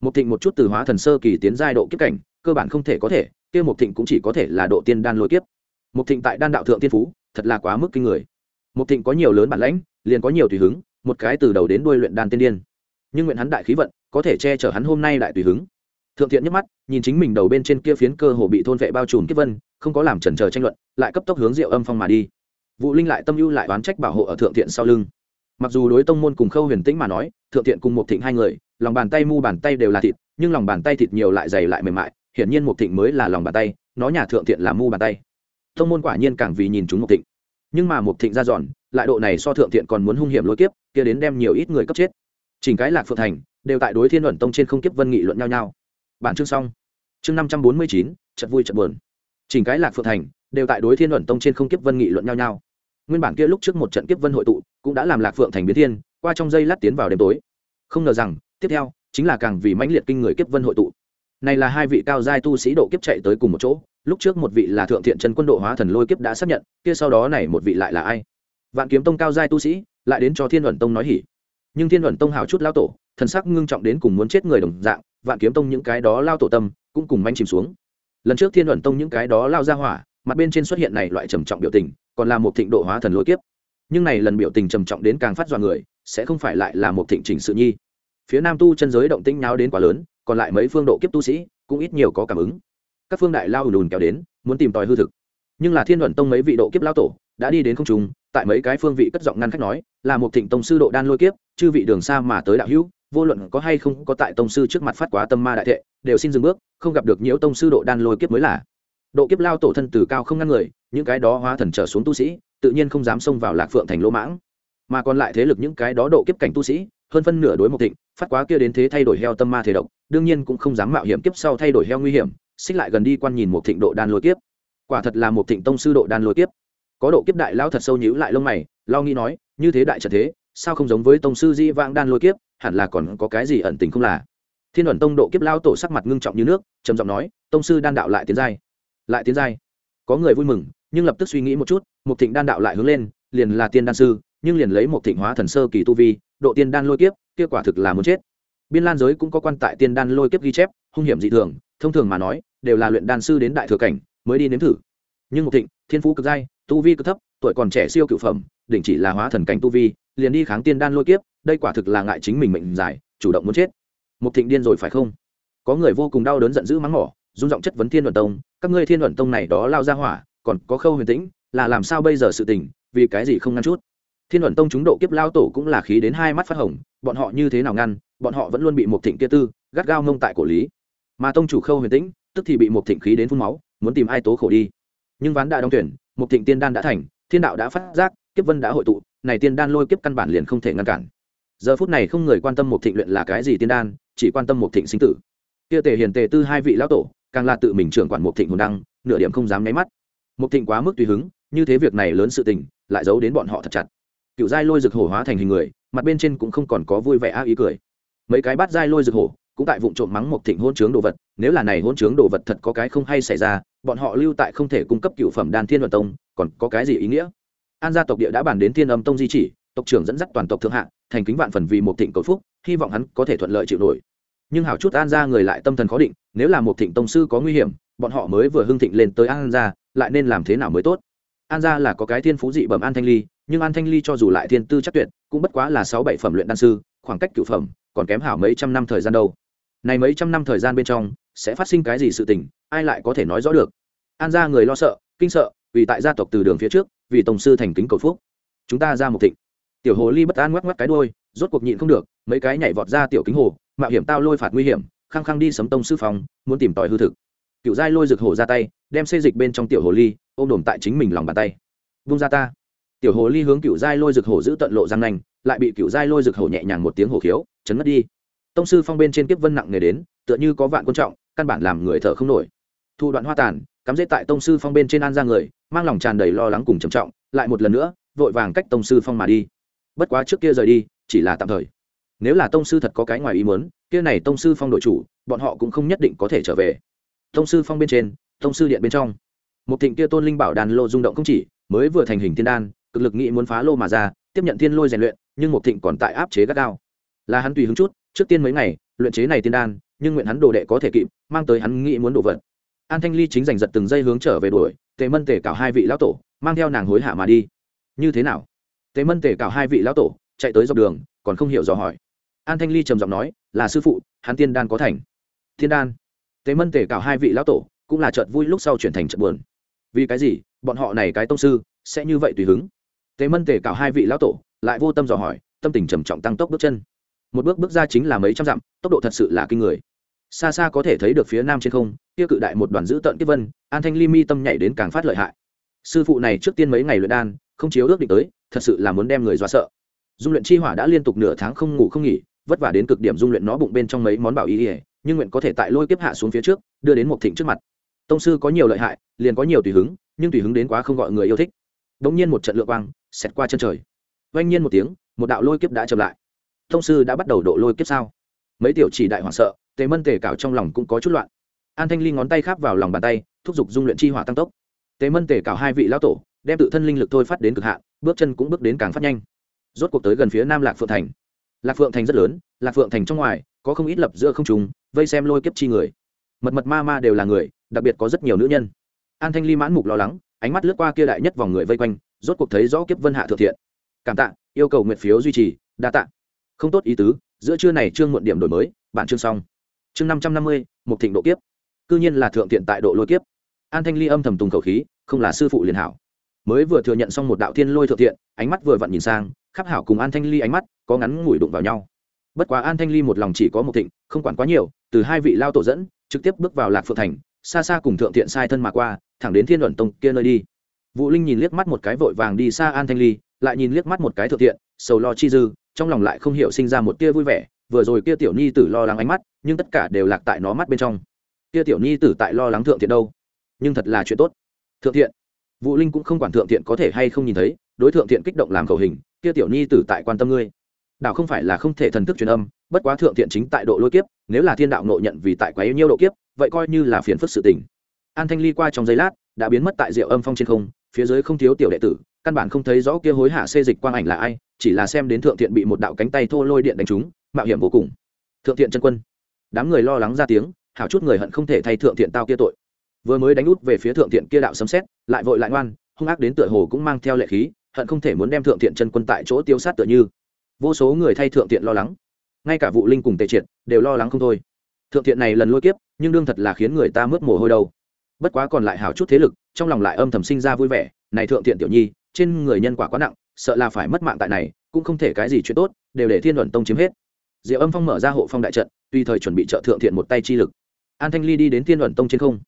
Một thịnh một chút từ hóa thần sơ kỳ tiến giai độ kiếp cảnh, cơ bản không thể có thể, kia một thịnh cũng chỉ có thể là độ tiên đan lôi kiếp. Một thịnh tại đan đạo thượng tiên phú, thật là quá mức kinh người. Một thịnh có nhiều lớn bản lãnh, liền có nhiều tùy hứng, một cái từ đầu đến đuôi luyện đan tiên điên. Nhưng nguyện hắn đại khí vận, có thể che chở hắn hôm nay đại tùy hứng. Thượng thiện nhắc mắt, nhìn chính mình đầu bên trên kia phiến cơ hồ bị thôn vệ bao trùm kiếp vân, không có làm trần trờ tranh luận, lại cấp tốc hướng diệu âm phong mà đi vụ linh lại tâm ưu lại oán trách bảo hộ ở thượng thiện sau lưng. Mặc dù đối tông môn cùng khâu huyền tĩnh mà nói, thượng thiện cùng một thịnh hai người, lòng bàn tay mu bàn tay đều là thịt, nhưng lòng bàn tay thịt nhiều lại dày lại mềm mại, hiển nhiên một thịnh mới là lòng bàn tay, nó nhà thượng thiện là mu bàn tay. Tông môn quả nhiên càng vì nhìn chúng một thịnh. Nhưng mà một thịnh ra dọn, lại độ này so thượng thiện còn muốn hung hiểm lối kiếp, kia đến đem nhiều ít người cấp chết. Chỉnh cái lạc phượng thành, đều tại đối thiên luận tông trên không kiếp vân nghị luận nhau nhau. Bản chương xong. Chương năm trăm bốn mươi chín chật vui chật buồn chỉnh cái lạc phượng thành đều tại đối thiên luận tông trên không kiếp vân nghị luận nhau nhau. Nguyên bản kia lúc trước một trận kiếp vân hội tụ, cũng đã làm lạc phượng thành biến thiên, qua trong dây lát tiến vào đêm tối. Không ngờ rằng, tiếp theo, chính là càng vì mãnh liệt kinh người kiếp vân hội tụ. Này là hai vị cao giai tu sĩ độ kiếp chạy tới cùng một chỗ, lúc trước một vị là thượng thiện chân quân độ hóa thần lôi kiếp đã xác nhận, kia sau đó này một vị lại là ai? Vạn kiếm tông cao giai tu sĩ lại đến cho thiên luận tông nói hỉ. Nhưng thiên luận tông hào chút lao tổ, thần sắc ngưng trọng đến cùng muốn chết người đồng dạng, vạn kiếm tông những cái đó lao tổ tâm cũng cùng manh chìm xuống lần trước thiên luận tông những cái đó lao ra hỏa, mặt bên trên xuất hiện này loại trầm trọng biểu tình, còn là một thịnh độ hóa thần lôi kiếp. Nhưng này lần biểu tình trầm trọng đến càng phát dọa người, sẽ không phải lại là một thịnh trình sự nhi. Phía nam tu chân giới động tĩnh nháo đến quá lớn, còn lại mấy phương độ kiếp tu sĩ, cũng ít nhiều có cảm ứng. Các phương đại lao ùn kéo đến, muốn tìm tòi hư thực. Nhưng là thiên luận tông mấy vị độ kiếp lao tổ, đã đi đến không trung, tại mấy cái phương vị cất giọng ngăn khách nói, là một thịnh tông sư độ đan lôi kiếp, chư vị đường xa mà tới đạo hữu vô luận có hay không có tại tông sư trước mặt phát quá tâm ma đại thệ, đều xin dừng bước, không gặp được nhiễu tông sư độ đan lôi kiếp mới là. Độ kiếp lao tổ thân từ cao không ngăn người, những cái đó hóa thần trở xuống tu sĩ, tự nhiên không dám xông vào lạc phượng thành lỗ mãng. Mà còn lại thế lực những cái đó độ kiếp cảnh tu sĩ, hơn phân nửa đối một thịnh, phát quá kia đến thế thay đổi heo tâm ma thể độc, đương nhiên cũng không dám mạo hiểm kiếp sau thay đổi heo nguy hiểm, xích lại gần đi quan nhìn một thịnh độ đan lôi kiếp. Quả thật là một thịnh tông sư độ đan lôi kiếp. Có độ kiếp đại lao thật sâu nhíu lại lông mày, lo nghĩ nói, như thế đại trận thế, sao không giống với tông sư di vãng đan lôi kiếp? Hẳn là còn có cái gì ẩn tình không là. Thiên ẩn tông độ kiếp lao tổ sắc mặt ngưng trọng như nước, trầm giọng nói, tông sư đan đạo lại tiến giai. Lại tiến giai? Có người vui mừng, nhưng lập tức suy nghĩ một chút một thịnh đan đạo lại hướng lên, liền là tiên đan sư, nhưng liền lấy một thịnh hóa thần sơ kỳ tu vi, độ tiên đan lôi kiếp, kia quả thực là muốn chết. Biên lan giới cũng có quan tại tiên đan lôi kiếp ghi chép, hung hiểm dị thường, thông thường mà nói, đều là luyện đan sư đến đại thừa cảnh mới đi nếm thử. Nhưng một thịnh, thiên phú cực giai, tu vi cực thấp, tuổi còn trẻ siêu cựu phẩm, đỉnh chỉ là hóa thần cảnh tu vi, liền đi kháng tiên đan lôi kiếp đây quả thực là ngại chính mình mệnh giải chủ động muốn chết. Một thịnh điên rồi phải không? Có người vô cùng đau đớn giận dữ mắng mỏ dung giọng chất vấn thiên luận tông, các ngươi thiên luận tông này đó lao ra hỏa, còn có khâu huyền tĩnh, là làm sao bây giờ sự tình, vì cái gì không ngăn chút? Thiên luận tông chúng độ kiếp lao tổ cũng là khí đến hai mắt phát hồng, bọn họ như thế nào ngăn, bọn họ vẫn luôn bị một thịnh kia tư, gắt gao ngông tại cổ lý. Mà tông chủ khâu huyền tĩnh, tức thì bị một thịnh khí đến phun máu, muốn tìm ai tố khổ đi. Nhưng ván đã đóng tuyển một thịnh tiên đan đã thành, thiên đạo đã phát giác, kiếp vân đã hội tụ, này tiên đan lôi kiếp căn bản liền không thể ngăn cản giờ phút này không người quan tâm một thịnh luyện là cái gì tiên đan, chỉ quan tâm một thịnh sinh tử. Kia tề hiền tề tư hai vị lão tổ, càng là tự mình trưởng quản một thịnh hồn đăng, nửa điểm không dám nháy mắt. Một thịnh quá mức tùy hứng, như thế việc này lớn sự tình, lại giấu đến bọn họ thật chặt. Cựu giai lôi rực hổ hóa thành hình người, mặt bên trên cũng không còn có vui vẻ ác ý cười. Mấy cái bát giai lôi rực hổ, cũng tại vụ trộm mắng một thịnh hôn chướng đồ vật, nếu là này hôn chướng đồ vật thật có cái không hay xảy ra, bọn họ lưu tại không thể cung cấp cựu phẩm đan thiên luận tông, còn có cái gì ý nghĩa? An gia tộc địa đã bàn đến thiên âm tông di chỉ tộc trưởng dẫn dắt toàn tộc thượng hạ, thành kính vạn phần vì một thịnh cầu phúc, hy vọng hắn có thể thuận lợi chịu nổi. Nhưng hảo chút an gia người lại tâm thần khó định, nếu là một thịnh tông sư có nguy hiểm, bọn họ mới vừa hưng thịnh lên tới an gia, lại nên làm thế nào mới tốt? An gia là có cái thiên phú dị bẩm an thanh ly, nhưng an thanh ly cho dù lại thiên tư chắc tuyệt, cũng bất quá là sáu bảy phẩm luyện đan sư, khoảng cách cựu phẩm, còn kém hảo mấy trăm năm thời gian đâu. Này mấy trăm năm thời gian bên trong, sẽ phát sinh cái gì sự tình, ai lại có thể nói rõ được? An gia người lo sợ, kinh sợ, vì tại gia tộc từ đường phía trước, vì tổng sư thành kính cầu phúc. Chúng ta ra một thịnh tiểu hồ ly bất an ngoắc ngoắc cái đôi rốt cuộc nhịn không được, mấy cái nhảy vọt ra tiểu kính hồ, mạo hiểm tao lôi phạt nguy hiểm, khăng khăng đi sấm tông sư phòng, muốn tìm tòi hư thực. Cựu giai lôi rực hồ ra tay, đem xê dịch bên trong tiểu hồ ly, ôm đồm tại chính mình lòng bàn tay. Vung ra ta. Tiểu hồ ly hướng cựu giai lôi rực hồ giữ tận lộ răng nanh, lại bị cựu giai lôi rực hồ nhẹ nhàng một tiếng hồ khiếu, chấn mất đi. Tông sư phong bên trên kiếp vân nặng nề đến, tựa như có vạn quan trọng, căn bản làm người thở không nổi. Thu đoạn hoa tàn, cắm dễ tại tông sư phong bên trên an ra người, mang lòng tràn đầy lo lắng cùng trầm trọng, lại một lần nữa, vội vàng cách tông sư phong mà đi bất quá trước kia rời đi, chỉ là tạm thời. Nếu là tông sư thật có cái ngoài ý muốn, kia này tông sư phong đội chủ, bọn họ cũng không nhất định có thể trở về. Tông sư phong bên trên, tông sư điện bên trong. Một thịnh kia tôn linh bảo đàn lô rung động không chỉ, mới vừa thành hình thiên đan, cực lực nghĩ muốn phá lô mà ra, tiếp nhận thiên lôi rèn luyện, nhưng một thịnh còn tại áp chế gắt gao. Là hắn tùy hứng chút, trước tiên mấy ngày, luyện chế này tiên đan, nhưng nguyện hắn đồ đệ có thể kịp, mang tới hắn nghĩ muốn đồ vật. An thanh ly chính giành giật từng giây hướng trở về đuổi, tề mân tề cảo hai vị lão tổ, mang theo nàng hối hạ mà đi. Như thế nào? Tế mân tề cào hai vị lão tổ, chạy tới dọc đường, còn không hiểu dò hỏi. An thanh ly trầm giọng nói, là sư phụ, hắn tiên đan có thành. Thiên đan? Tế mân tề cào hai vị lão tổ, cũng là trợt vui lúc sau chuyển thành trận buồn. Vì cái gì? Bọn họ này cái tông sư, sẽ như vậy tùy hứng? Tế mân tề cào hai vị lão tổ, lại vô tâm dò hỏi, tâm tình trầm trọng tăng tốc bước chân. Một bước bước ra chính là mấy trăm dặm, tốc độ thật sự là kinh người. Xa xa có thể thấy được phía nam trên không, kia cự đại một đoàn dữ tận kiếp vân, an thanh ly mi tâm nhảy đến càng phát lợi hại. Sư phụ này trước tiên mấy ngày luyện đan không chiếu ước định tới, thật sự là muốn đem người dọa sợ. Dung luyện chi hỏa đã liên tục nửa tháng không ngủ không nghỉ, vất vả đến cực điểm dung luyện nó bụng bên trong mấy món bảo ý ỉa nhưng nguyện có thể tại lôi kiếp hạ xuống phía trước, đưa đến một thịnh trước mặt. Tông sư có nhiều lợi hại, liền có nhiều tùy hứng, nhưng tùy hứng đến quá không gọi người yêu thích. Đ nhiên một trận lượng quang, xẹt qua chân trời. Oanh nhiên một tiếng, một đạo lôi kiếp đã chậm lại. Tông sư đã bắt đầu độ lôi kiếp sao? Mấy tiểu chỉ đại hoảng sợ, tề mân tề Cảo trong lòng cũng có chút loạn. An thanh ly ngón tay khắp vào lòng bàn tay, thúc giục dung luyện chi hỏa tăng tốc. Tề mân tề Cảo hai vị lão tổ đem tự thân linh lực thôi phát đến cực hạn, bước chân cũng bước đến càng phát nhanh. Rốt cuộc tới gần phía nam lạc phượng thành. Lạc phượng thành rất lớn, lạc phượng thành trong ngoài, có không ít lập giữa không trùng vây xem lôi kiếp chi người. Mật mật ma ma đều là người, đặc biệt có rất nhiều nữ nhân. An thanh ly mãn mục lo lắng, ánh mắt lướt qua kia đại nhất vòng người vây quanh, rốt cuộc thấy rõ kiếp vân hạ thượng thiện. Cảm tạ, yêu cầu nguyện phiếu duy trì, đa tạ. Không tốt ý tứ, giữa trưa này trương muộn điểm đổi mới bản chương xong. Chương năm trăm năm mươi một thịnh độ kiếp. Cư nhiên là thượng thiện tại độ lôi kiếp. An thanh ly âm thầm tùng khẩu khí, không là sư phụ liền hảo mới vừa thừa nhận xong một đạo thiên lôi thượng thiện, ánh mắt vừa vặn nhìn sang khắc hảo cùng an thanh ly ánh mắt có ngắn ngủi đụng vào nhau. Bất quá an thanh ly một lòng chỉ có một thịnh, không quản quá nhiều, từ hai vị lao tổ dẫn, trực tiếp bước vào lạc phượng thành, xa xa cùng thượng thiện sai thân mà qua, thẳng đến thiên luận tông kia nơi đi. Vũ linh nhìn liếc mắt một cái vội vàng đi xa an thanh ly, lại nhìn liếc mắt một cái thượng thiện, sầu lo chi dư, trong lòng lại không hiểu sinh ra một tia vui vẻ, vừa rồi kia tiểu nhi tử lo lắng ánh mắt, nhưng tất cả đều lạc tại nó mắt bên trong. Kia tiểu nhi tử tại lo lắng thượng thiện đâu? Nhưng thật là chuyện tốt. Thượng thiện vũ linh cũng không quản thượng thiện có thể hay không nhìn thấy, đối thượng thiện kích động làm khẩu hình, kia tiểu nhi tử tại quan tâm ngươi. Đạo không phải là không thể thần thức truyền âm, bất quá thượng thiện chính tại độ lôi kiếp, nếu là thiên đạo nộ nhận vì tại quá yêu nhiêu độ kiếp, vậy coi như là phiền phức sự tình. An thanh ly qua trong giây lát, đã biến mất tại rượu âm phong trên không, phía dưới không thiếu tiểu đệ tử, căn bản không thấy rõ kia hối hạ xê dịch quang ảnh là ai, chỉ là xem đến thượng thiện bị một đạo cánh tay thô lôi điện đánh trúng, mạo hiểm vô cùng. Thượng thiện chân quân. Đám người lo lắng ra tiếng, hảo chút người hận không thể thay thượng thiện tao kia tội vừa mới đánh út về phía thượng thiện kia đạo sấm xét lại vội lại ngoan, hung ác đến tựa hồ cũng mang theo lệ khí, hận không thể muốn đem thượng thiện chân quân tại chỗ tiêu sát tựa như. Vô số người thay thượng thiện lo lắng. Ngay cả vụ linh cùng tề triệt đều lo lắng không thôi. Thượng thiện này lần lôi kiếp, nhưng đương thật là khiến người ta mướt mồ hôi đâu. Bất quá còn lại hào chút thế lực, trong lòng lại âm thầm sinh ra vui vẻ, này thượng thiện tiểu nhi, trên người nhân quả quá nặng, sợ là phải mất mạng tại này, cũng không thể cái gì chuyện tốt, đều để thiên luận tông chiếm hết. Diệu âm phong mở ra hộ phong đại trận, tùy thời chuẩn bị trợ thượng thiện một tay chi lực. An thanh ly đi đến thiên luận tông trên không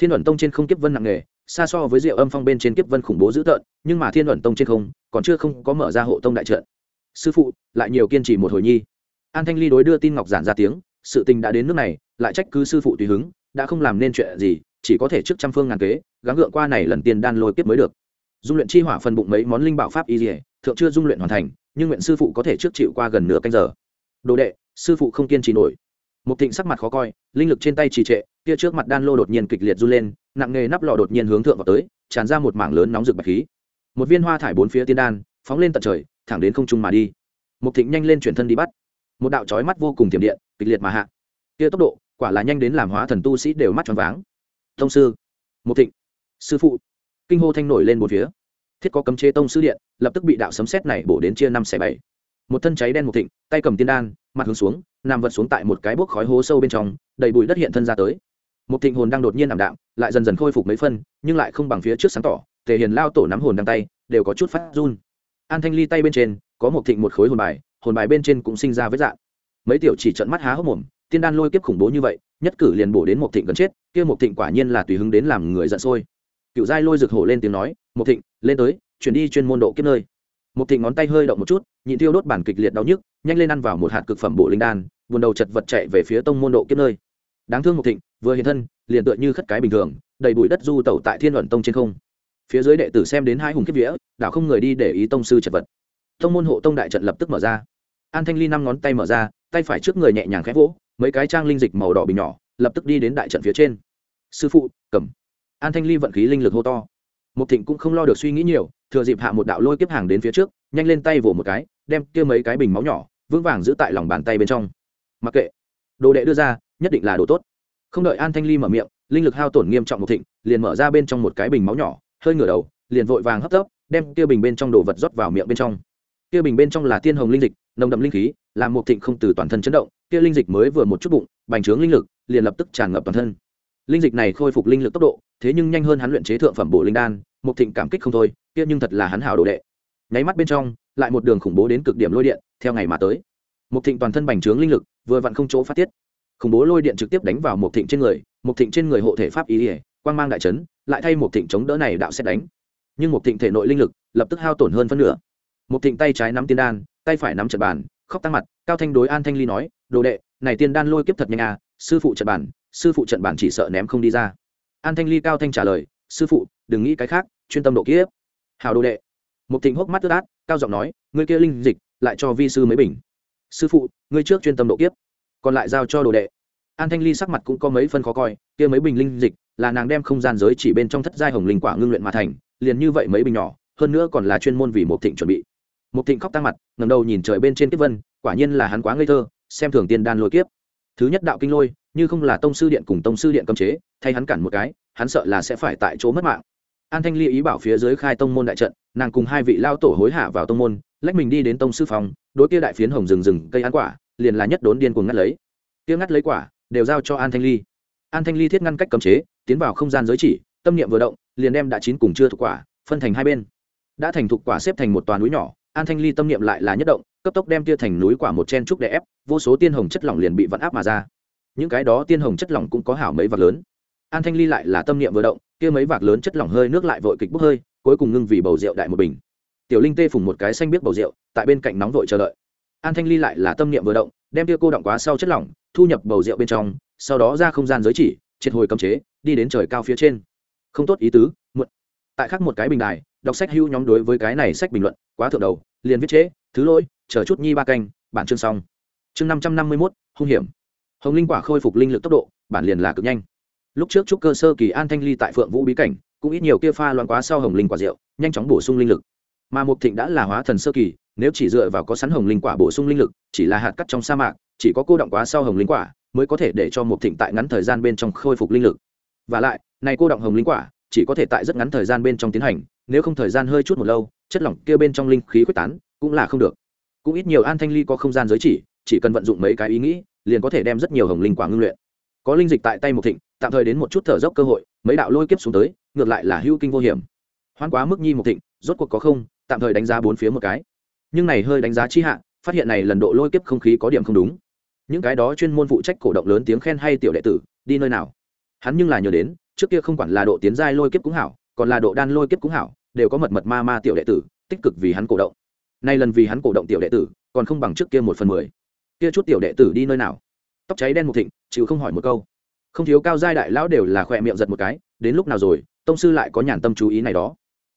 thiên ẩn tông trên không kiếp vân nặng nề, xa so với diệu âm phong bên trên kiếp vân khủng bố dữ tợn, nhưng mà thiên ẩn tông trên không còn chưa không có mở ra hộ tông đại trận. Sư phụ, lại nhiều kiên trì một hồi nhi. An thanh ly đối đưa tin ngọc giản ra tiếng, sự tình đã đến nước này, lại trách cứ sư phụ tùy hứng, đã không làm nên chuyện gì, chỉ có thể trước trăm phương ngàn kế, gắng gượng qua này lần tiền đan lôi kiếp mới được. Dung luyện chi hỏa phần bụng mấy món linh bảo pháp y dỉa thượng chưa dung luyện hoàn thành, nhưng nguyện sư phụ có thể trước chịu qua gần nửa canh giờ. Đồ đệ, sư phụ không kiên trì nổi. Một thịnh sắc mặt khó coi, linh lực trên tay trì trệ kia trước mặt đan lô đột nhiên kịch liệt run lên, nặng nghề nắp lò đột nhiên hướng thượng vào tới, tràn ra một mảng lớn nóng rực bạch khí. Một viên hoa thải bốn phía tiên đan, phóng lên tận trời, thẳng đến không trung mà đi. Mục thịnh nhanh lên chuyển thân đi bắt. Một đạo chói mắt vô cùng tiềm điện, kịch liệt mà hạ. Kia tốc độ, quả là nhanh đến làm hóa thần tu sĩ đều mắt tròn váng. Thông sư, Mục thịnh, sư phụ. Kinh hô thanh nổi lên một phía. Thiết có cấm chế tông sư điện, lập tức bị đạo sấm sét này bổ đến chia năm xẻ bảy. Một thân cháy đen Mục thịnh, tay cầm tiên đan, mặt hướng xuống, nằm vật xuống tại một cái bốc khói hố sâu bên trong, đầy bụi đất hiện thân ra tới một thịnh hồn đang đột nhiên ảm đạm, lại dần dần khôi phục mấy phân, nhưng lại không bằng phía trước sáng tỏ thể hiền lao tổ nắm hồn đăng tay, đều có chút phát run. An thanh ly tay bên trên, có một thịnh một khối hồn bài hồn bài bên trên cũng sinh ra với dạng. Mấy tiểu chỉ trận mắt há hốc mồm, tiên đan lôi kiếp khủng bố như vậy, nhất cử liền bổ đến một thịnh gần chết, kia một thịnh quả nhiên là tùy hứng đến làm người giận sôi. Cựu giai lôi rực hổ lên tiếng nói một thịnh, lên tới, chuyển đi chuyên môn độ kiếp nơi. Một thịnh ngón tay hơi động một chút, nhịn tiêu đốt bản kịch liệt đau nhức, nhanh lên ăn vào một hạt cực phẩm bộ linh đan, buồn đầu chật vật chạy về phía tông môn độ kiếp nơi đáng thương một thịnh, vừa hiện thân, liền tựa như khất cái bình thường, đầy bụi đất du tẩu tại thiên luận tông trên không. Phía dưới đệ tử xem đến hai hùng kiếp vía, đảo không người đi để ý tông sư chật vật. Tông môn hộ tông đại trận lập tức mở ra. An thanh ly năm ngón tay mở ra, tay phải trước người nhẹ nhàng khẽ vỗ, mấy cái trang linh dịch màu đỏ bình nhỏ, lập tức đi đến đại trận phía trên. Sư phụ, cầm. An thanh ly vận khí linh lực hô to. Một thịnh cũng không lo được suy nghĩ nhiều, thừa dịp hạ một đạo lôi kiếp hàng đến phía trước, nhanh lên tay vỗ một cái, đem kia mấy cái bình máu nhỏ, vững vàng giữ tại lòng bàn tay bên trong. Mặc kệ. Đồ đệ đưa ra nhất định là đồ tốt. Không đợi an thanh ly mở miệng, linh lực hao tổn nghiêm trọng một thịnh, liền mở ra bên trong một cái bình máu nhỏ, hơi ngửa đầu, liền vội vàng hấp tấp, đem kia bình bên trong đồ vật rót vào miệng bên trong. Kia bình bên trong là tiên hồng linh dịch, nồng đậm linh khí, làm một thịnh không từ toàn thân chấn động, kia linh dịch mới vừa một chút bụng, bành trướng linh lực, liền lập tức tràn ngập toàn thân. Linh dịch này khôi phục linh lực tốc độ, thế nhưng nhanh hơn hắn luyện chế thượng phẩm bộ linh đan, một thịnh cảm kích không thôi, kia nhưng thật là hắn hảo đồ đệ. Nháy mắt bên trong, lại một đường khủng bố đến cực điểm lôi điện, theo ngày mà tới. Một thịnh toàn thân bành trướng linh lực, vừa vặn không chỗ phát tiết khủng bố lôi điện trực tiếp đánh vào một thịnh trên người một thịnh trên người hộ thể pháp ý ỉa, quang mang đại trấn lại thay một thịnh chống đỡ này đạo xét đánh. Nhưng một thịnh thể nội linh lực lập tức hao tổn hơn phân nửa. Một thịnh tay trái nắm tiên đan, tay phải nắm trận bàn, khóc tăng mặt, cao thanh đối an thanh ly nói, đồ đệ, này tiên đan lôi kiếp thật nhanh à sư phụ trận bàn, sư phụ trận bàn chỉ sợ ném không đi ra. An thanh ly cao thanh trả lời, sư phụ, đừng nghĩ cái khác, chuyên tâm độ kiếp. Hào đồ đệ. Một thịnh hốc mắt tức át, cao giọng nói, ngươi kia linh dịch, lại cho vi sư mấy bình. Sư phụ, ngươi trước chuyên tâm độ kiếp còn lại giao cho đồ đệ. An thanh ly sắc mặt cũng có mấy phân khó coi, kia mấy bình linh dịch là nàng đem không gian giới chỉ bên trong thất giai hồng linh quả ngưng luyện mà thành, liền như vậy mấy bình nhỏ, hơn nữa còn là chuyên môn vì một thịnh chuẩn bị. Một thịnh khóc tăng mặt ngầm đầu nhìn trời bên trên kiếp vân, quả nhiên là hắn quá ngây thơ, xem thường tiên đan lôi kiếp. Thứ nhất đạo kinh lôi, như không là tông sư điện cùng tông sư điện cấm chế, thay hắn cản một cái, hắn sợ là sẽ phải tại chỗ mất mạng. An thanh ly ý bảo phía dưới khai tông môn đại trận, nàng cùng hai vị lao tổ hối hạ vào tông môn, lách mình đi đến tông sư phòng, đối kia đại phiến hồng rừng rừng cây ăn quả liền là nhất đốn điên cuồng ngắt lấy. Kia ngắt lấy quả, đều giao cho an thanh ly. An thanh ly thiết ngăn cách cấm chế, tiến vào không gian giới chỉ, tâm niệm vừa động, liền đem đã chín cùng chưa thuộc quả, phân thành hai bên. Đã thành thuộc quả xếp thành một toàn núi nhỏ, an thanh ly tâm niệm lại là nhất động, cấp tốc đem tia thành núi quả một chen trúc để ép, vô số tiên hồng chất lỏng liền bị vận áp mà ra. Những cái đó tiên hồng chất lỏng cũng có hảo mấy vạc lớn. An thanh ly lại là tâm niệm vừa động, kia mấy vạc lớn chất lỏng hơi nước lại vội kịch bốc hơi, cuối cùng ngưng vì bầu rượu đại một bình. Tiểu linh tê phùng một cái xanh biết bầu rượu, tại bên cạnh nóng vội chờ đợi an thanh ly lại là tâm niệm vừa động, đem tia cô động quá sau chất lỏng, thu nhập bầu rượu bên trong, sau đó ra không gian giới chỉ, triệt hồi cấm chế, đi đến trời cao phía trên. Không tốt ý tứ, muộn. Tại khắc một cái bình đài, đọc sách hưu nhóm đối với cái này sách bình luận, quá thượng đầu, liền viết chế, thứ lỗi, chờ chút nhi ba canh, bản chương xong. Chương năm trăm năm mươi mốt, hung hiểm. Hồng linh quả khôi phục linh lực tốc độ, bản liền là cực nhanh. Lúc trước chúc cơ sơ kỳ an thanh ly tại phượng vũ bí cảnh, cũng ít nhiều kia pha loạn quá sau hồng linh quả rượu, nhanh chóng bổ sung linh lực. Mà mục thịnh đã là hóa thần sơ kỳ nếu chỉ dựa vào có sắn hồng linh quả bổ sung linh lực, chỉ là hạt cắt trong sa mạc, chỉ có cô động quá sau hồng linh quả mới có thể để cho một thịnh tại ngắn thời gian bên trong khôi phục linh lực. Và lại, này cô động hồng linh quả chỉ có thể tại rất ngắn thời gian bên trong tiến hành, nếu không thời gian hơi chút một lâu, chất lỏng kia bên trong linh khí quyết tán cũng là không được. Cũng ít nhiều an thanh ly có không gian giới chỉ chỉ cần vận dụng mấy cái ý nghĩ, liền có thể đem rất nhiều hồng linh quả ngưng luyện. Có linh dịch tại tay một thịnh, tạm thời đến một chút thở dốc cơ hội, mấy đạo lôi kiếp xuống tới, ngược lại là hữu kinh vô hiểm. Hoan quá mức nhi một thịnh, rốt cuộc có không, tạm thời đánh giá bốn phía một cái nhưng này hơi đánh giá chi hạ, phát hiện này lần độ lôi kiếp không khí có điểm không đúng. Những cái đó chuyên môn phụ trách cổ động lớn tiếng khen hay tiểu đệ tử, đi nơi nào? Hắn nhưng là nhớ đến, trước kia không quản là độ tiến giai lôi kiếp cũng hảo, còn là độ đan lôi kiếp cũng hảo, đều có mật mật ma ma tiểu đệ tử, tích cực vì hắn cổ động. Nay lần vì hắn cổ động tiểu đệ tử, còn không bằng trước kia một phần mười. Kia chút tiểu đệ tử đi nơi nào? Tóc cháy đen một thịnh, chịu không hỏi một câu. Không thiếu cao giai đại lão đều là khỏe miệng giật một cái, đến lúc nào rồi, tông sư lại có nhàn tâm chú ý này đó.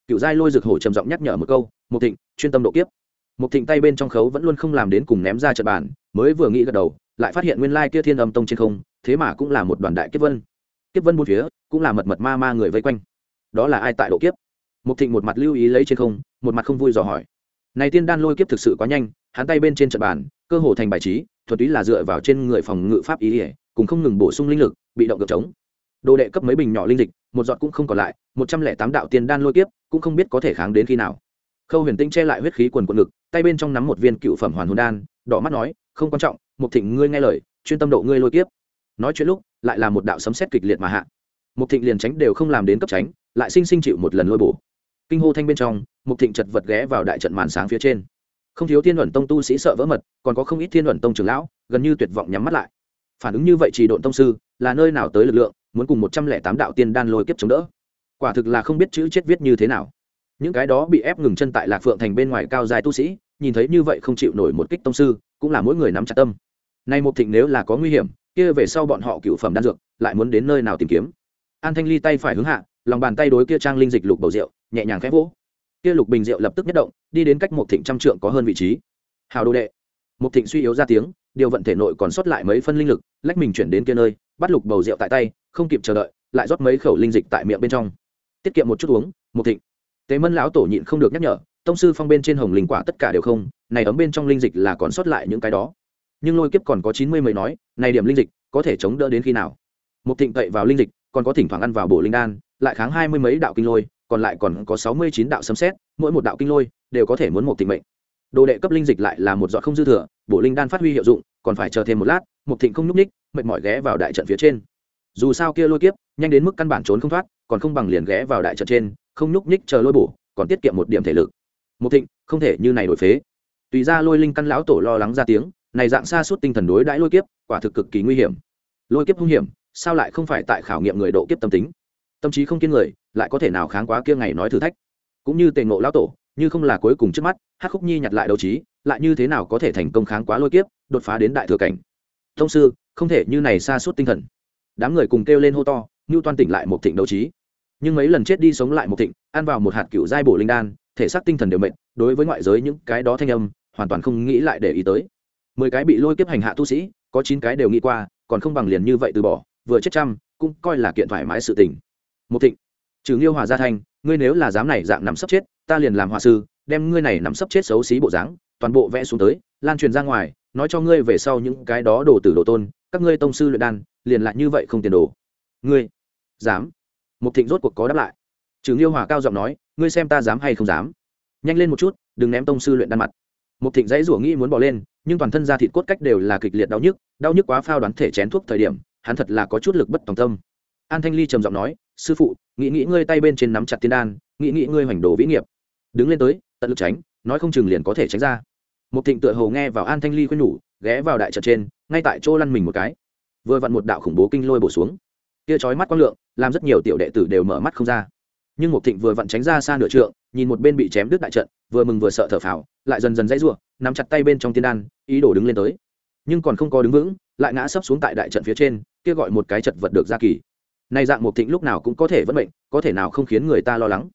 Cựu giai lôi rực hổ trầm giọng nhắc nhở một câu, một thịnh, chuyên tâm độ kiếp một thịnh tay bên trong khấu vẫn luôn không làm đến cùng ném ra trận bàn, mới vừa nghĩ gật đầu, lại phát hiện nguyên lai kia thiên âm tông trên không, thế mà cũng là một đoàn đại kiếp vân. Kiếp vân bốn phía, cũng là mật mật ma ma người vây quanh. Đó là ai tại độ kiếp? Một thịnh một mặt lưu ý lấy trên không, một mặt không vui dò hỏi. Này tiên đan lôi kiếp thực sự quá nhanh, hắn tay bên trên trận bàn, cơ hồ thành bài trí thuật ý là dựa vào trên người phòng ngự pháp ý ỉa cùng không ngừng bổ sung linh lực, bị động được chống. Đồ đệ cấp mấy bình nhỏ linh dịch, một giọt cũng không còn lại, một trăm lẻ tám đạo tiên đan lôi kiếp, cũng không biết có thể kháng đến khi nào khâu huyền tinh che lại huyết khí quần quần ngực, tay bên trong nắm một viên cựu phẩm hoàn hồn đan, đỏ mắt nói, không quan trọng, Mục thịnh ngươi nghe lời, chuyên tâm độ ngươi lôi kiếp. Nói chuyện lúc, lại là một đạo sấm xét kịch liệt mà hạ. Mục thịnh liền tránh đều không làm đến cấp tránh, lại sinh sinh chịu một lần lôi bổ. Kinh hô thanh bên trong, Mục thịnh chật vật ghé vào đại trận màn sáng phía trên. Không thiếu thiên luận tông tu sĩ sợ vỡ mật, còn có không ít thiên luận tông trưởng lão, gần như tuyệt vọng nhắm mắt lại. Phản ứng như vậy chỉ độn tông sư, là nơi nào tới lực lượng, muốn cùng một trăm lẻ tám đạo tiên đan lôi kiếp chống đỡ? Quả thực là không biết chữ chết viết như thế nào những cái đó bị ép ngừng chân tại lạc phượng thành bên ngoài cao dài tu sĩ, nhìn thấy như vậy không chịu nổi một kích tông sư, cũng là mỗi người nắm chặt tâm. Nay một thịnh nếu là có nguy hiểm, kia về sau bọn họ cựu phẩm đan dược, lại muốn đến nơi nào tìm kiếm? An thanh ly tay phải hướng hạ, lòng bàn tay đối kia trang linh dịch lục bầu rượu, nhẹ nhàng khẽ vỗ. Kia lục bình rượu lập tức nhất động, đi đến cách một thịnh trăm trượng có hơn vị trí. Hào đồ đệ. Một thịnh suy yếu ra tiếng, điều vận thể nội còn sót lại mấy phân linh lực, lách mình chuyển đến kia nơi, bắt lục bầu rượu tại tay, không kịp chờ đợi, lại rót mấy khẩu linh dịch tại miệng bên trong. Tiết kiệm một chút uống một thịnh tế mân lão tổ nhịn không được nhắc nhở, tông sư phong bên trên hồng linh quả tất cả đều không, này ấm bên trong linh dịch là còn sót lại những cái đó. Nhưng lôi kiếp còn có chín mươi mấy nói, này điểm linh dịch có thể chống đỡ đến khi nào? Một thịnh cậy vào linh dịch, còn có thỉnh thoảng ăn vào bổ linh đan, lại kháng hai mươi mấy đạo kinh lôi, còn lại còn có sáu mươi chín đạo sấm xét mỗi một đạo kinh lôi đều có thể muốn một thịnh mệnh. Đồ đệ cấp linh dịch lại là một giọt không dư thừa, bổ linh đan phát huy hiệu dụng, còn phải chờ thêm một lát một thịnh không nhúc ních mệt mỏi ghé vào đại trận phía trên. Dù sao kia lôi kiếp, nhanh đến mức căn bản trốn không thoát, còn không bằng liền ghé vào đại trận trên không nhúc ních chờ lôi bổ, còn tiết kiệm một điểm thể lực. Một thịnh, không thể như này đổi phế. Tùy ra lôi linh căn lão tổ lo lắng ra tiếng, này dạng xa suốt tinh thần đối đãi lôi kiếp, quả thực cực kỳ nguy hiểm. Lôi kiếp hung hiểm, sao lại không phải tại khảo nghiệm người độ kiếp tâm tính? Tâm trí không kiên người, lại có thể nào kháng quá kia ngày nói thử thách? Cũng như tề ngộ lão tổ, như không là cuối cùng trước mắt, hắc khúc nhi nhặt lại đấu trí, lại như thế nào có thể thành công kháng quá lôi kiếp, đột phá đến đại thừa cảnh? Thông sư, không thể như này xa suốt tinh thần. Đám người cùng kêu lên hô to như toan tỉnh lại một thịnh đấu trí nhưng mấy lần chết đi sống lại một thịnh, ăn vào một hạt cựu giai bổ linh đan, thể xác tinh thần đều mệnh đối với ngoại giới những cái đó thanh âm, hoàn toàn không nghĩ lại để ý tới. Mười cái bị lôi kiếp hành hạ tu sĩ, có chín cái đều nghĩ qua, còn không bằng liền như vậy từ bỏ, vừa chết trăm, cũng coi là kiện thoải mái sự tình. Một thịnh, trừ nghiêu hòa gia thanh, ngươi nếu là dám này dạng nằm sấp chết, ta liền làm hòa sư, đem ngươi này nằm sấp chết xấu xí bộ dáng, toàn bộ vẽ xuống tới, lan truyền ra ngoài, nói cho ngươi về sau những cái đó đồ tử đồ tôn, các ngươi tông sư luyện đan, liền lại như vậy không tiền đồ. Ngươi, dám một thịnh rốt cuộc có đáp lại. Trừ nghiêu hòa cao giọng nói, ngươi xem ta dám hay không dám? Nhanh lên một chút, đừng ném tông sư luyện đan mặt. Một thịnh dãy rủa nghĩ muốn bỏ lên, nhưng toàn thân da thịt cốt cách đều là kịch liệt đau nhức đau nhức quá phao đoán thể chén thuốc thời điểm, hắn thật là có chút lực bất tòng tâm. An thanh ly trầm giọng nói, sư phụ, nghĩ nghĩ ngươi tay bên trên nắm chặt tiên đan, nghĩ nghĩ ngươi hoành đồ vĩ nghiệp. Đứng lên tới, tận lực tránh, nói không chừng liền có thể tránh ra. Một thịnh tựa hồ nghe vào an thanh ly khuyên nhủ, ghé vào đại trận trên, ngay tại chỗ lăn mình một cái. Vừa vặn một đạo khủng bố kinh lôi bổ xuống kia chói mắt quang lượng, làm rất nhiều tiểu đệ tử đều mở mắt không ra. Nhưng một thịnh vừa vặn tránh ra xa nửa trượng, nhìn một bên bị chém đứt đại trận, vừa mừng vừa sợ thở phào, lại dần dần dãy ruộng nắm chặt tay bên trong tiên đan, ý đồ đứng lên tới. Nhưng còn không có đứng vững, lại ngã sấp xuống tại đại trận phía trên, kia gọi một cái chật vật được ra kỳ. Nay dạng một thịnh lúc nào cũng có thể vẫn bệnh có thể nào không khiến người ta lo lắng.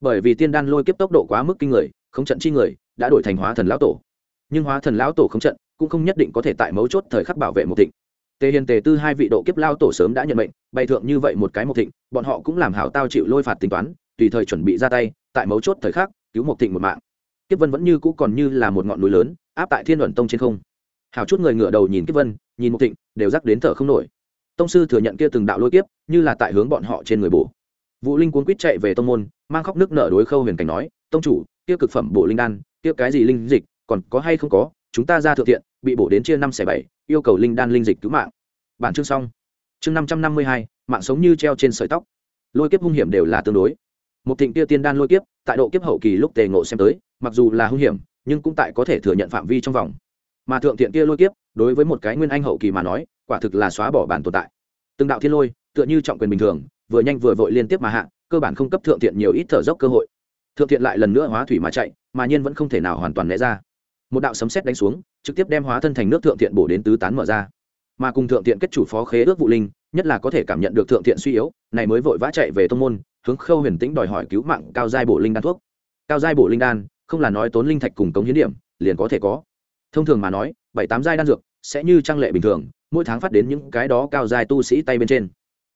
Bởi vì tiên đan lôi kiếp tốc độ quá mức kinh người, không trận chi người, đã đổi thành hóa thần lão tổ. Nhưng hóa thần lão tổ không trận, cũng không nhất định có thể tại mấu chốt thời khắc bảo vệ một thịnh. Tề hiền tề tư hai vị độ kiếp lao tổ sớm đã nhận mệnh bày thượng như vậy một cái một thịnh, bọn họ cũng làm hảo tao chịu lôi phạt tính toán, tùy thời chuẩn bị ra tay, tại mấu chốt thời khắc, cứu một thịnh một mạng. Kiếp vân vẫn như cũ còn như là một ngọn núi lớn, áp tại thiên luận tông trên không. Hảo chút người ngửa đầu nhìn kiếp vân, nhìn mục thịnh, đều rắc đến thở không nổi. Tông sư thừa nhận kia từng đạo lôi kiếp, như là tại hướng bọn họ trên người bổ. Vũ linh cuốn quýt chạy về tông môn, mang khóc nước nở đối khâu huyền cảnh nói, tông chủ, kia cực phẩm bổ linh đan, kia cái gì linh dịch, còn có hay không có, chúng ta ra thượng thiện, bị bổ đến chia năm xẻ bảy, yêu cầu linh đan linh dịch cứu mạng. Bản chương xong chương năm trăm năm mươi hai, mạng sống như treo trên sợi tóc. Lôi kiếp hung hiểm đều là tương đối. Một thịnh kia tiên đan lôi kiếp, tại độ kiếp hậu kỳ lúc tề ngộ xem tới, mặc dù là hung hiểm, nhưng cũng tại có thể thừa nhận phạm vi trong vòng. Mà thượng thiện kia lôi kiếp, đối với một cái nguyên anh hậu kỳ mà nói, quả thực là xóa bỏ bản tồn tại. Từng đạo thiên lôi, tựa như trọng quyền bình thường, vừa nhanh vừa vội liên tiếp mà hạ, cơ bản không cấp thượng thiện nhiều ít thở dốc cơ hội. Thượng thiện lại lần nữa hóa thủy mà chạy, mà nhiên vẫn không thể nào hoàn toàn né ra. Một đạo sấm sét đánh xuống, trực tiếp đem hóa thân thành nước thượng thiện bổ đến tứ tán mở ra mà cùng thượng thiện kết chủ phó khế ước vụ linh, nhất là có thể cảm nhận được thượng thiện suy yếu, này mới vội vã chạy về tông môn, hướng khâu huyền tĩnh đòi hỏi cứu mạng cao giai bổ linh đan thuốc. Cao giai bổ linh đan, không là nói tốn linh thạch cùng cống hiến điểm, liền có thể có. Thông thường mà nói, bảy tám giai đan dược sẽ như trang lệ bình thường, mỗi tháng phát đến những cái đó cao giai tu sĩ tay bên trên.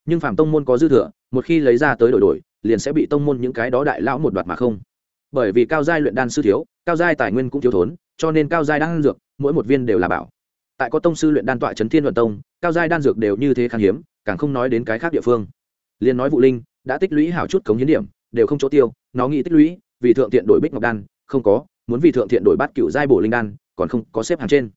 Nhưng phạm tông môn có dư thừa, một khi lấy ra tới đổi đổi, liền sẽ bị tông môn những cái đó đại lão một đoạt mà không. Bởi vì cao giai luyện đan sư thiếu, cao giai tài nguyên cũng thiếu thốn, cho nên cao giai đan dược, mỗi một viên đều là bảo tại có tông sư luyện đan tọa trấn thiên luận tông, cao giai đan dược đều như thế khan hiếm, càng không nói đến cái khác địa phương. Liên nói vụ linh, đã tích lũy hảo chút cống hiến điểm, đều không chỗ tiêu, nó nghĩ tích lũy, vì thượng thiện đổi bích ngọc đan, không có, muốn vì thượng thiện đổi bát cựu giai bổ linh đan, còn không có xếp hàng trên.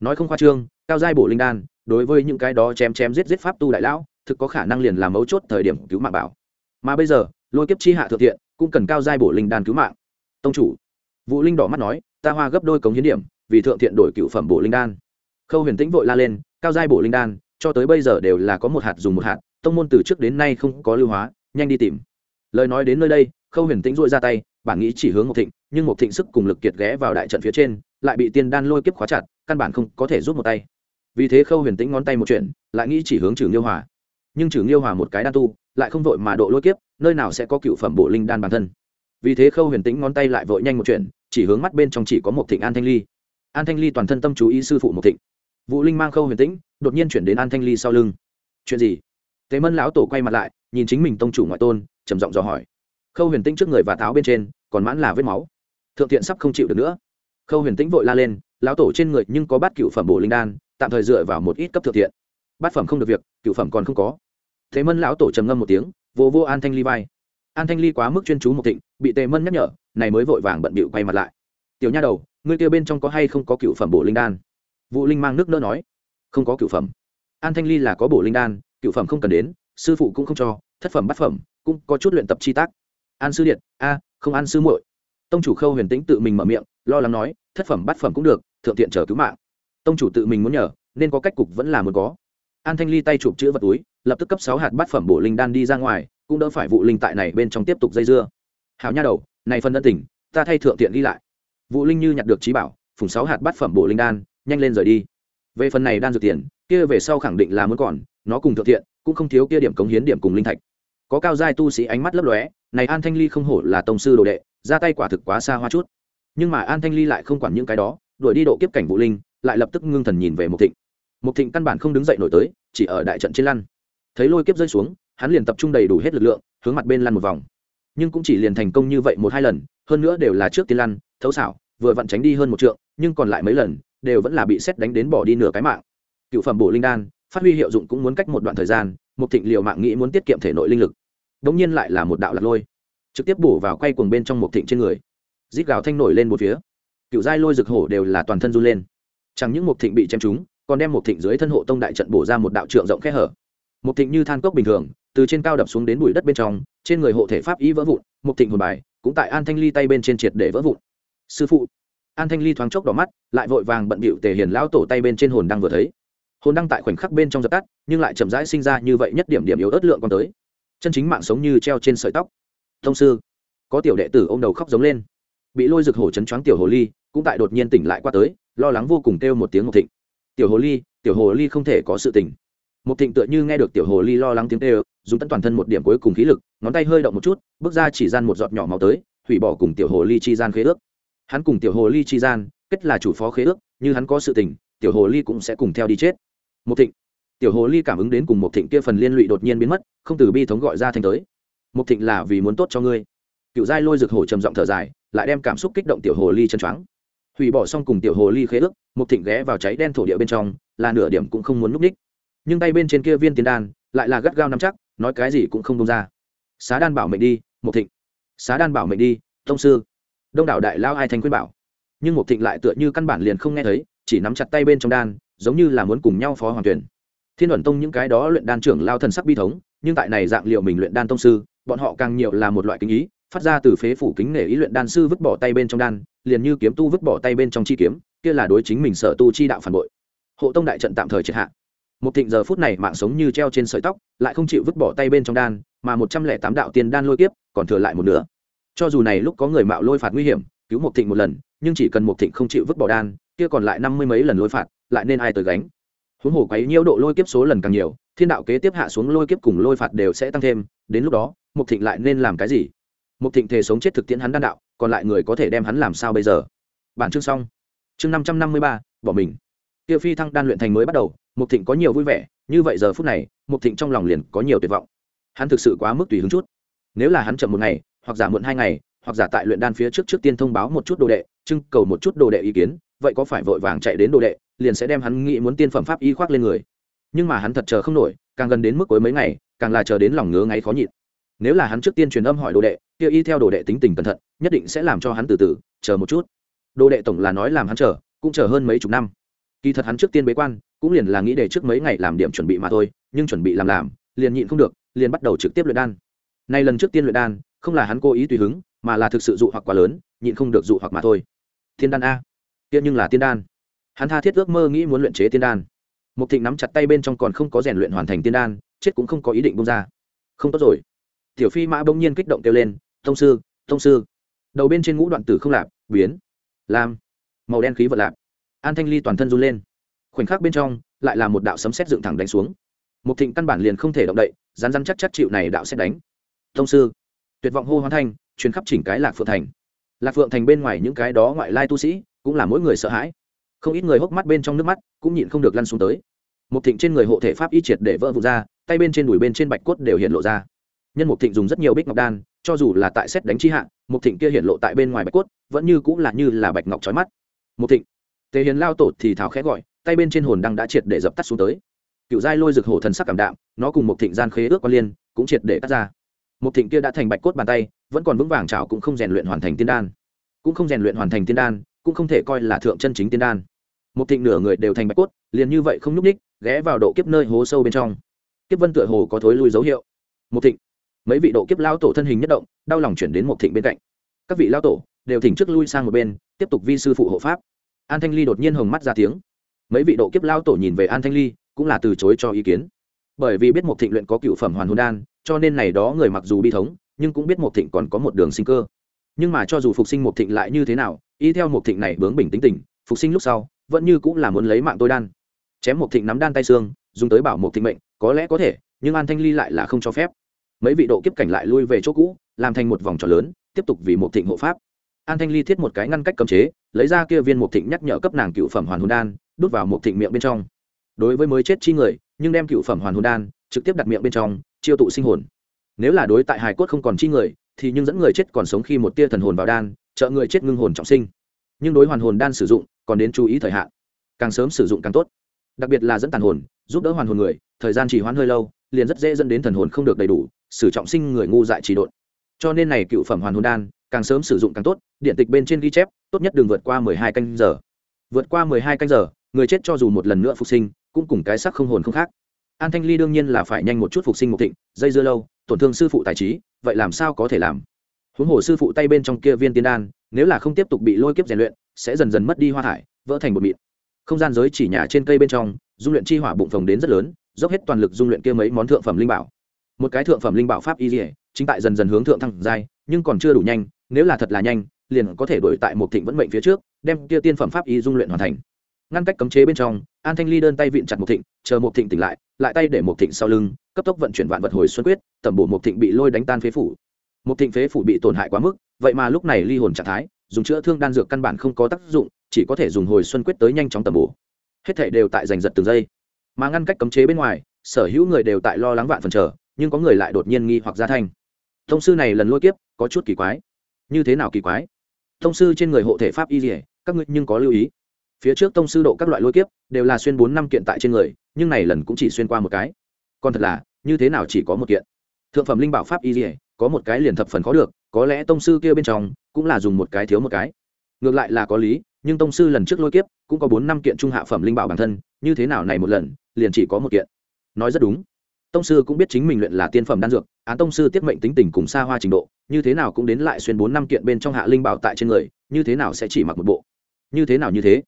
Nói không khoa trương, cao giai bổ linh đan, đối với những cái đó chém chém giết giết pháp tu đại lão, thực có khả năng liền làm mấu chốt thời điểm cứu mạng bảo. Mà bây giờ, lôi kiếp chi hạ thượng thiện cũng cần cao giai bổ linh đan cứu mạng. Tông chủ, vũ linh đỏ mắt nói, ta hoa gấp đôi cống hiến điểm, vì thượng thiện đổi cựu phẩm bổ linh đan khâu huyền tĩnh vội la lên, cao giai bổ linh đan, cho tới bây giờ đều là có một hạt dùng một hạt, tông môn từ trước đến nay không có lưu hóa, nhanh đi tìm. Lời nói đến nơi đây, khâu huyền tĩnh dội ra tay, bản nghĩ chỉ hướng một thịnh, nhưng một thịnh sức cùng lực kiệt ghé vào đại trận phía trên, lại bị tiên đan lôi kiếp khóa chặt, căn bản không có thể rút một tay. Vì thế khâu huyền tĩnh ngón tay một chuyện lại nghĩ chỉ hướng trừ nghiêu hòa. Nhưng trừ nghiêu hòa một cái đan tu, lại không vội mà độ lôi kiếp, nơi nào sẽ có cựu phẩm bộ linh đan bản thân. Vì thế khâu huyền tĩnh ngón tay lại vội nhanh một chuyện chỉ hướng mắt bên trong chỉ có một thịnh an thanh ly. An thanh ly toàn thân tâm chú ý sư phụ một thịnh vũ linh mang khâu huyền tĩnh, đột nhiên chuyển đến an thanh ly sau lưng. Chuyện gì? Tế mân lão tổ quay mặt lại, nhìn chính mình tông chủ ngoại tôn, trầm giọng dò hỏi. Khâu huyền tĩnh trước người và tháo bên trên, còn mãn là vết máu. Thượng thiện sắp không chịu được nữa. Khâu huyền tĩnh vội la lên, lão tổ trên người nhưng có bát cựu phẩm bổ linh đan, tạm thời dựa vào một ít cấp thượng thiện. Bát phẩm không được việc, cựu phẩm còn không có. Thế mân lão tổ trầm ngâm một tiếng, vô vô an thanh ly vai. An thanh ly quá mức chuyên chú một thịnh, bị tề mân nhắc nhở, này mới vội vàng bận bịu quay mặt lại. Tiểu nha đầu, ngươi kêu bên trong có hay không có cựu phẩm bổ linh đan? Vũ linh mang nước nỡ nói, không có cựu phẩm. An thanh ly là có bổ linh đan, cựu phẩm không cần đến, sư phụ cũng không cho, thất phẩm bát phẩm cũng có chút luyện tập chi tác. An sư điện a, không an sư muội. Tông chủ khâu huyền tĩnh tự mình mở miệng, lo lắng nói, thất phẩm bát phẩm cũng được, thượng tiện chờ cứu mạng. Tông chủ tự mình muốn nhờ, nên có cách cục vẫn là muốn có. An thanh ly tay chụp chữ vật túi, lập tức cấp sáu hạt bát phẩm bổ linh đan đi ra ngoài, cũng đỡ phải vụ linh tại này bên trong tiếp tục dây dưa. Hảo nha đầu, này phân ân tỉnh ta thay thượng tiện đi lại. Vụ linh như nhặt được trí bảo, phùng sáu hạt bát phẩm bổ linh đan nhanh lên rời đi. Về phần này đan dược tiền, kia về sau khẳng định là muốn còn, nó cùng thượng thiện, cũng không thiếu kia điểm cống hiến điểm cùng linh thạch. Có cao giai tu sĩ ánh mắt lấp lóe, này an thanh ly không hổ là tông sư đồ đệ, ra tay quả thực quá xa hoa chút. Nhưng mà an thanh ly lại không quản những cái đó, đuổi đi độ kiếp cảnh vũ linh, lại lập tức ngưng thần nhìn về Mục thịnh. Mục thịnh căn bản không đứng dậy nổi tới, chỉ ở đại trận trên lăn. Thấy lôi kiếp rơi xuống, hắn liền tập trung đầy đủ hết lực lượng, hướng mặt bên lăn một vòng. Nhưng cũng chỉ liền thành công như vậy một hai lần, hơn nữa đều là trước tiên lăn, thấu xảo, vừa vặn tránh đi hơn một trượng, nhưng còn lại mấy lần đều vẫn là bị xét đánh đến bỏ đi nửa cái mạng. Cựu phẩm bổ linh đan, phát huy hiệu dụng cũng muốn cách một đoạn thời gian một thịnh liều mạng nghĩ muốn tiết kiệm thể nội linh lực. Đ ỗ n g nhiên lại là một đạo lạc lôi, trực tiếp bổ vào quay cuồng bên trong một thịnh trên người. Rít gào thanh nổi lên một phía. Cựu giai lôi rực hổ đều là toàn thân run lên. Chẳng những một thịnh bị chém trúng, còn đem một thịnh dưới thân hộ tông đại trận bổ ra một đạo trượng rộng khe hở. Một thịnh như than cốc bình thường, từ trên cao đập xuống đến bụi đất bên trong, trên người hộ thể pháp ý vỡ vụn một thịnh hồn bài cũng tại an thanh ly tay bên trên triệt để vỡ vụn. Sư phụ an thanh ly thoáng chốc đỏ mắt, lại vội vàng bận bịu tề hiền lão tổ tay bên trên hồn đang vừa thấy. Hồn đang tại khoảnh khắc bên trong dập tắt, nhưng lại chậm rãi sinh ra như vậy nhất điểm điểm yếu ớt lượng còn tới. Chân chính mạng sống như treo trên sợi tóc. Thông sư, có tiểu đệ tử ô m đầu khóc giống lên. Bị lôi rực hổ chấn choáng tiểu hồ ly, cũng tại đột nhiên tỉnh lại qua tới, lo lắng vô cùng kêu một tiếng một thịnh. Tiểu hồ ly, tiểu hồ ly không thể có sự tỉnh một thịnh tựa như nghe được tiểu hồ ly lo lắng tiếng kêu, dùng tất toàn thân một điểm cuối cùng khí lực, ngón tay hơi động một chút, bước ra chỉ gian một giọt nhỏ máu tới, hủy bỏ cùng tiểu hồ ly chi gian khế ước hắn cùng tiểu hồ ly chi gian, kết là chủ phó khế ước, như hắn có sự tình, tiểu hồ ly cũng sẽ cùng theo đi chết. Một thịnh. Tiểu hồ ly cảm ứng đến cùng một thịnh kia phần liên lụy đột nhiên biến mất, không từ bi thống gọi ra thành tới. Một thịnh là vì muốn tốt cho ngươi. Cựu giai lôi rực hổ trầm giọng thở dài, lại đem cảm xúc kích động tiểu hồ ly chân choáng. Hủy bỏ xong cùng tiểu hồ ly khế ước một thịnh ghé vào cháy đen thổ địa bên trong, là nửa điểm cũng không muốn núp ních nhưng tay bên trên kia viên tiền đan, lại là gắt gao nắm chắc, nói cái gì cũng không đông ra. Xá đan bảo mệnh đi một thịnh. Xá đan bảo mệnh đi thông sư đông đảo đại lao ai thành khuyên bảo. Nhưng mục thịnh lại tựa như căn bản liền không nghe thấy, chỉ nắm chặt tay bên trong đan, giống như là muốn cùng nhau phó hoàng tuyển. Thiên thuần tông những cái đó luyện đan trưởng lao thần sắc bi thống, nhưng tại này dạng liệu mình luyện đan tông sư, bọn họ càng nhiều là một loại kính ý, phát ra từ phế phủ kính nể ý luyện đan sư vứt bỏ tay bên trong đan, liền như kiếm tu vứt bỏ tay bên trong chi kiếm, kia là đối chính mình sở tu chi đạo phản bội. Hộ tông đại trận tạm thời triệt hạ. Một thịnh giờ phút này mạng sống như treo trên sợi tóc, lại không chịu vứt bỏ tay bên trong đan, mà một trăm lẻ tám đạo tiền đan lôi kiếp, còn thừa lại một nửa cho dù này lúc có người mạo lôi phạt nguy hiểm, cứu một thịnh một lần, nhưng chỉ cần một thịnh không chịu vứt bỏ đan, kia còn lại năm mươi mấy lần lôi phạt, lại nên ai tới gánh? Huống hồ quấy nhiễu độ lôi kiếp số lần càng nhiều, thiên đạo kế tiếp hạ xuống lôi kiếp cùng lôi phạt đều sẽ tăng thêm, đến lúc đó một thịnh lại nên làm cái gì? Một thịnh thể sống chết thực tiễn hắn đan đạo, còn lại người có thể đem hắn làm sao bây giờ? Bản chương xong. Chương năm trăm năm mươi ba, bỏ mình. Tiêu phi thăng đan luyện thành mới bắt đầu một thịnh có nhiều vui vẻ, như vậy giờ phút này một thịnh trong lòng liền có nhiều tuyệt vọng. Hắn thực sự quá mức tùy hứng chút. Nếu là hắn chậm một ngày hoặc giả muộn hai ngày, hoặc giả tại luyện đan phía trước trước tiên thông báo một chút đồ đệ, trưng cầu một chút đồ đệ ý kiến, vậy có phải vội vàng chạy đến đồ đệ, liền sẽ đem hắn nghĩ muốn tiên phẩm pháp y khoác lên người. Nhưng mà hắn thật chờ không nổi, càng gần đến mức cuối mấy ngày, càng là chờ đến lòng ngứa ngáy khó nhịn. Nếu là hắn trước tiên truyền âm hỏi đồ đệ, kia y theo đồ đệ tính tình cẩn thận, nhất định sẽ làm cho hắn từ từ, chờ một chút. Đồ đệ tổng là nói làm hắn chờ, cũng chờ hơn mấy chục năm. Kỳ thật hắn trước tiên bế quan, cũng liền là nghĩ để trước mấy ngày làm điểm chuẩn bị mà thôi, nhưng chuẩn bị làm làm, liền nhịn không được, liền bắt đầu trực tiếp luyện đan. Nay lần trước tiên luyện đan không là hắn cố ý tùy hứng, mà là thực sự dụ hoặc quá lớn, nhịn không được dụ hoặc mà thôi. Thiên đan a. Kia nhưng là tiên đan. Hắn tha thiết ước mơ nghĩ muốn luyện chế tiên đan. Mục thịnh nắm chặt tay bên trong còn không có rèn luyện hoàn thành tiên đan, chết cũng không có ý định bông ra. Không tốt rồi. Tiểu phi mã bỗng nhiên kích động kêu lên thông sư thông sư. Đầu bên trên ngũ đoạn tử không lạp, biến. Lam. Màu đen khí vật lạp. An thanh ly toàn thân run lên. Khoảnh khắc bên trong, lại là một đạo sấm xét dựng thẳng đánh xuống. Mục thịnh căn bản liền không thể động đậy rán rán chắc chắc chịu này đạo xét đánh. Thông sư tuyệt vọng hô hoán thanh chuyến khắp chỉnh cái lạc phượng thành. Lạc phượng thành bên ngoài những cái đó ngoại lai tu sĩ, cũng là mỗi người sợ hãi. Không ít người hốc mắt bên trong nước mắt, cũng nhịn không được lăn xuống tới. Một thịnh trên người hộ thể pháp y triệt để vỡ vụt ra, tay bên trên đùi bên trên bạch cốt đều hiện lộ ra. Nhân một thịnh dùng rất nhiều bích ngọc đan, cho dù là tại xét đánh chi hạ một thịnh kia hiện lộ tại bên ngoài bạch cốt, vẫn như cũng là như là bạch ngọc trói mắt. Một thịnh, tề hiền lao tổ thì tháo khẽ gọi, tay bên trên hồn đăng đã triệt để dập tắt xuống tới. Cựu giai lôi rực hổ thần sắc cảm đạm, nó cùng một thịnh gian khế ước quan liên, cũng triệt để cắt ra một thịnh kia đã thành bạch cốt bàn tay, vẫn còn vững vàng chảo cũng không rèn luyện hoàn thành tiên đan. Cũng không rèn luyện hoàn thành tiên đan, cũng không thể coi là thượng chân chính tiên đan. Một thịnh nửa người đều thành bạch cốt, liền như vậy không nhúc ních ghé vào độ kiếp nơi hố sâu bên trong. Kiếp vân tựa hồ có thối lui dấu hiệu. Một thịnh, mấy vị độ kiếp lao tổ thân hình nhất động, đau lòng chuyển đến một thịnh bên cạnh. Các vị lao tổ, đều thỉnh trước lui sang một bên, tiếp tục vi sư phụ hộ pháp. An thanh ly đột nhiên hồng mắt ra tiếng. Mấy vị độ kiếp lao tổ nhìn về an thanh ly, cũng là từ chối cho ý kiến. Bởi vì biết một thịnh luyện có cựu phẩm hoàn hồn đan cho nên này đó người mặc dù bi thống, nhưng cũng biết một thịnh còn có một đường sinh cơ. Nhưng mà cho dù phục sinh một thịnh lại như thế nào, y theo một thịnh này bướng bình tính tình, phục sinh lúc sau, vẫn như cũng là muốn lấy mạng tôi đan. Chém một thịnh nắm đan tay xương, dùng tới bảo một thịnh mệnh, có lẽ có thể, nhưng an thanh ly lại là không cho phép. Mấy vị độ kiếp cảnh lại lui về chỗ cũ, làm thành một vòng tròn lớn, tiếp tục vì một thịnh hộ pháp. An thanh ly thiết một cái ngăn cách cấm chế, lấy ra kia viên một thịnh nhắc nhở cấp nàng cựu phẩm hoàn hồn đan, đút vào một thịnh miệng bên trong. Đối với mới chết chi người, nhưng đem cựu phẩm hoàn hồn đan trực tiếp đặt miệng bên trong chiêu tụ sinh hồn. Nếu là đối tại hài cốt không còn chi người, thì nhưng dẫn người chết còn sống khi một tia thần hồn vào đan, trợ người chết ngưng hồn trọng sinh. Nhưng đối hoàn hồn đan sử dụng, còn đến chú ý thời hạn. Càng sớm sử dụng càng tốt. Đặc biệt là dẫn tàn hồn, giúp đỡ hoàn hồn người, thời gian trì hoãn hơi lâu, liền rất dễ dẫn đến thần hồn không được đầy đủ, sử trọng sinh người ngu dại trì độn. Cho nên này cựu phẩm hoàn hồn đan, càng sớm sử dụng càng tốt, điện tịch bên trên ghi chép, tốt nhất đừng vượt qua mười hai canh giờ. Vượt qua mười hai canh giờ, người chết cho dù một lần nữa phục sinh, cũng cùng cái sắc không hồn không khác an thanh ly đương nhiên là phải nhanh một chút phục sinh một thịnh, dây dưa lâu, tổn thương sư phụ tài trí, vậy làm sao có thể làm? Huống hồ sư phụ tay bên trong kia viên tiên đan, nếu là không tiếp tục bị lôi kiếp rèn luyện, sẽ dần dần mất đi hoa thải, vỡ thành một mịn. Không gian giới chỉ nhà trên cây bên trong, dung luyện chi hỏa bụng phồng đến rất lớn, dốc hết toàn lực dung luyện kia mấy món thượng phẩm linh bảo. Một cái thượng phẩm linh bảo pháp y dỉa chính tại dần dần hướng thượng thăng giai, nhưng còn chưa đủ nhanh, nếu là thật là nhanh, liền có thể đổi tại một thịnh vẫn mệnh phía trước, đem kia tiên phẩm pháp y dung luyện hoàn thành ngăn cách cấm chế bên trong, an thanh ly đơn tay vịn chặt một thịnh, chờ một thịnh tỉnh lại lại tay để một thịnh sau lưng, cấp tốc vận chuyển vạn vật hồi xuân quyết, tẩm bổ một thịnh bị lôi đánh tan phế phủ. Một thịnh phế phủ bị tổn hại quá mức, vậy mà lúc này ly hồn trạng thái, dùng chữa thương đan dược căn bản không có tác dụng, chỉ có thể dùng hồi xuân quyết tới nhanh chóng tẩm bổ. Hết thể đều tại giành giật từng giây. Mà ngăn cách cấm chế bên ngoài, sở hữu người đều tại lo lắng vạn phần chờ, nhưng có người lại đột nhiên nghi hoặc ra thanh. Thông sư này lần lôi kiếp, có chút kỳ quái. Như thế nào kỳ quái? Thông sư trên người hộ thể pháp y dỉa các ngươi nhưng có lưu ý phía trước tông sư độ các loại lôi kiếp đều là xuyên bốn năm kiện tại trên người, nhưng này lần cũng chỉ xuyên qua một cái. Còn thật là, như thế nào chỉ có một kiện? Thượng phẩm linh bảo pháp y dỉa có một cái liền thập phần khó được, có lẽ tông sư kia bên trong cũng là dùng một cái thiếu một cái. Ngược lại là có lý, nhưng tông sư lần trước lôi kiếp cũng có bốn năm kiện trung hạ phẩm linh bảo bản thân, như thế nào này một lần, liền chỉ có một kiện. Nói rất đúng. Tông sư cũng biết chính mình luyện là tiên phẩm đan dược, án tông sư tiết mệnh tính tình cùng xa hoa trình độ, như thế nào cũng đến lại xuyên bốn năm kiện bên trong hạ linh bảo tại trên người, như thế nào sẽ chỉ mặc một bộ? Như thế nào như thế?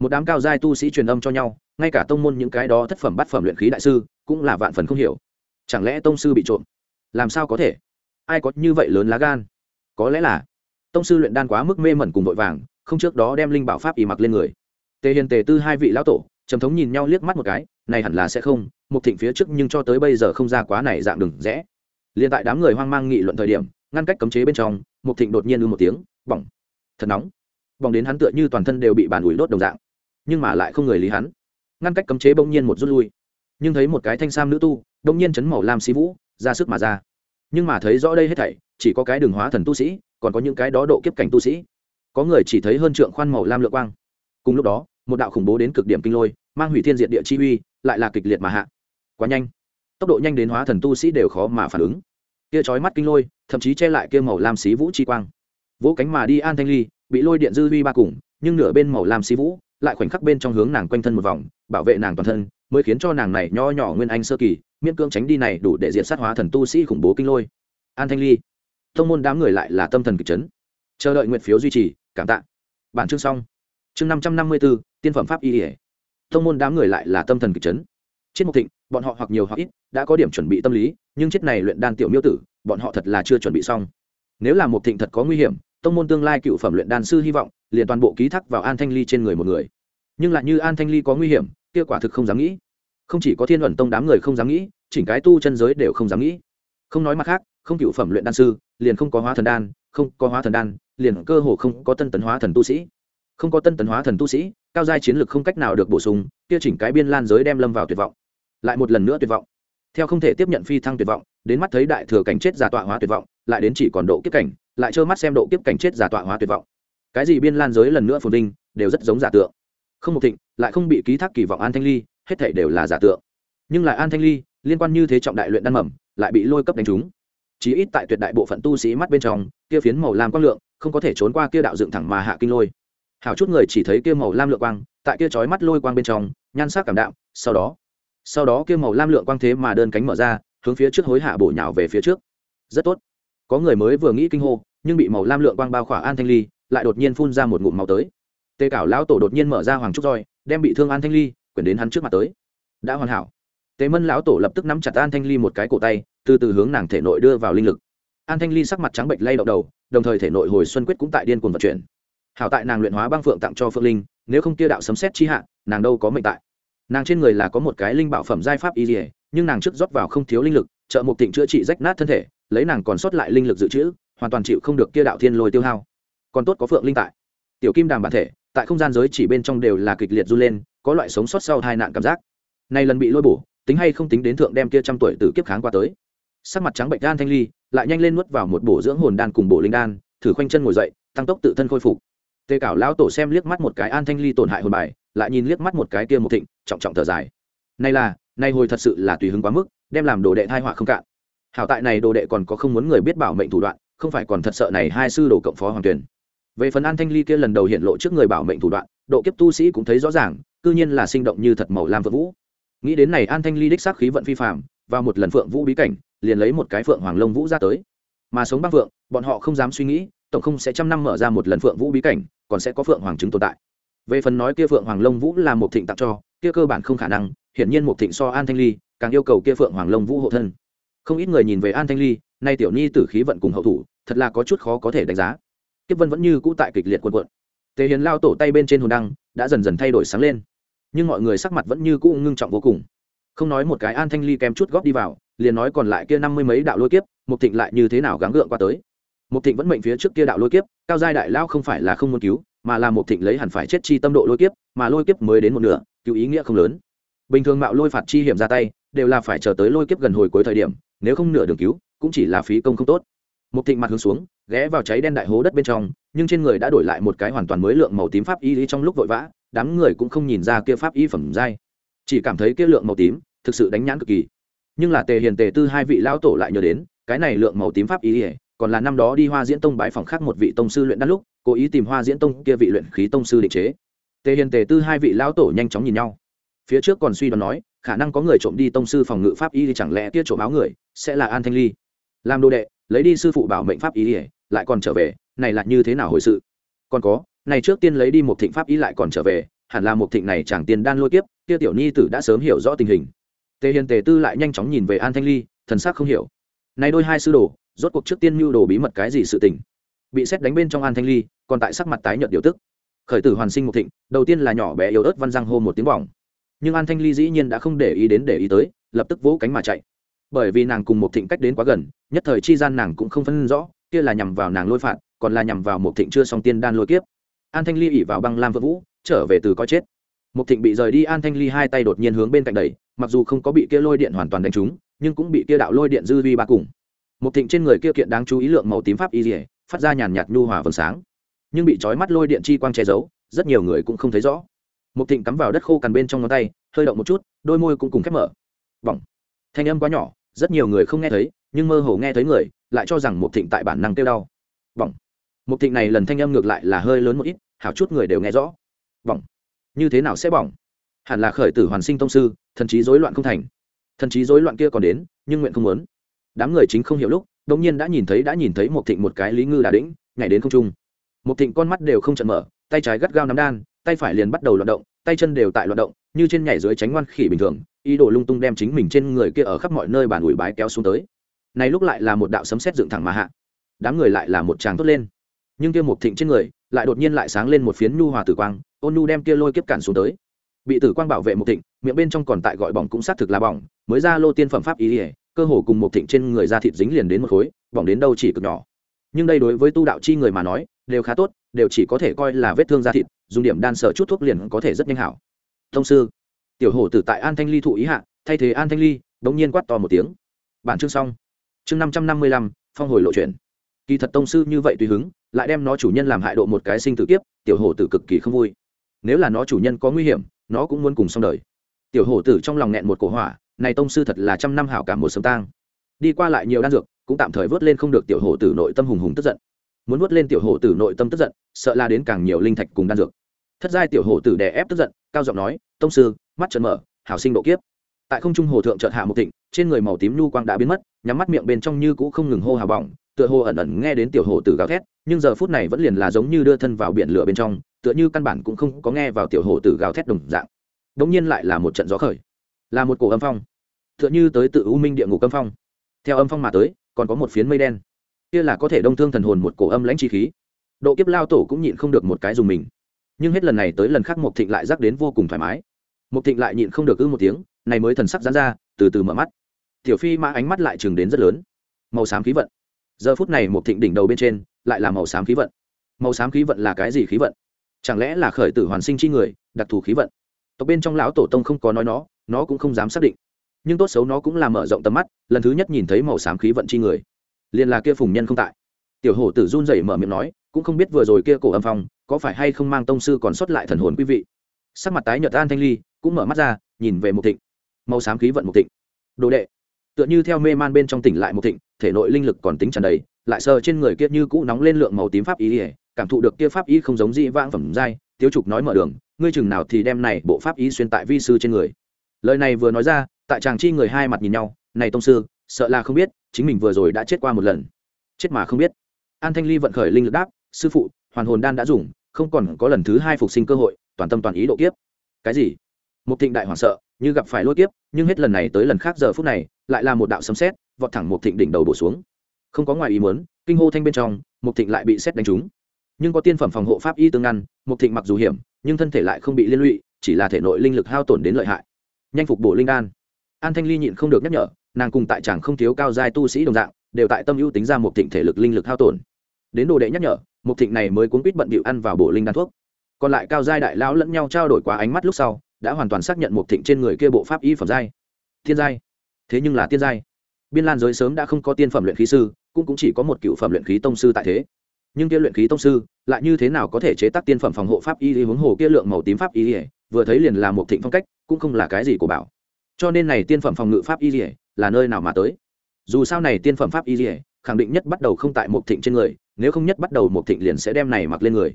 Một đám cao giai tu sĩ truyền âm cho nhau, ngay cả tông môn những cái đó thất phẩm bát phẩm luyện khí đại sư cũng là vạn phần không hiểu. Chẳng lẽ tông sư bị trộm? Làm sao có thể? Ai có như vậy lớn lá gan? Có lẽ là tông sư luyện đan quá mức mê mẩn cùng vội vàng, không trước đó đem linh bảo pháp y mặc lên người. Tề hiền tề tư hai vị lão tổ, trầm thống nhìn nhau liếc mắt một cái, này hẳn là sẽ không, một thịnh phía trước nhưng cho tới bây giờ không ra quá này dạng đừng rẽ. Liền tại đám người hoang mang nghị luận thời điểm, ngăn cách cấm chế bên trong, một thịnh đột nhiên ư một tiếng, bỏng. Thật nóng bỏng đến hắn tựa như toàn thân đều bị bàn ủi đốt đồng dạng. Nhưng mà lại không người lý hắn. Ngăn cách cấm chế bỗng nhiên một rút lui. Nhưng thấy một cái thanh sam nữ tu, bỗng nhiên chấn màu lam xí vũ, ra sức mà ra. Nhưng mà thấy rõ đây hết thảy, chỉ có cái đường hóa thần tu sĩ, còn có những cái đó độ kiếp cảnh tu sĩ. Có người chỉ thấy hơn trượng khoan màu lam lượng quang. Cùng lúc đó, một đạo khủng bố đến cực điểm kinh lôi, mang hủy thiên diệt địa chi uy, lại là kịch liệt mà hạ. Quá nhanh. Tốc độ nhanh đến hóa thần tu sĩ đều khó mà phản ứng. Kia chói mắt kinh lôi, thậm chí che lại kia màu lam xí vũ chi quang. Vỗ cánh mà đi an thanh ly bị lôi điện dư huy ba cùng, nhưng nửa bên màu lam xí vũ, lại khoảnh khắc bên trong hướng nàng quanh thân một vòng, bảo vệ nàng toàn thân, mới khiến cho nàng này nho nhỏ nguyên anh sơ kỳ, miễn cưỡng tránh đi này đủ để diện sát hóa thần tu sĩ khủng bố kinh lôi. An thanh ly thông môn đám người lại là tâm thần kịch chấn. Chờ đợi nguyện phiếu duy trì, cảm tạ. Bản chương xong. Chương năm trăm năm mươi b ố tiên phẩm pháp y ỉa thông môn đám người lại là tâm thần kịch chấn. Chết mục thịnh, bọn họ hoặc nhiều hoặc ít, đã có điểm chuẩn bị tâm lý, nhưng chết này luyện đan tiểu miêu tử, bọn họ thật là chưa chuẩn bị xong. Nếu là mục thịnh thật có nguy hiểm tông môn tương lai cựu phẩm luyện đan sư hy vọng, liền toàn bộ ký thác vào an thanh ly trên người một người. Nhưng lại như an thanh ly có nguy hiểm, kia quả thực không dám nghĩ. Không chỉ có thiên luận tông đám người không dám nghĩ, chỉnh cái tu chân giới đều không dám nghĩ. Không nói mặt khác, không cựu phẩm luyện đan sư, liền không có hóa thần đan, không có hóa thần đan, liền cơ hồ không có tân tấn hóa thần tu sĩ. Không có tân tấn hóa thần tu sĩ, cao giai chiến lược không cách nào được bổ sung, kia chỉnh cái biên lan giới đem lâm vào tuyệt vọng. Lại một lần nữa tuyệt vọng. Theo không thể tiếp nhận phi thăng tuyệt vọng, đến mắt thấy đại thừa cảnh chết giả tọa hóa tuyệt vọng, lại đến chỉ còn độ kiếp cảnh lại trơ mắt xem độ kiếp cảnh chết giả tọa hóa tuyệt vọng. Cái gì biên lan giới lần nữa phồn vinh, đều rất giống giả tượng. Không một thịnh, lại không bị ký thác kỳ vọng an thanh ly, hết thảy đều là giả tượng. Nhưng lại an thanh ly, liên quan như thế trọng đại luyện đan mầm, lại bị lôi cấp đánh trúng. Chí ít tại tuyệt đại bộ phận tu sĩ mắt bên trong, kia phiến màu lam quang lượng, không có thể trốn qua kia đạo dựng thẳng mà hạ kinh lôi. Hảo chút người chỉ thấy kia màu lam lượng quang, tại kia chói mắt lôi quang bên trong, nhan sắc cảm đạm, sau đó sau đó kia màu lam lượng quang thế mà đơn cánh mở ra, hướng phía trước hối hạ bổ nhào về phía trước. Rất tốt có người mới vừa nghĩ kinh hô, nhưng bị màu lam lượng quang bao khỏa an thanh ly, lại đột nhiên phun ra một ngụm màu tới. Tê cảo lão tổ đột nhiên mở ra hoàng trúc roi, đem bị thương an thanh ly, quyển đến hắn trước mặt tới. Đã hoàn hảo. Tề mân lão tổ lập tức nắm chặt an thanh ly một cái cổ tay, từ từ hướng nàng thể nội đưa vào linh lực. An thanh ly sắc mặt trắng bệnh lay động đầu, đồng thời thể nội hồi xuân quyết cũng tại điên cuồng vận chuyển. Hảo tại nàng luyện hóa băng phượng tặng cho phượng linh, nếu không kia đạo sấm xét chi hạ, nàng đâu có mệnh tại. Nàng trên người là có một cái linh bảo phẩm giai pháp y dỉa nhưng nàng trước rót vào không thiếu linh lực, trợ mục tịnh chữa trị rách nát thân thể lấy nàng còn sót lại linh lực dự trữ, hoàn toàn chịu không được kia đạo thiên lôi tiêu hao. Còn tốt có phượng linh tại. Tiểu kim đàm bản thể, tại không gian giới chỉ bên trong đều là kịch liệt run lên, có loại sống sót sau hai nạn cảm giác. Nay lần bị lôi bổ, tính hay không tính đến thượng đem kia trăm tuổi từ kiếp kháng qua tới. Sắc mặt trắng bệnh đan thanh ly, lại nhanh lên nuốt vào một bổ dưỡng hồn đan cùng bổ linh đan, thử khoanh chân ngồi dậy, tăng tốc tự thân khôi phục. Tê cảo lão tổ xem liếc mắt một cái an thanh ly tổn hại hồn bài, lại nhìn liếc mắt một cái kia một thịnh, trọng trọng thở dài. Nay là, nay hồi thật sự là tùy hứng quá mức, đem làm đồ đệ thai họa không cạn hảo tại này đồ đệ còn có không muốn người biết bảo mệnh thủ đoạn, không phải còn thật sợ này hai sư đồ cộng phó hoàng tuyển. Về phần an thanh ly kia lần đầu hiện lộ trước người bảo mệnh thủ đoạn, độ kiếp tu sĩ cũng thấy rõ ràng, cư nhiên là sinh động như thật màu lam vượng vũ. Nghĩ đến này an thanh ly đích xác khí vận phi phạm và một lần phượng vũ bí cảnh, liền lấy một cái phượng hoàng lông vũ ra tới. Mà sống băng phượng, bọn họ không dám suy nghĩ, tổng không sẽ trăm năm mở ra một lần phượng vũ bí cảnh, còn sẽ có phượng hoàng chứng tồn tại. Về phần nói kia phượng hoàng lông vũ là một thịnh tặng cho, kia cơ bản không khả năng, hiển nhiên một thịnh so an thanh ly, càng yêu cầu kia phượng hoàng lông vũ hộ thân không ít người nhìn về an thanh ly, nay tiểu nhi tử khí vận cùng hậu thủ, thật là có chút khó có thể đánh giá. Kiếp vân vẫn như cũ tại kịch liệt quân quận tề hiền lao tổ tay bên trên hồn đăng, đã dần dần thay đổi sáng lên. Nhưng mọi người sắc mặt vẫn như cũ ngưng trọng vô cùng. Không nói một cái an thanh ly kém chút góp đi vào, liền nói còn lại kia năm mươi mấy đạo lôi kiếp, mục thịnh lại như thế nào gắng gượng qua tới? Mục thịnh vẫn mệnh phía trước kia đạo lôi kiếp, cao giai đại lao không phải là không muốn cứu, mà là mục thịnh lấy hẳn phải chết chi tâm độ lôi kiếp, mà lôi kiếp mới đến một nửa, cứu ý nghĩa không lớn. Bình thường mạo lôi phạt chi hiểm ra tay, đều là phải chờ tới lôi kiếp gần hồi cuối thời điểm nếu không nửa đường cứu, cũng chỉ là phí công không tốt. Một thịnh mặt hướng xuống, ghé vào cháy đen đại hố đất bên trong, nhưng trên người đã đổi lại một cái hoàn toàn mới lượng màu tím pháp y trong lúc vội vã, đám người cũng không nhìn ra kia pháp y phẩm giai. Chỉ cảm thấy kia lượng màu tím, thực sự đánh nhãn cực kỳ. Nhưng là tề hiền, tề tư hai vị lão tổ lại nhớ đến, cái này lượng màu tím pháp y còn là năm đó đi hoa diễn tông bãi phòng khác một vị tông sư luyện đan lúc, cố ý tìm hoa diễn tông kia vị luyện khí tông sư định chế. Tề hiền, tề tư hai vị lão tổ nhanh chóng nhìn nhau. Phía trước còn suy đoán nói khả năng có người trộm đi tông sư phòng ngự pháp y thì chẳng lẽ kia trộm áo người sẽ là an thanh ly? Làm đồ đệ, lấy đi sư phụ bảo mệnh pháp y lại còn trở về, này là như thế nào hồi sự? Còn có, này trước tiên lấy đi một thịnh pháp y lại còn trở về, hẳn là một thịnh này chẳng tiền đan lôi tiếp kia tiểu nhi tử đã sớm hiểu rõ tình hình. Tề hiền tề tư lại nhanh chóng nhìn về an thanh ly, thần sắc không hiểu. Này đôi hai sư đồ, rốt cuộc trước tiên mưu đồ bí mật cái gì sự tình? Bị xét đánh bên trong an thanh ly, còn tại sắc mặt tái nhợt điều tức. Khởi tử hoàn sinh một thịnh, đầu tiên là nhỏ bé yếu ớt văn răng hô một tiếng bỏng nhưng an thanh ly dĩ nhiên đã không để ý đến để ý tới, lập tức vỗ cánh mà chạy. Bởi vì nàng cùng một thịnh cách đến quá gần, nhất thời chi gian nàng cũng không phân rõ, kia là nhằm vào nàng lôi phạt, còn là nhằm vào một thịnh chưa xong tiên đan lôi kiếp. An thanh ly ỉ vào băng lam vợ vũ, trở về từ coi chết. Một thịnh bị rời đi, an thanh ly hai tay đột nhiên hướng bên cạnh đẩy, mặc dù không có bị kia lôi điện hoàn toàn đánh trúng, nhưng cũng bị kia đạo lôi điện dư vi ba cùng. Một thịnh trên người kia kiện đáng chú ý lượng màu tím pháp y dỉa phát ra nhàn nhạt nhu hòa vầng sáng. Nhưng bị trói mắt lôi điện chi quang che giấu, rất nhiều người cũng không thấy rõ một thịnh cắm vào đất khô cằn bên trong ngón tay, hơi động một chút, đôi môi cũng cùng khép mở. Bỏng. Thanh âm quá nhỏ, rất nhiều người không nghe thấy, nhưng mơ hồ nghe thấy người, lại cho rằng một thịnh tại bản năng kêu đau. Bỏng. Một thịnh này lần thanh âm ngược lại là hơi lớn một ít, hảo chút người đều nghe rõ. Bỏng. Như thế nào sẽ bỏng? Hẳn là khởi tử hoàn sinh tông sư, thần trí rối loạn không thành. Thần trí rối loạn kia còn đến, nhưng nguyện không muốn. Đám người chính không hiểu lúc đống nhiên đã nhìn thấy, đã nhìn thấy một thịnh một cái lý ngư đà đĩnh, nhảy đến không trung. Một thịnh con mắt đều không chận mở, tay trái gắt gao nắm đan tay phải liền bắt đầu loạt động, tay chân đều tại loạt động, như trên nhảy dưới tránh ngoan khỉ bình thường, ý đồ lung tung đem chính mình trên người kia ở khắp mọi nơi bàn ủi bái kéo xuống tới. Này lúc lại là một đạo sấm sét dựng thẳng mà hạ. Đám người lại là một tràng tốt lên. Nhưng kia một thịnh trên người, lại đột nhiên lại sáng lên một phiến nhu hòa tử quang, ôn nhu đem kia lôi kiếp cản xuống tới. Bị tử quang bảo vệ một thịnh, miệng bên trong còn tại gọi bỏng cũng xác thực là bỏng, mới ra lô tiên phẩm pháp ý ỉa cơ hồ cùng một thịnh trên người da thịt dính liền đến một khối, bỏng đến đâu chỉ cực nhỏ. Nhưng đây đối với tu đạo chi người mà nói, đều khá tốt, đều chỉ có thể coi là vết thương da thịt dùng điểm đan sở chút thuốc liền có thể rất nhanh hảo. Thông sư, tiểu hổ tử tại an thanh ly thụ ý hạ, thay thế an thanh ly bỗng nhiên quát to một tiếng. Bản chương xong. Chương năm trăm năm mươi lăm, phong hồi lộ chuyển kỳ thật tông sư như vậy tùy hứng, lại đem nó chủ nhân làm hại độ một cái sinh tử kiếp, tiểu hổ tử cực kỳ không vui. Nếu là nó chủ nhân có nguy hiểm, nó cũng muốn cùng xong đời. Tiểu hổ tử trong lòng nghẹn một cổ hỏa, này tông sư thật là trăm năm hảo cảm một sớm tang. Đi qua lại nhiều đan dược, cũng tạm thời vớt lên không được tiểu hổ tử nội tâm hùng hùng tức giận. Muốn vớt lên tiểu hổ tử nội tâm tức giận, sợ là đến càng nhiều linh thạch cùng đan dược thất giai tiểu hổ tử đè ép tức giận, cao giọng nói, tông sư, mắt trần mở, hảo sinh độ kiếp. Tại không trung hồ thượng chợt hạ một thịnh, trên người màu tím nhu quang đã biến mất, nhắm mắt miệng bên trong như cũ không ngừng hô hào bỏng, tựa hồ ẩn ẩn nghe đến tiểu hồ tử gào thét, nhưng giờ phút này vẫn liền là giống như đưa thân vào biển lửa bên trong, tựa như căn bản cũng không có nghe vào tiểu hồ tử gào thét đồng dạng. Đống nhiên lại là một trận gió khởi, là một cổ âm phong, tựa như tới tự u minh địa ngục âm phong. Theo âm phong mà tới, còn có một phiến mây đen. Kia là có thể đông thương thần hồn một cổ âm lãnh chi khí. Độ kiếp lao tổ cũng nhịn không được một cái dùng mình nhưng hết lần này tới lần khác Mục thịnh lại rắc đến vô cùng thoải mái. Mục thịnh lại nhịn không được ư một tiếng, này mới thần sắc giãn ra, từ từ mở mắt. Tiểu phi mã ánh mắt lại chừng đến rất lớn. Màu xám khí vận. Giờ phút này Mục thịnh đỉnh đầu bên trên, lại là màu xám khí vận. Màu xám khí vận là cái gì khí vận? Chẳng lẽ là khởi tử hoàn sinh chi người, đặc thù khí vận? Tộc bên trong lão tổ tông không có nói nó nó cũng không dám xác định. Nhưng tốt xấu nó cũng là mở rộng tầm mắt, lần thứ nhất nhìn thấy màu xám khí vận chi người. Liền là kia phùng nhân không tại. Tiểu hổ tử run rẩy mở miệng nói cũng không biết vừa rồi kia cổ âm phong có phải hay không mang tông sư còn sót lại thần hồn quý vị. Sắc mặt tái nhợt an thanh ly cũng mở mắt ra, nhìn về mục thịnh. Màu xám khí vận mục thịnh. Đồ đệ. Tựa như theo mê man bên trong tỉnh lại mục thịnh, thể nội linh lực còn tính tràn đầy, lại sờ trên người kia như cũ nóng lên lượng màu tím pháp ý ỉa cảm thụ được kia pháp ý không giống dị vãng phẩm giai, tiếu trục nói mở đường, ngươi chừng nào thì đem này bộ pháp ý xuyên tại vi sư trên người. Lời này vừa nói ra, tại chàng chi người hai mặt nhìn nhau, này tông sư, sợ là không biết, chính mình vừa rồi đã chết qua một lần. Chết mà không biết. An thanh ly vận khởi linh lực đáp sư phụ, hoàn hồn đan đã dùng, không còn có lần thứ hai phục sinh cơ hội, toàn tâm toàn ý độ kiếp. Cái gì? Một thịnh đại hoảng sợ, như gặp phải lôi kiếp, nhưng hết lần này tới lần khác giờ phút này, lại là một đạo sấm sét, vọt thẳng một thịnh đỉnh đầu bổ xuống. Không có ngoài ý muốn, kinh hô thanh bên trong một thịnh lại bị xét đánh trúng. Nhưng có tiên phẩm phòng hộ pháp y tương ngăn một thịnh mặc dù hiểm, nhưng thân thể lại không bị liên lụy, chỉ là thể nội linh lực hao tổn đến lợi hại. Nhanh phục bổ linh đan. An thanh ly nhịn không được nhắc nhở, nàng cùng tại chàng không thiếu cao giai tu sĩ đồng dạng, đều tại tâm ưu tính ra một thịnh thể lực linh lực hao tổn. Đến đồ đệ nhắc nhở Mục thịnh này mới cuốn quýt bận bịu ăn vào bộ linh đan thuốc. Còn lại cao giai đại lão lẫn nhau trao đổi qua ánh mắt lúc sau đã hoàn toàn xác nhận Mục thịnh trên người kia bộ pháp y phẩm giai. Thiên giai. Thế nhưng là tiên giai. Biên lan giới sớm đã không có tiên phẩm luyện khí sư cũng, cũng chỉ có một cựu phẩm luyện khí tông sư tại thế. Nhưng kia luyện khí tông sư lại như thế nào có thể chế tác tiên phẩm phòng hộ pháp y hướng hồ kia lượng màu tím pháp y vừa thấy liền là một thịnh phong cách cũng không là cái gì của bảo. Cho nên này tiên phẩm phòng ngự pháp y là nơi nào mà tới. Dù sao này tiên phẩm pháp y khẳng định nhất bắt đầu không tại một thịnh trên người nếu không nhất bắt đầu một thịnh liền sẽ đem này mặc lên người.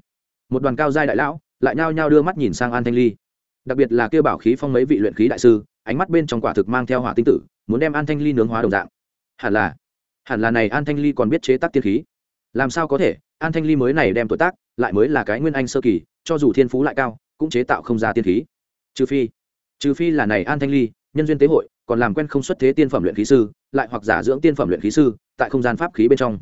Một đoàn cao giai đại lão lại nhao nhao đưa mắt nhìn sang an thanh ly. Đặc biệt là kêu bảo khí phong mấy vị luyện khí đại sư, ánh mắt bên trong quả thực mang theo hỏa tinh tử, muốn đem an thanh ly nướng hóa đồng dạng. Hẳn là hẳn là này an thanh ly còn biết chế tác tiên khí. Làm sao có thể, an thanh ly mới này đem tuổi tác, lại mới là cái nguyên anh sơ kỳ, cho dù thiên phú lại cao, cũng chế tạo không ra tiên khí. Trừ phi trừ phi là này an thanh ly, nhân duyên tế hội, còn làm quen không xuất thế tiên phẩm luyện khí sư, lại hoặc giả dưỡng tiên phẩm luyện khí sư, tại không gian pháp khí bên trong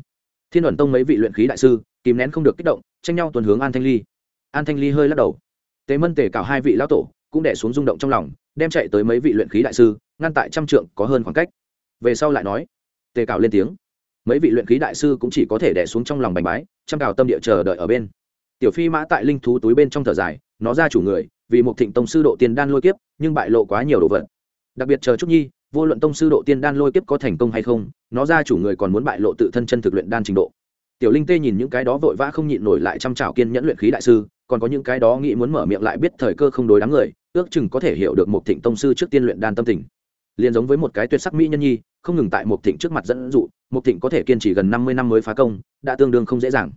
thiên ẩn tông mấy vị luyện khí đại sư, kìm nén không được kích động, tranh nhau tuần hướng an thanh ly. An thanh ly hơi lắc đầu. Tế mân tề cào hai vị lão tổ, cũng đẻ xuống rung động trong lòng, đem chạy tới mấy vị luyện khí đại sư, ngăn tại trăm trượng, có hơn khoảng cách. Về sau lại nói, tề cào lên tiếng. Mấy vị luyện khí đại sư cũng chỉ có thể đẻ xuống trong lòng bành bái, trăm cào tâm địa chờ đợi ở bên. Tiểu phi mã tại linh thú túi bên trong thở dài, nó ra chủ người, vì một thịnh tông sư độ tiền đan lôi kiếp, nhưng bại lộ quá nhiều đồ vật. Đặc biệt chờ trúc nhi vô luận tông sư độ tiên đan lôi kiếp có thành công hay không, nó ra chủ người còn muốn bại lộ tự thân chân thực luyện đan trình độ. Tiểu linh tê nhìn những cái đó vội vã không nhịn nổi lại chăm trào kiên nhẫn luyện khí đại sư, còn có những cái đó nghĩ muốn mở miệng lại biết thời cơ không đối đám người, ước chừng có thể hiểu được một thịnh tông sư trước tiên luyện đan tâm tình. Liền giống với một cái tuyệt sắc mỹ nhân nhi, không ngừng tại một thịnh trước mặt dẫn dụ một thịnh có thể kiên trì gần năm mươi năm mới phá công, đã tương đương không dễ dàng.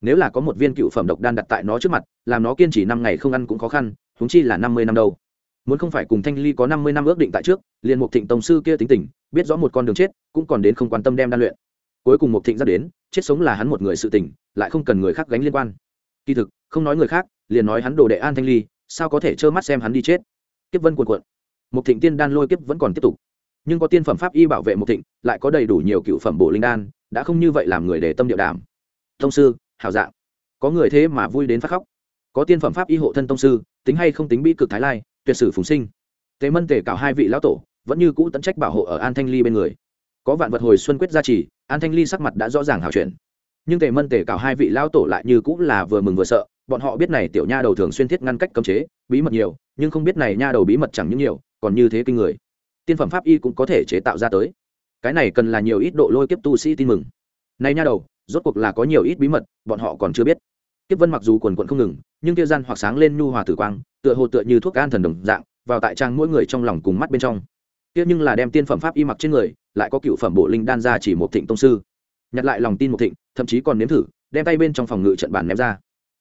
Nếu là có một viên cựu phẩm độc đan đặt tại nó trước mặt, làm nó kiên trì năm ngày không ăn cũng khó khăn húng chi là năm mươi năm đâu muốn không phải cùng thanh ly có năm mươi năm ước định tại trước, liền một thịnh tổng sư kia tính tình, biết rõ một con đường chết, cũng còn đến không quan tâm đem đan luyện. Cuối cùng một thịnh ra đến, chết sống là hắn một người sự tình, lại không cần người khác gánh liên quan. Kỳ thực, không nói người khác, liền nói hắn đồ đệ an thanh ly, sao có thể trơ mắt xem hắn đi chết? Kiếp vân cuộn cuộn. Một thịnh tiên đan lôi kiếp vẫn còn tiếp tục. Nhưng có tiên phẩm pháp y bảo vệ một thịnh, lại có đầy đủ nhiều cựu phẩm bổ linh đan, đã không như vậy làm người để tâm điệu đàm thông sư, hảo dạng. Có người thế mà vui đến phát khóc. Có tiên phẩm pháp y hộ thân tông sư, tính hay không tính bi cực thái lai tuyệt sử phùng sinh. Tề mân tề cảo hai vị lão tổ, vẫn như cũ tận trách bảo hộ ở an thanh ly bên người. Có vạn vật hồi xuân quyết gia trì, an thanh ly sắc mặt đã rõ ràng hảo chuyển. Nhưng tề mân tề cảo hai vị lão tổ lại như cũng là vừa mừng vừa sợ, bọn họ biết này tiểu nha đầu thường xuyên thiết ngăn cách cấm chế, bí mật nhiều, nhưng không biết này nha đầu bí mật chẳng những nhiều, còn như thế kinh người. Tiên phẩm pháp y cũng có thể chế tạo ra tới. Cái này cần là nhiều ít độ lôi kiếp tu sĩ tin mừng. Này nha đầu, rốt cuộc là có nhiều ít bí mật, bọn họ còn chưa biết kiếp vân mặc dù quần quận không ngừng, nhưng kia gian hoặc sáng lên nhu hòa tử quang, tựa hồ tựa như thuốc an thần đồng dạng, vào tại trang mỗi người trong lòng cùng mắt bên trong. Tiếc nhưng là đem tiên phẩm pháp y mặc trên người, lại có cựu phẩm bộ linh đan ra chỉ một thịnh tông sư. Nhặt lại lòng tin một thịnh, thậm chí còn nếm thử, đem tay bên trong phòng ngự trận bàn ném ra.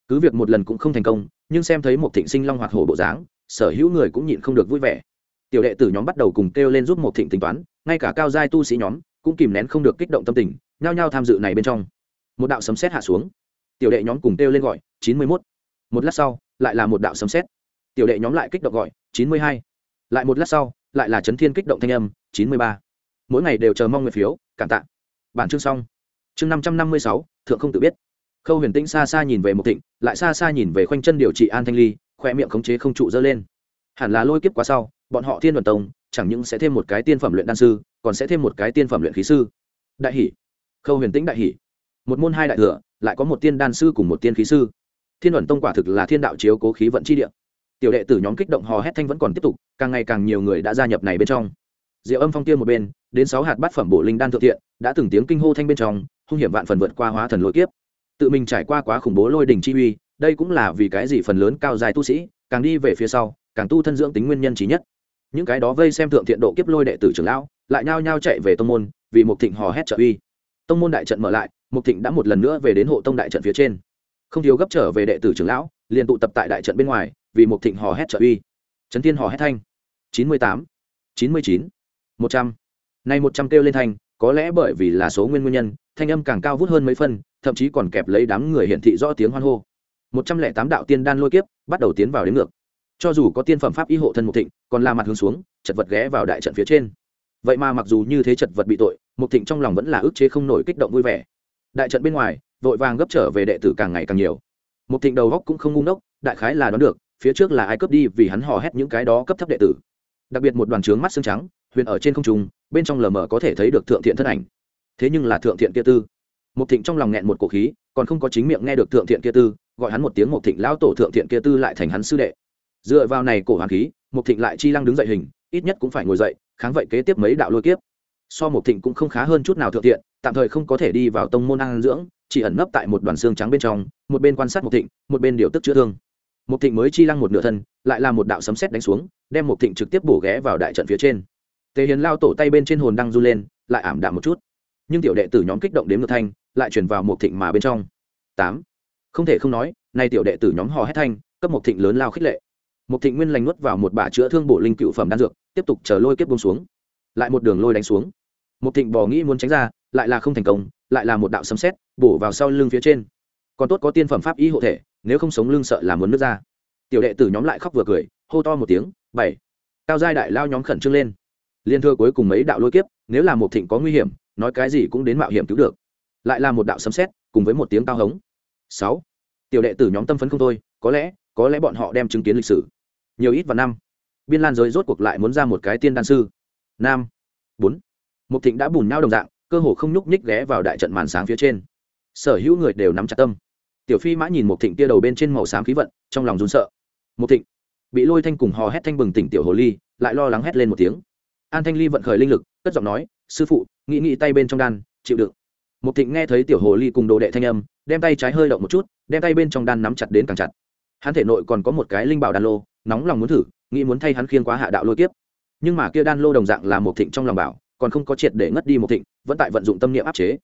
Cứ việc một lần cũng không thành công, nhưng xem thấy một thịnh sinh long hoạt hổ bộ dáng, sở hữu người cũng nhịn không được vui vẻ. Tiểu đệ tử nhóm bắt đầu cùng kêu lên giúp một thịnh tính toán, ngay cả cao giai tu sĩ nhóm cũng kìm nén không được kích động tâm tình, nhao nhao tham dự này bên trong. Một đạo sấm sét hạ xuống tiểu đệ nhóm cùng kêu lên gọi, chín mươi mốt. Một lát sau, lại là một đạo sấm sét. Tiểu đệ nhóm lại kích động gọi, chín mươi hai. Lại một lát sau, lại là chấn thiên kích động thanh âm, chín mươi ba. Mỗi ngày đều chờ mong nguyện phiếu, cảm tạ. Bản chương xong. Chương năm trăm năm mươi sáu, thượng không tự biết. Khâu huyền tĩnh xa xa nhìn về một thịnh, lại xa xa nhìn về khoanh chân điều trị an thanh ly khoe miệng khống chế không trụ dơ lên. Hẳn là lôi kiếp quá sau, bọn họ thiên đoàn tông, chẳng những sẽ thêm một cái tiên phẩm luyện đan sư, còn sẽ thêm một cái tiên phẩm luyện khí sư. Đại hỷ. Khâu huyền tĩnh đại hỷ một môn hai đại thừa, lại có một tiên đan sư cùng một tiên khí sư. Thiên ẩn tông quả thực là thiên đạo chiếu cố khí vận chi địa. Tiểu đệ tử nhóm kích động hò hét thanh vẫn còn tiếp tục, càng ngày càng nhiều người đã gia nhập này bên trong. Diệu âm phong tiên một bên, đến sáu hạt bát phẩm bộ linh đan thượng thiện, đã từng tiếng kinh hô thanh bên trong, hung hiểm vạn phần vượt qua hóa thần lôi kiếp. Tự mình trải qua quá khủng bố lôi đỉnh chi uy, đây cũng là vì cái gì phần lớn cao dài tu sĩ, càng đi về phía sau, càng tu thân dưỡng tính nguyên nhân trí nhất. Những cái đó vây xem thượng thiện độ kiếp lôi đệ tử trưởng lão, lại nhao nhao chạy về tông môn, vì một thịnh hò hét trợ uy. Tông môn đại trận mở lại Mục thịnh đã một lần nữa về đến hộ tông đại trận phía trên. Không thiếu gấp trở về đệ tử trưởng lão, liền tụ tập tại đại trận bên ngoài, vì Mục thịnh hò hét trợ uy. Trấn thiên hò hét thanh. Chín mươi tám, chín mươi chín, một trăm. Nay một trăm kêu lên thanh, có lẽ bởi vì là số nguyên nguyên nhân, thanh âm càng cao vút hơn mấy phân, thậm chí còn kẹp lấy đám người hiển thị rõ tiếng hoan hô. Một trăm lẻ tám đạo tiên đan lôi kiếp, bắt đầu tiến vào đến ngược. Cho dù có tiên phẩm pháp y hộ thân Mục thịnh, còn la mặt hướng xuống, chật vật ghé vào đại trận phía trên. Vậy mà mặc dù như thế chật vật bị tội, Mục thịnh trong lòng vẫn là ức chế không nổi kích động vui vẻ đại trận bên ngoài, vội vàng gấp trở về đệ tử càng ngày càng nhiều. Một thịnh đầu góc cũng không ngu ngốc, đại khái là đoán được, phía trước là ai cướp đi vì hắn hò hét những cái đó cấp thấp đệ tử. Đặc biệt một đoàn trướng mắt xương trắng, huyền ở trên không trung, bên trong lờ mờ có thể thấy được thượng thiện thân ảnh. Thế nhưng là thượng thiện kia tư. Một thịnh trong lòng nghẹn một cổ khí, còn không có chính miệng nghe được thượng thiện kia tư, gọi hắn một tiếng một thịnh lão tổ thượng thiện kia tư lại thành hắn sư đệ. Dựa vào này cổ hoàng khí, một thịnh lại chi lăng đứng dậy hình, ít nhất cũng phải ngồi dậy, kháng vậy kế tiếp mấy đạo lôi kiếp so một thịnh cũng không khá hơn chút nào thượng tiện tạm thời không có thể đi vào tông môn ăn dưỡng, chỉ ẩn nấp tại một đoàn xương trắng bên trong, một bên quan sát một thịnh, một bên điều tức chữa thương. Một thịnh mới chi lăng một nửa thân, lại là một đạo sấm sét đánh xuống, đem một thịnh trực tiếp bổ ghé vào đại trận phía trên. Tề hiền lao tổ tay bên trên hồn đang run lên, lại ảm đạm một chút. Nhưng tiểu đệ tử nhóm kích động đến ngược thanh, lại chuyển vào một thịnh mà bên trong. Tám. Không thể không nói, nay tiểu đệ tử nhóm hò hét thanh, cấp một thịnh lớn lao khích lệ. Một thịnh nguyên lành nuốt vào một bả chữa thương bổ linh cựu phẩm đan dược, tiếp tục chờ lôi kiếp bông xuống. Lại một đường lôi đánh xuống một thịnh bò nghĩ muốn tránh ra, lại là không thành công, lại là một đạo sấm xét bổ vào sau lưng phía trên. Còn tốt có tiên phẩm pháp y hộ thể, nếu không sống lưng sợ là muốn nước ra. Tiểu đệ tử nhóm lại khóc vừa cười, hô to một tiếng, bảy. Cao giai đại lao nhóm khẩn trương lên. Liên thưa cuối cùng mấy đạo lôi kiếp, nếu là một thịnh có nguy hiểm, nói cái gì cũng đến mạo hiểm cứu được. Lại là một đạo sấm xét cùng với một tiếng cao hống. Sáu. Tiểu đệ tử nhóm tâm phấn không thôi, có lẽ có lẽ bọn họ đem chứng kiến lịch sử. Nhiều ít và năm. Biên lan giới rốt cuộc lại muốn ra một cái tiên đan sư. Nam. Bốn. Mục thịnh đã bùn nhau đồng dạng, cơ hồ không nhúc nhích ghé vào đại trận màn sáng phía trên. Sở hữu người đều nắm chặt tâm. Tiểu phi mã nhìn Mục thịnh kia đầu bên trên màu xám khí vận, trong lòng run sợ. Mục thịnh, bị lôi thanh cùng hò hét thanh bừng tỉnh tiểu hồ ly, lại lo lắng hét lên một tiếng. An thanh ly vận khởi linh lực, cất giọng nói, sư phụ, nghĩ nghĩ tay bên trong đan, chịu đựng. Mục thịnh nghe thấy tiểu hồ ly cùng đồ đệ thanh âm, đem tay trái hơi động một chút, đem tay bên trong đan nắm chặt đến càng chặt. Hắn thể nội còn có một cái linh bảo đan lô, nóng lòng muốn thử, nghĩ muốn thay hắn khiên quá hạ đạo lôi kiếp. Nhưng mà kia đan lô đồng dạng là Mục thịnh trong lòng bảo còn không có triệt để ngất đi một thịnh, vẫn tại vận dụng tâm niệm áp chế.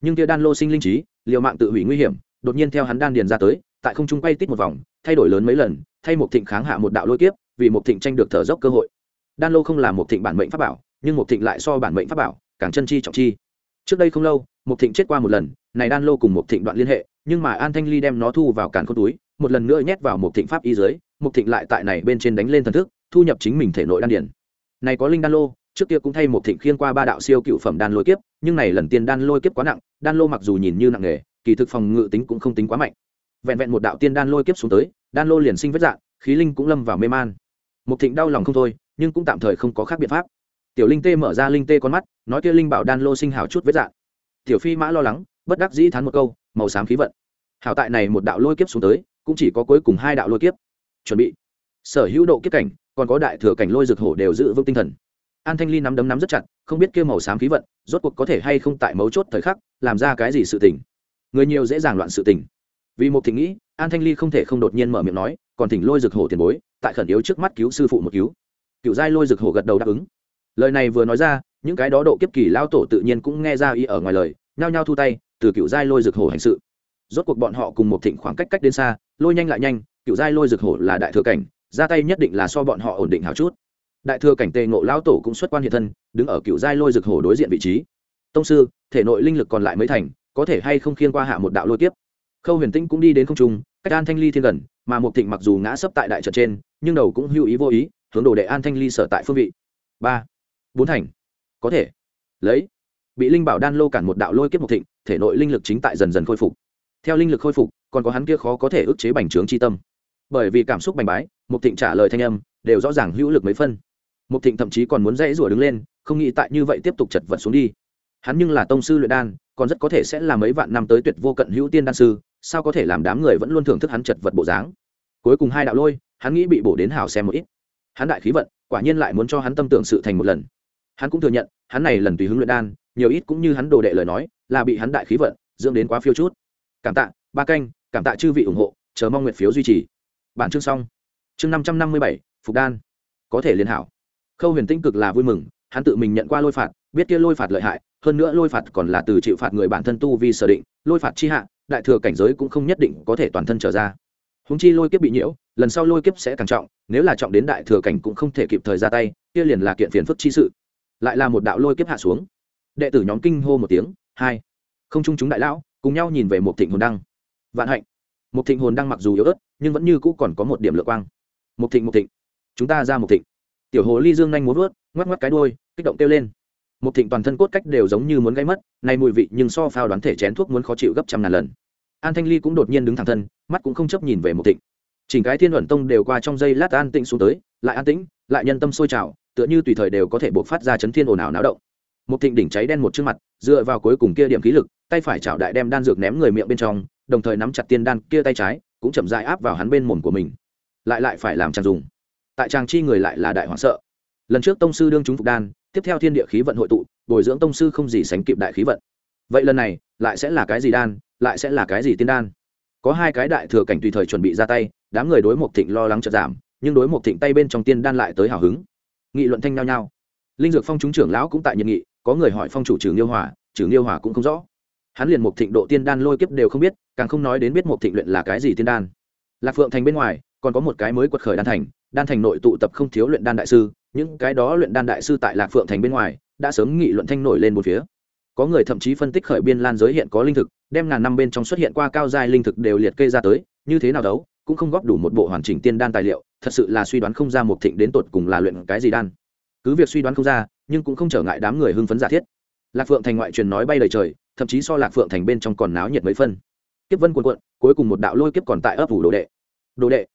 Nhưng kia đan lô sinh linh trí, liều mạng tự hủy nguy hiểm, đột nhiên theo hắn đan điền ra tới, tại không trung quay tít một vòng, thay đổi lớn mấy lần, thay một thịnh kháng hạ một đạo lôi kiếp, vì một thịnh tranh được thở dốc cơ hội. Đan lô không là một thịnh bản mệnh pháp bảo, nhưng một thịnh lại so bản mệnh pháp bảo, càng chân chi trọng chi. Trước đây không lâu, một thịnh chết qua một lần, này đan lô cùng một thịnh đoạn liên hệ, nhưng mà an thanh ly đem nó thu vào càn khôn túi, một lần nữa nhét vào một thịnh pháp y dưới, một thịnh lại tại này bên trên đánh lên thần thức, thu nhập chính mình thể nội đan điển này có linh đan lô trước kia cũng thay một thịnh khiên qua ba đạo siêu cựu phẩm đan lôi kiếp, nhưng này lần tiên đan lôi kiếp quá nặng, đan lô mặc dù nhìn như nặng nghề kỳ thực phòng ngự tính cũng không tính quá mạnh. Vẹn vẹn một đạo tiên đan lôi kiếp xuống tới, đan lô liền sinh vết dạng, khí linh cũng lâm vào mê man. Một thịnh đau lòng không thôi, nhưng cũng tạm thời không có khác biện pháp. Tiểu linh tê mở ra linh tê con mắt, nói kia linh bảo đan lô sinh hào chút vết dạng. Tiểu phi mã lo lắng, bất đắc dĩ thán một câu, màu xám khí vận. Hảo tại này một đạo lôi kiếp xuống tới, cũng chỉ có cuối cùng hai đạo lôi kiếp. Chuẩn bị. Sở hữu độ kiếp cảnh, còn có đại thừa cảnh lôi rực hổ đều giữ vững tinh thần an thanh ly nắm đấm nắm rất chặt, không biết kêu màu xám khí vận, rốt cuộc có thể hay không tại mấu chốt thời khắc, làm ra cái gì sự tình. Người nhiều dễ dàng loạn sự tình. Vì một thỉnh nghĩ, an thanh ly không thể không đột nhiên mở miệng nói, còn thỉnh lôi rực hổ tiền bối, tại khẩn yếu trước mắt cứu sư phụ một cứu. Cựu giai lôi rực hổ gật đầu đáp ứng. Lời này vừa nói ra, những cái đó độ kiếp kỳ lao tổ tự nhiên cũng nghe ra ý ở ngoài lời, nhao nhao thu tay, từ cựu giai lôi rực hổ hành sự. Rốt cuộc bọn họ cùng một thịnh khoảng cách cách đến xa, lôi nhanh lại nhanh, cựu giai lôi rực hổ là đại thừa cảnh, ra tay nhất định là so bọn họ ổn định hào chút đại thừa cảnh tề ngộ lão tổ cũng xuất quan hiện thân, đứng ở cựu giai lôi rực hổ đối diện vị trí. Tông sư, thể nội linh lực còn lại mới thành, có thể hay không khiên qua hạ một đạo lôi tiếp khâu huyền Tĩnh cũng đi đến không trung, cách an thanh ly thiên gần, mà một thịnh mặc dù ngã sấp tại đại trận trên, nhưng đầu cũng hưu ý vô ý, hướng đồ đệ an thanh ly sở tại phương vị. Ba, bốn thành. Có thể. Lấy. Bị linh bảo đan lô cản một đạo lôi kiếp một thịnh, thể nội linh lực chính tại dần dần khôi phục. Theo linh lực khôi phục, còn có hắn kia khó có thể ức chế bành trướng chi tâm. Bởi vì cảm xúc bành bái một thịnh trả lời thanh âm, đều rõ ràng hữu lực mấy phân. Mục thịnh thậm chí còn muốn dãy rủa đứng lên, không nghĩ tại như vậy tiếp tục chật vật xuống đi. Hắn nhưng là tông sư luyện đan, còn rất có thể sẽ là mấy vạn năm tới tuyệt vô cận hữu tiên đan sư, sao có thể làm đám người vẫn luôn thưởng thức hắn chật vật bộ dáng? Cuối cùng hai đạo lôi, hắn nghĩ bị bổ đến hảo xem một ít. Hắn đại khí vận, quả nhiên lại muốn cho hắn tâm tưởng sự thành một lần. Hắn cũng thừa nhận, hắn này lần tùy hứng luyện đan, nhiều ít cũng như hắn đồ đệ lời nói, là bị hắn đại khí vận, dưỡng đến quá phiêu chút. Cảm tạ, ba canh, cảm tạ chư vị ủng hộ, chờ mong nguyện phiếu duy trì. Bản chương xong. Chương năm trăm năm mươi bảy, phục đan. Có thể liên hảo khâu huyền tinh cực là vui mừng, hắn tự mình nhận qua lôi phạt, biết kia lôi phạt lợi hại, hơn nữa lôi phạt còn là từ chịu phạt người bản thân tu vi sở định, lôi phạt chi hạ, đại thừa cảnh giới cũng không nhất định có thể toàn thân trở ra. Húng chi lôi kiếp bị nhiễu, lần sau lôi kiếp sẽ càng trọng, nếu là trọng đến đại thừa cảnh cũng không thể kịp thời ra tay, kia liền là kiện phiền phức chi sự. Lại là một đạo lôi kiếp hạ xuống. Đệ tử nhóm kinh hô một tiếng, hai, không chung chúng đại lão, cùng nhau nhìn về một thịnh hồn đăng. Vạn hạnh. Một thịnh hồn đăng mặc dù yếu ớt, nhưng vẫn như cũ còn có một điểm lựa quang. Một thịnh một thịnh, chúng ta ra một thịnh tiểu hồ ly dương nhanh muốn vớt ngoắc ngoắc cái đuôi, kích động kêu lên. Một thịnh toàn thân cốt cách đều giống như muốn gây mất, nay mùi vị nhưng so phao đoán thể chén thuốc muốn khó chịu gấp trăm ngàn lần. An thanh ly cũng đột nhiên đứng thẳng thân, mắt cũng không chấp nhìn về một thịnh. Chỉnh cái thiên luận tông đều qua trong giây lát an tĩnh xuống tới, lại an tĩnh, lại nhân tâm sôi trào, tựa như tùy thời đều có thể buộc phát ra chấn thiên ồn ào náo động. Một thịnh đỉnh cháy đen một trước mặt, dựa vào cuối cùng kia điểm khí lực, tay phải chảo đại đem đan dược ném người miệng bên trong, đồng thời nắm chặt tiên đan kia tay trái, cũng chậm dại áp vào hắn bên mồm của mình. Lại lại phải làm trang dùng tại tràng chi người lại là đại hoảng sợ. Lần trước tông sư đương chúng phục đan, tiếp theo thiên địa khí vận hội tụ, bồi dưỡng tông sư không gì sánh kịp đại khí vận. Vậy lần này, lại sẽ là cái gì đan, lại sẽ là cái gì tiên đan? Có hai cái đại thừa cảnh tùy thời chuẩn bị ra tay, đám người đối một thịnh lo lắng chợt giảm, nhưng đối một thịnh tay bên trong tiên đan lại tới hào hứng. Nghị luận thanh nhau nhau. Linh dược phong chúng trưởng lão cũng tại nhiệt nghị, có người hỏi phong chủ trừ nghiêu hòa trừ nghiêu hòa cũng không rõ. Hắn liền một thịnh độ tiên đan lôi kiếp đều không biết, càng không nói đến biết một thịnh luyện là cái gì tiên đan. Lạc phượng thành bên ngoài, còn có một cái mới quật khởi đan thành đan thành nội tụ tập không thiếu luyện đan đại sư, những cái đó luyện đan đại sư tại lạc phượng thành bên ngoài, đã sớm nghị luận thanh nổi lên một phía. Có người thậm chí phân tích khởi biên lan giới hiện có linh thực, đem ngàn năm bên trong xuất hiện qua cao giai linh thực đều liệt kê ra tới, như thế nào đấu, cũng không góp đủ một bộ hoàn chỉnh tiên đan tài liệu, thật sự là suy đoán không ra một thịnh đến tột cùng là luyện cái gì đan. Cứ việc suy đoán không ra, nhưng cũng không trở ngại đám người hưng phấn giả thiết. Lạc phượng thành ngoại truyền nói bay lời trời, thậm chí so lạc phượng thành bên trong còn náo nhiệt mấy phân. Kiếp vân cuộn cuộn, cuối cùng một đạo lôi kiếp còn tại ấp ủ đồ đệ. Đồ đệ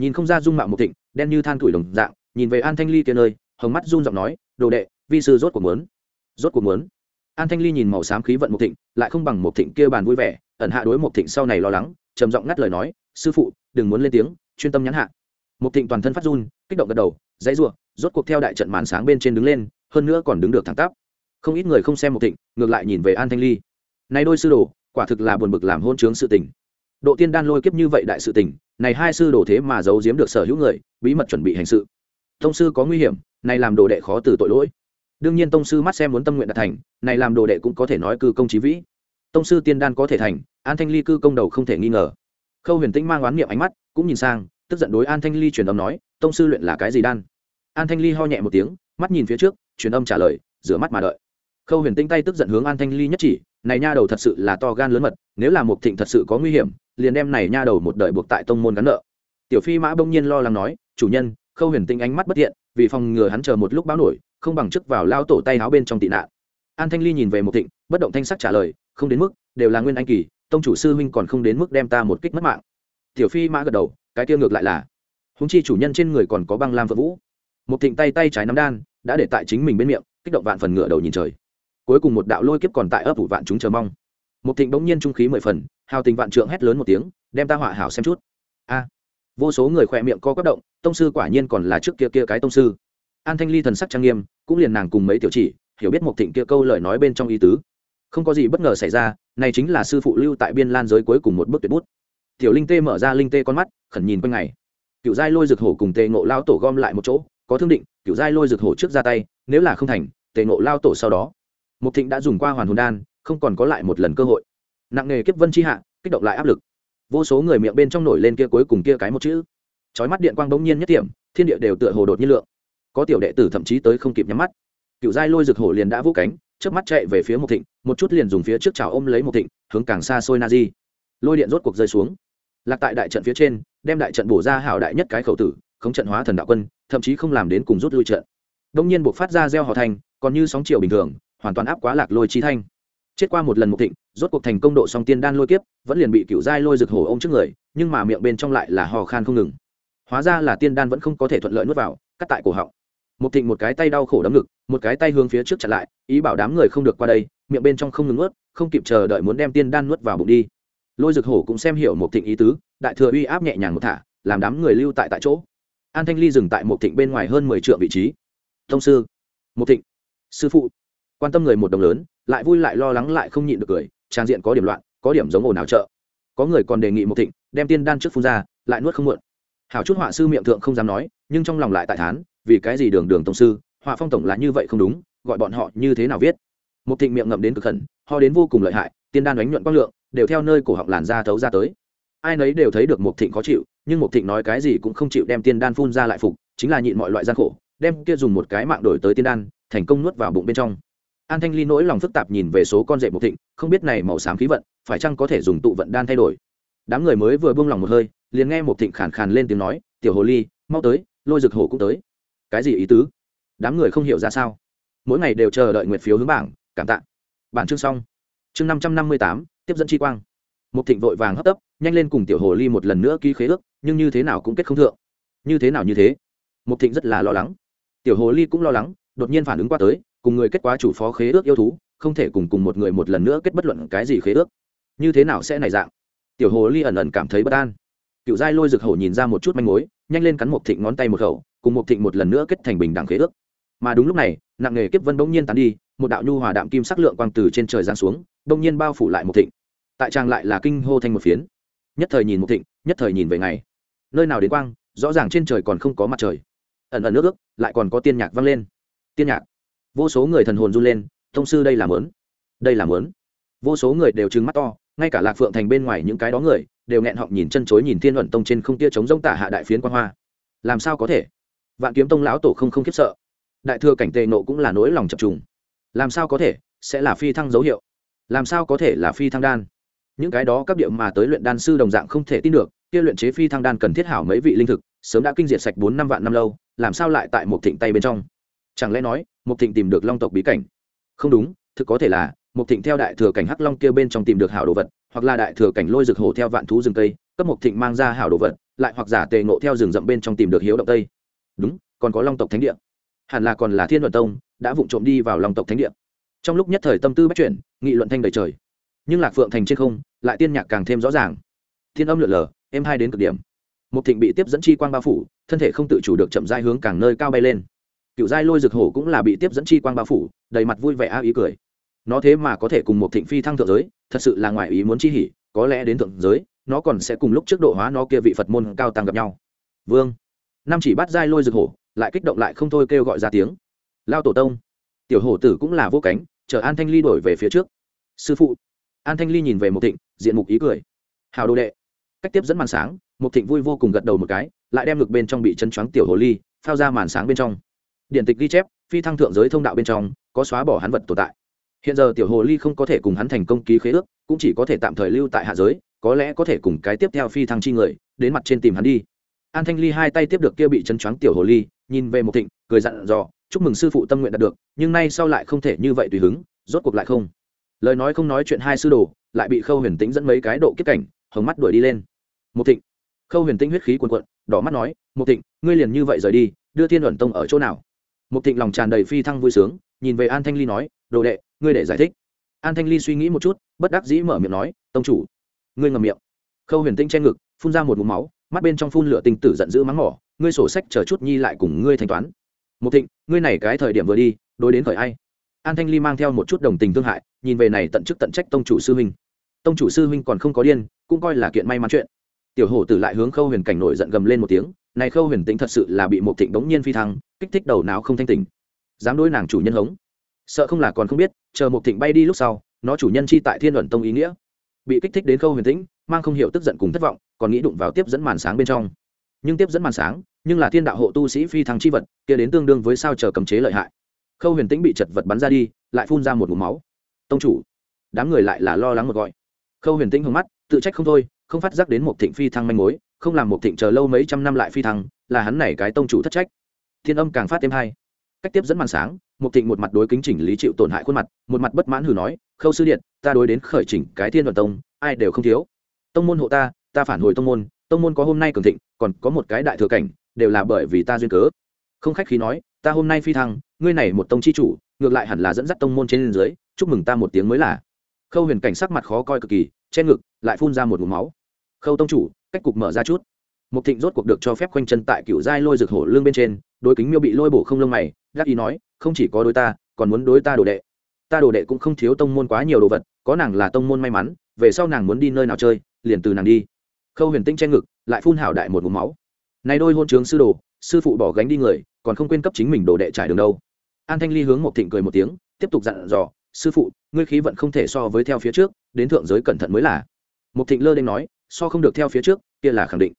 nhìn không ra dung mạo một thịnh, đen như than tuổi đồng dạng, nhìn về an thanh ly kia nơi, hồng mắt run giọng nói, đồ đệ, vi sư rốt cuộc muốn, rốt cuộc muốn. An thanh ly nhìn màu xám khí vận một thịnh, lại không bằng một thịnh kia bàn vui vẻ, ẩn hạ đối một thịnh sau này lo lắng, trầm giọng ngắt lời nói, sư phụ, đừng muốn lên tiếng, chuyên tâm nhắn hạ. Một thịnh toàn thân phát run, kích động gật đầu, dãy rủa, rốt cuộc theo đại trận màn sáng bên trên đứng lên, hơn nữa còn đứng được thẳng tắp. Không ít người không xem một thịnh, ngược lại nhìn về an thanh ly. Nay đôi sư đồ, quả thực là buồn bực làm hôn chướng sự tình. Độ tiên đan lôi kiếp như vậy đại sự tình này hai sư đồ thế mà giấu giếm được sở hữu người, bí mật chuẩn bị hành sự. Tông sư có nguy hiểm, này làm đồ đệ khó từ tội lỗi. Đương nhiên tông sư mắt xem muốn tâm nguyện đạt thành, này làm đồ đệ cũng có thể nói cư công trí vĩ. Tông sư tiên đan có thể thành, an thanh ly cư công đầu không thể nghi ngờ. Khâu huyền tĩnh mang oán niệm ánh mắt, cũng nhìn sang, tức giận đối an thanh ly truyền âm nói, tông sư luyện là cái gì đan? An thanh ly ho nhẹ một tiếng, mắt nhìn phía trước, truyền âm trả lời, rửa mắt mà đợi. Khâu huyền tinh tay tức giận hướng an thanh ly nhất chỉ, này nha đầu thật sự là to gan lớn mật, nếu là một thịnh thật sự có nguy hiểm liền đem này nha đầu một đời buộc tại tông môn gắn nợ. Tiểu phi mã bỗng nhiên lo lắng nói, chủ nhân, khâu huyền tinh ánh mắt bất thiện, vì phòng ngừa hắn chờ một lúc báo nổi, không bằng chức vào lao tổ tay áo bên trong tị nạn. An thanh ly nhìn về một thịnh, bất động thanh sắc trả lời, không đến mức, đều là nguyên anh kỳ, tông chủ sư huynh còn không đến mức đem ta một kích mất mạng. Tiểu phi mã gật đầu, cái kia ngược lại là. Húng chi chủ nhân trên người còn có băng lam vợ vũ. Một thịnh tay tay trái nắm đan, đã để tại chính mình bên miệng, kích động vạn phần ngựa đầu nhìn trời. Cuối cùng một đạo lôi kiếp còn tại ấp ủ vạn chúng chờ mong một thịnh bỗng nhiên trung khí mười phần, hào tình vạn trượng hét lớn một tiếng, đem ta họa hảo xem chút. A. Vô số người khỏe miệng co quất động, tông sư quả nhiên còn là trước kia kia cái tông sư. An thanh ly thần sắc trang nghiêm, cũng liền nàng cùng mấy tiểu chỉ, hiểu biết một thịnh kia câu lời nói bên trong ý tứ. Không có gì bất ngờ xảy ra, này chính là sư phụ lưu tại biên lan giới cuối cùng một bước tuyệt bút. Tiểu linh tê mở ra linh tê con mắt, khẩn nhìn quanh ngày. Cựu giai lôi rực hổ cùng tề ngộ lao tổ gom lại một chỗ, có thương định, cựu giai lôi rực hổ trước ra tay, nếu là không thành, tề ngộ lao tổ sau đó. Mục thịnh đã dùng qua hoàn hồn đan không còn có lại một lần cơ hội. Nặng nề kiếp vân chi hạ, kích động lại áp lực. Vô số người miệng bên trong nổi lên kia cuối cùng kia cái một chữ. Chói mắt điện quang bỗng nhiên nhất điểm thiên địa đều tựa hồ đột nhiên lượng. Có tiểu đệ tử thậm chí tới không kịp nhắm mắt. Cựu giai lôi rực hổ liền đã vũ cánh trước mắt chạy về phía một thịnh, một chút liền dùng phía trước chảo ôm lấy một thịnh, hướng càng xa xôi na di. Lôi điện rốt cuộc rơi xuống. Lạc tại đại trận phía trên, đem đại trận bổ ra hảo đại nhất cái khẩu tử, khống trận hóa thần đạo quân, thậm chí không làm đến cùng rút lui trận. Đông nhiên buộc phát ra gieo họ thành còn như sóng chiều bình thường, hoàn toàn áp quá lạc lôi chi thanh chết qua một lần một thịnh, rốt cuộc thành công độ song tiên đan lôi kiếp, vẫn liền bị cựu giai lôi rực hổ ông trước người, nhưng mà miệng bên trong lại là hò khan không ngừng. Hóa ra là tiên đan vẫn không có thể thuận lợi nuốt vào, cắt tại cổ họng. Một thịnh một cái tay đau khổ đấm ngực, một cái tay hướng phía trước chặn lại, ý bảo đám người không được qua đây, miệng bên trong không ngừng nuốt, không kịp chờ đợi muốn đem tiên đan nuốt vào bụng đi. Lôi rực hổ cũng xem hiểu một thịnh ý tứ, đại thừa uy áp nhẹ nhàng một thả, làm đám người lưu tại tại chỗ. An thanh ly dừng tại một thịnh bên ngoài hơn mười triệu vị trí. Thông sư. Một thịnh. Sư phụ. Quan tâm người một đồng lớn lại vui lại lo lắng lại không nhịn được cười, trang diện có điểm loạn, có điểm giống ồn ào chợ. Có người còn đề nghị một thịnh đem tiên đan trước phun ra, lại nuốt không muộn hảo chút họa sư miệng thượng không dám nói, nhưng trong lòng lại tại thán, vì cái gì đường đường tổng sư, họa phong tổng là như vậy không đúng, gọi bọn họ như thế nào viết. Một thịnh miệng ngậm đến cực khẩn, ho đến vô cùng lợi hại, tiên đan đánh nhuận quang lượng, đều theo nơi cổ họng làn da thấu ra tới. Ai nấy đều thấy được một thịnh khó chịu, nhưng một thịnh nói cái gì cũng không chịu đem tiên đan phun ra lại phục, chính là nhịn mọi loại gian khổ, đem kia dùng một cái mạng đổi tới tiên đan, thành công nuốt vào bụng bên trong an thanh ly nỗi lòng phức tạp nhìn về số con rệ mộc thịnh, không biết này màu xám khí vận, phải chăng có thể dùng tụ vận đan thay đổi? Đám người mới vừa buông lòng một hơi, liền nghe mộc thịnh khàn khàn lên tiếng nói, tiểu hồ ly, mau tới, lôi rực hồ cũng tới. Cái gì ý tứ? Đám người không hiểu ra sao. Mỗi ngày đều chờ đợi nguyệt phiếu hướng bảng, cảm tạ. Bản chương xong. Chương năm trăm năm mươi tám, tiếp dẫn chi quang. Mộc thịnh vội vàng hấp tấp, nhanh lên cùng tiểu hồ ly một lần nữa ký khế ước, nhưng như thế nào cũng kết không thượng. Như thế nào như thế? Mộc thịnh rất là lo lắng. Tiểu hồ ly cũng lo lắng, đột nhiên phản ứng qua tới cùng người kết quả chủ phó khế ước yêu thú, không thể cùng cùng một người một lần nữa kết bất luận cái gì khế ước. Như thế nào sẽ này dạng? Tiểu hồ ly ẩn ẩn cảm thấy bất an. Cựu giai lôi rực hổ nhìn ra một chút manh mối, nhanh lên cắn một thịnh ngón tay một khẩu, cùng một thịnh một lần nữa kết thành bình đẳng khế ước. Mà đúng lúc này, nặng nghề kiếp vân bỗng nhiên tán đi, một đạo nhu hòa đạm kim sắc lượng quang từ trên trời giáng xuống, bỗng nhiên bao phủ lại một thịnh. Tại trang lại là kinh hô thanh một phiến. Nhất thời nhìn một thịnh, nhất thời nhìn về ngày. Nơi nào đến quang, rõ ràng trên trời còn không có mặt trời. Ẩn ẩn nước ước, lại còn có tiên nhạc vang lên. Tiên nhạc vô số người thần hồn run lên, thông sư, đây là mớn, đây là mớn. Vô số người đều trừng mắt to, ngay cả lạc phượng thành bên ngoài những cái đó người, đều nghẹn họng nhìn chân chối nhìn thiên luận tông trên không tia chống rông tả hạ đại phiến quan hoa. Làm sao có thể? Vạn kiếm tông lão tổ không không khiếp sợ. Đại thừa cảnh tề nộ cũng là nỗi lòng chập trùng. Làm sao có thể? Sẽ là phi thăng dấu hiệu. Làm sao có thể là phi thăng đan? Những cái đó các điệu mà tới luyện đan sư đồng dạng không thể tin được, kia luyện chế phi thăng đan cần thiết hảo mấy vị linh thực, sớm đã kinh diệt sạch bốn năm vạn năm lâu, làm sao lại tại một thịnh tay bên trong? Chẳng lẽ nói một thịnh tìm được long tộc bí cảnh? Không đúng, thực có thể là một thịnh theo đại thừa cảnh hắc long kia bên trong tìm được hảo đồ vật, hoặc là đại thừa cảnh lôi rực hổ theo vạn thú rừng tây cấp một thịnh mang ra hảo đồ vật, lại hoặc giả tề ngộ theo rừng rậm bên trong tìm được hiếu động tây. Đúng, còn có long tộc thánh địa. Hẳn là còn là thiên luận tông, đã vụng trộm đi vào long tộc thánh địa. Trong lúc nhất thời tâm tư bắt chuyển, nghị luận thanh đầy trời. Nhưng lạc phượng thành trên không, lại tiên nhạc càng thêm rõ ràng. Thiên âm lượn lờ em hai đến cực điểm. Một thịnh bị tiếp dẫn chi quang bao phủ, thân thể không tự chủ được chậm dai hướng càng nơi cao bay lên cựu giai lôi rực hổ cũng là bị tiếp dẫn chi quang bao phủ, đầy mặt vui vẻ a ý cười. Nó thế mà có thể cùng một thịnh phi thăng thượng giới, thật sự là ngoài ý muốn chi hỉ, có lẽ đến thượng giới, nó còn sẽ cùng lúc trước độ hóa nó kia vị phật môn cao tăng gặp nhau. Vương. Năm chỉ bắt giai lôi rực hổ, lại kích động lại không thôi kêu gọi ra tiếng. Lao tổ tông. Tiểu hổ tử cũng là vô cánh, chờ an thanh ly đổi về phía trước. Sư phụ. An thanh ly nhìn về một thịnh, diện mục ý cười. Hào đồ đệ. Cách tiếp dẫn màn sáng một thịnh vui vô cùng gật đầu một cái, lại đem ngực bên trong bị chân choáng tiểu hồ ly, phao ra màn sáng bên trong điện tịch ghi chép, phi thăng thượng giới thông đạo bên trong, có xóa bỏ hắn vật tồn tại. Hiện giờ tiểu hồ ly không có thể cùng hắn thành công ký khế ước, cũng chỉ có thể tạm thời lưu tại hạ giới, có lẽ có thể cùng cái tiếp theo phi thăng chi người, đến mặt trên tìm hắn đi. An thanh ly hai tay tiếp được kia bị chân choáng tiểu hồ ly, nhìn về một thịnh, cười dặn dò, chúc mừng sư phụ tâm nguyện đạt được, nhưng nay sau lại không thể như vậy tùy hứng, rốt cuộc lại không. Lời nói không nói chuyện hai sư đồ, lại bị khâu huyền tĩnh dẫn mấy cái độ kiếp cảnh, hồng mắt đuổi đi lên. Một thịnh. Khâu huyền tĩnh huyết khí quần quận đỏ mắt nói, một thịnh, ngươi liền như vậy rời đi, đưa thiên luận tông ở chỗ nào? Một thịnh lòng tràn đầy phi thăng vui sướng, nhìn về an thanh ly nói, đồ đệ, ngươi để giải thích. An thanh ly suy nghĩ một chút, bất đắc dĩ mở miệng nói, tông chủ. Ngươi ngậm miệng. Khâu huyền tinh che ngực, phun ra một ngụm máu, mắt bên trong phun lửa tinh tử giận dữ mắng mỏ, ngươi sổ sách chờ chút nhi lại cùng ngươi thanh toán. Một thịnh, ngươi này cái thời điểm vừa đi, đối đến khởi ai? An thanh ly mang theo một chút đồng tình thương hại, nhìn về này tận chức tận trách tông chủ sư huynh. Tông chủ sư huynh còn không có điên, cũng coi là kiện may mắn chuyện. Tiểu hổ tử lại hướng khâu huyền cảnh nổi giận gầm lên một tiếng này khâu huyền tĩnh thật sự là bị một thịnh bỗng nhiên phi thăng, kích thích đầu não không thanh tỉnh. Dám đối nàng chủ nhân hống. Sợ không là còn không biết, chờ một thịnh bay đi lúc sau, nó chủ nhân chi tại thiên luận tông ý nghĩa. Bị kích thích đến khâu huyền tĩnh, mang không hiểu tức giận cùng thất vọng, còn nghĩ đụng vào tiếp dẫn màn sáng bên trong. Nhưng tiếp dẫn màn sáng, nhưng là thiên đạo hộ tu sĩ phi thăng chi vật, kia đến tương đương với sao chờ cấm chế lợi hại. Khâu huyền tĩnh bị chật vật bắn ra đi, lại phun ra một mũ máu. Tông chủ, đám người lại là lo lắng một gọi. Khâu huyền tĩnh hướng mắt, tự trách không thôi, không phát giác đến một thịnh phi thăng manh mối không làm một thịnh chờ lâu mấy trăm năm lại phi thăng, là hắn này cái tông chủ thất trách. Thiên âm càng phát thêm hay cách tiếp dẫn màn sáng, một thịnh một mặt đối kính chỉnh lý chịu tổn hại khuôn mặt, một mặt bất mãn hừ nói, khâu sư điện, ta đối đến khởi chỉnh cái thiên đoàn tông, ai đều không thiếu. Tông môn hộ ta ta phản hồi tông môn tông môn có hôm nay cường thịnh, còn có một cái đại thừa cảnh, đều là bởi vì ta duyên cớ. Không khách khí nói, ta hôm nay phi thăng, ngươi này một tông chi chủ, ngược lại hẳn là dẫn dắt tông môn trên dưới, chúc mừng ta một tiếng mới là. Khâu huyền cảnh sắc mặt khó coi cực kỳ, trên ngực lại phun ra một mũ máu. Khâu tông chủ cách cục mở ra chút. Mục thịnh rốt cuộc được cho phép khoanh chân tại cựu giai lôi rực hổ lương bên trên đôi kính miêu bị lôi bổ không lông mày gác ý nói, không chỉ có đối ta, còn muốn đối ta đồ đệ. Ta đồ đệ cũng không thiếu tông môn quá nhiều đồ vật, có nàng là tông môn may mắn, về sau nàng muốn đi nơi nào chơi, liền từ nàng đi. Khâu huyền tinh che ngực, lại phun hảo đại một vùng máu. Nay đôi hôn trướng sư đồ, sư phụ bỏ gánh đi người, còn không quên cấp chính mình đồ đệ trải đường đâu. An thanh ly hướng một thịnh cười một tiếng, tiếp tục dặn dò, sư phụ, ngươi khí vận không thể so với theo phía trước, đến thượng giới cẩn thận mới là. Một thịnh lơ đ nói, so không được theo phía trước kia là khẳng định.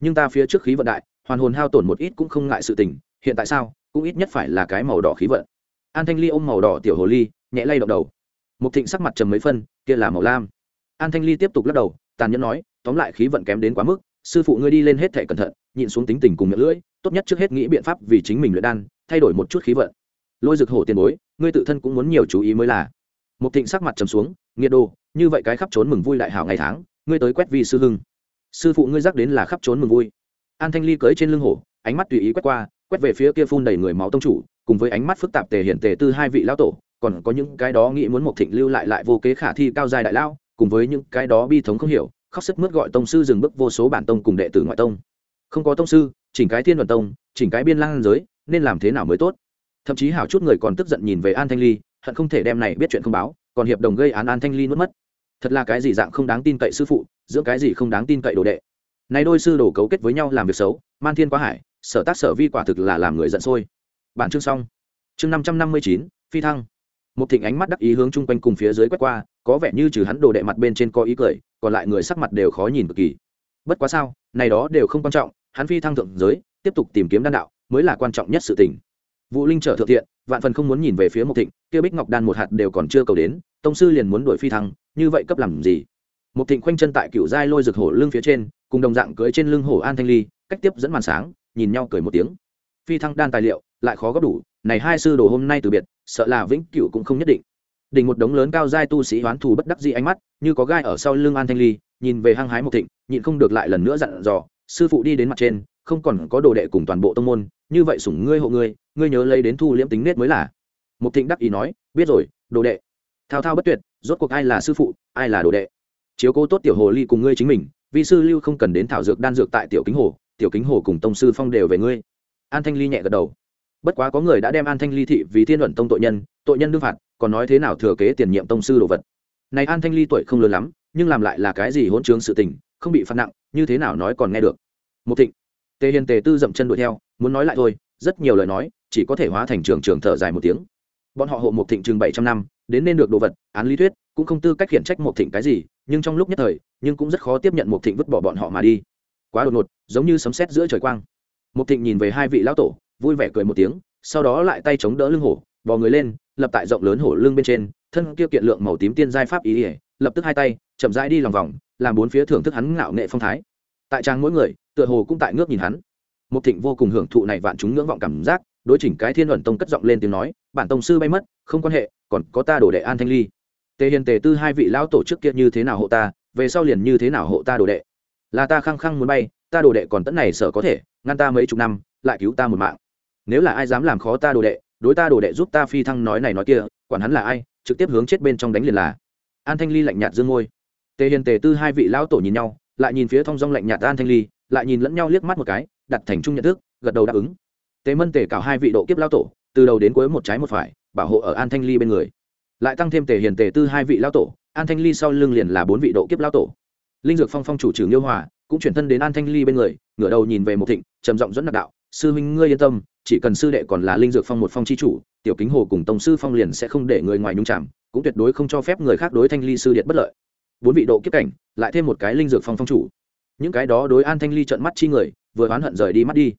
Nhưng ta phía trước khí vận đại, hoàn hồn hao tổn một ít cũng không ngại sự tình, hiện tại sao, cũng ít nhất phải là cái màu đỏ khí vận. An thanh ly ôm màu đỏ tiểu hồ ly, nhẹ lay động đầu. Một thịnh sắc mặt trầm mấy phân, kia là màu lam. An thanh ly tiếp tục lắc đầu, tàn nhẫn nói, tóm lại khí vận kém đến quá mức, sư phụ ngươi đi lên hết thể cẩn thận, nhịn xuống tính tình cùng miệng lưỡi, tốt nhất trước hết nghĩ biện pháp vì chính mình luyện đan, thay đổi một chút khí vận. Lôi rực hổ tiền bối, ngươi tự thân cũng muốn nhiều chú ý mới là. Một thịnh sắc mặt trầm xuống, nghiệt đồ, như vậy cái khắp trốn mừng vui đại hảo ngày tháng, ngươi tới quét vi sư hưng sư phụ ngươi rắc đến là khắp trốn mừng vui. An thanh ly cưới trên lưng hổ, ánh mắt tùy ý quét qua, quét về phía kia phun đầy người máu tông chủ, cùng với ánh mắt phức tạp tề hiện tề tư hai vị lão tổ, còn có những cái đó nghĩ muốn một thịnh lưu lại lại vô kế khả thi cao dài đại lao cùng với những cái đó bi thống không hiểu, khóc sức mướt gọi tông sư dừng bước vô số bản tông cùng đệ tử ngoại tông. Không có tông sư, chỉnh cái thiên đoàn tông, chỉnh cái biên lang giới, nên làm thế nào mới tốt? Thậm chí hảo chút người còn tức giận nhìn về an thanh ly, hận không thể đem này biết chuyện không báo, còn hiệp đồng gây án an thanh ly nuốt mất thật là cái gì dạng không đáng tin cậy sư phụ, dưỡng cái gì không đáng tin cậy đồ đệ. Này đôi sư đồ cấu kết với nhau làm việc xấu, man thiên quá hải, sở tác sở vi quả thực là làm người giận sôi. Bản chương xong. Chương năm trăm năm mươi chín, phi thăng. Một thịnh ánh mắt đắc ý hướng chung quanh cùng phía dưới quét qua, có vẻ như trừ hắn đồ đệ mặt bên trên có ý cười, còn lại người sắc mặt đều khó nhìn cực kỳ. Bất quá sao, này đó đều không quan trọng, hắn phi thăng thượng giới, tiếp tục tìm kiếm đan đạo, mới là quan trọng nhất sự tình. Vũ linh trở thượng thiện, vạn phần không muốn nhìn về phía một thịnh, kia bích ngọc đan một hạt đều còn chưa cầu đến, tông sư liền muốn đuổi phi thăng như vậy cấp làm gì? Một thịnh khoanh chân tại cựu giai lôi rực hổ lưng phía trên, cùng đồng dạng cưới trên lưng hổ an thanh ly, cách tiếp dẫn màn sáng, nhìn nhau cười một tiếng. Phi thăng đan tài liệu, lại khó góp đủ, này hai sư đồ hôm nay từ biệt, sợ là vĩnh cửu cũng không nhất định. Đỉnh một đống lớn cao giai tu sĩ hoán thù bất đắc dĩ ánh mắt, như có gai ở sau lưng an thanh ly, nhìn về hăng hái một thịnh, nhịn không được lại lần nữa dặn dò, sư phụ đi đến mặt trên, không còn có đồ đệ cùng toàn bộ tông môn, như vậy sủng ngươi hộ ngươi ngươi nhớ lấy đến thu liễm tính nết mới là. Một thịnh đắc ý nói, biết rồi, đồ đệ thao thao bất tuyệt, rốt cuộc ai là sư phụ, ai là đồ đệ? Chiếu cố tốt tiểu hồ ly cùng ngươi chính mình, vi sư lưu không cần đến thảo dược đan dược tại tiểu kính hồ, tiểu kính hồ cùng tông sư phong đều về ngươi. An thanh ly nhẹ gật đầu. Bất quá có người đã đem an thanh ly thị vì thiên luận tông tội nhân tội nhân đương phạt, còn nói thế nào thừa kế tiền nhiệm tông sư đồ vật. Này an thanh ly tuổi không lớn lắm, nhưng làm lại là cái gì hỗn trướng sự tình, không bị phạt nặng, như thế nào nói còn nghe được. Một thịnh, tề hiền tề tư dậm chân đuổi theo, muốn nói lại thôi, rất nhiều lời nói, chỉ có thể hóa thành trường trường thở dài một tiếng. Bọn họ hộ một thịnh chừng bảy trăm năm đến nên được đồ vật, án lý thuyết, cũng không tư cách khiển trách một thịnh cái gì, nhưng trong lúc nhất thời, nhưng cũng rất khó tiếp nhận một thịnh vứt bỏ bọn họ mà đi. Quá đột ngột, giống như sấm sét giữa trời quang. Một thịnh nhìn về hai vị lão tổ, vui vẻ cười một tiếng, sau đó lại tay chống đỡ lưng hổ, bò người lên, lập tại rộng lớn hổ lưng bên trên, thân kia kiện lượng màu tím tiên giai pháp ý ỉa lập tức hai tay, chậm rãi đi lòng vòng, làm bốn phía thưởng thức hắn ngạo nghệ phong thái. Tại trang mỗi người, tựa hồ cũng tại ngước nhìn hắn. Một thịnh vô cùng hưởng thụ này vạn chúng ngưỡng vọng cảm giác, đối chỉnh cái thiên luận tông cất giọng lên tiếng nói, bản tông sư bay mất không quan hệ, còn có ta đổ đệ an thanh ly. Tề hiền tề tư hai vị lão tổ trước kia như thế nào hộ ta, về sau liền như thế nào hộ ta đồ đệ. Là ta khăng khăng muốn bay, ta đồ đệ còn tẫn này sợ có thể, ngăn ta mấy chục năm, lại cứu ta một mạng. Nếu là ai dám làm khó ta đồ đệ, đối ta đồ đệ giúp ta phi thăng nói này nói kia, quản hắn là ai, trực tiếp hướng chết bên trong đánh liền là. An thanh ly lạnh nhạt dương môi. Tề hiền tề tư hai vị lão tổ nhìn nhau, lại nhìn phía thong dong lạnh nhạt an thanh ly, lại nhìn lẫn nhau liếc mắt một cái, đặt thành chung nhận thức, gật đầu đáp ứng. Tề mân tề cảo hai vị độ kiếp lão tổ, từ đầu đến cuối một trái một phải bảo hộ ở an thanh ly bên người lại tăng thêm tề hiền tề tư hai vị lão tổ an thanh ly sau lưng liền là bốn vị độ kiếp lão tổ linh dược phong phong chủ trưởng Nghiêu hòa cũng chuyển thân đến an thanh ly bên người ngửa đầu nhìn về một thịnh trầm giọng dẫn nạp đạo sư huynh ngươi yên tâm chỉ cần sư đệ còn là linh dược phong một phong chi chủ tiểu kính hồ cùng tông sư phong liền sẽ không để người ngoài nhung chạm cũng tuyệt đối không cho phép người khác đối thanh ly sư điện bất lợi bốn vị độ kiếp cảnh lại thêm một cái linh dược phong phong chủ những cái đó đối an thanh ly trợn mắt chi người vừa oán hận rời đi mắt đi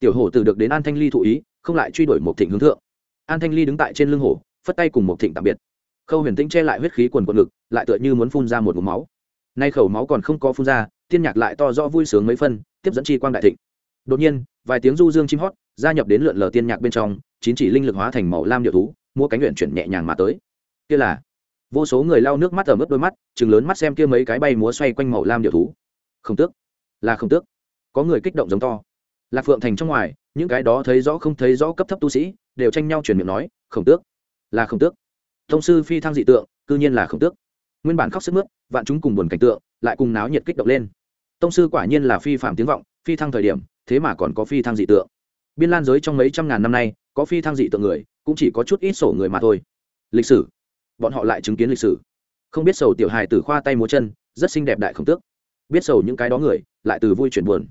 tiểu hổ từ được đến an thanh ly thụ ý không lại truy đuổi một thịnh hướng thượng an thanh ly đứng tại trên lưng hổ, phất tay cùng một thịnh tạm biệt. Khâu huyền tĩnh che lại huyết khí quần quần ngực, lại tựa như muốn phun ra một mũ máu. Nay khẩu máu còn không có phun ra, tiên nhạc lại to rõ vui sướng mấy phân, tiếp dẫn chi quang đại thịnh. Đột nhiên, vài tiếng du dương chim hót gia nhập đến lượn lờ tiên nhạc bên trong, chín chỉ linh lực hóa thành màu lam điệu thú mua cánh luyện chuyển nhẹ nhàng mà tới. Kia là, vô số người lau nước mắt ở mức đôi mắt, chừng lớn mắt xem kia mấy cái bay múa xoay quanh màu lam điệu thú. Không tước, là không tước. Có người kích động giống to lạc phượng thành trong ngoài, những cái đó thấy rõ không thấy rõ cấp thấp tu sĩ, đều tranh nhau chuyển miệng nói, khổng tước, là khổng tước. Thông sư phi thăng dị tượng, cư nhiên là khổng tước. Nguyên bản khóc sức mướt, vạn chúng cùng buồn cảnh tượng, lại cùng náo nhiệt kích động lên. Tông sư quả nhiên là phi phạm tiếng vọng, phi thăng thời điểm, thế mà còn có phi thăng dị tượng. Biên lan giới trong mấy trăm ngàn năm nay, có phi thăng dị tượng người, cũng chỉ có chút ít sổ người mà thôi. Lịch sử. Bọn họ lại chứng kiến lịch sử. Không biết sầu tiểu hài từ khoa tay múa chân, rất xinh đẹp đại khổng tước. Biết sầu những cái đó người, lại từ vui chuyển buồn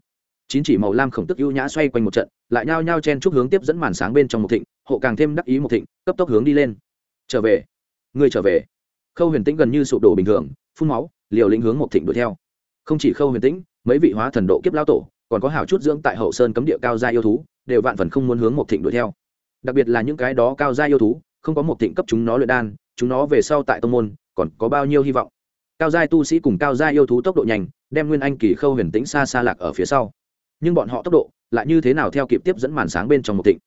chín chỉ màu lam khổng tức ưu nhã xoay quanh một trận, lại nhao nhao chen chúc hướng tiếp dẫn màn sáng bên trong một thịnh, hộ càng thêm đắc ý một thịnh, cấp tốc hướng đi lên. Trở về, người trở về. Khâu huyền tĩnh gần như sụp đổ bình thường, phun máu, liều lĩnh hướng một thịnh đuổi theo. Không chỉ khâu huyền tĩnh, mấy vị hóa thần độ kiếp lao tổ, còn có hảo chút dưỡng tại hậu sơn cấm địa cao gia yêu thú, đều vạn phần không muốn hướng một thịnh đuổi theo. Đặc biệt là những cái đó cao gia yêu thú, không có một thịnh cấp chúng nó luyện đan, chúng nó về sau tại tông môn, còn có bao nhiêu hy vọng? Cao gia tu sĩ cùng cao gia yêu thú tốc độ nhanh, đem nguyên anh kỳ khâu huyền tĩnh xa xa lạc ở phía sau nhưng bọn họ tốc độ lại như thế nào theo kịp tiếp dẫn màn sáng bên trong một thịnh?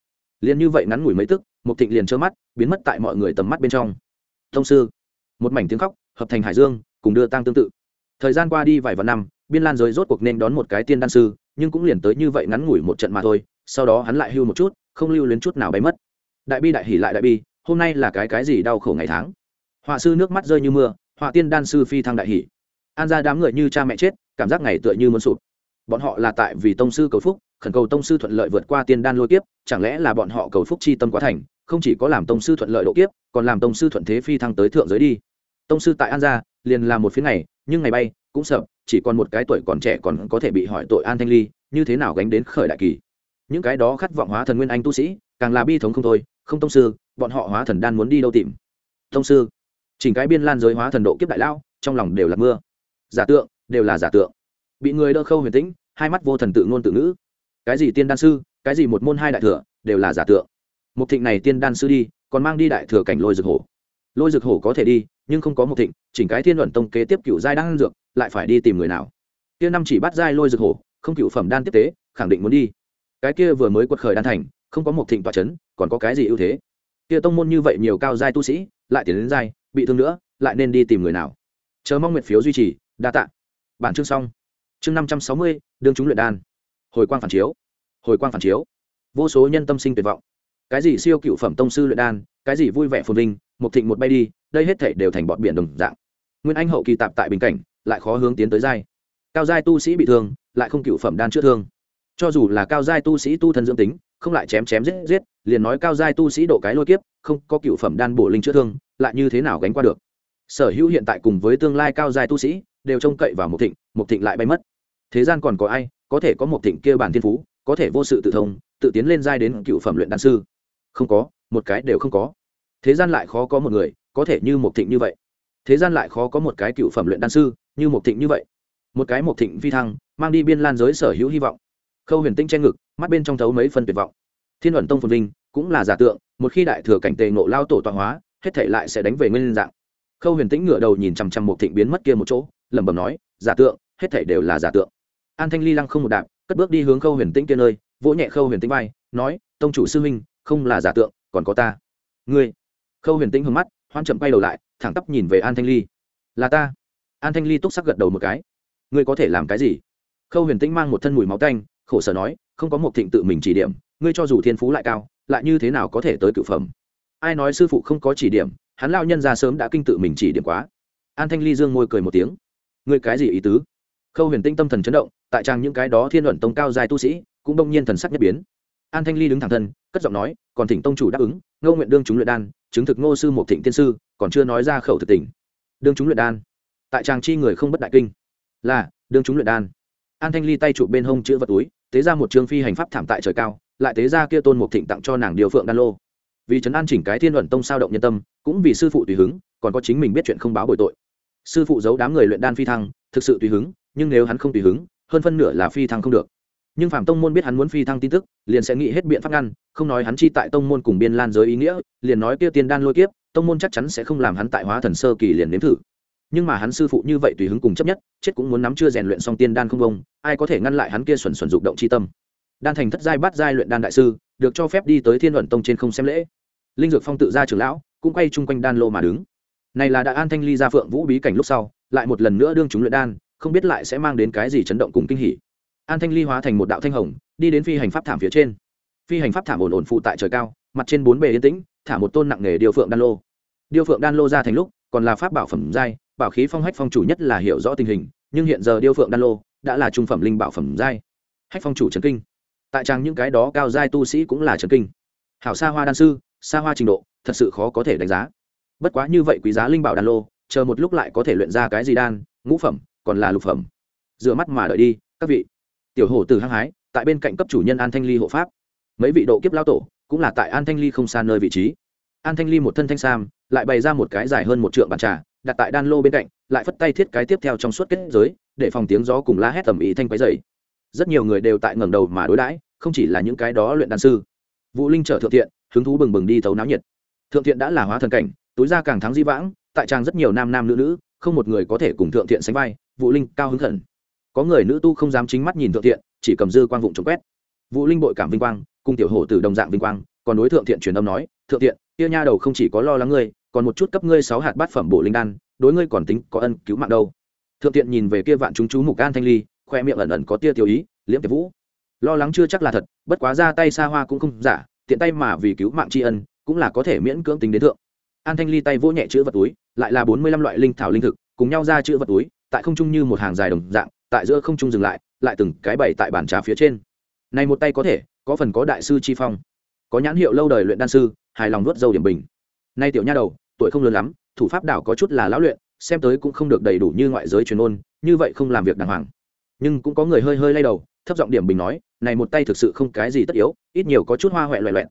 Liền như vậy ngắn ngủi mấy tức một thịnh liền trơ mắt, biến mất tại mọi người tầm mắt bên trong. Thông sư, một mảnh tiếng khóc, hợp thành hải dương, cùng đưa tang tương tự. Thời gian qua đi vài vạn năm, biên lan giới rốt cuộc nên đón một cái tiên đan sư, nhưng cũng liền tới như vậy ngắn ngủi một trận mà thôi, sau đó hắn lại hưu một chút, không lưu luyến chút nào bay mất. Đại bi đại hỉ lại đại bi, hôm nay là cái cái gì đau khổ ngày tháng? Họa sư nước mắt rơi như mưa, họa tiên đan sư phi thăng đại hỉ. An ra đám người như cha mẹ chết, cảm giác ngày tựa như muốn sụp bọn họ là tại vì tông sư cầu phúc, khẩn cầu tông sư thuận lợi vượt qua tiên đan lôi kiếp, chẳng lẽ là bọn họ cầu phúc chi tâm quá thành, không chỉ có làm tông sư thuận lợi độ kiếp, còn làm tông sư thuận thế phi thăng tới thượng giới đi. Tông sư tại an gia, liền làm một phía ngày nhưng ngày bay, cũng sợ, chỉ còn một cái tuổi còn trẻ còn có thể bị hỏi tội an thanh ly, như thế nào gánh đến khởi đại kỳ. Những cái đó khát vọng hóa thần nguyên anh tu sĩ, càng là bi thống không thôi, không tông sư, bọn họ hóa thần đan muốn đi đâu tìm? Tông sư, chỉnh cái biên lan giới hóa thần độ kiếp đại lao trong lòng đều là mưa. Giả tượng, đều là giả tượng bị người đỡ khâu huyền tĩnh hai mắt vô thần tự ngôn tự ngữ. Cái gì tiên đan sư cái gì một môn hai đại thừa đều là giả tượng. Một thịnh này tiên đan sư đi còn mang đi đại thừa cảnh lôi rực hổ. Lôi rực hổ có thể đi nhưng không có một thịnh chỉnh cái thiên luận tông kế tiếp cựu giai đan dược lại phải đi tìm người nào. Kia năm chỉ bắt giai lôi rực hổ không cựu phẩm đan tiếp tế khẳng định muốn đi. Cái kia vừa mới quật khởi đan thành không có một thịnh tòa chấn, còn có cái gì ưu thế? Kia tông môn như vậy nhiều cao giai tu sĩ lại tiến đến giai bị thương nữa lại nên đi tìm người nào? Chờ mong nguyện phiếu duy trì đa tạ. bản chương xong chương năm trăm sáu mươi, đương chúng luyện đan. Hồi quang phản chiếu. Hồi quang phản chiếu. Vô số nhân tâm sinh tuyệt vọng. Cái gì siêu cựu phẩm tông sư luyện đan, cái gì vui vẻ phồn vinh, một thịnh một bay đi, đây hết thể đều thành bọn biển đồng dạng. Nguyên anh hậu kỳ tạp tại bình cảnh, lại khó hướng tiến tới giai. Cao giai tu sĩ bị thương, lại không cựu phẩm đan chữa thương. Cho dù là cao giai tu sĩ tu thân dưỡng tính, không lại chém chém giết giết, liền nói cao giai tu sĩ độ cái lôi kiếp, không có cựu phẩm đan bổ linh chữa thương, lại như thế nào gánh qua được? Sở hữu hiện tại cùng với tương lai cao giai tu sĩ, đều trông cậy vào một thịnh một thịnh lại bay mất thế gian còn có ai có thể có một thịnh kia bản thiên phú, có thể vô sự tự thông, tự tiến lên giai đến cựu phẩm luyện đan sư? Không có, một cái đều không có. Thế gian lại khó có một người có thể như một thịnh như vậy. Thế gian lại khó có một cái cựu phẩm luyện đan sư như một thịnh như vậy. Một cái một thịnh phi thăng, mang đi biên lan giới sở hữu hy vọng. Khâu huyền tinh che ngực, mắt bên trong thấu mấy phân tuyệt vọng. Thiên luận tông phồn vinh cũng là giả tượng, một khi đại thừa cảnh tề nộ lao tổ tọa hóa, hết thể lại sẽ đánh về nguyên dạng. Khâu huyền tĩnh ngửa đầu nhìn chằm chằm một thịnh biến mất kia một chỗ, lẩm bẩm nói, giả tượng, hết thể đều là giả tượng an thanh ly lăng không một đạp, cất bước đi hướng khâu huyền tĩnh kia nơi, vỗ nhẹ khâu huyền tĩnh vai, nói, tông chủ sư huynh, không là giả tượng, còn có ta. Ngươi? Khâu huyền tĩnh hướng mắt, hoan chậm quay đầu lại, thẳng tắp nhìn về an thanh ly. Là ta. An thanh ly túc sắc gật đầu một cái. Ngươi có thể làm cái gì? Khâu huyền tĩnh mang một thân mùi máu tanh, khổ sở nói, không có một thịnh tự mình chỉ điểm, ngươi cho dù thiên phú lại cao, lại như thế nào có thể tới cựu phẩm? Ai nói sư phụ không có chỉ điểm, hắn lao nhân ra sớm đã kinh tự mình chỉ điểm quá. An thanh ly dương môi cười một tiếng. Ngươi cái gì ý tứ? Khâu huyền Tĩnh tâm thần chấn động tại trang những cái đó thiên luận tông cao dài tu sĩ, cũng đông nhiên thần sắc nhất biến. An thanh ly đứng thẳng thân, cất giọng nói, còn thỉnh tông chủ đáp ứng, ngô nguyện đương chúng luyện đan, chứng thực ngô sư một thịnh tiên sư, còn chưa nói ra khẩu thực tình. Đương chúng luyện đan? Tại trang chi người không bất đại kinh. Là, đương chúng luyện đan. An thanh ly tay trụ bên hông chữ vật túi, tế ra một trường phi hành pháp thảm tại trời cao, lại tế ra kia tôn một thịnh tặng cho nàng điều phượng đan lô. Vì trấn an chỉnh cái thiên luận tông sao động nhân tâm, cũng vì sư phụ tùy hứng, còn có chính mình biết chuyện không báo bồi tội. Sư phụ giấu đám người luyện đan phi thăng, thực sự tùy hứng, nhưng nếu hắn không tùy hứng hơn phân nửa là phi thăng không được. Nhưng phạm tông môn biết hắn muốn phi thăng tin tức, liền sẽ nghĩ hết biện pháp ngăn, không nói hắn chi tại tông môn cùng biên lan giới ý nghĩa, liền nói kia tiên đan lôi kiếp, tông môn chắc chắn sẽ không làm hắn tại hóa thần sơ kỳ liền nếm thử. Nhưng mà hắn sư phụ như vậy tùy hứng cùng chấp nhất, chết cũng muốn nắm chưa rèn luyện xong tiên đan không bông, ai có thể ngăn lại hắn kia xuẩn xuẩn dục động chi tâm. Đan thành thất giai bắt giai luyện đan đại sư, được cho phép đi tới thiên luận tông trên không xem lễ. Linh dược phong tự ra trưởng lão, cũng quay chung quanh đan lô mà đứng. Này là đã an thanh ly ra phượng vũ bí cảnh lúc sau, lại một lần nữa đương chúng luyện đan không biết lại sẽ mang đến cái gì chấn động cùng kinh hỉ. An thanh ly hóa thành một đạo thanh hồng, đi đến phi hành pháp thảm phía trên. Phi hành pháp thảm ổn ổn phụ tại trời cao, mặt trên bốn bề yên tĩnh, thả một tôn nặng nghề điêu phượng đan lô. Điêu phượng đan lô ra thành lúc, còn là pháp bảo phẩm giai, bảo khí phong hách phong chủ nhất là hiểu rõ tình hình, nhưng hiện giờ điêu phượng đan lô đã là trung phẩm linh bảo phẩm giai. Hách phong chủ trần kinh. Tại trang những cái đó cao giai tu sĩ cũng là trần kinh. Hảo xa hoa đan sư xa hoa trình độ, thật sự khó có thể đánh giá. Bất quá như vậy quý giá linh bảo đan lô, chờ một lúc lại có thể luyện ra cái gì đan, ngũ phẩm còn là lục phẩm. Rửa mắt mà đợi đi, các vị. Tiểu hổ từ hăng hái, tại bên cạnh cấp chủ nhân an thanh ly hộ pháp. Mấy vị độ kiếp lao tổ, cũng là tại an thanh ly không xa nơi vị trí. An thanh ly một thân thanh sam, lại bày ra một cái dài hơn một trượng bàn trà, đặt tại đan lô bên cạnh, lại phất tay thiết cái tiếp theo trong suốt kết giới, để phòng tiếng gió cùng la hét tầm ý thanh quái dày rất nhiều người đều tại ngẩng đầu mà đối đãi, không chỉ là những cái đó luyện đan sư. Vũ linh trở thượng thiện, hứng thú bừng bừng đi thấu náo nhiệt. Thượng thiện đã là hóa thần cảnh, túi ra càng thắng di vãng, tại trang rất nhiều nam nam nữ nữ, không một người có thể cùng thượng thiện sánh vai vũ linh cao hứng khẩn. Có người nữ tu không dám chính mắt nhìn thượng thiện, chỉ cầm dư quang vụng trồng quét. Vũ linh bội cảm vinh quang, cùng tiểu hổ từ đồng dạng vinh quang, còn đối thượng thiện truyền âm nói, thượng thiện Tiêu nha đầu không chỉ có lo lắng ngươi, còn một chút cấp ngươi sáu hạt bát phẩm bổ linh đan, đối ngươi còn tính có ân cứu mạng đâu. Thượng tiện nhìn về kia vạn chúng chú mục an thanh ly, khoe miệng ẩn ẩn có tia tiểu ý, liễm tiệp vũ, lo lắng chưa chắc là thật, bất quá ra tay xa hoa cũng không giả, tiện tay mà vì cứu mạng tri ân, cũng là có thể miễn cưỡng tính đến thượng. An thanh ly tay vỗ nhẹ chữ vật túi, lại là bốn mươi lăm loại linh thảo linh thực, cùng nhau ra chữ vật túi tại không trung như một hàng dài đồng dạng, tại giữa không trung dừng lại lại từng cái bày tại bàn trà phía trên. Này một tay có thể, có phần có đại sư chi phong, có nhãn hiệu lâu đời luyện đan sư, hài lòng nuốt dâu điểm bình. Nay tiểu nha đầu, tuổi không lớn lắm, thủ pháp đảo có chút là lão luyện, xem tới cũng không được đầy đủ như ngoại giới truyền ôn, như vậy không làm việc đàng hoàng. Nhưng cũng có người hơi hơi lay đầu, thấp giọng điểm bình nói, này một tay thực sự không cái gì tất yếu, ít nhiều có chút hoa huệ loẹ loẹt.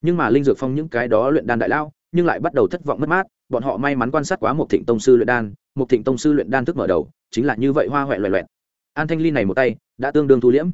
Nhưng mà linh dược phong những cái đó luyện đan đại lao, nhưng lại bắt đầu thất vọng mất mát, bọn họ may mắn quan sát quá một thịnh tông sư luyện đan một thịnh tông sư luyện đan thức mở đầu, chính là như vậy hoa huệ loẹ loẹt. An thanh ly này một tay, đã tương đương thu liễm.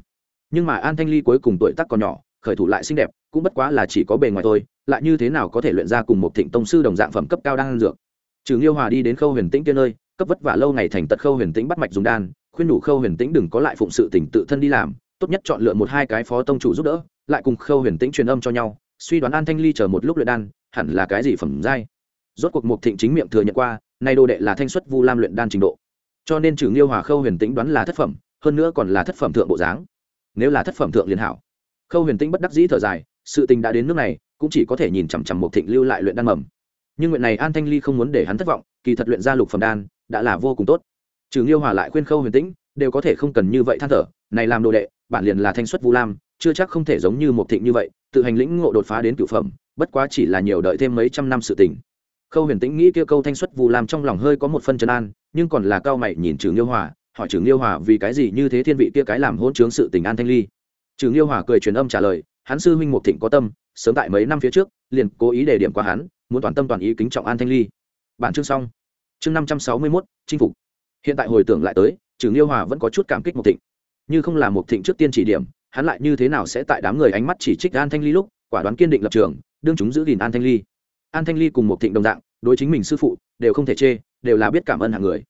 Nhưng mà an thanh ly cuối cùng tuổi tác còn nhỏ, khởi thủ lại xinh đẹp, cũng bất quá là chỉ có bề ngoài thôi, lại như thế nào có thể luyện ra cùng một thịnh tông sư đồng dạng phẩm cấp cao đan dược? Trừ liêu hòa đi đến khâu huyền tĩnh kia nơi, cấp vất vả lâu ngày thành tật khâu huyền tĩnh bắt mạch dùng đan, khuyên đủ khâu huyền tĩnh đừng có lại phụng sự tỉnh tự thân đi làm, tốt nhất chọn lựa một hai cái phó tông chủ giúp đỡ, lại cùng khâu huyền tĩnh truyền âm cho nhau, suy đoán an thanh ly chờ một lúc luyện đan, hẳn là cái gì phẩm giai? Rốt cuộc mục thịnh chính miệng thừa nhận qua, nay đồ đệ là thanh xuất vu lam luyện đan trình độ. Cho nên trừ Nghiêu hòa khâu huyền tĩnh đoán là thất phẩm, hơn nữa còn là thất phẩm thượng bộ dáng. Nếu là thất phẩm thượng liền hảo. Khâu huyền tĩnh bất đắc dĩ thở dài, sự tình đã đến nước này, cũng chỉ có thể nhìn chằm chằm Mục thịnh lưu lại luyện đan mầm. Nhưng nguyện này an thanh ly không muốn để hắn thất vọng, kỳ thật luyện ra lục phẩm đan, đã là vô cùng tốt. Trừ Nghiêu hòa lại khuyên khâu huyền tĩnh, đều có thể không cần như vậy than thở, này làm đồ đệ, bản liền là thanh xuất vu lam, chưa chắc không thể giống như một thịnh như vậy, tự hành lĩnh ngộ đột phá đến cửu phẩm, bất quá chỉ là nhiều đợi thêm mấy trăm năm sự tình khâu huyền tĩnh nghĩ kia câu thanh xuất vu lam trong lòng hơi có một phân trấn an, nhưng còn là cao mày nhìn trừ liêu hòa, hỏi trừ liêu hòa vì cái gì như thế thiên vị kia cái làm hôn chướng sự tình an thanh ly. Trừ liêu hòa cười truyền âm trả lời, hắn sư huynh một thịnh có tâm, sớm tại mấy năm phía trước, liền cố ý đề điểm qua hắn, muốn toàn tâm toàn ý kính trọng an thanh ly. Bản chương xong. Chương năm trăm sáu mươi mốt, chinh phục. Hiện tại hồi tưởng lại tới trừ liêu hòa vẫn có chút cảm kích một thịnh. Như không là một thịnh trước tiên chỉ điểm, hắn lại như thế nào sẽ tại đám người ánh mắt chỉ trích an thanh ly lúc, quả đoán kiên định lập trường, đương chúng giữ gìn an thanh ly an thanh ly cùng một thịnh đồng dạng, đối chính mình sư phụ, đều không thể chê, đều là biết cảm ơn hàng người.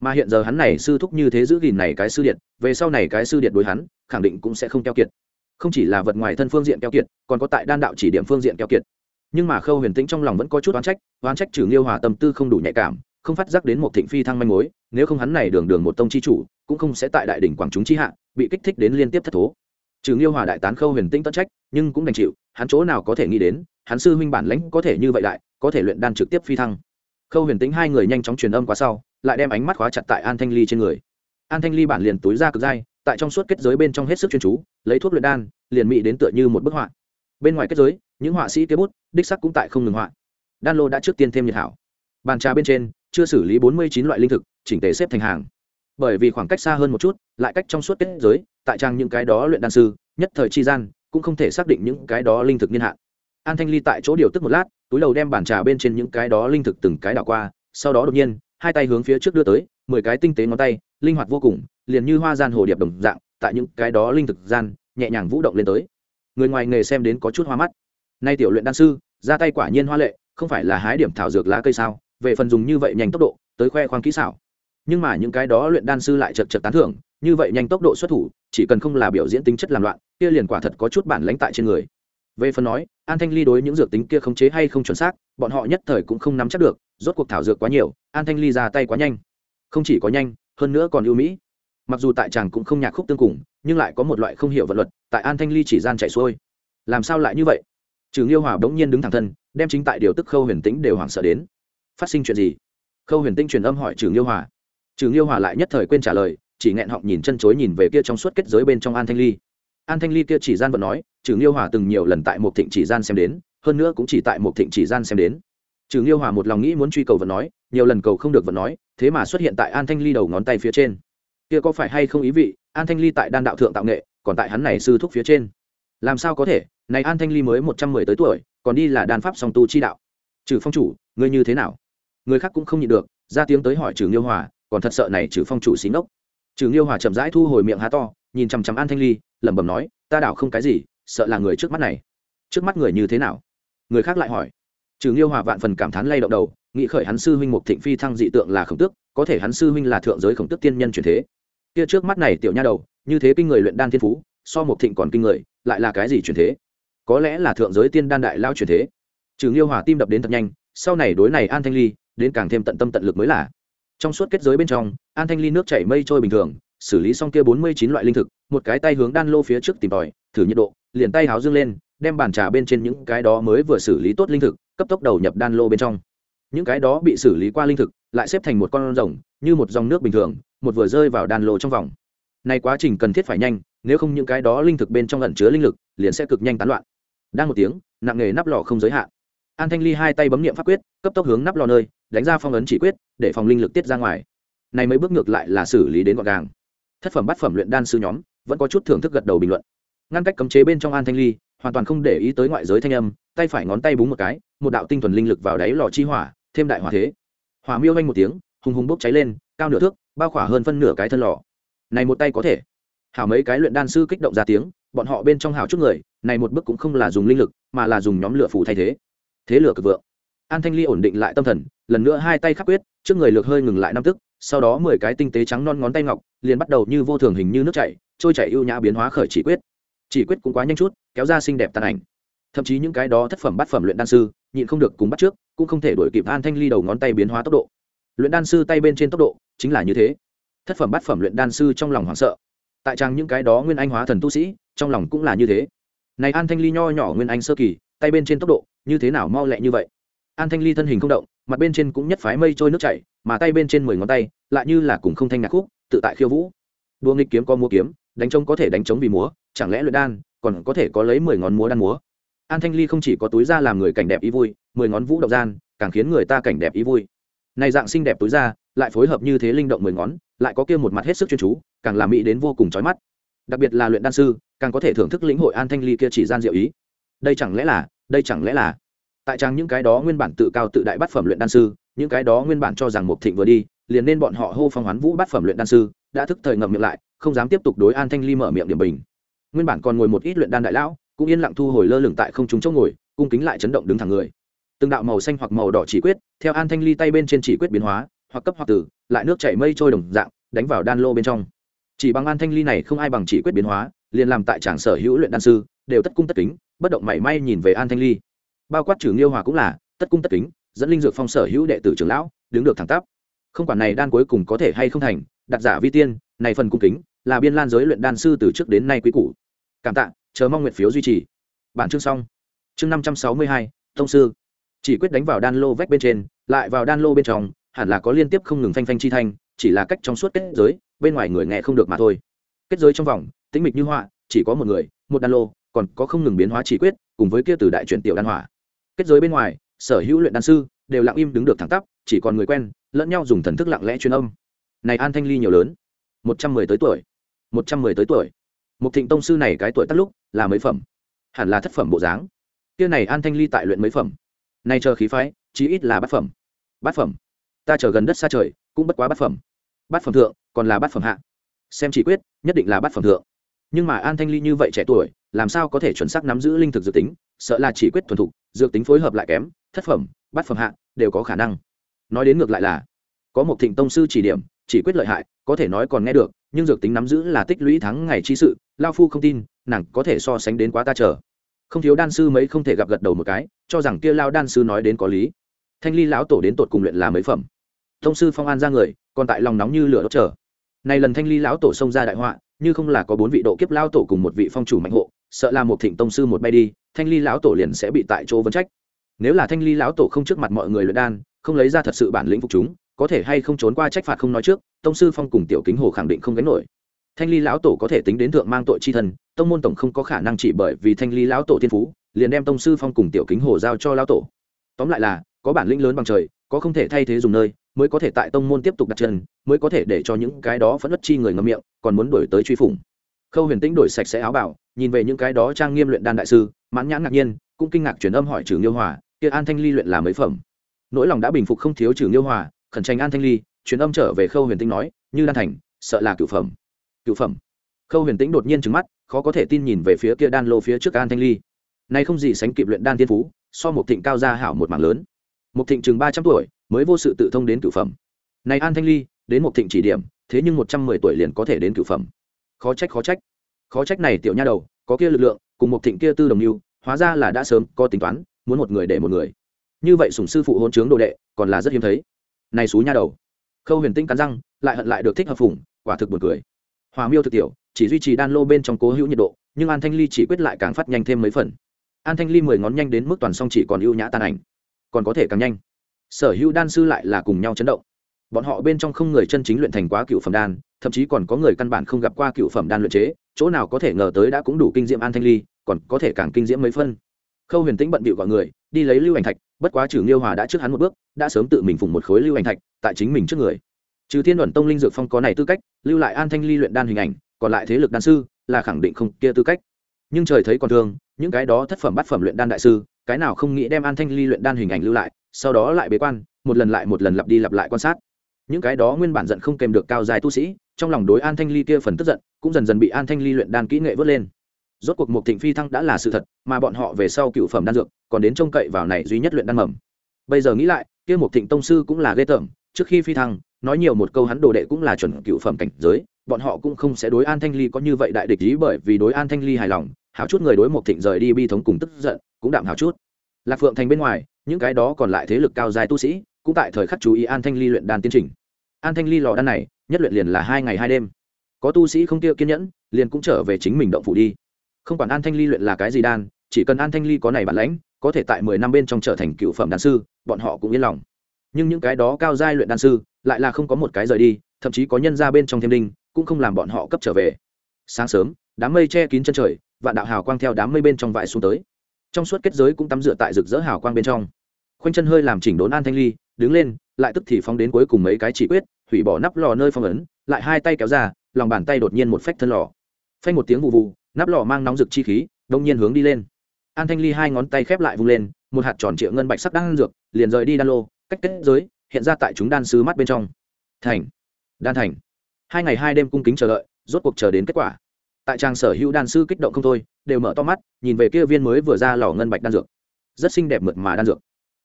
Mà hiện giờ hắn này sư thúc như thế giữ gìn này cái sư điện, về sau này cái sư điện đối hắn, khẳng định cũng sẽ không keo kiệt. Không chỉ là vật ngoài thân phương diện keo kiệt, còn có tại đan đạo chỉ điểm phương diện keo kiệt. Nhưng mà khâu huyền tĩnh trong lòng vẫn có chút oán trách oán trách trừ Nghiêu hòa tâm tư không đủ nhạy cảm, không phát giác đến một thịnh phi thăng manh mối, nếu không hắn này đường đường một tông chi chủ, cũng không sẽ tại đại đỉnh quảng chúng chi hạ, bị kích thích đến liên tiếp thất thố. Trừ Nghiêu hòa đại tán khâu huyền tĩnh tất trách, nhưng cũng đành chịu, hắn chỗ nào có thể nghĩ đến hắn sư huynh bản lãnh có thể như vậy đại có thể luyện đan trực tiếp phi thăng. Khâu huyền tĩnh hai người nhanh chóng truyền âm qua sau, lại đem ánh mắt khóa chặt tại an thanh ly trên người. An thanh ly bản liền túi ra cực dai, tại trong suốt kết giới bên trong hết sức chuyên chú, lấy thuốc luyện đan, liền mị đến tựa như một bức họa. Bên ngoài kết giới, những họa sĩ kế bút, đích sắc cũng tại không ngừng họa. Đan lô đã trước tiên thêm nhiệt hảo. Bàn trà bên trên, chưa xử lý bốn mươi chín loại linh thực, chỉnh tề xếp thành hàng. Bởi vì khoảng cách xa hơn một chút, lại cách trong suốt kết giới, tại trang những cái đó luyện đan sư, nhất thời chi gian, cũng không thể xác định những cái đó linh thực niên hạn an thanh ly tại chỗ điều tức một lát, túi đầu đem bàn trà bên trên những cái đó linh thực từng cái đảo qua, sau đó đột nhiên, hai tay hướng phía trước đưa tới, mười cái tinh tế ngón tay, linh hoạt vô cùng, liền như hoa gian hồ điệp đồng dạng, tại những cái đó linh thực gian, nhẹ nhàng vũ động lên tới. Người ngoài nghề xem đến có chút hoa mắt. Nay tiểu luyện đan sư, ra tay quả nhiên hoa lệ, không phải là hái điểm thảo dược lá cây sao, về phần dùng như vậy nhanh tốc độ, tới khoe khoang kỹ xảo. Nhưng mà những cái đó luyện đan sư lại chật chật tán thưởng, như vậy nhanh tốc độ xuất thủ, chỉ cần không là biểu diễn tính chất làm loạn, kia liền quả thật có chút bản lãnh tại trên người về phần nói, an thanh ly đối những dược tính kia khống chế hay không chuẩn xác, bọn họ nhất thời cũng không nắm chắc được, rốt cuộc thảo dược quá nhiều, an thanh ly ra tay quá nhanh. Không chỉ có nhanh, hơn nữa còn ưu mỹ. Mặc dù tại chàng cũng không nhạc khúc tương cùng, nhưng lại có một loại không hiểu vật luật, tại an thanh ly chỉ gian chạy xuôi. Làm sao lại như vậy? Trừ nghiêu hòa bỗng nhiên đứng thẳng thân, đem chính tại điều tức khâu huyền tĩnh đều hoảng sợ đến. Phát sinh chuyện gì? Khâu huyền tĩnh truyền âm hỏi trừ nghiêu hòa. Trừ nghiêu hòa lại nhất thời quên trả lời, chỉ nghẹn họng nhìn chân chối nhìn về kia trong suốt kết giới bên trong an thanh ly. An thanh ly kia chỉ gian vẫn nói trừ liêu hòa từng nhiều lần tại một thịnh chỉ gian xem đến, hơn nữa cũng chỉ tại một thịnh chỉ gian xem đến. Trừ liêu hòa một lòng nghĩ muốn truy cầu vận nói, nhiều lần cầu không được vận nói, thế mà xuất hiện tại an thanh ly đầu ngón tay phía trên. Kia có phải hay không ý vị, an thanh ly tại đan đạo thượng tạo nghệ, còn tại hắn này sư thúc phía trên. Làm sao có thể, này an thanh ly mới một trăm mười tới tuổi, còn đi là đan pháp song tu chi đạo. Trừ phong chủ, ngươi như thế nào? Người khác cũng không nhịn được, ra tiếng tới hỏi trừ nghiêu hòa, còn thật sợ này trừ phong chủ xí ngốc. Trừ nghiêu hòa chậm rãi thu hồi miệng há to, nhìn chằm chằm an thanh ly, lẩm bẩm nói, ta đảo không cái gì sợ là người trước mắt này. Trước mắt người như thế nào? Người khác lại hỏi. Trừ nghiêu hòa vạn phần cảm thán lay động đầu, nghĩ khởi hắn sư huynh mục thịnh phi thăng dị tượng là khổng tước, có thể hắn sư huynh là thượng giới khổng tước tiên nhân truyền thế. Kia trước mắt này tiểu nha đầu, như thế kinh người luyện đan thiên phú, so mục thịnh còn kinh người, lại là cái gì truyền thế? Có lẽ là thượng giới tiên đan đại lao truyền thế. Trừ nghiêu hòa tim đập đến thật nhanh, sau này đối này an thanh ly, đến càng thêm tận tâm tận lực mới là. Trong suốt kết giới bên trong, an thanh ly nước chảy mây trôi bình thường xử lý xong kia bốn mươi chín loại linh thực, một cái tay hướng đan lô phía trước tìm tòi, thử nhiệt độ, liền tay háo dương lên, đem bàn trà bên trên những cái đó mới vừa xử lý tốt linh thực, cấp tốc đầu nhập đan lô bên trong. Những cái đó bị xử lý qua linh thực, lại xếp thành một con rồng, như một dòng nước bình thường, một vừa rơi vào đan lô trong vòng. Này quá trình cần thiết phải nhanh, nếu không những cái đó linh thực bên trong ẩn chứa linh lực, liền sẽ cực nhanh tán loạn. Đang một tiếng, nặng nghề nắp lò không giới hạn. An thanh ly hai tay bấm nghiệm pháp quyết, cấp tốc hướng nắp lò nơi, đánh ra phong ấn chỉ quyết, để phòng linh lực tiết ra ngoài. Này mấy bước ngược lại là xử lý đến gọn gàng thất phẩm bát phẩm luyện đan sư nhóm vẫn có chút thưởng thức gật đầu bình luận. Ngăn cách cấm chế bên trong an thanh ly, hoàn toàn không để ý tới ngoại giới thanh âm, tay phải ngón tay búng một cái, một đạo tinh thuần linh lực vào đáy lò chi hỏa, thêm đại hỏa thế. Hỏa miêu anh một tiếng, hùng hùng bốc cháy lên, cao nửa thước, bao khỏa hơn phân nửa cái thân lò. Này một tay có thể. Hảo mấy cái luyện đan sư kích động ra tiếng, bọn họ bên trong hảo chút người, này một bước cũng không là dùng linh lực, mà là dùng nhóm lửa phủ thay thế. Thế lửa cực vượng. An thanh ly ổn định lại tâm thần, lần nữa hai tay khắc quyết, trước người lược hơi ngừng lại năm tức sau đó mười cái tinh tế trắng non ngón tay ngọc liền bắt đầu như vô thường hình như nước chảy, trôi chảy ưu nhã biến hóa khởi chỉ quyết. Chỉ quyết cũng quá nhanh chút, kéo ra xinh đẹp tàn ảnh. Thậm chí những cái đó thất phẩm bát phẩm luyện đan sư, nhịn không được cùng bắt trước, cũng không thể đổi kịp an thanh ly đầu ngón tay biến hóa tốc độ. Luyện đan sư tay bên trên tốc độ chính là như thế. Thất phẩm bát phẩm luyện đan sư trong lòng hoảng sợ. Tại trang những cái đó nguyên anh hóa thần tu sĩ, trong lòng cũng là như thế. Này an thanh ly nho nhỏ nguyên anh sơ kỳ, tay bên trên tốc độ như thế nào mau lẹ như vậy? An thanh ly thân hình không động, mặt bên trên cũng nhất phái mây trôi nước chảy, mà tay bên trên mười ngón tay lại như là cùng không thanh nhạc khúc, tự tại khiêu vũ. Đua nghịch kiếm có múa kiếm, đánh trống có thể đánh trống vì múa, chẳng lẽ luyện đan còn có thể có lấy mười ngón múa đan múa? An thanh ly không chỉ có túi ra làm người cảnh đẹp ý vui, mười ngón vũ độc gian càng khiến người ta cảnh đẹp ý vui. Này dạng xinh đẹp túi ra lại phối hợp như thế linh động mười ngón, lại có kia một mặt hết sức chuyên chú, càng làm mỹ đến vô cùng chói mắt. Đặc biệt là luyện đan sư, càng có thể thưởng thức lĩnh hội an thanh ly kia chỉ gian diệu ý. Đây chẳng lẽ là, đây chẳng lẽ là tại trang những cái đó nguyên bản tự cao tự đại bát phẩm luyện đan sư, những cái đó nguyên bản cho rằng một thịnh vừa đi, liền nên bọn họ hô phong hoán vũ bát phẩm luyện đan sư, đã thức thời ngậm miệng lại, không dám tiếp tục đối an thanh ly mở miệng điểm bình. Nguyên bản còn ngồi một ít luyện đan đại lão, cũng yên lặng thu hồi lơ lửng tại không trung chỗ ngồi, cung kính lại chấn động đứng thẳng người. Từng đạo màu xanh hoặc màu đỏ chỉ quyết, theo an thanh ly tay bên trên chỉ quyết biến hóa, hoặc cấp hoặc tử, lại nước chảy mây trôi đồng dạng, đánh vào đan lô bên trong. Chỉ bằng an thanh ly này không ai bằng chỉ quyết biến hóa, liền làm tại tràng sở hữu luyện đan sư, đều tất cung tất kính, bất động mảy may nhìn về an thanh ly bao quát trưởng Nghiêu hòa cũng là, tất cung tất kính, dẫn linh dược phong sở hữu đệ tử trưởng lão, đứng được thẳng tắp. Không quản này đan cuối cùng có thể hay không thành, đặt giả vi tiên, này phần cung kính, là biên lan giới luyện đan sư từ trước đến nay quý cũ cảm tạ, chờ mong nguyện phiếu duy trì. Bản chương xong. Chương năm trăm sáu mươi hai thông sư. Chỉ quyết đánh vào đan lô vách bên trên, lại vào đan lô bên trong, hẳn là có liên tiếp không ngừng phanh phanh chi thanh, chỉ là cách trong suốt kết giới, bên ngoài người nghe không được mà thôi. Kết giới trong vòng, tĩnh mịch như họa, chỉ có một người, một đan lô, còn có không ngừng biến hóa chỉ quyết, cùng với kia từ đại chuyển tiểu đan hỏa kết giới bên ngoài, sở hữu luyện đan sư đều lặng im đứng được thẳng tắp, chỉ còn người quen, lẫn nhau dùng thần thức lặng lẽ truyền âm. Này an thanh ly nhiều lớn, một trăm mười tới tuổi, một trăm mười tới tuổi. Một thịnh tông sư này cái tuổi tắt lúc là mấy phẩm? Hẳn là thất phẩm bộ dáng. Kia này an thanh ly tại luyện mấy phẩm? Nay chờ khí phái, chí ít là bát phẩm. Bát phẩm. Ta chờ gần đất xa trời, cũng bất quá bát phẩm. Bát phẩm thượng, còn là bát phẩm hạ. Xem chỉ quyết, nhất định là bát phẩm thượng. Nhưng mà an thanh ly như vậy trẻ tuổi, làm sao có thể chuẩn xác nắm giữ linh thực dự tính? Sợ là chỉ quyết thuần thục, dược tính phối hợp lại kém, thất phẩm, bát phẩm hạ, đều có khả năng. Nói đến ngược lại là, có một thịnh tông sư chỉ điểm, chỉ quyết lợi hại, có thể nói còn nghe được, nhưng dược tính nắm giữ là tích lũy tháng ngày chi sự, lao phu không tin, nàng có thể so sánh đến quá ta chờ. Không thiếu đan sư mấy không thể gặp gật đầu một cái, cho rằng kia lao đan sư nói đến có lý. Thanh ly lão tổ đến tột cùng luyện là mấy phẩm? Thông sư phong an ra người, còn tại lòng nóng như lửa đốt chờ. Này lần thanh ly lão tổ xông ra đại họa, như không là có bốn vị độ kiếp lao tổ cùng một vị phong chủ mạnh hộ, sợ là một thịnh tông sư một bay đi thanh ly lão tổ liền sẽ bị tại chỗ vấn trách. Nếu là thanh ly lão tổ không trước mặt mọi người luyện đan, không lấy ra thật sự bản lĩnh phục chúng, có thể hay không trốn qua trách phạt không nói trước, tông sư phong cùng tiểu kính hồ khẳng định không gánh nổi. Thanh ly lão tổ có thể tính đến thượng mang tội chi thân tông môn tổng không có khả năng chỉ bởi vì thanh ly lão tổ thiên phú, liền đem tông sư phong cùng tiểu kính hồ giao cho lão tổ. Tóm lại là, có bản lĩnh lớn bằng trời, có không thể thay thế dùng nơi, mới có thể tại tông môn tiếp tục đặt chân, mới có thể để cho những cái đó phẫn nứt chi người ngậm miệng, còn muốn đổi tới truy phủng. Khâu huyền tĩnh đổi sạch sẽ áo bảo nhìn về những cái đó trang nghiêm luyện đan đại sư, mãn nhãn ngạc nhiên, cũng kinh ngạc truyền âm hỏi trừ nghiêu hòa, kia an thanh ly luyện là mấy phẩm? Nỗi lòng đã bình phục không thiếu trừ nghiêu hòa, khẩn tranh an thanh ly, truyền âm trở về khâu huyền tĩnh nói, như đan thành, sợ là cựu phẩm. Cựu phẩm? Khâu huyền tĩnh đột nhiên trứng mắt, khó có thể tin nhìn về phía kia đan lô phía trước an thanh ly. Nay không gì sánh kịp luyện đan tiên phú, so một thịnh cao gia hảo một mảng lớn. Một thịnh chừng ba trăm tuổi, mới vô sự tự thông đến cựu phẩm. Này an thanh ly, đến một thịnh chỉ điểm, thế nhưng một trăm mười tuổi liền có thể đến cựu phẩm. Khó trách khó trách khó trách này tiểu nha đầu, có kia lực lượng, cùng một thịnh kia tư đồng mưu hóa ra là đã sớm có tính toán, muốn một người để một người. Như vậy sùng sư phụ hôn trướng đồ đệ, còn là rất hiếm thấy. Này xú nha đầu. Khâu huyền tinh cắn răng, lại hận lại được thích hợp phủng quả thực buồn cười. Hòa miêu thực tiểu, chỉ duy trì đan lô bên trong cố hữu nhiệt độ, nhưng an thanh ly chỉ quyết lại càng phát nhanh thêm mấy phần. An thanh ly mười ngón nhanh đến mức toàn song chỉ còn ưu nhã tàn ảnh. Còn có thể càng nhanh. Sở hữu đan sư lại là cùng nhau chấn động. Bọn họ bên trong không người chân chính luyện thành quá cựu phẩm đan thậm chí còn có người căn bản không gặp qua cựu phẩm đan luyện chế, chỗ nào có thể ngờ tới đã cũng đủ kinh diễm an thanh ly, còn có thể càng kinh diễm mấy phân. Khâu huyền tĩnh bận bịu gọi người, đi lấy lưu ảnh thạch, bất quá trừ nghiêu hòa đã trước hắn một bước, đã sớm tự mình phùng một khối lưu ảnh thạch, tại chính mình trước người. Trừ thiên luận tông linh dược phong có này tư cách, lưu lại an thanh ly luyện đan hình ảnh, còn lại thế lực đan sư, là khẳng định không kia tư cách. Nhưng trời thấy còn thương những cái đó thất phẩm bát phẩm luyện đan đại sư, cái nào không nghĩ đem an thanh ly luyện đan hình ảnh lưu lại, sau đó lại bế quan, một lần lại một lần lặp đi lặp lại quan sát những cái đó nguyên bản giận không kèm được cao dài tu sĩ, trong lòng đối an thanh ly kia phần tức giận, cũng dần dần bị an thanh ly luyện đan kỹ nghệ vớt lên. Rốt cuộc một thịnh phi thăng đã là sự thật, mà bọn họ về sau cựu phẩm đan dược, còn đến trông cậy vào này duy nhất luyện đan mầm. Bây giờ nghĩ lại, kia một thịnh tông sư cũng là ghê tởm, trước khi phi thăng, nói nhiều một câu hắn đồ đệ cũng là chuẩn cựu phẩm cảnh giới, bọn họ cũng không sẽ đối an thanh ly có như vậy đại địch ý bởi vì đối an thanh ly hài lòng hào chút người đối một thịnh rời đi bi thống cùng tức giận, cũng đạm hào chút. Lạc phượng thành bên ngoài, những cái đó còn lại thế lực cao dài tu sĩ, cũng tại thời khắc chú ý an thanh ly luyện đan tiến trình an thanh ly lò đan này, nhất luyện liền là hai ngày hai đêm. Có tu sĩ không tiêu kiên nhẫn, liền cũng trở về chính mình động phủ đi. Không quản an thanh ly luyện là cái gì đan, chỉ cần an thanh ly có này bản lãnh, có thể tại mười năm bên trong trở thành cựu phẩm đan sư, bọn họ cũng yên lòng. Nhưng những cái đó cao giai luyện đan sư, lại là không có một cái rời đi, thậm chí có nhân ra bên trong thêm đinh cũng không làm bọn họ cấp trở về. Sáng sớm, đám mây che kín chân trời, vạn đạo hào quang theo đám mây bên trong vải xuống tới. Trong suốt kết giới cũng tắm rửa tại rực rỡ hào quang bên trong. Khoanh chân hơi làm chỉnh đốn an thanh ly đứng lên, lại tức thì phóng đến cuối cùng mấy cái chỉ quyết, hủy bỏ nắp lò nơi phong ấn, lại hai tay kéo ra, lòng bàn tay đột nhiên một phách thân lò. Phanh một tiếng vụ vụ, nắp lò mang nóng rực chi khí, đông nhiên hướng đi lên. An thanh ly hai ngón tay khép lại vung lên, một hạt tròn triệu ngân bạch sắc đan dược, liền rời đi đan lô, cách kết giới, hiện ra tại chúng đan sứ mắt bên trong. Thành. Đan thành. Hai ngày hai đêm cung kính chờ đợi, rốt cuộc chờ đến kết quả. Tại trang sở hữu đan sư kích động không thôi, đều mở to mắt, nhìn về kia viên mới vừa ra lò ngân bạch đan dược. Rất xinh đẹp mượt mà đan dược.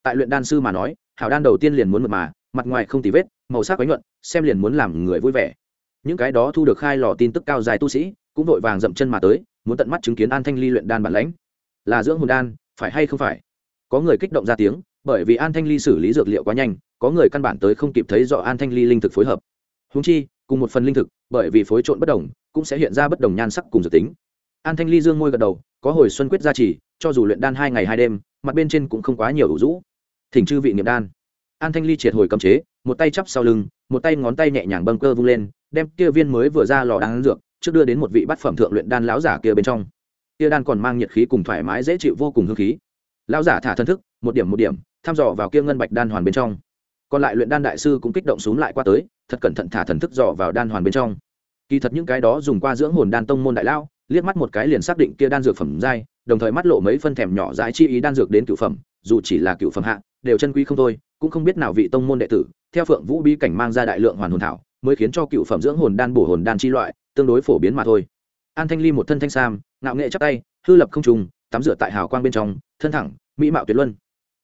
Tại luyện đan sư mà nói hảo đan đầu tiên liền muốn mượt mà, mặt ngoài không tì vết, màu sắc quánh nhuận, xem liền muốn làm người vui vẻ. Những cái đó thu được khai lò tin tức cao dài tu sĩ, cũng vội vàng dậm chân mà tới, muốn tận mắt chứng kiến an thanh ly luyện đan bản lãnh. Là dưỡng hồn đan, phải hay không phải? Có người kích động ra tiếng, bởi vì an thanh ly xử lý dược liệu quá nhanh, có người căn bản tới không kịp thấy rõ an thanh ly linh thực phối hợp. Húng chi, cùng một phần linh thực, bởi vì phối trộn bất đồng, cũng sẽ hiện ra bất đồng nhan sắc cùng dược tính. An thanh ly dương môi gật đầu, có hồi xuân quyết gia trì, cho dù luyện đan hai ngày hai đêm, mặt bên trên cũng không quá nhiều ủ rũ thỉnh chư vị nghiệm đan. An thanh ly triệt hồi cầm chế, một tay chắp sau lưng, một tay ngón tay nhẹ nhàng bâng cơ vung lên, đem kia viên mới vừa ra lò đan dược, trước đưa đến một vị bát phẩm thượng luyện đan lão giả kia bên trong. Kia đan còn mang nhiệt khí cùng thoải mái dễ chịu vô cùng hương khí. Lão giả thả thân thức, một điểm một điểm, thăm dò vào kia ngân bạch đan hoàn bên trong. Còn lại luyện đan đại sư cũng kích động xuống lại qua tới, thật cẩn thận thả thần thức dò vào đan hoàn bên trong. Kỳ thật những cái đó dùng qua dưỡng hồn đan tông môn đại lao liếc mắt một cái liền xác định kia đan dược phẩm giai, đồng thời mắt lộ mấy phân thèm nhỏ dãi chi ý đan dược đến cựu phẩm dù chỉ là cựu phẩm hạ, đều chân quý không thôi, cũng không biết nào vị tông môn đệ tử, theo phượng vũ bí cảnh mang ra đại lượng hoàn hồn thảo, mới khiến cho cựu phẩm dưỡng hồn đan bổ hồn đan chi loại, tương đối phổ biến mà thôi. An thanh ly một thân thanh sam, ngạo nghệ chắp tay, hư lập không trùng, tắm rửa tại hào quang bên trong, thân thẳng, mỹ mạo tuyệt luân.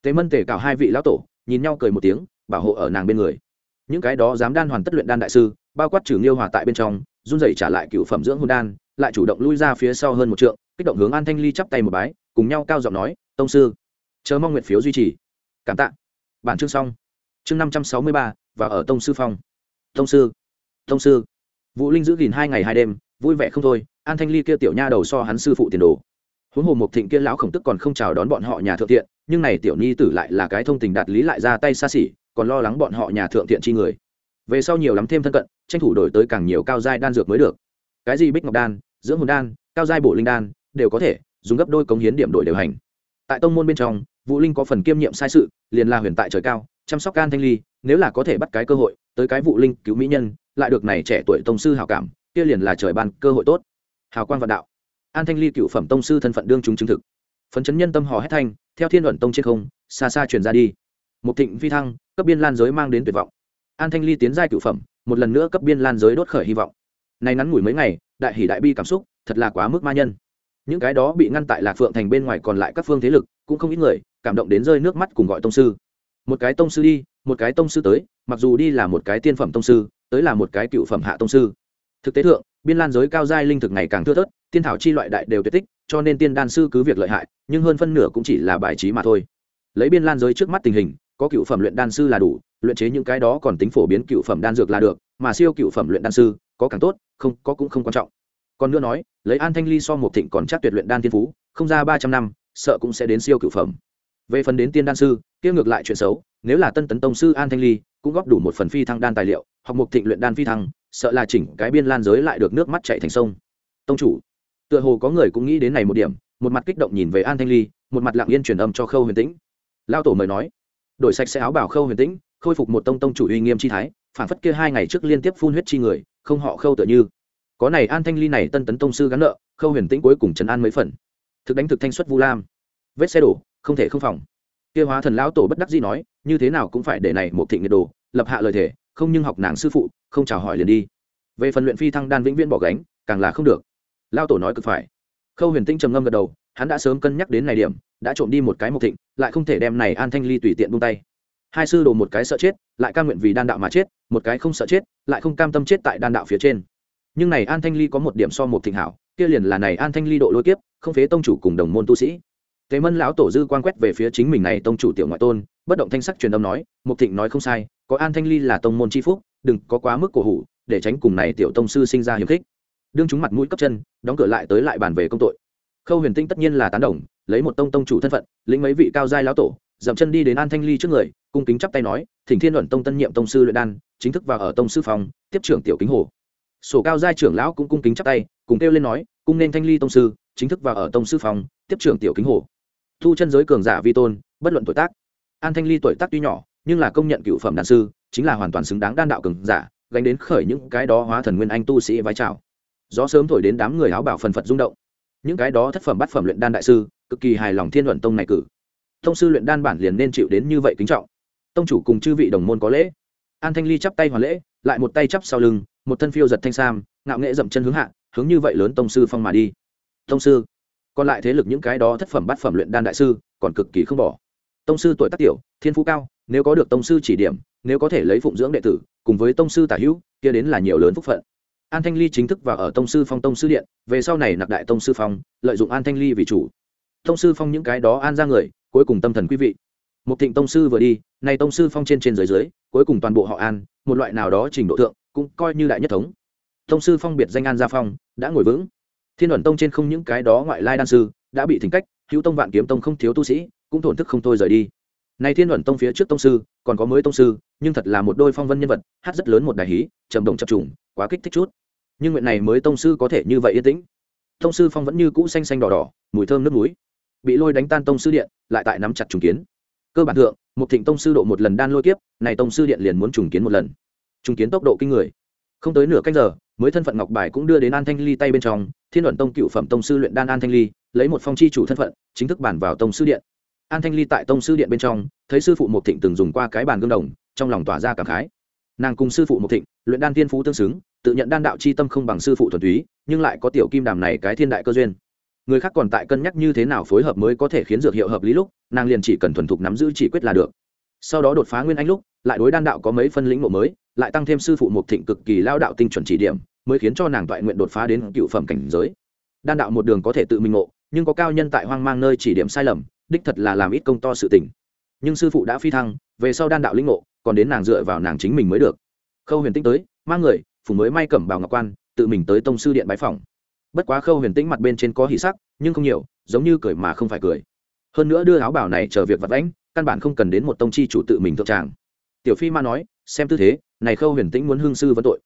Tế mân tể cào hai vị lão tổ, nhìn nhau cười một tiếng, bảo hộ ở nàng bên người. Những cái đó dám đan hoàn tất luyện đan đại sư, bao quát trừ nghiêu hòa tại bên trong, run rẩy trả lại cựu phẩm dưỡng hồn đan, lại chủ động lui ra phía sau hơn một trượng, kích động hướng an thanh ly chắp tay một bái, cùng nhau cao giọng nói, tông sư chờ mong nguyện phiếu duy trì. Cảm tạ. Bản chương xong. Chương năm trăm sáu mươi ba, và ở tông sư phong. Tông sư. Tông sư. Vũ linh giữ gìn hai ngày hai đêm, vui vẻ không thôi, an thanh ly kia tiểu nha đầu so hắn sư phụ tiền đồ. Huống hồ mộc thịnh kia lão khổng tức còn không chào đón bọn họ nhà thượng thiện, nhưng này tiểu nhi tử lại là cái thông tình đạt lý lại ra tay xa xỉ, còn lo lắng bọn họ nhà thượng thiện chi người. Về sau nhiều lắm thêm thân cận, tranh thủ đổi tới càng nhiều cao giai đan dược mới được. Cái gì bích ngọc đan, dưỡng hồn đan, cao giai bổ linh đan, đều có thể, dùng gấp đôi cống hiến điểm đổi đều hành. Tại tông môn bên trong vũ linh có phần kiêm nhiệm sai sự, liền là huyền tại trời cao, chăm sóc can thanh ly, nếu là có thể bắt cái cơ hội, tới cái Vũ linh cứu mỹ nhân, lại được này trẻ tuổi tông sư hào cảm, kia liền là trời ban cơ hội tốt. Hào quang vạn đạo. An thanh ly cựu phẩm tông sư thân phận đương chúng chứng thực. Phấn chấn nhân tâm hò hét thanh, theo thiên luận tông trên không, xa xa truyền ra đi. Một thịnh phi thăng, cấp biên lan giới mang đến tuyệt vọng. An thanh ly tiến giai cựu phẩm, một lần nữa cấp biên lan giới đốt khởi hy vọng. Nay ngắn ngủi mấy ngày, đại hỷ đại bi cảm xúc, thật là quá mức ma nhân. Những cái đó bị ngăn tại lạc phượng thành bên ngoài còn lại các phương thế lực cũng không ít người cảm động đến rơi nước mắt cùng gọi tông sư. Một cái tông sư đi, một cái tông sư tới, mặc dù đi là một cái tiên phẩm tông sư, tới là một cái cựu phẩm hạ tông sư. Thực tế thượng, biên lan giới cao giai linh thực ngày càng thưa thớt, tiên thảo chi loại đại đều tuyệt tích, cho nên tiên đan sư cứ việc lợi hại, nhưng hơn phân nửa cũng chỉ là bài trí mà thôi. Lấy biên lan giới trước mắt tình hình, có cựu phẩm luyện đan sư là đủ, luyện chế những cái đó còn tính phổ biến cựu phẩm đan dược là được, mà siêu cựu phẩm luyện đan sư, có càng tốt, không, có cũng không quan trọng. Còn nữa nói, lấy an thanh ly so một thịnh còn chắc tuyệt luyện đan tiên phú, không ra ba trăm năm sợ cũng sẽ đến siêu cựu phẩm. Về phần đến tiên đan sư, kia ngược lại chuyện xấu, nếu là tân tấn tông sư an thanh ly, cũng góp đủ một phần phi thăng đan tài liệu hoặc một thịnh luyện đan phi thăng, sợ là chỉnh cái biên lan giới lại được nước mắt chạy thành sông. Tông chủ, tựa hồ có người cũng nghĩ đến này một điểm, một mặt kích động nhìn về an thanh ly, một mặt lặng yên truyền âm cho khâu huyền tĩnh. Lao tổ mời nói, đổi sạch sẽ áo bảo khâu huyền tĩnh, khôi phục một tông tông chủ uy nghiêm chi thái, phản phất kia hai ngày trước liên tiếp phun huyết chi người, không họ khâu tựa như. Có này an thanh ly này tân tấn tông sư gắn nợ, khâu huyền tĩnh cuối cùng trấn an mấy phần thực đánh thực thanh xuất vu lam. Vết xe đổ, không thể không phòng. Kia hóa thần lão tổ bất đắc dĩ nói, như thế nào cũng phải để này một thị nghiệt đồ, lập hạ lời thể không nhưng học nàng sư phụ, không chào hỏi liền đi. Về phần luyện phi thăng đan vĩnh viễn bỏ gánh, càng là không được. Lao tổ nói cực phải. Khâu huyền tinh trầm ngâm gật đầu, hắn đã sớm cân nhắc đến này điểm, đã trộm đi một cái mộc thịnh, lại không thể đem này an thanh ly tùy tiện buông tay. Hai sư đồ một cái sợ chết, lại cam nguyện vì đan đạo mà chết, một cái không sợ chết, lại không cam tâm chết tại đan đạo phía trên. Nhưng này an thanh ly có một điểm so một thịnh hảo kia liền là này an thanh ly độ lôi kiếp không phế tông chủ cùng đồng môn tu sĩ thế Mân lão tổ dư quan quét về phía chính mình này tông chủ tiểu ngoại tôn, bất động thanh sắc truyền âm nói, Mục Thịnh nói không sai, có An Thanh Ly là tông môn chi phúc, đừng có quá mức cổ hủ, để tránh cùng này tiểu tông sư sinh ra hiểm khích. Đương chúng mặt mũi cấp chân, đóng cửa lại tới lại bàn về công tội. Khâu Huyền Tinh tất nhiên là tán đồng, lấy một tông tông chủ thân phận, lĩnh mấy vị cao giai lão tổ, dậm chân đi đến An Thanh Ly trước người, cung kính chắp tay nói, Thỉnh Thiên luận tông tân nhiệm tông sư luyện đan, chính thức vào ở tông sư phòng, tiếp trưởng tiểu kính hồ. Sổ cao giai trưởng lão cũng cung kính chắp tay, cùng kêu lên nói, cung nên Thanh Ly tông sư, chính thức vào ở tông sư phòng, tiếp trưởng tiểu kính hồ. Thu chân giới cường giả vi tôn bất luận tuổi tác. An thanh ly tuổi tác tuy nhỏ nhưng là công nhận cựu phẩm đàn sư chính là hoàn toàn xứng đáng đan đạo cường giả gánh đến khởi những cái đó hóa thần nguyên anh tu sĩ vai trào. Gió sớm thổi đến đám người áo bảo phần phật rung động. Những cái đó thất phẩm bát phẩm luyện đan đại sư cực kỳ hài lòng thiên luận tông này cử. Tông sư luyện đan bản liền nên chịu đến như vậy kính trọng. Tông chủ cùng chư vị đồng môn có lễ. An thanh ly chắp tay hoàn lễ lại một tay chắp sau lưng một thân phiêu giật thanh sam ngạo nghệ dậm chân hướng hạ hướng như vậy lớn tông sư phong mà đi. Tông sư? Còn lại thế lực những cái đó thất phẩm bát phẩm luyện đan đại sư, còn cực kỳ không bỏ. Tông sư tuổi tác tiểu, thiên phú cao, nếu có được tông sư chỉ điểm, nếu có thể lấy phụng dưỡng đệ tử, cùng với tông sư tả hữu, kia đến là nhiều lớn phúc phận. An thanh ly chính thức vào ở tông sư phong tông sư điện, về sau này nạp đại tông sư phong, lợi dụng an thanh ly vì chủ. Tông sư phong những cái đó an ra người, cuối cùng tâm thần quý vị. Một thịnh tông sư vừa đi, nay tông sư phong trên trên dưới dưới, cuối cùng toàn bộ họ an, một loại nào đó trình độ thượng, cũng coi như đại nhất thống tông sư phong biệt danh an gia phong, đã ngồi vững. Thiên luận tông trên không những cái đó ngoại lai đan sư, đã bị thỉnh cách, hữu tông, vạn kiếm tông không thiếu tu sĩ, cũng thổn thức không thôi rời đi. Nay thiên luận tông phía trước tông sư, còn có mới tông sư, nhưng thật là một đôi phong vân nhân vật, hát rất lớn một đại hí, trầm động chập trùng, quá kích thích chút. Nhưng nguyện này mới tông sư có thể như vậy yên tĩnh. Tông sư phong vẫn như cũ xanh xanh đỏ đỏ, mùi thơm nước núi bị lôi đánh tan tông sư điện, lại tại nắm chặt trùng kiến. Cơ bản thượng, một thịnh tông sư độ một lần đan lôi kiếp, này tông sư điện liền muốn trùng kiến một lần. Trùng kiến tốc độ kinh người. Không tới nửa canh giờ mới thân phận ngọc bài cũng đưa đến an thanh ly tay bên trong, thiên luận tông cựu phẩm tông sư luyện đan an thanh ly, lấy một phong chi chủ thân phận, chính thức bản vào tông sư điện. An thanh ly tại tông sư điện bên trong, thấy sư phụ mộc thịnh từng dùng qua cái bàn gương đồng, trong lòng tỏa ra cảm khái. Nàng cùng sư phụ mộc thịnh, luyện đan tiên phú tương xứng, tự nhận đan đạo c h i tâm không bằng sư phụ thuần túy, nhưng lại có tiểu kim đàm này cái thiên đại cơ duyên. Người khác còn tại cân nhắc như thế nào phối hợp mới có thể khiến dược hiệu hợp lý lúc, nàng liền chỉ cần thuần thục nắm giữ chỉ quyết là được. Sau đó đột phá nguyên anh lúc, lại đối đan đạo có mấy phân lĩnh mộ mới, lại tăng thêm sư phụ mộc thịnh cực kỳ lao đạo tinh chuẩn chỉ điểm mới khiến cho nàng toại nguyện đột phá đến cựu phẩm cảnh giới. Đan đạo một đường có thể tự mình ngộ, nhưng có cao nhân tại hoang mang nơi chỉ điểm sai lầm, đích thật là làm ít công to sự tình. Nhưng sư phụ đã phi thăng, về sau đan đạo linh ngộ, còn đến nàng dựa vào nàng chính mình mới được. Khâu huyền tĩnh tới, mang người, phủ mới may cẩm bào ngọc quan, tự mình tới tông sư điện bái phòng. Bất quá khâu huyền tĩnh mặt bên trên có hỉ sắc, nhưng không nhiều, giống như cười mà không phải cười. Hơn nữa đưa áo bảo này chờ việc vật lãnh căn bản không cần đến một tông chi chủ tự mình thượng tràng. Tiểu phi ma nói, xem tư thế, này khâu huyền tĩnh muốn hương sư vấn tội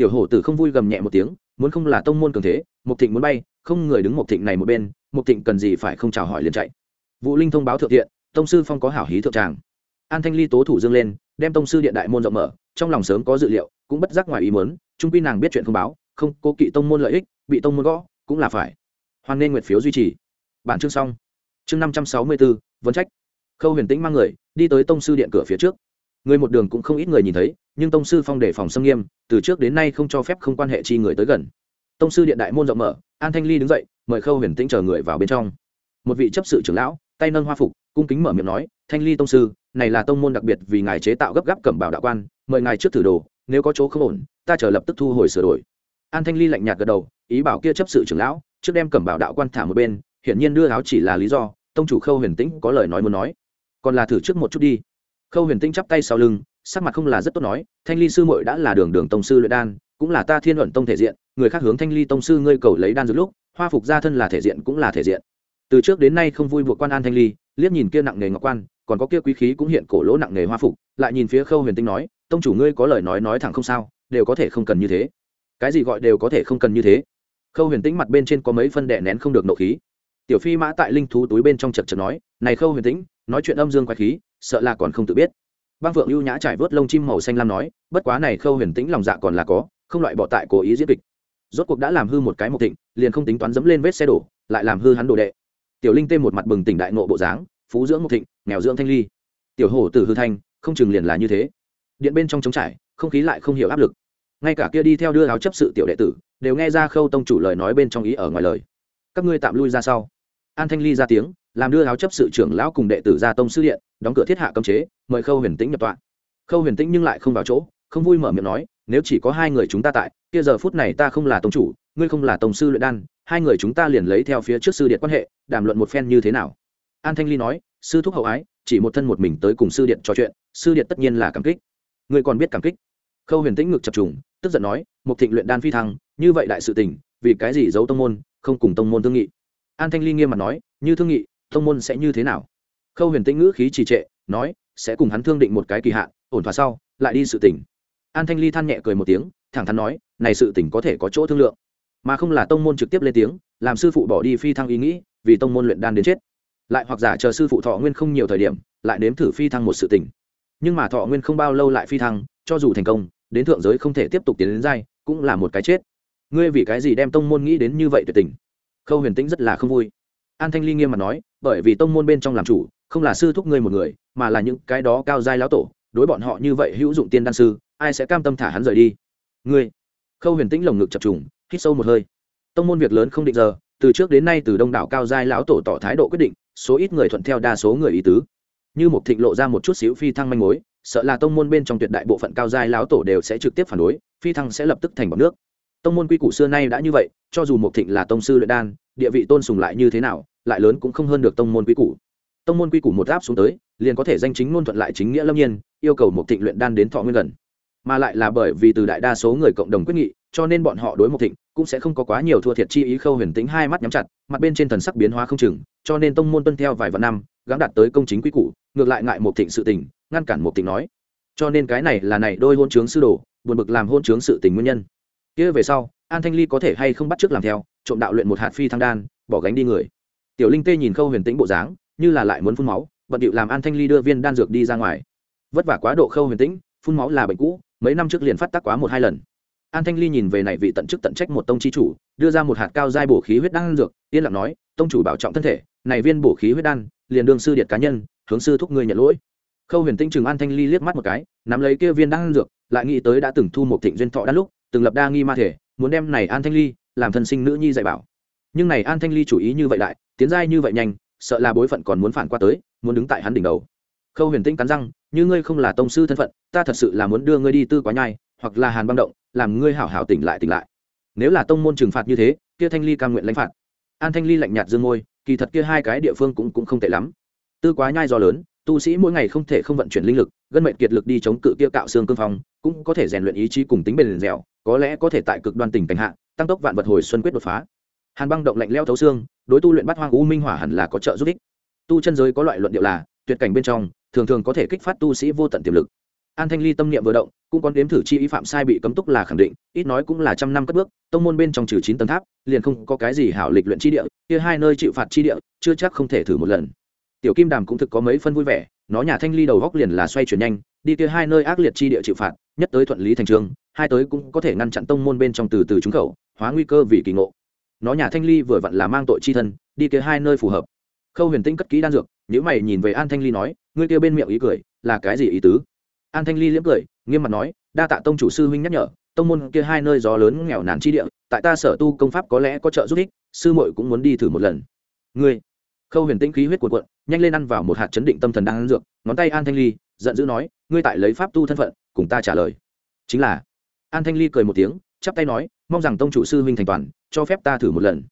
tiểu hổ tử không vui gầm nhẹ một tiếng, muốn không là tông môn cường thế mục thịnh muốn bay, không người đứng mục thịnh này một bên mục thịnh cần gì phải không chào hỏi liền chạy. Vũ linh thông báo thượng thiện, tông sư phong có hảo hí thượng tràng. An thanh ly tố thủ dương lên, đem tông sư điện đại môn rộng mở, trong lòng sớm có dự liệu, cũng bất giác ngoài ý muốn, trung quy nàng biết chuyện không báo, không cố kỵ tông môn lợi ích, bị tông môn gõ, cũng là phải. Hoan nên nguyệt phiếu duy trì. Bản chương xong. Chương năm trăm sáu mươi bốn vấn trách. Khâu huyền tĩnh mang người, đi tới tông sư điện cửa phía trước. Người một đường cũng không ít người nhìn thấy nhưng tông sư phong đề phòng xâm nghiêm, từ trước đến nay không cho phép không quan hệ chi người tới gần. Tông sư điện đại môn rộng mở, an thanh ly đứng dậy, mời khâu huyền tĩnh chờ người vào bên trong. Một vị chấp sự trưởng lão, tay nâng hoa phục, cung kính mở miệng nói, thanh ly tông sư, này là tông môn đặc biệt vì ngài chế tạo gấp gáp cẩm bảo đạo quan, mời ngài trước thử đồ, nếu có chỗ không ổn, ta chờ lập tức thu hồi sửa đổi. An thanh ly lạnh nhạt gật đầu, ý bảo kia chấp sự trưởng lão, trước đem cẩm bảo đạo quan thả một bên, hiển nhiên đưa áo chỉ là lý do, tông chủ khâu huyền tĩnh có lời nói muốn nói. Còn là thử trước một chút đi. Khâu huyền tĩnh chắp tay sau lưng sắc mặt không là rất tốt nói, thanh ly sư muội đã là đường đường tông sư luyện đan, cũng là ta thiên luận tông thể diện, người khác hướng thanh ly tông sư ngươi cầu lấy đan dược lúc, hoa phục gia thân là thể diện cũng là thể diện. Từ trước đến nay không vui buộc quan an thanh ly, liếc nhìn kia nặng nghề ngọc quan, còn có kia quý khí cũng hiện cổ lỗ nặng nghề hoa phục, lại nhìn phía khâu huyền tinh nói, tông chủ ngươi có lời nói nói thẳng không sao, đều có thể không cần như thế. Cái gì gọi đều có thể không cần như thế? Khâu huyền tĩnh mặt bên trên có mấy phân đệ nén không được nộ khí. Tiểu phi mã tại linh thú túi bên trong chật chật nói, này khâu huyền tĩnh nói chuyện âm dương quái khí, sợ là còn không tự biết băng phượng ưu nhã trải vớt lông chim màu xanh lam nói, bất quá này khâu huyền tĩnh lòng dạ còn là có, không loại bỏ tại cố ý diễn kịch. Rốt cuộc đã làm hư một cái mộc thịnh, liền không tính toán dẫm lên vết xe đổ, lại làm hư hắn đồ đệ. Tiểu linh tê một mặt bừng tỉnh đại nộ bộ dáng, phú dưỡng mộc thịnh, nghèo dưỡng thanh ly. Tiểu hổ tử hư thanh, không chừng liền là như thế. Điện bên trong trống trải, không khí lại không hiểu áp lực. Ngay cả kia đi theo đưa áo chấp sự tiểu đệ tử, đều nghe ra khâu tông chủ lời nói bên trong ý ở ngoài lời. Các ngươi tạm lui ra sau an thanh ly ra tiếng, làm đưa áo chấp sự trưởng lão cùng đệ tử ra tông sư điện, đóng cửa thiết hạ cấm chế, mời khâu huyền tĩnh nhập tọa. Khâu huyền tĩnh nhưng lại không vào chỗ, không vui mở miệng nói, nếu chỉ có hai người chúng ta tại, kia giờ phút này ta không là tông chủ, ngươi không là tông sư luyện đan, hai người chúng ta liền lấy theo phía trước sư điện quan hệ, đàm luận một phen như thế nào? An thanh ly nói, sư thúc hậu ái, chỉ một thân một mình tới cùng sư điện trò chuyện, sư điện tất nhiên là cảm kích. Ngươi còn biết cảm kích? Khâu huyền tĩnh ngực chập trùng, tức giận nói một thịnh luyện đan phi thăng, như vậy đại sự tình, vì cái gì giấu tông môn, không cùng tông môn thương nghị? An thanh ly nghiêm mặt nói, như thương nghị, tông môn sẽ như thế nào? Khâu huyền tĩnh ngữ khí trì trệ, nói, sẽ cùng hắn thương định một cái kỳ hạn, ổn thỏa sau, lại đi sự tỉnh an thanh ly than nhẹ cười một tiếng, thẳng thắn nói, này sự tỉnh có thể có chỗ thương lượng, mà không là tông môn trực tiếp lên tiếng, làm sư phụ bỏ đi phi thăng ý nghĩ, vì tông môn luyện đan đến chết. Lại hoặc giả chờ sư phụ thọ nguyên không nhiều thời điểm, lại nếm thử phi thăng một sự tỉnh nhưng mà thọ nguyên không bao lâu lại phi thăng, cho dù thành công, đến thượng giới không thể tiếp tục tiến đến giai, cũng là một cái chết. Ngươi vì cái gì đem tông môn nghĩ đến như vậy tuyệt tình? Khâu huyền tĩnh rất là không vui. An thanh ly nghiêm mặt nói, bởi vì tông môn bên trong làm chủ, không là sư thúc ngươi một người, mà là những cái đó cao giai lão tổ, đối bọn họ như vậy hữu dụng tiên đan sư, ai sẽ cam tâm thả hắn rời đi? Ngươi. Khâu huyền tĩnh lồng ngực chập trùng, hít sâu một hơi. Tông môn việc lớn không định giờ, từ trước đến nay từ đông đảo cao giai lão tổ tỏ thái độ quyết định, số ít người thuận theo đa số người ý tứ. Như một thịnh lộ ra một chút xíu phi thăng manh mối, sợ là tông môn bên trong tuyệt đại bộ phận cao giai lão tổ đều sẽ trực tiếp phản đối, phi thăng sẽ lập tức thành bọc nước tông môn quy củ xưa nay đã như vậy, cho dù một thịnh là tông sư luyện đan, địa vị tôn sùng lại như thế nào, lại lớn cũng không hơn được tông môn quy củ. Tông môn quy củ một áp xuống tới, liền có thể danh chính ngôn thuận lại chính nghĩa lâm nhiên, yêu cầu một thịnh luyện đan đến thọ nguyên gần. Mà lại là bởi vì từ đại đa số người cộng đồng quyết nghị, cho nên bọn họ đối một thịnh cũng sẽ không có quá nhiều thua thiệt chi ý, khâu huyền tính hai mắt nhắm chặt, mặt bên trên thần sắc biến hóa không chừng, cho nên tông môn tuân theo vài vạn năm, gắng đạt tới công chính quy củ, ngược lại ngại một thịnh sự tình, ngăn cản một thịnh nói. Cho nên cái này là này đôi hôn chướng sư đồ, buồn bực làm hôn chướng sự tình nguyên nhân kia về sau, an thanh ly có thể hay không bắt trước làm theo, trộm đạo luyện một hạt phi thăng đan, bỏ gánh đi người. Tiểu linh tê nhìn khâu huyền tĩnh bộ dáng, như là lại muốn phun máu, bận điệu làm an thanh ly đưa viên đan dược đi ra ngoài. Vất vả quá độ khâu huyền tĩnh, phun máu là bệnh cũ, mấy năm trước liền phát tác quá một hai lần. An thanh ly nhìn về này vị tận chức tận trách một tông chi chủ, đưa ra một hạt cao giai bổ khí huyết đan dược, yên lặng nói, tông chủ bảo trọng thân thể, này viên bổ khí huyết đan, liền đương sư điện cá nhân, hướng sư thúc người nhận lỗi. Khâu huyền tĩnh chừng an thanh ly liếc mắt một cái, nắm lấy kia viên đan dược, lại nghĩ tới đã từng thu một thịnh duyên thọ đan lúc từng lập đa nghi ma thể, muốn đem này an thanh ly làm thân sinh nữ nhi dạy bảo. Nhưng này an thanh ly chủ ý như vậy đại tiến giai như vậy nhanh, sợ là bối phận còn muốn phản qua tới, muốn đứng tại hắn đỉnh đầu. Khâu huyền tinh cắn răng, như ngươi không là tông sư thân phận, ta thật sự là muốn đưa ngươi đi tư quá nhai, hoặc là hàn băng động, làm ngươi hảo hảo tỉnh lại tỉnh lại. Nếu là tông môn trừng phạt như thế, kia thanh ly cam nguyện lãnh phạt. An thanh ly lạnh nhạt dương môi, kỳ thật kia hai cái địa phương cũng cũng không tệ lắm. Tư quá nhai do lớn, tu sĩ mỗi ngày không thể không vận chuyển linh lực, gân mệnh kiệt lực đi chống cự kia cạo xương cương phong, cũng có thể rèn luyện ý chí cùng tính bền dẻo có lẽ có thể tại cực đoan tình cảnh hạ, tăng tốc vạn vật hồi xuân quyết đột phá. Hàn băng động lạnh leo thấu xương, đối tu luyện bắt hoang u minh hỏa hẳn là có trợ giúp ích. Tu chân giới có loại luận điệu là, tuyệt cảnh bên trong, thường thường có thể kích phát tu sĩ vô tận tiềm lực. An thanh ly tâm niệm vừa động, cũng còn đếm thử chi ý phạm sai bị cấm túc là khẳng định, ít nói cũng là trăm năm cất bước, tông môn bên trong trừ chín tầng tháp, liền không có cái gì hảo lịch luyện chi địa, kia hai nơi chịu phạt chi địa, chưa chắc không thể thử một lần. Tiểu kim đàm cũng thực có mấy phân vui vẻ nó nhà thanh ly đầu góc liền là xoay chuyển nhanh, đi kia hai nơi ác liệt chi địa chịu phạt, nhất tới thuận lý thành trường, hai tới cũng có thể ngăn chặn tông môn bên trong từ từ trúng khẩu, hóa nguy cơ vì kỳ ngộ. Nó nhà thanh ly vừa vặn là mang tội chi thân, đi kia hai nơi phù hợp. Khâu huyền tinh cất kỹ đan dược nếu mày nhìn về an thanh ly nói, ngươi kia bên miệng ý cười, là cái gì ý tứ? An thanh ly liễm cười, nghiêm mặt nói, đa tạ tông chủ sư huynh nhắc nhở, tông môn kia hai nơi gió lớn nghèo nàn chi địa, tại ta sở tu công pháp có lẽ có trợ giúp ích, sư muội cũng muốn đi thử một lần. Ngươi? Khâu huyền tinh khí huyết cuộn cuộn nhanh lên ăn vào một hạt chấn định tâm thần đang ăn dược, ngón tay an thanh ly, giận dữ nói, ngươi tại lấy pháp tu thân phận, cùng ta trả lời. Chính là, an thanh ly cười một tiếng, chắp tay nói, mong rằng tông chủ sư huynh thành toàn, cho phép ta thử một lần.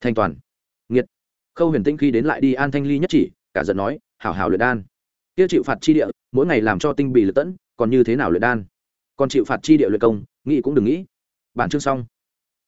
Thành toàn? Nghiệt. Khâu huyền tinh khi đến lại đi, an thanh ly nhất chỉ, cả giận nói, hảo hảo luyện đan. Kia chịu phạt chi địa, mỗi ngày làm cho tinh bì lật tẫn, còn như thế nào luyện đan? Còn chịu phạt chi địa luyện công, nghĩ cũng đừng nghĩ. Bản chương xong.